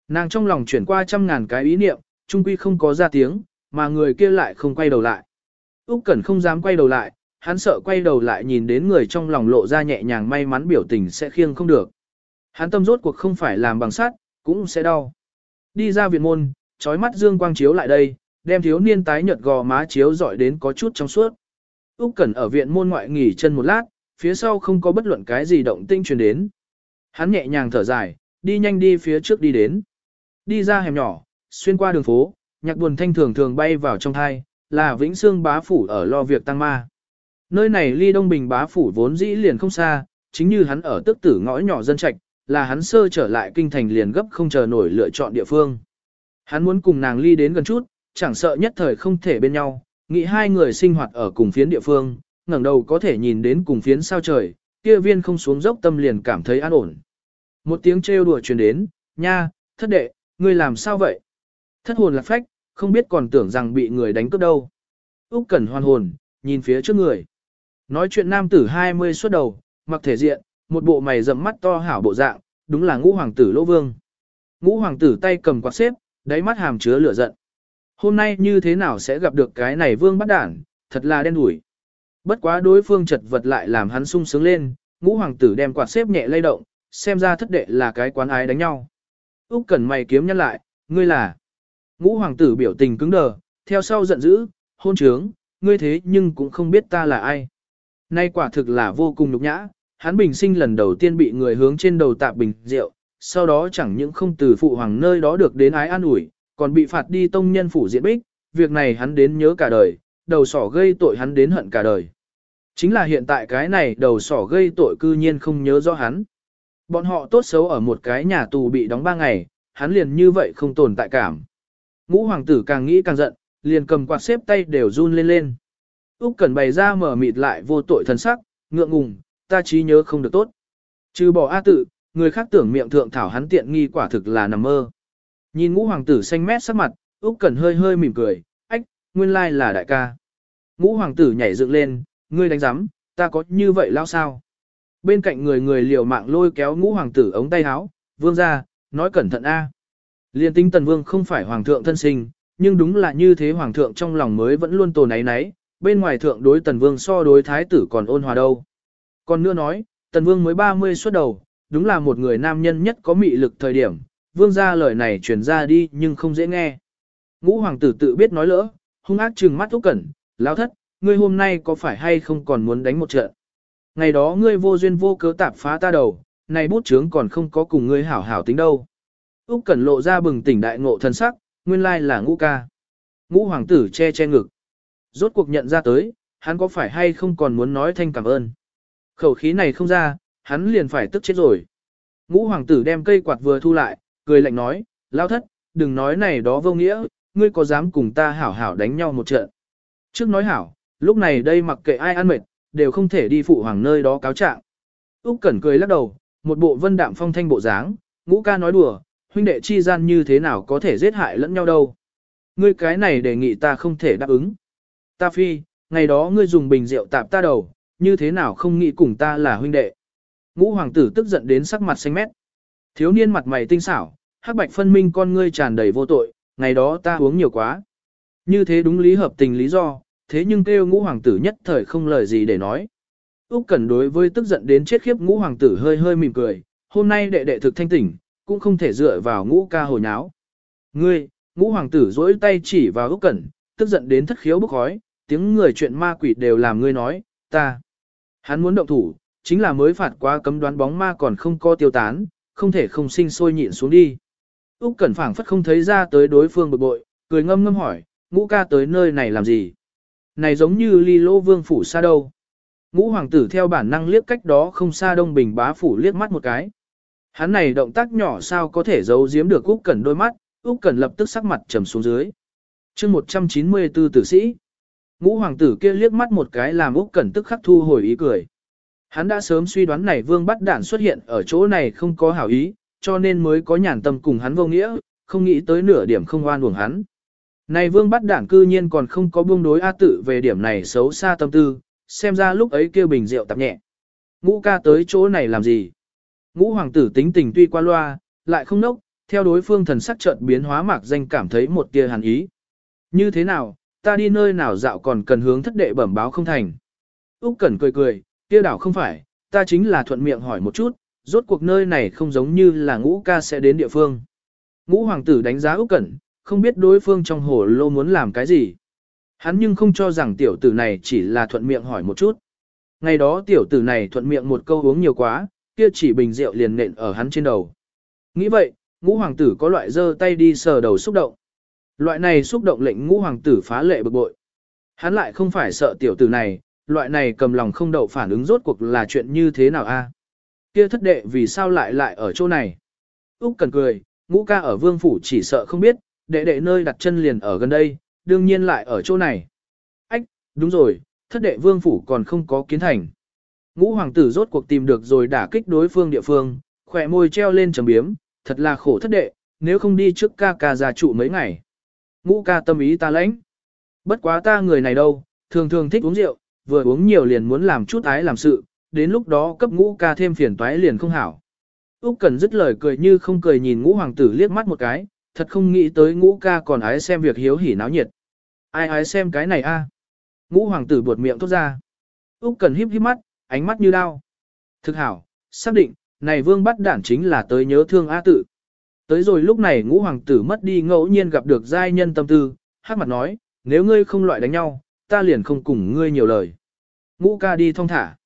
Nàng trong lòng chuyển qua trăm ngàn cái ý niệm, trung quy không có ra tiếng, mà người kia lại không quay đầu lại. Úc Cẩn không dám quay đầu lại, hắn sợ quay đầu lại nhìn đến người trong lòng lộ ra nhẹ nhàng may mắn biểu tình sẽ khiêng không được. Hắn tâm rốt cuộc không phải làm bằng sắt, cũng sẽ đau. Đi ra viện môn, chói mắt dương quang chiếu lại đây, đem thiếu niên tái nhợt gò má chiếu dọi đến có chút trong suốt. Úc Cẩn ở viện môn ngoại nghỉ chân một lát, phía sau không có bất luận cái gì động tinh truyền đến. Hắn nhẹ nhàng thở dài, đi nhanh đi phía trước đi đến. Đi ra hẻm nhỏ, xuyên qua đường phố, nhạc buồn thanh thường thường bay vào trong thai, là Vĩnh Xương bá phủ ở lo việc tăng ma. Nơi này ly Đông Bình bá phủ vốn dĩ liền không xa, chính như hắn ở tức tử ngõ nhỏ dân trạch, là hắn sơ trở lại kinh thành liền gấp không chờ nổi lựa chọn địa phương. Hắn muốn cùng nàng ly đến gần chút, chẳng sợ nhất thời không thể bên nhau, nghĩ hai người sinh hoạt ở cùng phiến địa phương, ngẩng đầu có thể nhìn đến cùng phiến sao trời, kia viên không xuống dốc tâm liền cảm thấy an ổn. Một tiếng trêu đùa truyền đến, nha, thất đệ, ngươi làm sao vậy? Thất hồn lạc phách, không biết còn tưởng rằng bị người đánh cướp đâu. Úc Cẩn hoàn hồn, nhìn phía trước người. Nói chuyện nam tử 20 xuất đầu, mặc thể diện, một bộ mày rậm mắt to hảo bộ dạng, đúng là ngũ hoàng tử Lỗ Vương. Ngũ hoàng tử tay cầm quạt xếp, đáy mắt hàm chứa lửa giận. Hôm nay như thế nào sẽ gặp được cái này vương bắt đản, thật là đen đủi. Bất quá đối phương chật vật lại làm hắn sung sướng lên, ngũ hoàng tử đem quạt xếp nhẹ lay động, xem ra thất đệ là cái quán ái đánh nhau. Úc Cẩn mày kiếm nhăn lại, ngươi là. Ngũ hoàng tử biểu tình cứng đờ, theo sau giận dữ, hôn trướng, ngươi thế nhưng cũng không biết ta là ai. Nay quả thực là vô cùng nhục nhã, hắn bình sinh lần đầu tiên bị người hướng trên đầu tạp bình rượu, sau đó chẳng những không từ phụ hoàng nơi đó được đến ái an ủi, còn bị phạt đi tông nhân phủ diện bích, việc này hắn đến nhớ cả đời, đầu sỏ gây tội hắn đến hận cả đời. Chính là hiện tại cái này đầu sỏ gây tội cư nhiên không nhớ rõ hắn. Bọn họ tốt xấu ở một cái nhà tù bị đóng ba ngày, hắn liền như vậy không tồn tại cảm. Ngũ hoàng tử càng nghĩ càng giận, liền cầm quạt xếp tay đều run lên lên. Úc Cẩn bày ra mở mịt lại vô tội thần sắc, ngượng ngùng, ta trí nhớ không được tốt. Trừ bỏ A tự, người khác tưởng miệng thượng thảo hắn tiện nghi quả thực là nằm mơ. Nhìn ngũ hoàng tử xanh mét sắc mặt, Úc Cẩn hơi hơi mỉm cười, ách, nguyên lai là đại ca. Ngũ hoàng tử nhảy dựng lên, ngươi đánh giám, ta có như vậy lao sao? Bên cạnh người người liều mạng lôi kéo ngũ hoàng tử ống tay áo, vương ra, nói cẩn thận a. Liên tinh tần vương không phải hoàng thượng thân sinh, nhưng đúng là như thế hoàng thượng trong lòng mới vẫn luôn tồn náy náy, bên ngoài thượng đối tần vương so đối thái tử còn ôn hòa đâu. Còn nữa nói, tần vương mới 30 xuất đầu, đúng là một người nam nhân nhất có mị lực thời điểm, vương gia lời này truyền ra đi nhưng không dễ nghe. Ngũ hoàng tử tự biết nói lỡ, hung ác trừng mắt Úc Cẩn, lão thất, ngươi hôm nay có phải hay không còn muốn đánh một trận? Ngày đó ngươi vô duyên vô cớ tạp phá ta đầu, này bút chướng còn không có cùng ngươi hảo hảo tính đâu. Úc Cẩn lộ ra bừng tỉnh đại ngộ thần sắc, nguyên lai là ngũ ca. Ngũ hoàng tử che che ngực. Rốt cuộc nhận ra tới, hắn có phải hay không còn muốn nói thanh cảm ơn. Khẩu khí này không ra, hắn liền phải tức chết rồi. Ngũ hoàng tử đem cây quạt vừa thu lại, cười lạnh nói, lao thất, đừng nói này đó vô nghĩa, ngươi có dám cùng ta hảo hảo đánh nhau một trận. Trước nói hảo, lúc này đây mặc kệ ai ăn mệt, đều không thể đi phụ hoàng nơi đó cáo trạng. Úc Cẩn cười lắc đầu, một bộ vân đạm phong thanh bộ dáng, ngũ ca nói đùa, huynh đệ chi gian như thế nào có thể giết hại lẫn nhau đâu. Ngươi cái này đề nghị ta không thể đáp ứng. Ta phi, ngày đó ngươi dùng bình rượu tạp ta đầu, như thế nào không nghĩ cùng ta là huynh đệ. Ngũ hoàng tử tức giận đến sắc mặt xanh mét. Thiếu niên mặt mày tinh xảo, hắc bạch phân minh con ngươi tràn đầy vô tội, ngày đó ta uống nhiều quá. Như thế đúng lý hợp tình lý do, thế nhưng kêu ngũ hoàng tử nhất thời không lời gì để nói. Úc Cẩn đối với tức giận đến chết khiếp ngũ hoàng tử hơi hơi mỉm cười, hôm nay đệ đệ thực thanh tỉnh, cũng không thể dựa vào ngũ ca hồi nháo. Ngươi, ngũ hoàng tử duỗi tay chỉ vào Úc Cẩn, tức giận đến thất khiếu bốc khói, tiếng người chuyện ma quỷ đều làm ngươi nói, ta. Hắn muốn động thủ, chính là mới phạt qua cấm đoán bóng ma còn không có tiêu tán, không thể không sinh sôi nhịn xuống đi. Úc Cẩn phảng phất không thấy ra tới đối phương bực bội, cười ngâm ngâm hỏi, ngũ ca tới nơi này làm gì? Này giống như ly lô vương phủ xa đâu. Ngũ hoàng tử theo bản năng liếc cách đó không xa đông bình bá phủ liếc mắt một cái. Hắn này động tác nhỏ sao có thể giấu giếm được Úc Cẩn đôi mắt, Úc Cẩn lập tức sắc mặt trầm xuống dưới. Chương 194 tử sĩ. Ngũ hoàng tử kia liếc mắt một cái làm Úc Cẩn tức khắc thu hồi ý cười. Hắn đã sớm suy đoán này Vương Bắt Đản xuất hiện ở chỗ này không có hảo ý, cho nên mới có nhàn tâm cùng hắn vô nghĩa, không nghĩ tới nửa điểm không oan uổng hắn. Này Vương Bắt đảng cư nhiên còn không có buông đối A tự về điểm này xấu xa tâm tư, xem ra lúc ấy kêu bình rượu tạp nhẹ. Ngũ ca tới chỗ này làm gì? Ngũ hoàng tử tính tình tuy qua loa, lại không nốc, theo đối phương thần sắc chợt biến hóa mạc danh cảm thấy một tia hàn ý. Như thế nào, ta đi nơi nào dạo còn cần hướng thất đệ bẩm báo không thành. Úc Cẩn cười cười, kia đảo không phải, ta chính là thuận miệng hỏi một chút, rốt cuộc nơi này không giống như là ngũ ca sẽ đến địa phương. Ngũ hoàng tử đánh giá Úc Cẩn, không biết đối phương trong hồ lô muốn làm cái gì. Hắn nhưng không cho rằng tiểu tử này chỉ là thuận miệng hỏi một chút. Ngày đó tiểu tử này thuận miệng một câu uống nhiều quá, kia chỉ bình rượu liền nện ở hắn trên đầu. Nghĩ vậy, ngũ hoàng tử có loại giơ tay đi sờ đầu xúc động. Loại này xúc động lệnh ngũ hoàng tử phá lệ bực bội. Hắn lại không phải sợ tiểu tử này, loại này cầm lòng không đậu phản ứng rốt cuộc là chuyện như thế nào a? Kia thất đệ vì sao lại lại ở chỗ này? Úc cần cười, ngũ ca ở vương phủ chỉ sợ không biết, đệ đệ nơi đặt chân liền ở gần đây, đương nhiên lại ở chỗ này. Ách, đúng rồi, thất đệ vương phủ còn không có kiến thành. Ngũ hoàng tử rốt cuộc tìm được rồi đả kích đối phương địa phương, khỏe môi treo lên trầm biếm, thật là khổ thất đệ, nếu không đi trước ca ca gia trụ mấy ngày. Ngũ ca tâm ý ta lãnh. Bất quá ta người này đâu, thường thường thích uống rượu, vừa uống nhiều liền muốn làm chút ái làm sự, đến lúc đó cấp ngũ ca thêm phiền toái liền không hảo. Úc Cần dứt lời cười như không cười nhìn ngũ hoàng tử liếc mắt một cái, thật không nghĩ tới ngũ ca còn ái xem việc hiếu hỉ náo nhiệt. Ai ái xem cái này a? Ngũ hoàng tử buột miệng thốt ra. Úc Cần híp híp mắt, ánh mắt như đao. Thực hảo, xác định, này vương bắt đản chính là tới nhớ thương A tự. Tới rồi lúc này ngũ hoàng tử mất đi ngẫu nhiên gặp được giai nhân tâm tư, hát mặt nói, nếu ngươi không loại đánh nhau, ta liền không cùng ngươi nhiều lời. Ngũ ca đi thong thả.